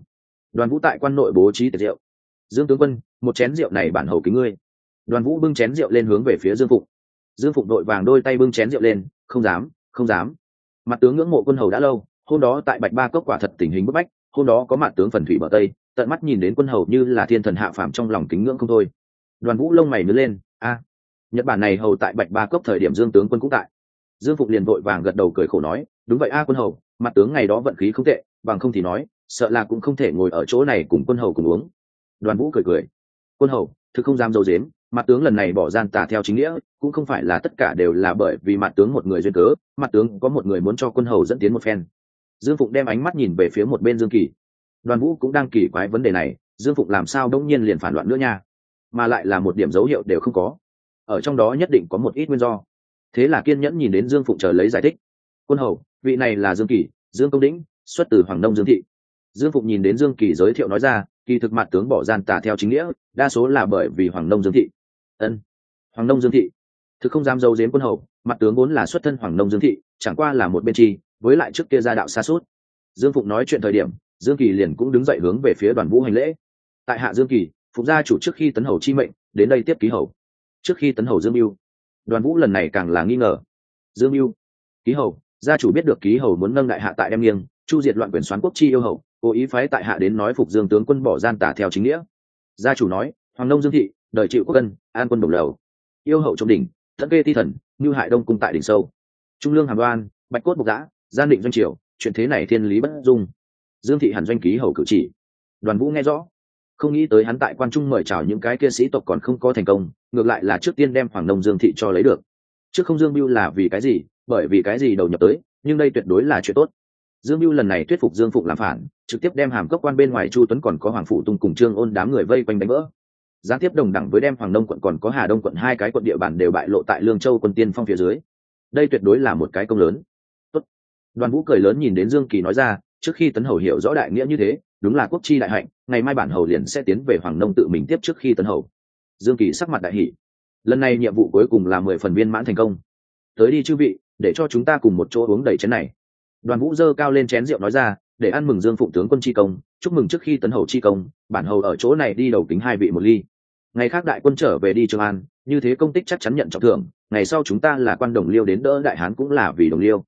đoàn vũ tại quan nội bố trí tiệc rượu. Dương tướng quân, một chén rượu này bản hầu kính ngươi. Đoàn vũ bưng chén rượu lên hướng về phía dương phụng. Dương phụng đội vàng đôi tay bưng chén rượu lên, không dám không dám. Mặt tướng ngưỡng mộ quân hầu đã lâu, hôm đó tại bạch ba cốc quả thật tình hình bức bách, hôm đó có mặt tướng phần thủy bờ tây tận mắt nhìn đến quân hầu như là thiên thần hạ phàm trong lòng kính ngưỡng không thôi. Đoàn vũ lông mày nứa lên, a, nhật bản này hầu tại bạch ba cốc thời điểm dương tướng quân cũng tại. Dương phục liền vội vàng gật đầu cười khổ nói, đúng vậy a quân hầu, mặt tướng ngày đó vận khí không tệ, bằng không thì nói, sợ là cũng không thể ngồi ở chỗ này cùng quân hầu cùng uống. Đoàn vũ cười cười, quân hầu, thực không dám dâu dếm mặt tướng lần này bỏ gian tà theo chính nghĩa, cũng không phải là tất cả đều là bởi vì mặt tướng một người duyên cớ, mặt tướng có một người muốn cho quân hầu dẫn tiến một phen. Dương phụng đem ánh mắt nhìn về phía một bên dương kỳ đoàn vũ cũng đang kỳ quái vấn đề này, dương Phục làm sao đông nhiên liền phản loạn nữa nha? Mà lại là một điểm dấu hiệu đều không có. Ở trong đó nhất định có một ít nguyên do. Thế là kiên nhẫn nhìn đến dương phụng chờ lấy giải thích. Quân hầu, vị này là dương kỳ, dương công đĩnh, xuất từ hoàng đông dương thị. Dương phụng nhìn đến dương kỳ giới thiệu nói ra, kỳ thực mặt tướng bỏ gian Tả theo chính nghĩa, đa số là bởi vì hoàng đông dương thị. Ân, hoàng đông dương thị. Thực không dám giấu giếm quân hầu, mặt tướng vốn là xuất thân hoàng đông dương thị, chẳng qua là một bên chi, với lại trước kia gia đạo xa suốt. Dương phụng nói chuyện thời điểm dương kỳ liền cũng đứng dậy hướng về phía đoàn vũ hành lễ. Tại hạ dương kỳ, phục gia chủ trước khi tấn hầu chi mệnh, đến đây tiếp ký hầu. Trước khi tấn hầu dương mưu, đoàn vũ lần này càng là nghi ngờ. Dương mưu, ký hầu, gia chủ biết được ký hầu muốn nâng đại hạ tại đem nghiêng, chu diệt loạn quyền xoán quốc chi yêu hầu, cố ý phái tại hạ đến nói phục dương tướng quân bỏ gian tả theo chính nghĩa. Gia chủ nói, hoàng nông dương thị, đời chịu quốc cân an quân đồng lầu. Yêu hậu trong đỉnh thẫn kê ti thần, như hại đông cung tại đỉnh sâu. Trung lương hàm đoan, bạch cốt bục giã, gian định doanh triều, chuyện thế này thiên lý bất dung dương thị hàn doanh ký hầu cử chỉ. Đoàn vũ nghe rõ, không nghĩ tới hắn tại quan trung mời chào những cái kia sĩ tộc còn không có thành công, ngược lại là trước tiên đem hoàng nông dương thị cho lấy được. Trước không dương mưu là vì cái gì, bởi vì cái gì đầu nhập tới, nhưng đây tuyệt đối là chuyện tốt. Dương mưu lần này thuyết phục dương phụng làm phản, trực tiếp đem hàm cốc quan bên ngoài chu tuấn còn có hoàng Phủ tung cùng trương ôn đám người vây quanh đánh vỡ. Gián tiếp đồng đẳng với đem hoàng đông quận còn có hà đông quận hai cái quận địa bàn đều bại lộ tại lương châu quân tiên phong phía dưới. Đây tuyệt đối là một cái công lớn. Tốt. đoàn vũ cười lớn nhìn đến dương kỳ nói ra trước khi tấn hầu hiểu rõ đại nghĩa như thế, đúng là quốc chi đại hạnh, ngày mai bản hầu liền sẽ tiến về hoàng nông tự mình tiếp trước khi tấn hầu. Dương kỳ sắc mặt đại hỷ lần này nhiệm vụ cuối cùng là mười phần viên mãn thành công. Tới đi chư vị, để cho chúng ta cùng một chỗ uống đầy chén này. Đoàn vũ dơ cao lên chén rượu nói ra, để ăn mừng dương phụng tướng quân chi công, chúc mừng trước khi tấn hầu chi công, bản hầu ở chỗ này đi đầu kính hai vị một ly. Ngày khác đại quân trở về đi trường an, như thế công tích chắc chắn nhận trọng thưởng, ngày sau chúng ta là quan đồng liêu đến đỡ đại hán cũng là vì đồng liêu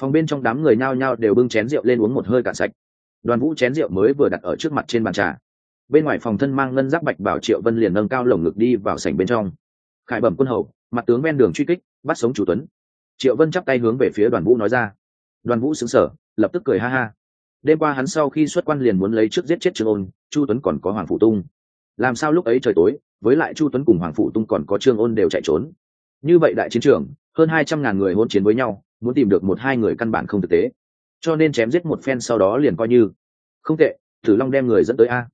phòng bên trong đám người nhao nhao đều bưng chén rượu lên uống một hơi cạn sạch. Đoàn vũ chén rượu mới vừa đặt ở trước mặt trên bàn trà. Bên ngoài phòng thân mang ngân giáp bạch bảo triệu vân liền nâng cao lồng ngực đi vào sảnh bên trong. Khải bẩm quân hầu, mặt tướng ven đường truy kích, bắt sống chủ tuấn. Triệu vân chắp tay hướng về phía đoàn vũ nói ra. Đoàn vũ xứng sở lập tức cười ha ha. Đêm qua hắn sau khi xuất quan liền muốn lấy trước giết chết trương ôn, chu tuấn còn có hoàng phụ tung. Làm sao lúc ấy trời tối, với lại chu tuấn cùng hoàng phụ tung còn có trương ôn đều chạy trốn. Như vậy đại chiến trường, hơn hai trăm ngàn người hôn chiến với nhau muốn tìm được một hai người căn bản không thực tế. Cho nên chém giết một phen sau đó liền coi như. Không tệ, thử long đem người dẫn tới a.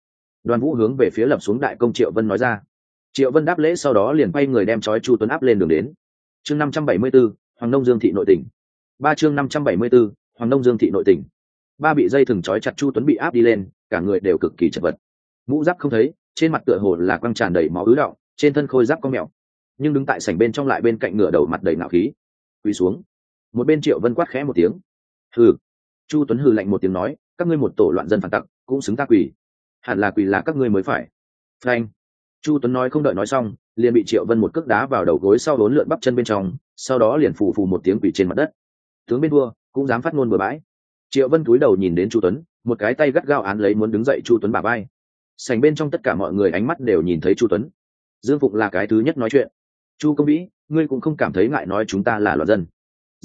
Đoàn vũ hướng về phía lập xuống đại công triệu vân nói ra. Triệu vân đáp lễ sau đó liền quay người đem trói chu tuấn áp lên đường đến. Chương năm trăm bảy mươi b ố hoàng nông dương thị nội tỉnh. Ba chương năm trăm bảy mươi b ố hoàng nông dương thị nội tỉnh. Ba bị dây thừng trói chặt chu tuấn bị áp đi lên, cả người đều cực kỳ chật vật. Mũ giáp không thấy, trên mặt tựa hồ là quăng tràn đầy máu ứ động, trên thân khôi giáp có mèo nhưng đứng tại sảnh bên trong lại bên cạnh ngửa đầu mặt đầy nạo khí. Quỳ xuống một bên triệu vân quát khẽ một tiếng. Hừ. Chu tuấn hừ lạnh một tiếng nói, các ngươi một tổ loạn dân phản tặc, cũng xứng ta quỳ. Hẳn là quỳ là các ngươi mới phải. Frank chu tuấn nói không đợi nói xong, liền bị triệu vân một cước đá vào đầu gối sau đốn lượn bắp chân bên trong, sau đó liền phù phù một tiếng quỳ trên mặt đất. Tướng bên vua cũng dám phát ngôn bừa bãi. Triệu vân cúi đầu nhìn đến chu tuấn, một cái tay gắt gao án lấy muốn đứng dậy chu tuấn bà bay sành bên trong tất cả mọi người ánh mắt đều nhìn thấy chu tuấn. Dương phụng là cái thứ nhất nói chuyện. Chu công vĩ, ngươi cũng không cảm thấy ngại nói chúng ta là loạn dân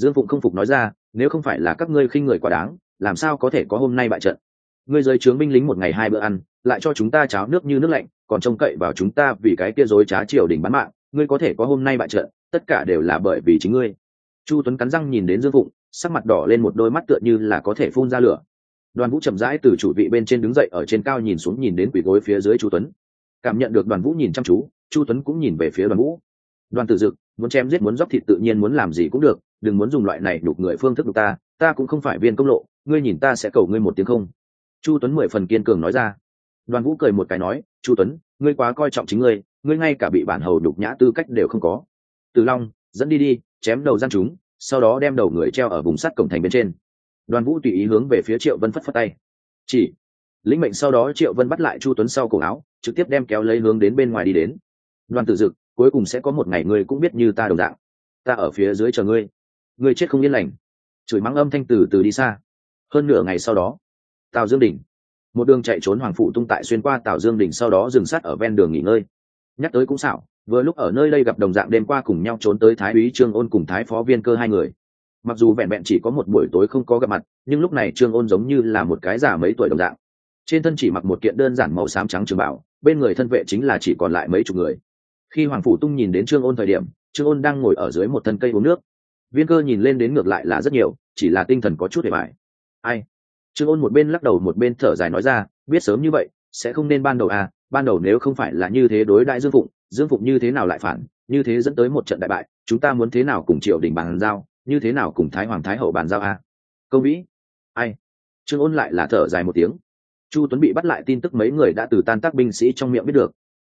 dương phụng không phục nói ra, nếu không phải là các ngươi khinh người quá đáng, làm sao có thể có hôm nay bại trận? Ngươi giới trướng binh lính một ngày hai bữa ăn, lại cho chúng ta cháo nước như nước lạnh, còn trông cậy vào chúng ta vì cái kia dối trá triều đình bán mạng, ngươi có thể có hôm nay bại trận, tất cả đều là bởi vì chính ngươi. Chu tuấn cắn răng nhìn đến dương phụng, sắc mặt đỏ lên một đôi mắt tựa như là có thể phun ra lửa. Đoàn vũ chậm rãi từ chủ vị bên trên đứng dậy, ở trên cao nhìn xuống nhìn đến quỷ gối phía dưới chu tuấn. Cảm nhận được đoàn vũ nhìn chăm chú, chu tuấn cũng nhìn về phía đoàn vũ đoàn tử dực, muốn chém giết muốn dóc thịt tự nhiên muốn làm gì cũng được, đừng muốn dùng loại này đục người phương thức đục ta ta cũng không phải viên công lộ, ngươi nhìn ta sẽ cầu ngươi một tiếng không? Chu tuấn mười phần kiên cường nói ra. Đoàn vũ cười một cái nói, chu tuấn, ngươi quá coi trọng chính ngươi ngươi ngay cả bị bản hầu đục nhã tư cách đều không có. Từ long, dẫn đi đi, chém đầu gian chúng, sau đó đem đầu người treo ở vùng sắt cổng thành bên trên. Đoàn vũ tùy ý hướng về phía triệu vân phất phất tay. Chỉ. Lĩnh mệnh sau đó triệu vân bắt lại chu tuấn sau cổ áo, trực tiếp đem kéo lấy hướng đến bên ngoài đi đến. Đoàn tử dực cuối cùng sẽ có một ngày ngươi cũng biết như ta đồng dạng. Ta ở phía dưới chờ ngươi. Ngươi chết không yên lành. Chửi mắng âm thanh từ từ đi xa. Hơn nửa ngày sau đó, tào dương đỉnh, một đường chạy trốn hoàng phụ tung tại xuyên qua tào dương đỉnh sau đó dừng sát ở ven đường nghỉ ngơi. Nhắc tới cũng xảo, vừa lúc ở nơi đây gặp đồng dạng đêm qua cùng nhau trốn tới thái úy trương ôn cùng thái phó viên cơ hai người. Mặc dù vẹn vẹn chỉ có một buổi tối không có gặp mặt, nhưng lúc này trương ôn giống như là một cái già mấy tuổi đồng dạng. Trên thân chỉ mặc một kiện đơn giản màu xám trắng trường bảo, bên người thân vệ chính là chỉ còn lại mấy chục người khi hoàng phủ tung nhìn đến trương ôn thời điểm, trương ôn đang ngồi ở dưới một thân cây uống nước. Viên cơ nhìn lên đến ngược lại là rất nhiều, chỉ là tinh thần có chút để bài ai? Trương ôn một bên lắc đầu một bên thở dài nói ra, biết sớm như vậy, sẽ không nên ban đầu à ban đầu nếu không phải là như thế đối đại dương phụng dương phụng như thế nào lại phản, như thế dẫn tới một trận đại bại, chúng ta muốn thế nào cùng triều đình bàn giao, như thế nào cùng thái hoàng thái hậu bàn giao à? câu vĩ. Ai? Trương ôn lại là thở dài một tiếng. Chu tuấn bị bắt lại tin tức mấy người đã từ tan tác binh sĩ trong miệng biết được.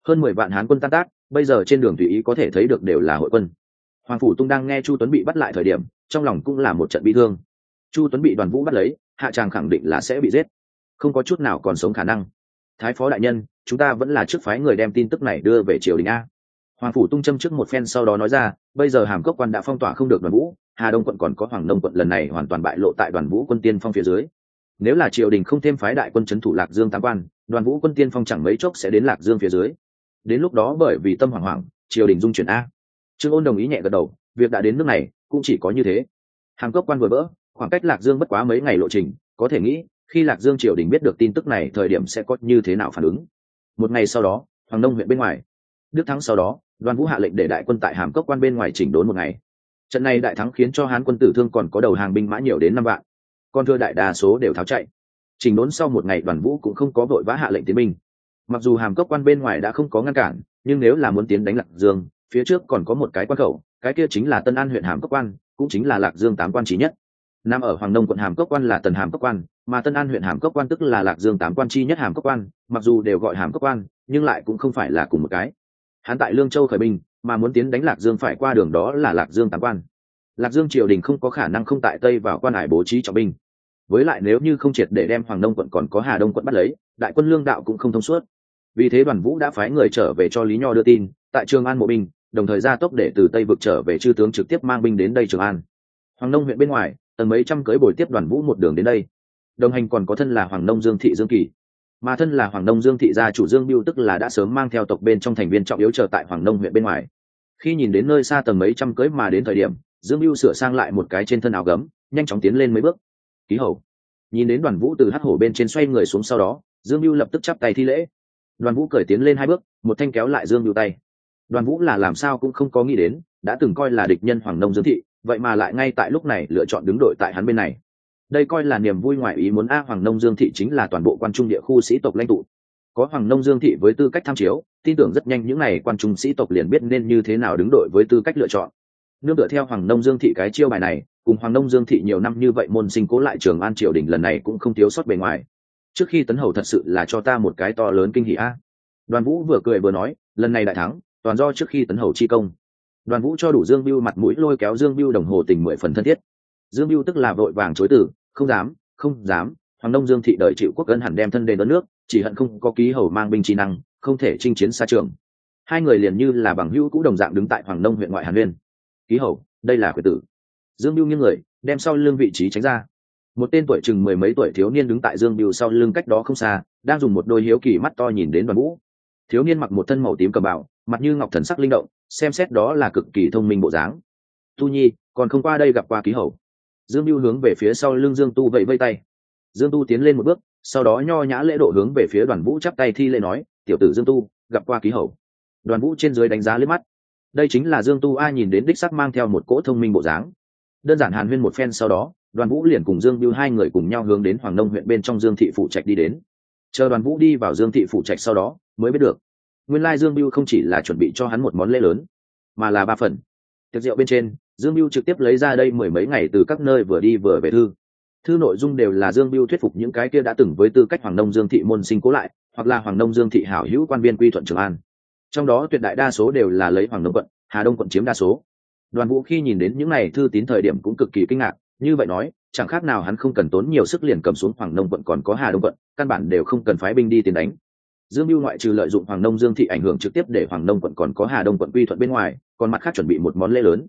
Hơn mười vạn hán quân tan tác bây giờ trên đường tùy ý có thể thấy được đều là hội quân. Hoàng phủ tung đang nghe chu tuấn bị bắt lại thời điểm, trong lòng cũng là một trận bi thương. Chu tuấn bị đoàn vũ bắt lấy, hạ tràng khẳng định là sẽ bị giết. Không có chút nào còn sống khả năng. Thái phó đại nhân, chúng ta vẫn là trước phái người đem tin tức này đưa về triều đình a. Hoàng phủ tung châm trước một phen sau đó nói ra, bây giờ hàm cốc quan đã phong tỏa không được đoàn vũ, hà đông quận còn có hoàng Đông quận lần này hoàn toàn bại lộ tại đoàn vũ quân tiên phong phía dưới. Nếu là triều đình không thêm phái đại quân c h ấ n thủ lạc dương tam quan, đoàn vũ quân tiên phong chẳng mấy chốc sẽ đến lạc dương phía dưới đến lúc đó bởi vì tâm hoảng hoảng, triều đình dung chuyển a. Trương ôn đồng ý nhẹ gật đầu, việc đã đến nước này cũng chỉ có như thế. Hàm cốc quan vừa vỡ khoảng cách lạc dương bất quá mấy ngày lộ trình, có thể nghĩ, khi lạc dương triều đình biết được tin tức này, thời điểm sẽ có như thế nào phản ứng. Một ngày sau đó, hoàng nông huyện bên ngoài. Đức thắng sau đó, đoàn vũ hạ lệnh để đại quân tại hàm cốc quan bên ngoài chỉnh đốn một ngày. Trận này đại thắng khiến cho hán quân tử thương còn có đầu hàng binh mã nhiều đến năm vạn. Còn thưa đại đa số đều tháo chạy. Chỉnh đốn sau một ngày, đoàn vũ cũng không có vội vã hạ lệnh tiến binh mặc dù hàm cốc quan bên ngoài đã không có ngăn cản, nhưng nếu là muốn tiến đánh lạc dương, phía trước còn có một cái quan khẩu, cái kia chính là tân an huyện hàm cốc quan, cũng chính là lạc dương tám quan trí nhất. Nằm ở hoàng nông quận hàm cốc quan là tần hàm cốc quan, mà tân an huyện hàm cốc quan tức là lạc dương tám quan chi nhất hàm cốc quan, mặc dù đều gọi hàm cốc quan, nhưng lại cũng không phải là cùng một cái. Hắn tại lương châu khởi binh, mà muốn tiến đánh lạc dương phải qua đường đó là lạc dương tám quan. Lạc dương triều đình không có khả năng không tại tây vào quan hải bố trí trọng binh. Với lại nếu như không triệt để đem hoàng đông quận còn có hà đông quận bắt lấy, đại quân lương đạo cũng không thông suốt vì thế đoàn vũ đã phái người trở về cho lý nho đưa tin, tại trường an mộ binh, đồng thời ra tốc để từ tây vực trở về chư tướng trực tiếp mang binh đến đây trường an. Hoàng nông huyện bên ngoài, tầng mấy trăm cưới bồi tiếp đoàn vũ một đường đến đây. Đồng hành còn có thân là hoàng nông dương thị dương kỳ. Mà thân là hoàng nông dương thị gia chủ dương biêu tức là đã sớm mang theo tộc bên trong thành viên trọng yếu chờ tại hoàng nông huyện bên ngoài. Khi nhìn đến nơi xa tầng mấy trăm cưới mà đến thời điểm, dương biêu sửa sang lại một cái trên thân áo gấm, nhanh chóng tiến lên mấy bước. Ký hầu. Nhìn đến đoàn vũ từ hắc hổ bên trên xoay người xuống sau đó, dương biêu lập tức chắp tay thi lễ đoàn vũ cởi tiến lên hai bước, một thanh kéo lại dương biêu tay. Đoàn vũ là làm sao cũng không có nghĩ đến, đã từng coi là địch nhân hoàng nông dương thị, vậy mà lại ngay tại lúc này lựa chọn đứng đội tại hắn bên này. Đây coi là niềm vui ngoại ý muốn a, hoàng nông dương thị chính là toàn bộ quan trung địa khu sĩ tộc lãnh tụ. Có hoàng nông dương thị với tư cách tham chiếu, tin tưởng rất nhanh những n à y quan trung sĩ tộc liền biết nên như thế nào đứng đội với tư cách lựa chọn. Nương tựa theo hoàng nông dương thị cái chiêu bài này, cùng hoàng nông dương thị nhiều năm như vậy môn sinh cố lại trường an triều đình lần này cũng không thiếu sót bề ngoài trước khi tấn hầu thật sự là cho ta một cái to lớn kinh hỷ a. Đoàn vũ vừa cười vừa nói, lần này đại thắng, toàn do trước khi tấn hầu chi công. Đoàn vũ cho đủ dương biêu mặt mũi lôi kéo dương biêu đồng hồ tình mười phần thân thiết. Dương biêu tức là vội vàng chối tử không dám không dám, hoàng đông dương thị đợi chịu quốc ân hẳn đem thân đền đất nước, chỉ hận không có ký hầu mang binh trí năng, không thể chinh chiến xa trường. Hai người liền như là bằng hữu cũ đồng dạng đứng tại hoàng đông huyện ngoại hàn nguyên. Ký hầu, đây là quyền tử. Dương biêu nghiêng người, đem sau lưng vị trí tránh ra một tên tuổi chừng mười mấy tuổi thiếu niên đứng tại dương biêu sau lưng cách đó không xa, đang dùng một đôi hiếu kỳ mắt to nhìn đến đoàn vũ thiếu niên mặc một thân màu tím cầm bạo mặt như ngọc thần sắc linh động, xem xét đó là cực kỳ thông minh bộ dáng. Tu nhi, còn không qua đây gặp qua ký hầu. Dương Biêu hướng về phía sau lưng dương tu vẫy vây tay. Dương tu tiến lên một bước, sau đó nho nhã lễ độ hướng về phía đoàn vũ chắp tay thi lễ nói, tiểu tử dương tu, gặp qua ký hầu. Đoàn vũ trên dưới đánh giá liếc mắt. Đây chính là dương tu a nhìn đến đích sắc mang theo một cỗ thông minh bộ dáng. Đơn giản hàn huyên một phen sau đó đoàn vũ liền cùng dương biêu hai người cùng nhau hướng đến hoàng nông huyện bên trong dương thị phụ trạch đi đến. Chờ đoàn vũ đi vào dương thị phụ trạch sau đó, mới biết được, nguyên lai dương biêu không chỉ là chuẩn bị cho hắn một món lễ lớn, mà là ba phần. Tiệc rượu bên trên, dương biêu trực tiếp lấy ra đây mười mấy ngày từ các nơi vừa đi vừa về thư. Thư nội dung đều là dương biêu thuyết phục những cái kia đã từng với tư cách hoàng nông dương thị môn sinh cố lại, hoặc là hoàng nông dương thị hảo hữu quan viên quy thuận trường an. Trong đó tuyệt đại đa số đều là lấy hoàng nông quận, hà đông quận chiếm đa số. Đoàn vũ khi nhìn đến những n à y thư tín thời điểm cũng cực kỳ kinh ngạc như vậy nói, chẳng khác nào hắn không cần tốn nhiều sức liền cầm xuống hoàng nông quận còn có hà đông quận, căn bản đều không cần phái binh đi tiền đánh. Dương mưu ngoại trừ lợi dụng hoàng nông dương thị ảnh hưởng trực tiếp để hoàng nông quận còn có hà đông quận quy thuận bên ngoài, còn mặt khác chuẩn bị một món lễ lớn.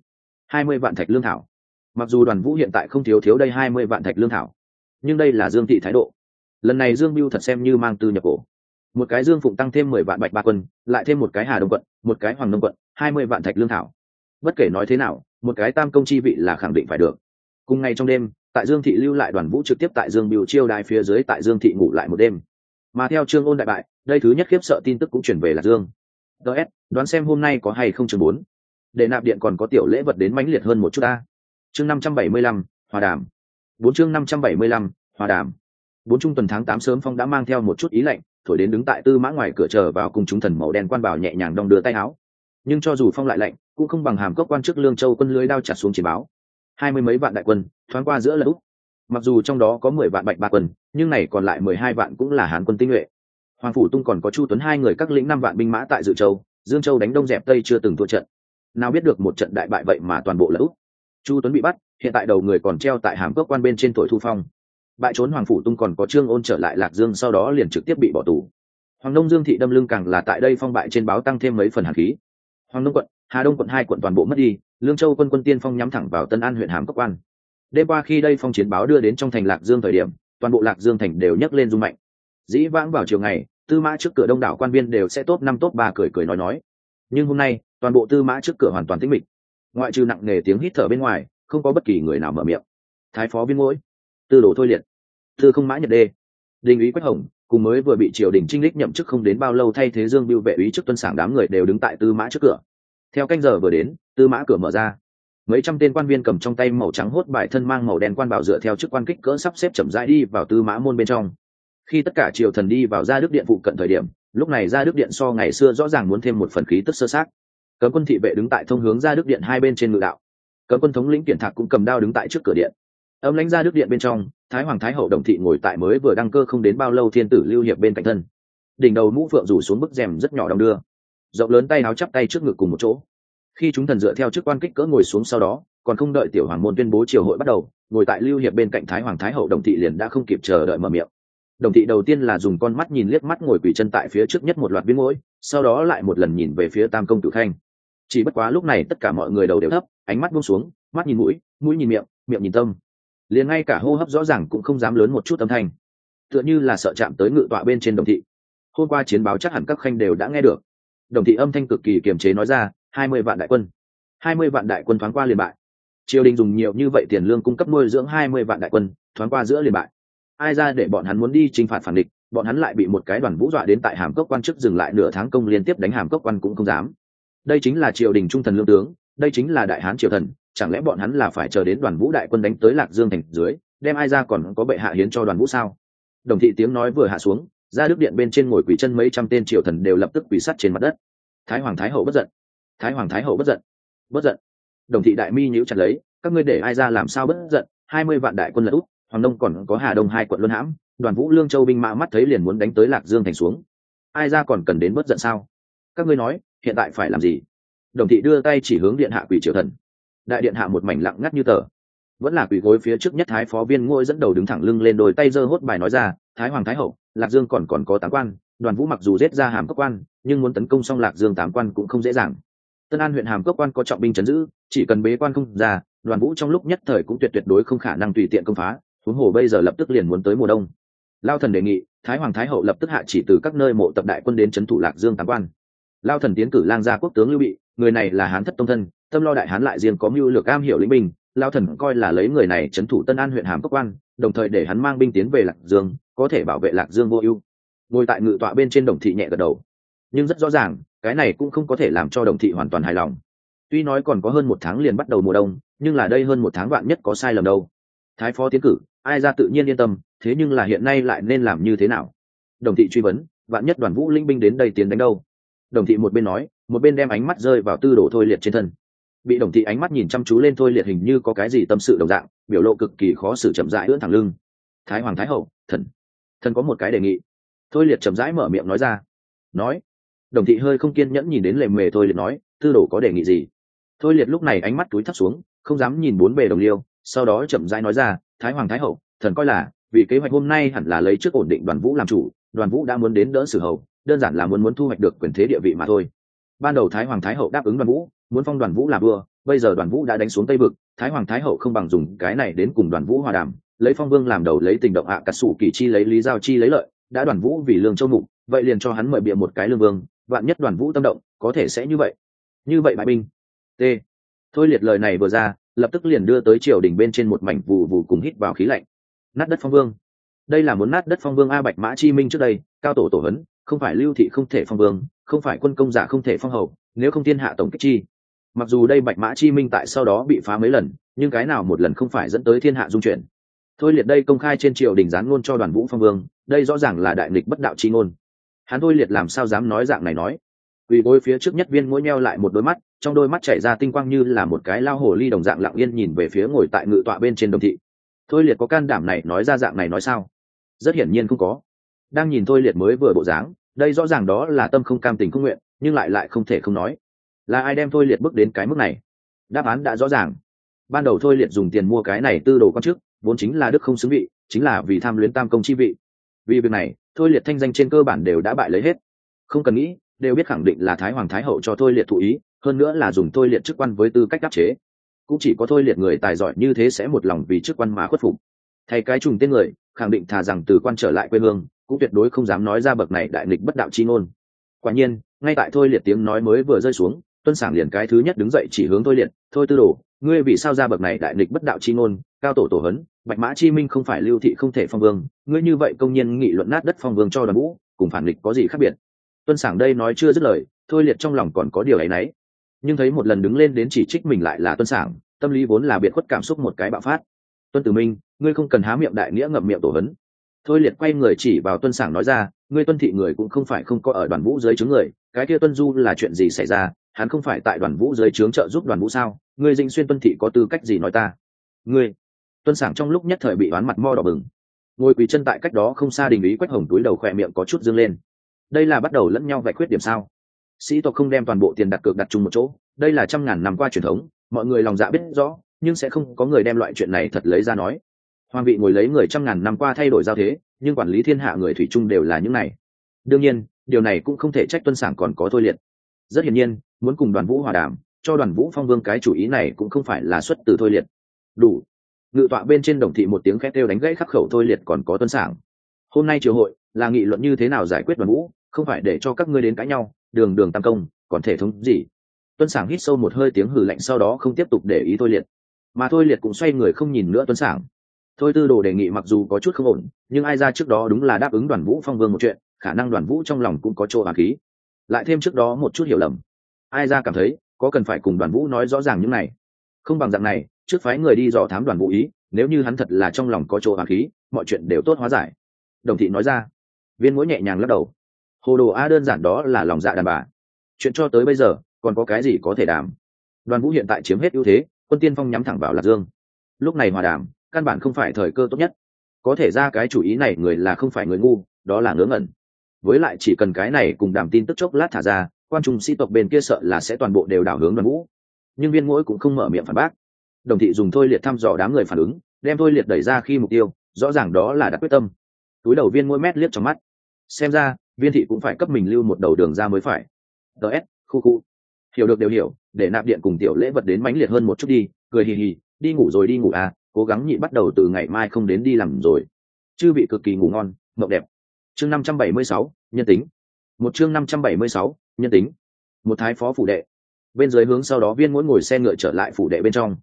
Hai mươi vạn thạch lương thảo. Mặc dù đoàn vũ hiện tại không thiếu thiếu đây hai mươi vạn thạch lương thảo, nhưng đây là dương thị thái độ. Lần này dương mưu thật xem như mang tư nhập cổ. Một cái dương phụng tăng thêm mười vạn bạch ba quân, lại thêm một cái hà đông quận, một cái hoàng nông quận, hai mươi vạn thạch lương thảo. Bất kể nói thế nào, một cái tam công chi vị là khẳng định phải được cùng ngày trong đêm, tại dương thị lưu lại đoàn vũ trực tiếp tại dương biểu chiêu đài phía dưới tại dương thị ngủ lại một đêm. Mà theo trương ôn đại bại, đây thứ nhất khiếp sợ tin tức cũng chuyển về là dương. Ts đoán xem hôm nay có hay không chương bốn. Để nạp điện còn có tiểu lễ vật đến mãnh liệt hơn một chút ta. Chương năm trăm bảy mươi lăm, hòa đàm. Bốn chương năm trăm bảy mươi lăm, hòa đàm. Bốn trung tuần tháng tám sớm phong đã mang theo một chút ý lạnh, thổi đến đứng tại tư mã ngoài cửa chờ vào cùng chúng thần màu đen quan bảo nhẹ nhàng đong đưa tay áo. Nhưng cho dù phong lại lạnh, cũng không bằng hàm cốc quan chức lương châu quân lưới đao chặt xuống chiến báo hai mươi mấy vạn đại quân, thoáng qua giữa lũ mặc dù trong đó có mười vạn bạch ba quân, nhưng này còn lại mười hai vạn cũng là hán quân tinh nhuệ. Hoàng phủ tung còn có chu tuấn hai người các lĩnh năm vạn binh mã tại dự châu, dương châu đánh đông dẹp tây chưa từng thua trận. Nào biết được một trận đại bại vậy mà toàn bộ lỡ chu tuấn bị bắt, hiện tại đầu người còn treo tại hàm cốc quan bên trên tuổi thu phong. Bại trốn hoàng phủ tung còn có trương ôn trở lại lạc dương, sau đó liền trực tiếp bị bỏ tù. Hoàng đông dương thị đâm lưng càng là tại đây phong bại trên báo tăng thêm mấy phần hạt khí. Hoàng đông quận, hà đông quận hai quận toàn bộ mất đi lương châu quân quân tiên phong nhắm thẳng vào tân an huyện hàm cốc quan. Đêm qua khi đây phong chiến báo đưa đến trong thành lạc dương thời điểm, toàn bộ lạc dương thành đều nhấc lên rung mạnh. Dĩ vãng vào chiều ngày, tư mã trước cửa đông đảo quan viên đều sẽ tốt năm tốt ba cười cười nói nói. Nhưng hôm nay, toàn bộ tư mã trước cửa hoàn toàn tĩnh mịch. Ngoại trừ nặng nề tiếng hít thở bên ngoài, không có bất kỳ người nào mở miệng. Thái phó viên mỗi tư đồ thôi liệt tư không mã nhật đê, đình ý quách hồng, cùng mới vừa bị triều đình trinh lích nhậm chức không đến bao lâu, thay thế dương biêu vệ ý trước tuân sảng đám người đều đứng tại tư mã trước cửa. Theo canh giờ vừa đến tư mã cửa mở ra. Mấy trăm tên quan viên cầm trong tay màu trắng hốt bài thân mang màu đen quan bảo dựa theo chức quan kích cỡ sắp xếp chậm rãi đi vào tư mã môn bên trong. Khi tất cả triều thần đi vào ra đức điện phụ cận thời điểm, lúc này ra đức điện so ngày xưa rõ ràng muốn thêm một phần khí tức sơ sát. Cấm quân thị vệ đứng tại thông hướng ra đức điện hai bên trên ngự đạo. Cấm quân thống lĩnh kiển thạc cũng cầm đao đứng tại trước cửa điện. Âm lãnh ra đức điện bên trong, thái hoàng thái hậu đồng thị ngồi tại mới vừa đăng cơ không đến bao lâu thiên tử lưu hiệp bên cạnh thân. Đỉnh đầu mũ phượng rủ xuống bức rèm rất nhỏ đong đưa. Rộng lớn tay áo chắp tay trước ngực cùng một chỗ khi chúng thần dựa theo chức quan kích cỡ ngồi xuống sau đó, còn không đợi tiểu hoàng môn tuyên bố triều hội bắt đầu, ngồi tại lưu hiệp bên cạnh thái hoàng thái hậu đồng thị liền đã không kịp chờ đợi mở miệng. Đồng thị đầu tiên là dùng con mắt nhìn liếc mắt ngồi quỳ chân tại phía trước nhất một loạt viên mũi sau đó lại một lần nhìn về phía tam công tử khanh. Chỉ bất quá lúc này tất cả mọi người đầu đều thấp, ánh mắt buông xuống, mắt nhìn mũi mũi nhìn miệng miệng nhìn tâm. Liền ngay cả hô hấp rõ ràng cũng không dám lớn một chút âm thanh. Tựa như là sợ chạm tới ngự tọa bên trên đồng thị. Hôm qua chiến báo chắc hẳn các khanh đều đã nghe được. Đồng thị âm thanh cực kỳ kiềm chế nói ra hai mươi vạn đại quân. hai mươi vạn đại quân thoáng qua liền bại. Triều đình dùng nhiều như vậy tiền lương cung cấp nuôi dưỡng hai mươi vạn đại quân, thoáng qua giữa liền bại. Ai ra để bọn hắn muốn đi chinh phạt phản địch, bọn hắn lại bị một cái đoàn vũ dọa đến tại hàm cốc quan chức dừng lại nửa tháng công liên tiếp đánh hàm cốc quan cũng không dám. Đây chính là triều đình trung thần lương tướng, đây chính là đại hán triều thần, chẳng lẽ bọn hắn là phải chờ đến đoàn vũ đại quân đánh tới lạc dương thành dưới, đem ai ra còn có bệ hạ hiến cho đoàn vũ sao? Đồng thị tiếng nói vừa hạ xuống, ra đức điện bên trên ngồi quỷ chân mấy trăm tên triều thần đều lập tức quỷ sắt trên mặt đất. Thái hoàng thái hậu bất giận thái hoàng thái hậu bất giận. Bất giận. Đồng thị đại mi nhíu chặt lấy, các ngươi để ai ra làm sao bất giận, hai mươi vạn đại quân lật úp, hoàng đông còn có hà đông hai quận luân hãm, đoàn vũ lương châu binh mã mắt thấy liền muốn đánh tới lạc dương thành xuống. Ai ra còn cần đến bất giận sao? Các ngươi nói, hiện tại phải làm gì? Đồng thị đưa tay chỉ hướng điện hạ quỷ triều thần. Đại điện hạ một mảnh lặng ngắt như tờ. Vẫn là quỷ gối phía trước nhất thái phó viên ngôi dẫn đầu đứng thẳng lưng lên đôi tay giơ hốt bài nói ra, thái hoàng thái hậu, lạc dương còn còn có tám quan, đoàn vũ mặc dù giết ra hàm cấp quan, nhưng muốn tấn công xong lạc dương tám quan cũng không dễ dàng tân an huyện hàm cấp quan có trọng binh chấn giữ, chỉ cần bế quan không ra, đoàn vũ trong lúc nhất thời cũng tuyệt tuyệt đối không khả năng tùy tiện công phá, huống hồ bây giờ lập tức liền muốn tới mùa đông. Lao thần đề nghị, thái hoàng thái hậu lập tức hạ chỉ từ các nơi mộ tập đại quân đến trấn thủ lạc dương tám quan. Lao thần tiến cử lang gia quốc tướng lưu bị, người này là hán thất tông thân, tâm lo đại hán lại riêng có mưu lược am hiểu lĩnh binh, lao thần coi là lấy người này trấn thủ tân an huyện hàm cốc quan, đồng thời để hắn mang binh tiến về lạc dương, có thể bảo vệ lạc dương vô ưu. Ngồi tại ngự tọa bên trên đồng thị nhẹ gật đầu nhưng rất rõ ràng, cái này cũng không có thể làm cho đồng thị hoàn toàn hài lòng. Tuy nói còn có hơn một tháng liền bắt đầu mùa đông, nhưng là đây hơn một tháng vạn nhất có sai lầm đâu. Thái phó tiến cử, ai ra tự nhiên yên tâm, thế nhưng là hiện nay lại nên làm như thế nào? Đồng thị truy vấn, vạn nhất đoàn vũ linh binh đến đây tiến đánh đâu? Đồng thị một bên nói, một bên đem ánh mắt rơi vào tư đồ thôi liệt trên thân. Bị đồng thị ánh mắt nhìn chăm chú lên thôi liệt hình như có cái gì tâm sự đồng dạng, biểu lộ cực kỳ khó xử chậm rãi ưỡn thẳng lưng. Thái hoàng thái hậu, thần. Thần có một cái đề nghị. Thôi liệt chậm rãi mở miệng nói ra. Nói đồng thị hơi không kiên nhẫn nhìn đến lề mề thôi liệt nói tư đồ có đề nghị gì? Thôi liệt lúc này ánh mắt túi thấp xuống không dám nhìn bốn bề đồng liêu sau đó chậm rãi nói ra thái hoàng thái hậu thần coi là vì kế hoạch hôm nay hẳn là lấy trước ổn định đoàn vũ làm chủ đoàn vũ đã muốn đến đỡ sử hầu đơn giản là muốn muốn thu hoạch được quyền thế địa vị mà thôi. Ban đầu thái hoàng thái hậu đáp ứng đoàn vũ muốn phong đoàn vũ làm vua bây giờ đoàn vũ đã đánh xuống tây vực thái hoàng thái hậu không bằng dùng cái này đến cùng đoàn vũ hòa đàm lấy phong vương làm đầu lấy tình động hạ à, cắt sủ kỳ chi lấy lý giao chi lấy lợi đã đoàn vũ vì lương châu mục vậy liền cho hắn mời bịa một cái lương vương vạn nhất đoàn vũ tâm động, có thể sẽ như vậy. Như vậy bại binh. T. Thôi liệt lời này vừa ra, lập tức liền đưa tới triều đình bên trên một mảnh vù vụ cùng hít vào khí lạnh. Nát đất phong vương. Đây là muốn nát đất phong vương a bạch mã chi minh trước đây, cao tổ tổ hấn không phải lưu thị không thể phong vương, không phải quân công giả không thể phong hầu, nếu không thiên hạ tổng kích chi. Mặc dù đây bạch mã chi minh tại sau đó bị phá mấy lần, nhưng cái nào một lần không phải dẫn tới thiên hạ dung chuyển. Thôi liệt đây công khai trên triều đình gián ngôn cho đoàn vũ phong vương, đây rõ ràng là đại nghịch bất đạo chi ngôn hắn thôi liệt làm sao dám nói dạng này nói Quỳ gối phía trước nhất viên mũi nheo lại một đôi mắt, trong đôi mắt chảy ra tinh quang như là một cái lao hồ ly đồng dạng lặng yên nhìn về phía ngồi tại ngự tọa bên trên đồng thị. Thôi liệt có can đảm này nói ra dạng này nói sao? Rất hiển nhiên không có. Đang nhìn thôi liệt mới vừa bộ dáng, đây rõ ràng đó là tâm không cam tình không nguyện, nhưng lại lại không thể không nói. Là ai đem thôi liệt bước đến cái mức này? Đáp án đã rõ ràng. Ban đầu thôi liệt dùng tiền mua cái này tư đồ con trước, vốn chính là đức không xứng vị, chính là vì tham luyến tam công chi vị. Vì việc này, thôi liệt thanh danh trên cơ bản đều đã bại lấy hết. Không cần nghĩ, đều biết khẳng định là thái hoàng thái hậu cho thôi liệt thụ ý hơn nữa là dùng thôi liệt chức quan với tư cách đắc chế. Cũng chỉ có thôi liệt người tài giỏi như thế sẽ một lòng vì chức quan mà khuất phục. Thay cái trùng tên người khẳng định thà rằng từ quan trở lại quê hương cũng tuyệt đối không dám nói ra bậc này đại nghịch bất đạo chi ngôn. Quả nhiên ngay tại thôi liệt tiếng nói mới vừa rơi xuống tuân sảng liền cái thứ nhất đứng dậy chỉ hướng thôi liệt thôi tư đồ ngươi vì sao ra bậc này đại nghịch bất đạo chi ngôn cao tổ tổ hấn bạch mã chi minh không phải lưu thị không thể phong vương, ngươi như vậy công nhân nghị luận nát đất phong vương cho đoàn vũ cùng phản địch có gì khác biệt? Tuân sảng đây nói chưa dứt lời, thôi liệt trong lòng còn có điều ấy nấy. Nhưng thấy một lần đứng lên đến chỉ trích mình lại là tuân sảng, tâm lý vốn là biệt khuất cảm xúc một cái bạo phát. Tuân tử minh, ngươi không cần há miệng đại nghĩa ngậm miệng tổ hấn. Thôi liệt quay người chỉ vào tuân sảng nói ra, ngươi tuân thị người cũng không phải không có ở đoàn vũ dưới trướng người, cái kia tuân du là chuyện gì xảy ra? Hắn không phải tại đoàn vũ dưới trướng trợ giúp đoàn vũ sao? Ngươi dinh xuyên tuân thị có tư cách gì nói ta? Ngươi tuân sảng trong lúc nhất thời bị oán mặt mo đỏ bừng. Ngồi quỳ chân tại cách đó không xa đình ý quách hồng túi đầu khỏe miệng có chút dương lên. Đây là bắt đầu lẫn nhau vạch khuyết điểm sao? Sĩ tộc không đem toàn bộ tiền đặt cược đặt chung một chỗ, đây là trăm ngàn năm qua truyền thống, mọi người lòng dạ biết rõ, nhưng sẽ không có người đem loại chuyện này thật lấy ra nói. Hoàng vị ngồi lấy người trăm ngàn năm qua thay đổi giao thế, nhưng quản lý thiên hạ người thủy chung đều là những này. Đương nhiên, điều này cũng không thể trách tuân sản còn có thôi liệt. Rất hiển nhiên, muốn cùng đoàn vũ hòa đàm, cho đoàn vũ phong vương cái chủ ý này cũng không phải là xuất từ thôi liệt. Đủ ngự tọa bên trên đồng thị một tiếng khét kêu đánh gãy khắc khẩu thôi liệt còn có tuân sản hôm nay triều hội, là nghị luận như thế nào giải quyết đoàn vũ không phải để cho các ngươi đến cãi nhau, đường đường tam công, còn thể thống gì? Tuân sảng hít sâu một hơi tiếng hử lạnh sau đó không tiếp tục để ý thôi liệt. Mà thôi liệt cũng xoay người không nhìn nữa tuân sảng. Thôi tư đồ đề nghị mặc dù có chút không ổn, nhưng ai ra trước đó đúng là đáp ứng đoàn vũ phong vương một chuyện, khả năng đoàn vũ trong lòng cũng có chỗ hà khí. Lại thêm trước đó một chút hiểu lầm. Ai ra cảm thấy, có cần phải cùng đoàn vũ nói rõ ràng những này? Không bằng dạng này trước phái người đi dò thám đoàn vũ ý, nếu như hắn thật là trong lòng có chỗ hoàng khí, mọi chuyện đều tốt hóa giải. Đồng thị nói ra. Viên mũi nhẹ nhàng lắc đầu. Hồ đồ a đơn giản đó là lòng dạ đàn bà. Chuyện cho tới bây giờ, còn có cái gì có thể đàm? Đoàn vũ hiện tại chiếm hết ưu thế, quân tiên phong nhắm thẳng vào lạc dương. Lúc này hòa đàm, căn bản không phải thời cơ tốt nhất. Có thể ra cái chủ ý này người là không phải người ngu, đó là ngớ ngẩn. Với lại chỉ cần cái này cùng đàm tin tức chốc lát thả ra, quan trung sĩ tộc bên kia sợ là sẽ toàn bộ đều đảo hướng đoàn vũ. Nhưng viên mũi cũng không mở miệng phản bác đồng thị dùng thôi liệt thăm dò đám người phản ứng, đem thôi liệt đẩy ra khi mục tiêu, rõ ràng đó là đã quyết tâm. Túi đầu viên mũi mét liếc trong mắt. Xem ra, viên thị cũng phải cấp mình lưu một đầu đường ra mới phải. Ts khu khu. Hiểu được đều hiểu, để nạp điện cùng tiểu lễ vật đến mãnh liệt hơn một chút đi, cười hì hì, đi ngủ rồi đi ngủ à cố gắng nhị bắt đầu từ ngày mai không đến đi làm rồi. Chư bị cực kỳ ngủ ngon, mộng đẹp. Chương năm trăm bảy mươi sáu, nhân tính. Một chương năm trăm bảy mươi sáu, nhân tính. Một thái phó phủ đệ. Bên dưới hướng sau đó viên mỗi ngồi xe ngựa trở lại phủ đệ bên trong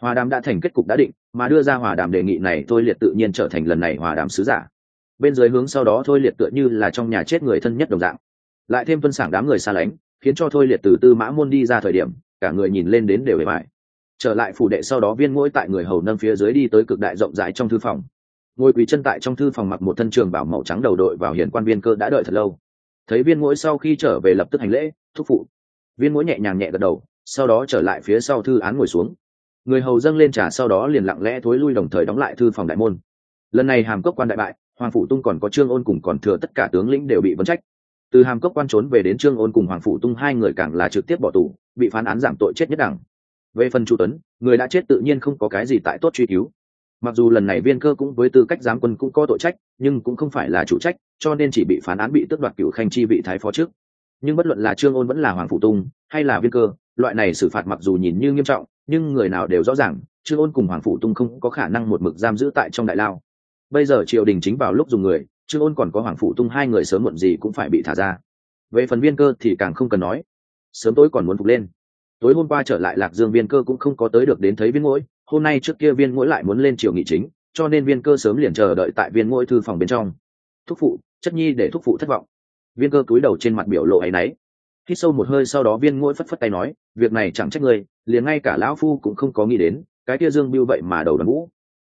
hòa đàm đã thành kết cục đã định, mà đưa ra hòa đàm đề nghị này thôi liệt tự nhiên trở thành lần này hòa đàm sứ giả. Bên dưới hướng sau đó thôi liệt tựa như là trong nhà chết người thân nhất đồng dạng. Lại thêm tuân sảng đám người xa lánh, khiến cho thôi liệt từ tư mã môn đi ra thời điểm, cả người nhìn lên đến đều bề mại trở lại phủ đệ sau đó viên mũi tại người hầu nâng phía dưới đi tới cực đại rộng rãi trong thư phòng. Ngồi quỳ chân tại trong thư phòng mặc một thân trường bảo màu trắng đầu đội vào hiền quan viên cơ đã đợi thật lâu. Thấy viên mũi sau khi trở về lập tức hành lễ, thúc phụ. Viên mũi nhẹ nhàng nhẹ gật đầu, sau đó trở lại phía sau thư án ngồi xuống người hầu dâng lên trà sau đó liền lặng lẽ thối lui đồng thời đóng lại thư phòng đại môn. Lần này hàm cốc quan đại bại, hoàng phủ tung còn có trương ôn cùng còn thừa tất cả tướng lĩnh đều bị vấn trách. Từ hàm cốc quan trốn về đến trương ôn cùng hoàng phủ tung, hai người càng là trực tiếp bỏ tù, bị phán án giảm tội chết nhất đẳng. Về phần chu tuấn, người đã chết tự nhiên không có cái gì tại tốt truy cứu. Mặc dù lần này viên cơ cũng với tư cách giám quân cũng có tội trách, nhưng cũng không phải là chủ trách, cho nên chỉ bị phán án bị tước đoạt cựu khanh chi vị thái phó trước. Nhưng bất luận là trương ôn vẫn là hoàng phụ tung, hay là viên cơ, loại này xử phạt mặc dù nhìn như nghiêm trọng nhưng người nào đều rõ ràng trương ôn cùng hoàng Phủ tung không có khả năng một mực giam giữ tại trong đại lao. Bây giờ triều đình chính vào lúc dùng người trương ôn còn có hoàng Phủ tung hai người sớm muộn gì cũng phải bị thả ra. Về phần viên cơ thì càng không cần nói. Sớm tối còn muốn phục lên. Tối hôm qua trở lại lạc dương viên cơ cũng không có tới được đến thấy viên mũi hôm nay trước kia viên mũi lại muốn lên triều nghị chính, cho nên viên cơ sớm liền chờ đợi tại viên mũi thư phòng bên trong. Thúc phụ, chất nhi để thúc phụ thất vọng. Viên cơ cúi đầu trên mặt biểu lộ áy náy hít sâu một hơi sau đó viên mũi phất phất tay nói, việc này chẳng trách ngươi, liền ngay cả lão phu cũng không có nghĩ đến, cái kia dương biêu vậy mà đầu đoàn vũ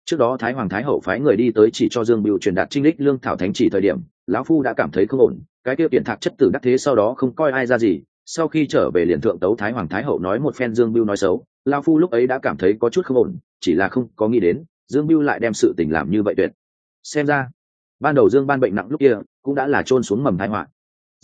trước đó thái hoàng thái hậu phái người đi tới chỉ cho dương biêu truyền đạt trinh lích lương thảo thánh chỉ thời điểm, lão phu đã cảm thấy không ổn, cái kia tiền thạc chất tử đắc thế sau đó không coi ai ra gì, sau khi trở về liền thượng tấu thái hoàng thái hậu nói một phen dương biêu nói xấu, lão phu lúc ấy đã cảm thấy có chút không ổn, chỉ là không có nghĩ đến, dương biêu lại đem sự tình làm như vậy tuyệt. Xem ra, ban đầu dương ban bệnh nặng lúc kia, cũng đã là trôn xuống mầm thái họa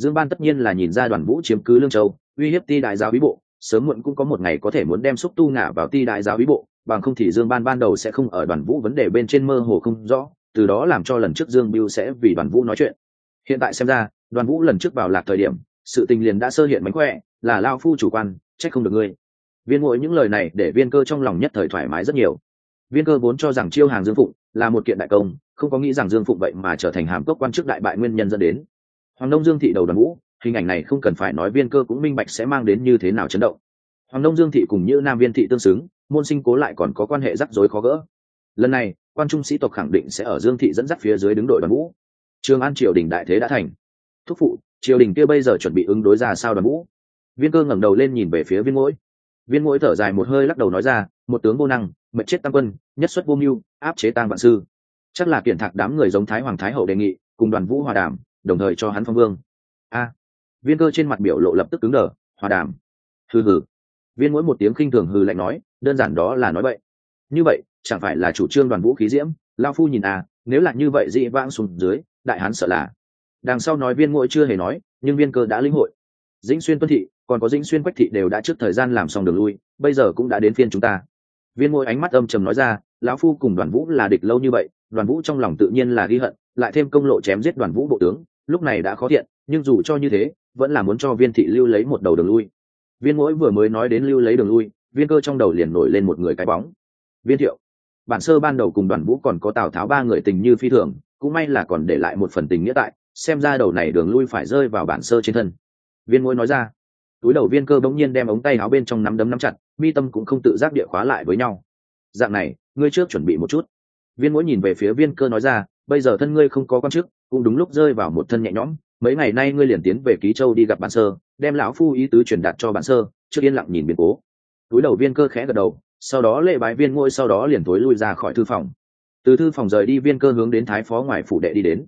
dương ban tất nhiên là nhìn ra đoàn vũ chiếm cứ lương châu, uy hiếp ti đại giáo bí bộ, sớm muộn cũng có một ngày có thể muốn đem xúc tu ngả vào ti đại giáo bí bộ, bằng không thì dương ban ban đầu sẽ không ở đoàn vũ vấn đề bên trên mơ hồ không rõ, từ đó làm cho lần trước dương biêu sẽ vì đoàn vũ nói chuyện. Hiện tại xem ra, đoàn vũ lần trước vào lạc thời điểm, sự tình liền đã sơ hiện mánh khỏe, là lao phu chủ quan, trách không được ngươi. Viên ngội những lời này để viên cơ trong lòng nhất thời thoải mái rất nhiều. Viên cơ vốn cho rằng chiêu hàng dương phụng là một kiện đại công, không có nghĩ rằng dương phụng vậy mà trở thành hàm cốc quan chức đại bại nguyên nhân dẫn đến hoàng đông dương thị đầu đoàn vũ hình ảnh này không cần phải nói viên cơ cũng minh bạch sẽ mang đến như thế nào chấn động. Hoàng đông dương thị cùng như nam viên thị tương xứng, môn sinh cố lại còn có quan hệ rắc rối khó gỡ. Lần này, quan trung sĩ tộc khẳng định sẽ ở dương thị dẫn dắt phía dưới đứng đội đoàn vũ trường an triều đình đại thế đã thành. Thúc phụ, triều đình kia bây giờ chuẩn bị ứng đối ra sao đoàn vũ viên cơ ngẩng đầu lên nhìn về phía viên mũi viên mũi thở dài một hơi lắc đầu nói ra, một tướng vô năng, mệnh chết tăng quân, nhất xuất vô mưu, áp chế tăng vạn sư. Chắc là kiện thạc đám người giống thái hoàng thái hậu đề nghị, cùng đoàn vũ hòa đàm đồng thời cho hắn phong vương. A. Viên cơ trên mặt biểu lộ lập tức cứng đờ, hòa đàm. Hừ hừ. Viên mỗi một tiếng khinh thường hừ lạnh nói, đơn giản đó là nói vậy như vậy, chẳng phải là chủ trương đoàn vũ khí diễm? Lao phu nhìn à nếu là như vậy dị vãng xuống dưới, đại hán sợ là. Đằng sau nói viên mỗi chưa hề nói, nhưng viên cơ đã lĩnh hội. Dĩnh xuyên tuân thị, còn có dĩnh xuyên quách thị đều đã trước thời gian làm xong đường lui, bây giờ cũng đã đến phiên chúng ta. Viên mỗi ánh mắt âm trầm nói ra, lão phu cùng đoàn vũ là địch lâu như vậy, đoàn vũ trong lòng tự nhiên là ghi hận, lại thêm công lộ chém giết đoàn vũ bộ tướng lúc này đã khó thiện, nhưng dù cho như thế, vẫn là muốn cho viên thị lưu lấy một đầu đường lui. Viên mỗi vừa mới nói đến lưu lấy đường lui, viên cơ trong đầu liền nổi lên một người cái bóng. Viên thiệu, bản sơ ban đầu cùng đoàn vũ còn có tào tháo ba người tình như phi thường, cũng may là còn để lại một phần tình nghĩa tại, xem ra đầu này đường lui phải rơi vào bản sơ trên thân. Viên mỗi nói ra, túi đầu viên cơ bỗng nhiên đem ống tay áo bên trong nắm đấm nắm chặt, mi tâm cũng không tự giác địa khóa lại với nhau. Dạng này, ngươi trước chuẩn bị một chút. Viên mỗi nhìn về phía viên cơ nói ra, bây giờ thân ngươi không có con chức cũng đúng lúc rơi vào một thân nhẹ nhõm, mấy ngày nay ngươi liền tiến về ký châu đi gặp bản sơ, đem lão phu ý tứ truyền đạt cho bản sơ, trước yên lặng nhìn biến cố. Túi đầu viên cơ khẽ gật đầu, sau đó lệ bái viên ngôi, sau đó liền tối lui ra khỏi thư phòng. Từ thư phòng rời đi, viên cơ hướng đến thái phó ngoài phủ đệ đi đến.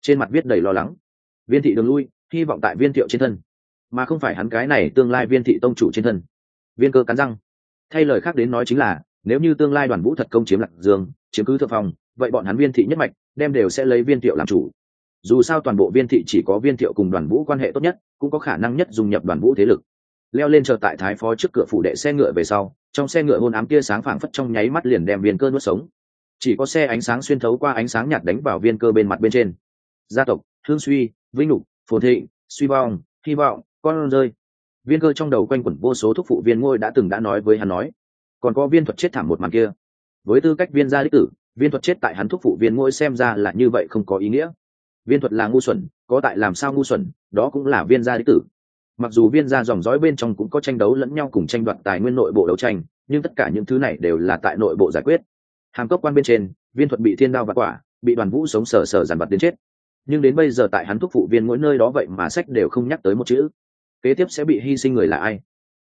Trên mặt viết đầy lo lắng. Viên thị đường lui, hy vọng tại viên thiệu trên thân. Mà không phải hắn cái này tương lai viên thị tông chủ trên thân. Viên cơ cắn răng. Thay lời khác đến nói chính là, nếu như tương lai đoàn vũ thật công chiếm lạc dương, chiếm cứ thượng phòng, vậy bọn hắn viên thị nhất mạch, đem đều sẽ lấy viên thiệu làm chủ dù sao toàn bộ viên thị chỉ có viên thiệu cùng đoàn vũ quan hệ tốt nhất, cũng có khả năng nhất dùng nhập đoàn vũ thế lực. Leo lên chờ tại thái phó trước cửa phủ đệ xe ngựa về sau, trong xe ngựa hôn ám tia sáng phảng phất trong nháy mắt liền đem viên cơ nuốt sống. Chỉ có xe ánh sáng xuyên thấu qua ánh sáng nhạt đánh vào viên cơ bên mặt bên trên. Gia tộc hương suy, vinh lục, phồn thịnh, suy vong, hy vọng, con rơi. Viên cơ trong đầu quanh quẩn vô số thúc phụ viên ngôi đã từng đã nói với hắn nói. Còn có viên thuật chết thảm một màn kia. Với tư cách viên gia đích tử, viên thuật chết tại hắn thúc phụ viên ngôi xem ra là như vậy không có ý nghĩa viên thuật là ngu xuẩn, có tại làm sao ngu xuẩn, đó cũng là viên gia đích tử. Mặc dù viên gia dòng dõi bên trong cũng có tranh đấu lẫn nhau cùng tranh đoạt tài nguyên nội bộ đấu tranh, nhưng tất cả những thứ này đều là tại nội bộ giải quyết. Hàm cốc quan bên trên, viên thuật bị thiên đao và quả, bị đoàn vũ sống sờ sờ dàn vặt đến chết. Nhưng đến bây giờ tại hắn thúc phụ viên mỗi nơi đó vậy mà sách đều không nhắc tới một chữ. Kế tiếp sẽ bị hy sinh người là ai?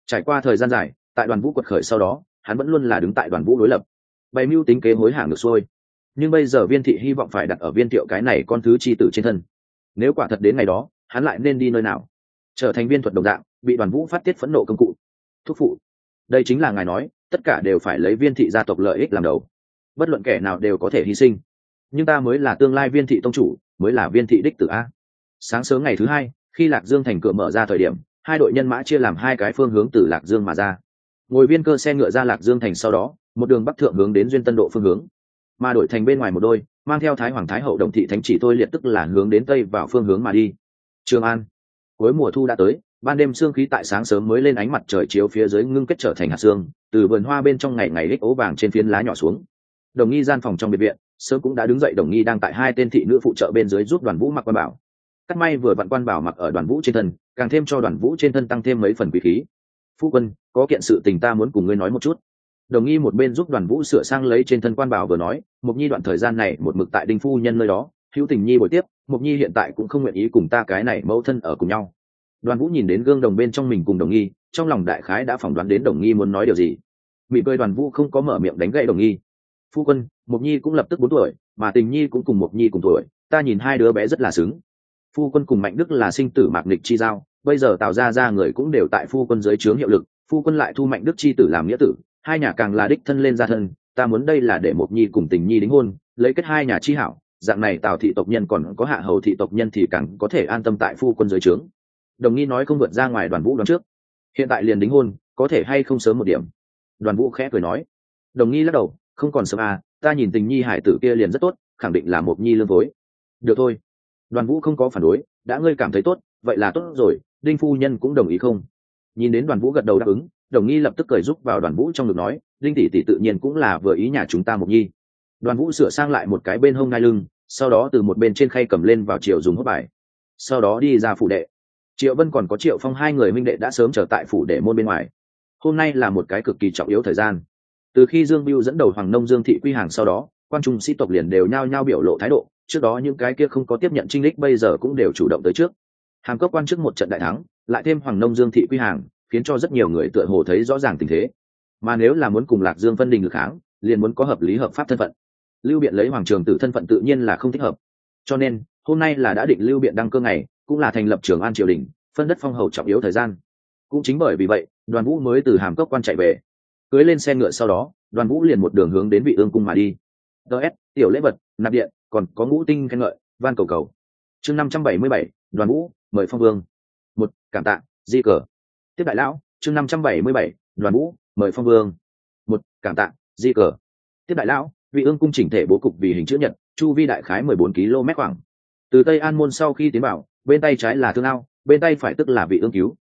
Trải qua thời gian dài, tại đoàn vũ quật khởi sau đó, hắn vẫn luôn là đứng tại đoàn vũ đối lập. Bày mưu tính kế hối hả ngược xuôi nhưng bây giờ viên thị hy vọng phải đặt ở viên thiệu cái này con thứ c h i tử trên thân. Nếu quả thật đến ngày đó, hắn lại nên đi nơi nào? Trở thành viên thuật đồng dạng, bị đoàn vũ phát tiết phẫn nộ công cụ. Thúc phụ, đây chính là ngài nói, tất cả đều phải lấy viên thị gia tộc lợi ích làm đầu. Bất luận kẻ nào đều có thể hy sinh. Nhưng ta mới là tương lai viên thị tông chủ, mới là viên thị đích tử a. Sáng sớm ngày thứ hai, khi lạc dương thành cửa mở ra thời điểm, hai đội nhân mã chia làm hai cái phương hướng từ lạc dương mà ra. Ngồi viên cơ xe ngựa ra lạc dương thành sau đó, một đường bắc thượng hướng đến duyên tân độ phương hướng mà đổi thành bên ngoài một đôi mang theo thái hoàng thái hậu đồng thị thánh chỉ tôi liệt tức là hướng đến tây vào phương hướng mà đi. Trường an. Cuối mùa thu đã tới ban đêm sương khí tại sáng sớm mới lên ánh mặt trời chiếu phía dưới ngưng kết trở thành hạt sương, từ vườn hoa bên trong ngày ngày lích ố vàng trên phiến lá nhỏ xuống. Đồng nghi gian phòng trong biệt viện sớm cũng đã đứng dậy đồng nghi đang tại hai tên thị nữ phụ trợ bên dưới giúp đoàn vũ mặc quan bảo. Cắt may vừa vặn quan bảo mặc ở đoàn vũ trên thân càng thêm cho đoàn vũ trên thân tăng thêm mấy phần quý khí. Phu quân có kiện sự tình ta muốn cùng ngươi nói một chút đồng nghi một bên giúp đoàn vũ sửa sang lấy trên thân quan bảo vừa nói mục nhi đoạn thời gian này một mực tại đinh phu nhân nơi đó, hữu tình nhi buổi tiếp mục nhi hiện tại cũng không nguyện ý cùng ta cái này mẫu thân ở cùng nhau. Đoàn vũ nhìn đến gương đồng bên trong mình cùng đồng nghi, trong lòng đại khái đã phỏng đoán đến đồng nghi muốn nói điều gì. Mị cười đoàn vũ không có mở miệng đánh gậy đồng nghi. Phu quân mục nhi cũng lập tức bốn tuổi, mà tình nhi cũng cùng mục nhi cùng tuổi, ta nhìn hai đứa bé rất là xứng. Phu quân cùng mạnh đức là sinh tử mạc nịch chi giao, bây giờ tạo ra ra người cũng đều tại phu quân dưới trướng hiệu lực, phu quân lại thu mạnh đức chi tử làm nghĩa tử hai nhà càng là đích thân lên gia thân, ta muốn đây là để mộc nhi cùng tình nhi đính hôn, lấy kết hai nhà chi hảo, dạng này tào thị tộc nhân còn có hạ hầu thị tộc nhân thì càng có thể an tâm tại phu quân dưới trướng. Đồng nghi nói không vượt ra ngoài đoàn vũ đoán trước. Hiện tại liền đính hôn, có thể hay không sớm một điểm? Đoàn vũ khẽ cười nói. Đồng nghi lắc đầu, không còn sớm à ta nhìn tình nhi hải tử kia liền rất tốt, khẳng định là một nhi lương phối được thôi. Đoàn vũ không có phản đối, đã ngươi cảm thấy tốt, vậy là tốt rồi, đinh phu nhân cũng đồng ý không? Nhìn đến đoàn vũ gật đầu đáp ứng đồng nghi lập tức cười giúp vào đoàn vũ trong ngực nói đinh tỷ tỷ tự nhiên cũng là vừa ý nhà chúng ta một nhi. Đoàn vũ sửa sang lại một cái bên hông ngai lưng, sau đó từ một bên trên khay cầm lên vào triệu dùng hốt bài. Sau đó đi ra phủ đệ. Triệu vân còn có triệu phong hai người minh đệ đã sớm trở tại phủ đệ môn bên ngoài. Hôm nay là một cái cực kỳ trọng yếu thời gian. Từ khi dương biêu dẫn đầu hoàng nông dương thị quy hàng sau đó, quan trung sĩ tộc liền đều nhao nhao biểu lộ thái độ, trước đó những cái kia không có tiếp nhận trinh lích bây giờ cũng đều chủ động tới trước. Hàm cấp quan trước một trận đại thắng, lại thêm hoàng nông dương thị quy hàng khiến cho rất nhiều người tựa hồ thấy rõ ràng tình thế. Mà nếu là muốn cùng lạc dương phân đình lực kháng, liền muốn có hợp lý hợp pháp thân phận. Lưu biện lấy hoàng trường tử thân phận tự nhiên là không thích hợp. Cho nên, hôm nay là đã định lưu biện đăng cơ ngày, cũng là thành lập trường an triều đình, phân đất phong hầu trọng yếu thời gian. Cũng chính bởi vì vậy, đoàn vũ mới từ hàm cốc quan chạy về. Cưới lên xe ngựa sau đó, đoàn vũ liền một đường hướng đến vị ương cung mà đi. Ts tiểu lễ vật, nạp điện, còn có ngũ tinh khen ngợi, van cầu cầu. Chương năm trăm bảy mươi bảy, đoàn vũ, mời phong vương. Một, cảm tạ, di cờ tiếp đại lão, chương năm trăm bảy mươi bảy, đoàn vũ, mời phong vương. Một, cảm tạ, di cờ. Tiếp đại lão, vị ương cung chỉnh thể bố cục vì hình chữ nhật, chu vi đại khái mười bốn km khoảng. Từ tây an môn sau khi tiến vào, bên tay trái là thương ao, bên tay phải tức là vị ương cứu.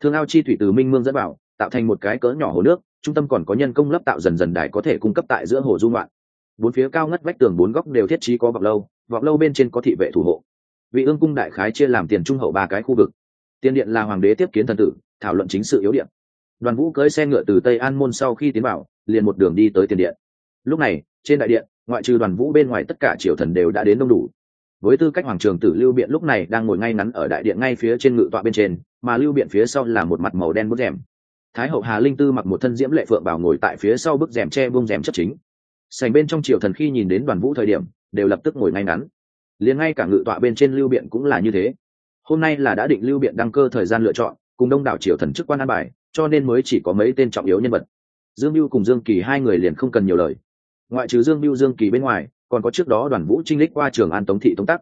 Thương ao chi thủy từ minh mương dẫn vào, tạo thành một cái cỡ nhỏ hồ nước, trung tâm còn có nhân công lấp tạo dần dần đài có thể cung cấp tại giữa hồ dung loạn. Bốn phía cao ngất vách tường bốn góc đều thiết trí có vọng lâu vọng lâu bên trên có thị vệ thủ hộ. Vị ương cung đại khái chia làm tiền trung hậu ba cái khu vực. Tiền điện là hoàng đế tiếp kiến thần tử thảo luận chính sự yếu điểm. đoàn vũ cưới xe ngựa từ tây an môn sau khi tiến vào, liền một đường đi tới tiền điện. Lúc này, trên đại điện, ngoại trừ đoàn vũ bên ngoài tất cả triều thần đều đã đến đông đủ. Với tư cách hoàng trường tử lưu biện lúc này đang ngồi ngay ngắn ở đại điện ngay phía trên ngự tọa bên trên, mà lưu biện phía sau là một mặt màu đen bút rèm. Thái hậu hà linh tư mặc một thân diễm lệ phượng bảo ngồi tại phía sau bức rèm tre bông rèm chấp chính. Sành bên trong triều thần khi nhìn đến đoàn vũ thời điểm, đều lập tức ngồi ngay ngắn. Liền ngay cả ngự tọa bên trên lưu biện cũng là như thế. Hôm nay là đã định lưu biện đăng cơ thời gian lựa chọn cùng đông đảo triều thần chức quan an bài, cho nên mới chỉ có mấy tên trọng yếu nhân vật. Dương mưu cùng dương kỳ hai người liền không cần nhiều lời. Ngoại trừ dương mưu dương kỳ bên ngoài, còn có trước đó đoàn vũ trinh lích qua trường an tống thị tống tắc.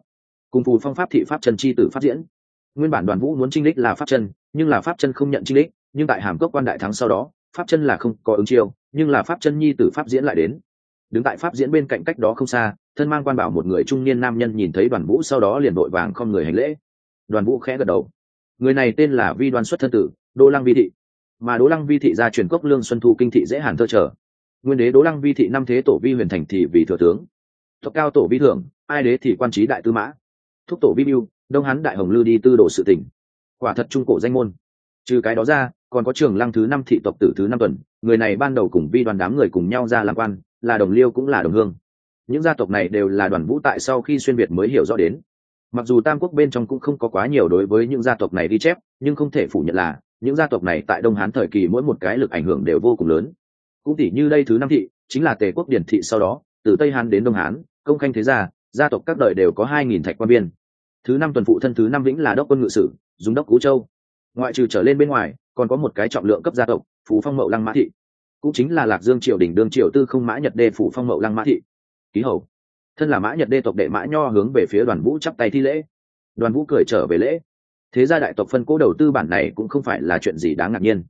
Cùng phù phong pháp thị pháp trần chi tử phát diễn. Nguyên bản đoàn vũ muốn trinh lích là pháp chân, nhưng là pháp chân không nhận trinh lích, nhưng tại hàm cốc quan đại thắng sau đó, pháp chân là không có ứng chiêu, nhưng là pháp chân nhi tử pháp diễn lại đến. Đứng tại pháp diễn bên cạnh cách đó không xa, thân mang quan bảo một người trung niên nam nhân nhìn thấy đoàn vũ sau đó liền vội vàng không người hành lễ. Đoàn vũ khẽ gật đầu người này tên là vi đoan xuất thân tử, Đỗ lăng vi thị. Mà đỗ lăng vi thị ra truyền cốc lương xuân thu kinh thị dễ hàn thơ trở. Nguyên đế đỗ lăng vi thị năm thế tổ vi huyền thành thị vì thừa tướng. Tộc cao tổ vi thưởng, ai đế thì quan trí đại tư mã. Thúc tổ vi mưu, đông hắn đại hồng lư đi tư đồ sự tỉnh quả thật trung cổ danh môn. Trừ cái đó ra, còn có trường lăng thứ năm thị tộc tử thứ năm tuần. Người này ban đầu cùng vi đoàn đám người cùng nhau ra làm quan, là đồng liêu cũng là đồng hương. Những gia tộc này đều là đoàn vũ tại sau khi xuyên việt mới hiểu rõ đến mặc dù tam quốc bên trong cũng không có quá nhiều đối với những gia tộc này ghi chép, nhưng không thể phủ nhận là, những gia tộc này tại đông hán thời kỳ mỗi một cái lực ảnh hưởng đều vô cùng lớn. Cũng tỷ như đây thứ năm thị, chính là tề quốc điển thị sau đó, từ tây hán đến đông hán, công khanh thế gia gia tộc các đời đều có hai nghìn thạch quan biên thứ năm tuần phụ thân thứ năm vĩnh là đốc quân ngự sử, dùng đốc cú châu. Ngoại trừ trở lên bên ngoài, còn có một cái trọng lượng cấp gia tộc, phú phong mậu lăng mã thị. Cũng chính là lạc dương triều đình đương triều tư không mã nhật đê phủ phong mậu lăng mã thị. Ký hầu thân là mã nhật đê tộc đệ mã nho hướng về phía đoàn vũ chắp tay thi lễ. Đoàn vũ cười trở về lễ. Thế gia đại tộc phân cố đầu tư bản này cũng không phải là chuyện gì đáng ngạc nhiên.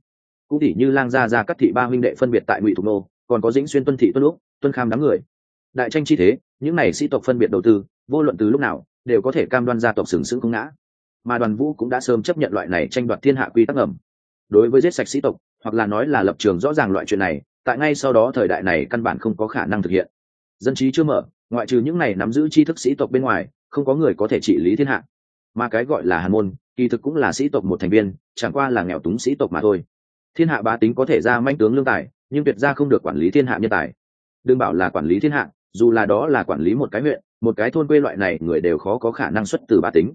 Cũng tỉ như lang gia gia các thị ba huynh đệ phân biệt tại ngụy thủ nô, còn có dĩnh xuyên tuân thị tuân lúc tuân kham đám người. Đại tranh chi thế, những này sĩ tộc phân biệt đầu tư, vô luận từ lúc nào, đều có thể cam đoan gia tộc sừng sững không ngã. Mà đoàn vũ cũng đã sớm chấp nhận loại này tranh đoạt thiên hạ quy tắc ngầm. Đối với giết sạch sĩ tộc, hoặc là nói là lập trường rõ ràng loại chuyện này, tại ngay sau đó thời đại này căn bản không có khả năng thực hiện. Dân trí chưa mở ngoại trừ những này nắm giữ tri thức sĩ tộc bên ngoài, không có người có thể trị lý thiên hạ. Mà cái gọi là hàn môn, kỳ thực cũng là sĩ tộc một thành viên, chẳng qua là nghèo túng sĩ tộc mà thôi. Thiên hạ bá tính có thể ra manh tướng lương tài, nhưng tuyệt ra không được quản lý thiên hạ nhân tài. Đừng bảo là quản lý thiên hạ, dù là đó là quản lý một cái huyện, một cái thôn quê loại này, người đều khó có khả năng xuất từ bá tính.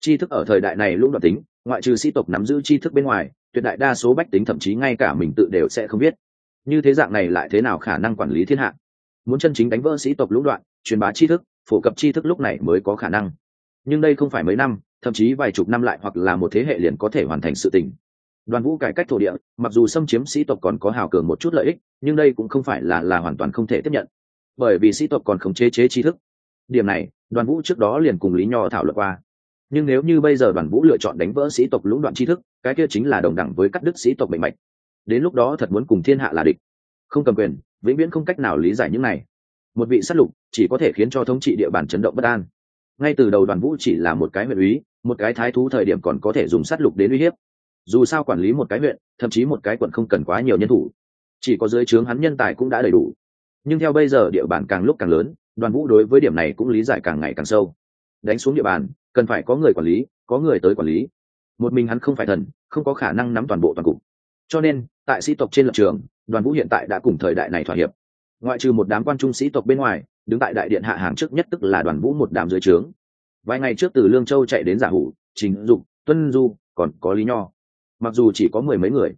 Tri thức ở thời đại này lũng đoạn tính, ngoại trừ sĩ tộc nắm giữ tri thức bên ngoài, tuyệt đại đa số bách tính thậm chí ngay cả mình tự đều sẽ không biết. Như thế dạng này lại thế nào khả năng quản lý thiên hạ? Muốn chân chính đánh vỡ sĩ tộc lũng đoạn truyền bá tri thức, phổ cập tri thức lúc này mới có khả năng. Nhưng đây không phải mấy năm, thậm chí vài chục năm lại hoặc là một thế hệ liền có thể hoàn thành sự tình. Đoàn vũ cải cách thổ địa, mặc dù xâm chiếm sĩ tộc còn có hào cường một chút lợi ích, nhưng đây cũng không phải là là hoàn toàn không thể tiếp nhận. Bởi vì sĩ tộc còn khống chế chế tri thức. Điểm này, đoàn vũ trước đó liền cùng lý nho thảo luận qua. Nhưng nếu như bây giờ đoàn vũ lựa chọn đánh vỡ sĩ tộc lũng đoạn tri thức, cái kia chính là đồng đẳng với cắt đứt sĩ tộc bệnh mạch. Đến lúc đó thật muốn cùng thiên hạ là địch. Không cầm quyền, vĩnh viễn không cách nào lý giải những này một vị sát lục, chỉ có thể khiến cho thống trị địa bàn chấn động bất an. Ngay từ đầu đoàn vũ chỉ là một cái huyện úy một cái thái thú thời điểm còn có thể dùng sát lục đến uy hiếp. Dù sao quản lý một cái huyện, thậm chí một cái quận không cần quá nhiều nhân thủ. Chỉ có dưới trướng hắn nhân tài cũng đã đầy đủ. Nhưng theo bây giờ địa bàn càng lúc càng lớn, đoàn vũ đối với điểm này cũng lý giải càng ngày càng sâu. Đánh xuống địa bàn, cần phải có người quản lý, có người tới quản lý. Một mình hắn không phải thần, không có khả năng nắm toàn bộ toàn cục. Cho nên, tại sĩ tộc trên lập trường, đoàn vũ hiện tại đã cùng thời đại này thỏa hiệp ngoại trừ một đám quan trung sĩ tộc bên ngoài, đứng tại đại điện hạ hàng trước nhất tức là đoàn vũ một đám dưới trướng. Vài ngày trước từ lương châu chạy đến giả hủ chính dục, tuân du, còn có lý nho. Mặc dù chỉ có mười mấy người,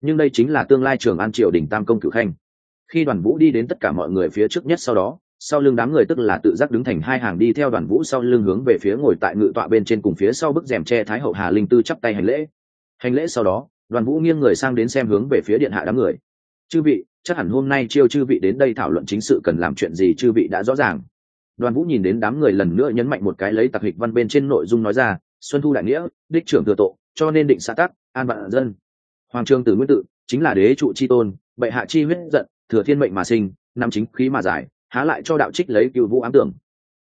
nhưng đây chính là tương lai trường an triều đình tam công cử khanh. Khi đoàn vũ đi đến tất cả mọi người phía trước nhất sau đó, sau lưng đám người tức là tự giác đứng thành hai hàng đi theo đoàn vũ sau lưng hướng về phía ngồi tại ngự tọa bên trên cùng phía sau bức rèm tre thái hậu hà linh tư chắp tay hành lễ. Hành lễ sau đó, đoàn vũ nghiêng người sang đến xem hướng về phía điện hạ đám người. Chư vị chắc hẳn hôm nay chiêu chư vị đến đây thảo luận chính sự cần làm chuyện gì chư vị đã rõ ràng. Đoàn vũ nhìn đến đám người lần nữa nhấn mạnh một cái lấy tặc hịch văn bên trên nội dung nói ra, xuân thu đại nghĩa, đích trưởng thừa tội cho nên định xã tắc, an vạn dân. Hoàng trương tử nguyên tự, chính là đế trụ chi tôn, bệ hạ chi huyết giận, thừa thiên mệnh mà sinh, năm chính khí mà giải, há lại cho đạo trích lấy cựu vũ ám tưởng.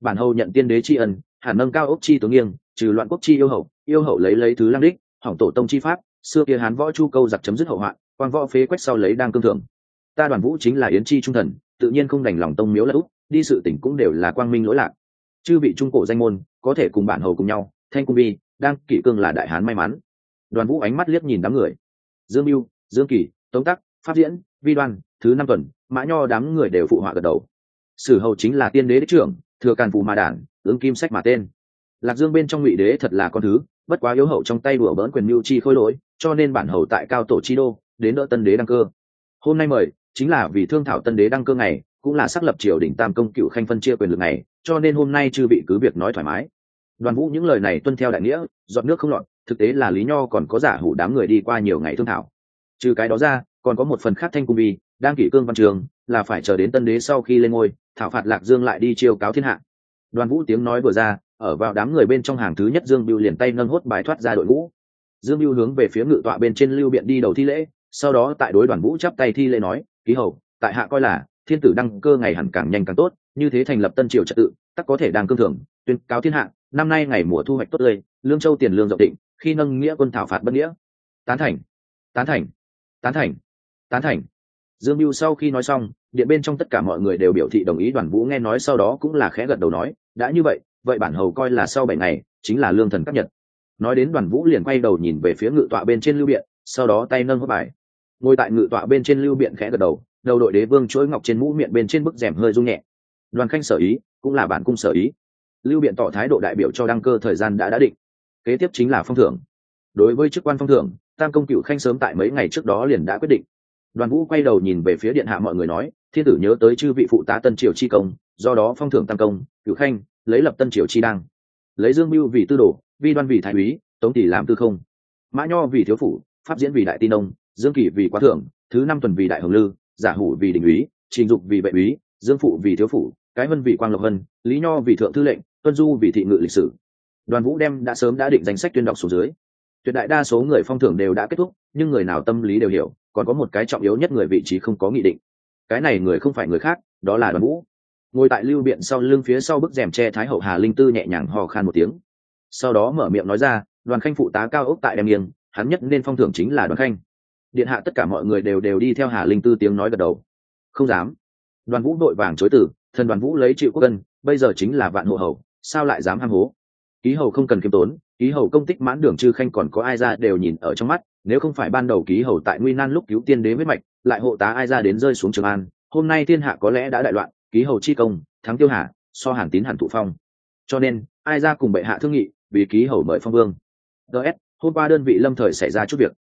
Bản hầu nhận tiên đế tri ân hẳn nâng cao ốc chi tướng nghiêng, trừ loạn quốc chi yêu hậu yêu hậu lấy lấy thứ lăng đích, hỏng tổ tông chi pháp, xưa kia hán võ chu câu giặc chấm dứt hậu hoạn quan võ phế quách sau lấy đang cương thưởng ta đoàn vũ chính là yến chi trung thần, tự nhiên không đành lòng tông miếu là úc, đi sự tỉnh cũng đều là quang minh lỗi lạc. Chư vị trung cổ danh môn, có thể cùng bản hầu cùng nhau, thanh cung vi đang kỷ cương là đại hán may mắn. Đoàn vũ ánh mắt liếc nhìn đám người. Dương mưu, dương kỳ tống tắc, pháp diễn, vi đoan, thứ năm tuần, mã nho đám người đều phụ họa gật đầu. Sử hầu chính là tiên đế đích trưởng, thừa càn phù mà đản ứng kim sách mà tên. Lạc dương bên trong ngụy đế thật là con thứ, bất quá yếu hậu trong tay đùa bỡn quyền mưu chi khôi lỗi, cho nên bản hầu tại cao tổ chi đô, đến đỡ tân đế đăng cơ. Hôm nay mời chính là vì thương thảo tân đế đăng cơ ngày, cũng là xác lập triều đình tam công cựu khanh phân chia quyền lực này cho nên hôm nay chư bị cứ việc nói thoải mái. Đoàn vũ những lời này tuân theo đại nghĩa dọn nước không lọt, thực tế là lý nho còn có giả hủ đám người đi qua nhiều ngày thương thảo. Trừ cái đó ra, còn có một phần khác thanh cung vi đang kỷ cương văn trường, là phải chờ đến tân đế sau khi lên ngôi, thảo phạt lạc dương lại đi chiêu cáo thiên hạ. Đoàn vũ tiếng nói vừa ra, ở vào đám người bên trong hàng thứ nhất dương biêu liền tay nâng hốt bài thoát ra đội ngũ. Dương biêu hướng về phía ngự tọa bên trên lưu biện đi đầu thi lễ, sau đó tại đối đoàn vũ chắp tay thi lễ nói ký hầu tại hạ coi là, thiên tử đăng cơ ngày hẳn càng nhanh càng tốt, như thế thành lập tân triều trật tự, tắc có thể đang cương thường tuyên cáo thiên hạ, năm nay ngày mùa thu hoạch tốt tươi, lương châu tiền lương rộng định khi nâng nghĩa quân thảo phạt bất nghĩa. Tán thành tán thành tán thành tán thành. Dương mưu sau khi nói xong, điện bên trong tất cả mọi người đều biểu thị đồng ý, đoàn vũ nghe nói sau đó cũng là khẽ gật đầu nói, đã như vậy vậy bản hầu coi là sau bảy ngày, chính là lương thần các nhật. Nói đến đoàn vũ liền quay đầu nhìn về phía ngự tọa bên trên lưu biện, sau đó tay nâng hốt bài ngồi tại ngự tọa bên trên lưu biện khẽ gật đầu đầu đội đế vương chuỗi ngọc trên mũ miệng bên trên bức rèm hơi rung nhẹ. Đoàn khanh sở ý, cũng là bản cung sở ý. Lưu biện tỏ thái độ đại biểu cho đăng cơ thời gian đã đã định. Kế tiếp chính là phong thưởng. Đối với chức quan phong thưởng, tam công cựu khanh sớm tại mấy ngày trước đó liền đã quyết định. Đoàn vũ quay đầu nhìn về phía điện hạ mọi người nói, thiên tử nhớ tới chư vị phụ tá tân triều chi công, do đó phong thưởng tam công cựu khanh, lấy lập tân triều chi đăng. Lấy dương mưu vì tư đồ, vi đoan vì thái úy, tống tỷ làm tư không. Mã nho vì thiếu phủ, pháp diễn vì đại tin ông dương kỷ vì quá thưởng thứ năm tuần vì đại hồng lư, giả hủ vì đình úy, trình dục vì vệ úy, dương phụ vì thiếu phủ, cái vân vì quang lộc vân lý nho vì thượng thư lệnh, tuân du vì thị ngự lịch sử. Đoàn vũ đem đã sớm đã định danh sách tuyên đọc xuống dưới. Tuyệt đại đa số người phong thưởng đều đã kết thúc, nhưng người nào tâm lý đều hiểu, còn có một cái trọng yếu nhất người vị trí không có nghị định. Cái này người không phải người khác, đó là đoàn vũ. Ngồi tại lưu biện sau lưng phía sau bức rèm tre thái hậu hà linh tư nhẹ nhàng hò khan một tiếng. Sau đó mở miệng nói ra, đoàn khanh phụ tá cao ốc tại đem nghiêng, hắn nhất nên phong thưởng chính là đoàn khanh điện hạ tất cả mọi người đều đều đi theo hà linh tư tiếng nói gật đầu. Không dám. Đoàn vũ đội vàng chối tử thần đoàn vũ lấy chịu quốc dân bây giờ chính là vạn hộ hầu, sao lại dám ham hố? Ký hầu không cần kiêm tốn, ký hầu công tích mãn đường chư khanh còn có ai ra đều nhìn ở trong mắt, nếu không phải ban đầu ký hầu tại nguy nan lúc cứu tiên đế huyết mạch, lại hộ tá ai ra đến rơi xuống trường an, hôm nay thiên hạ có lẽ đã đại loạn, ký hầu chi công, thắng tiêu hà, so hàn tín hàn thụ phong. Cho nên, ai ra cùng bệ hạ thương nghị, vì ký hầu mời phong vương. Ts hôm qua đơn vị lâm thời xảy ra chút việc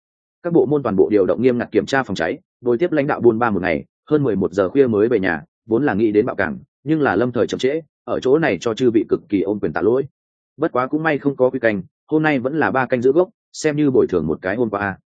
các bộ môn toàn bộ điều động nghiêm ngặt kiểm tra phòng cháy, đối tiếp lãnh đạo buôn ba một ngày, hơn mười một giờ khuya mới về nhà, vốn là nghĩ đến bạo cảng, nhưng là lâm thời chậm trễ, ở chỗ này cho chư vị cực kỳ ôm quyền tạ lỗi. Bất quá cũng may không có quy canh, hôm nay vẫn là ba canh giữ gốc, xem như bồi thường một cái hôm qua.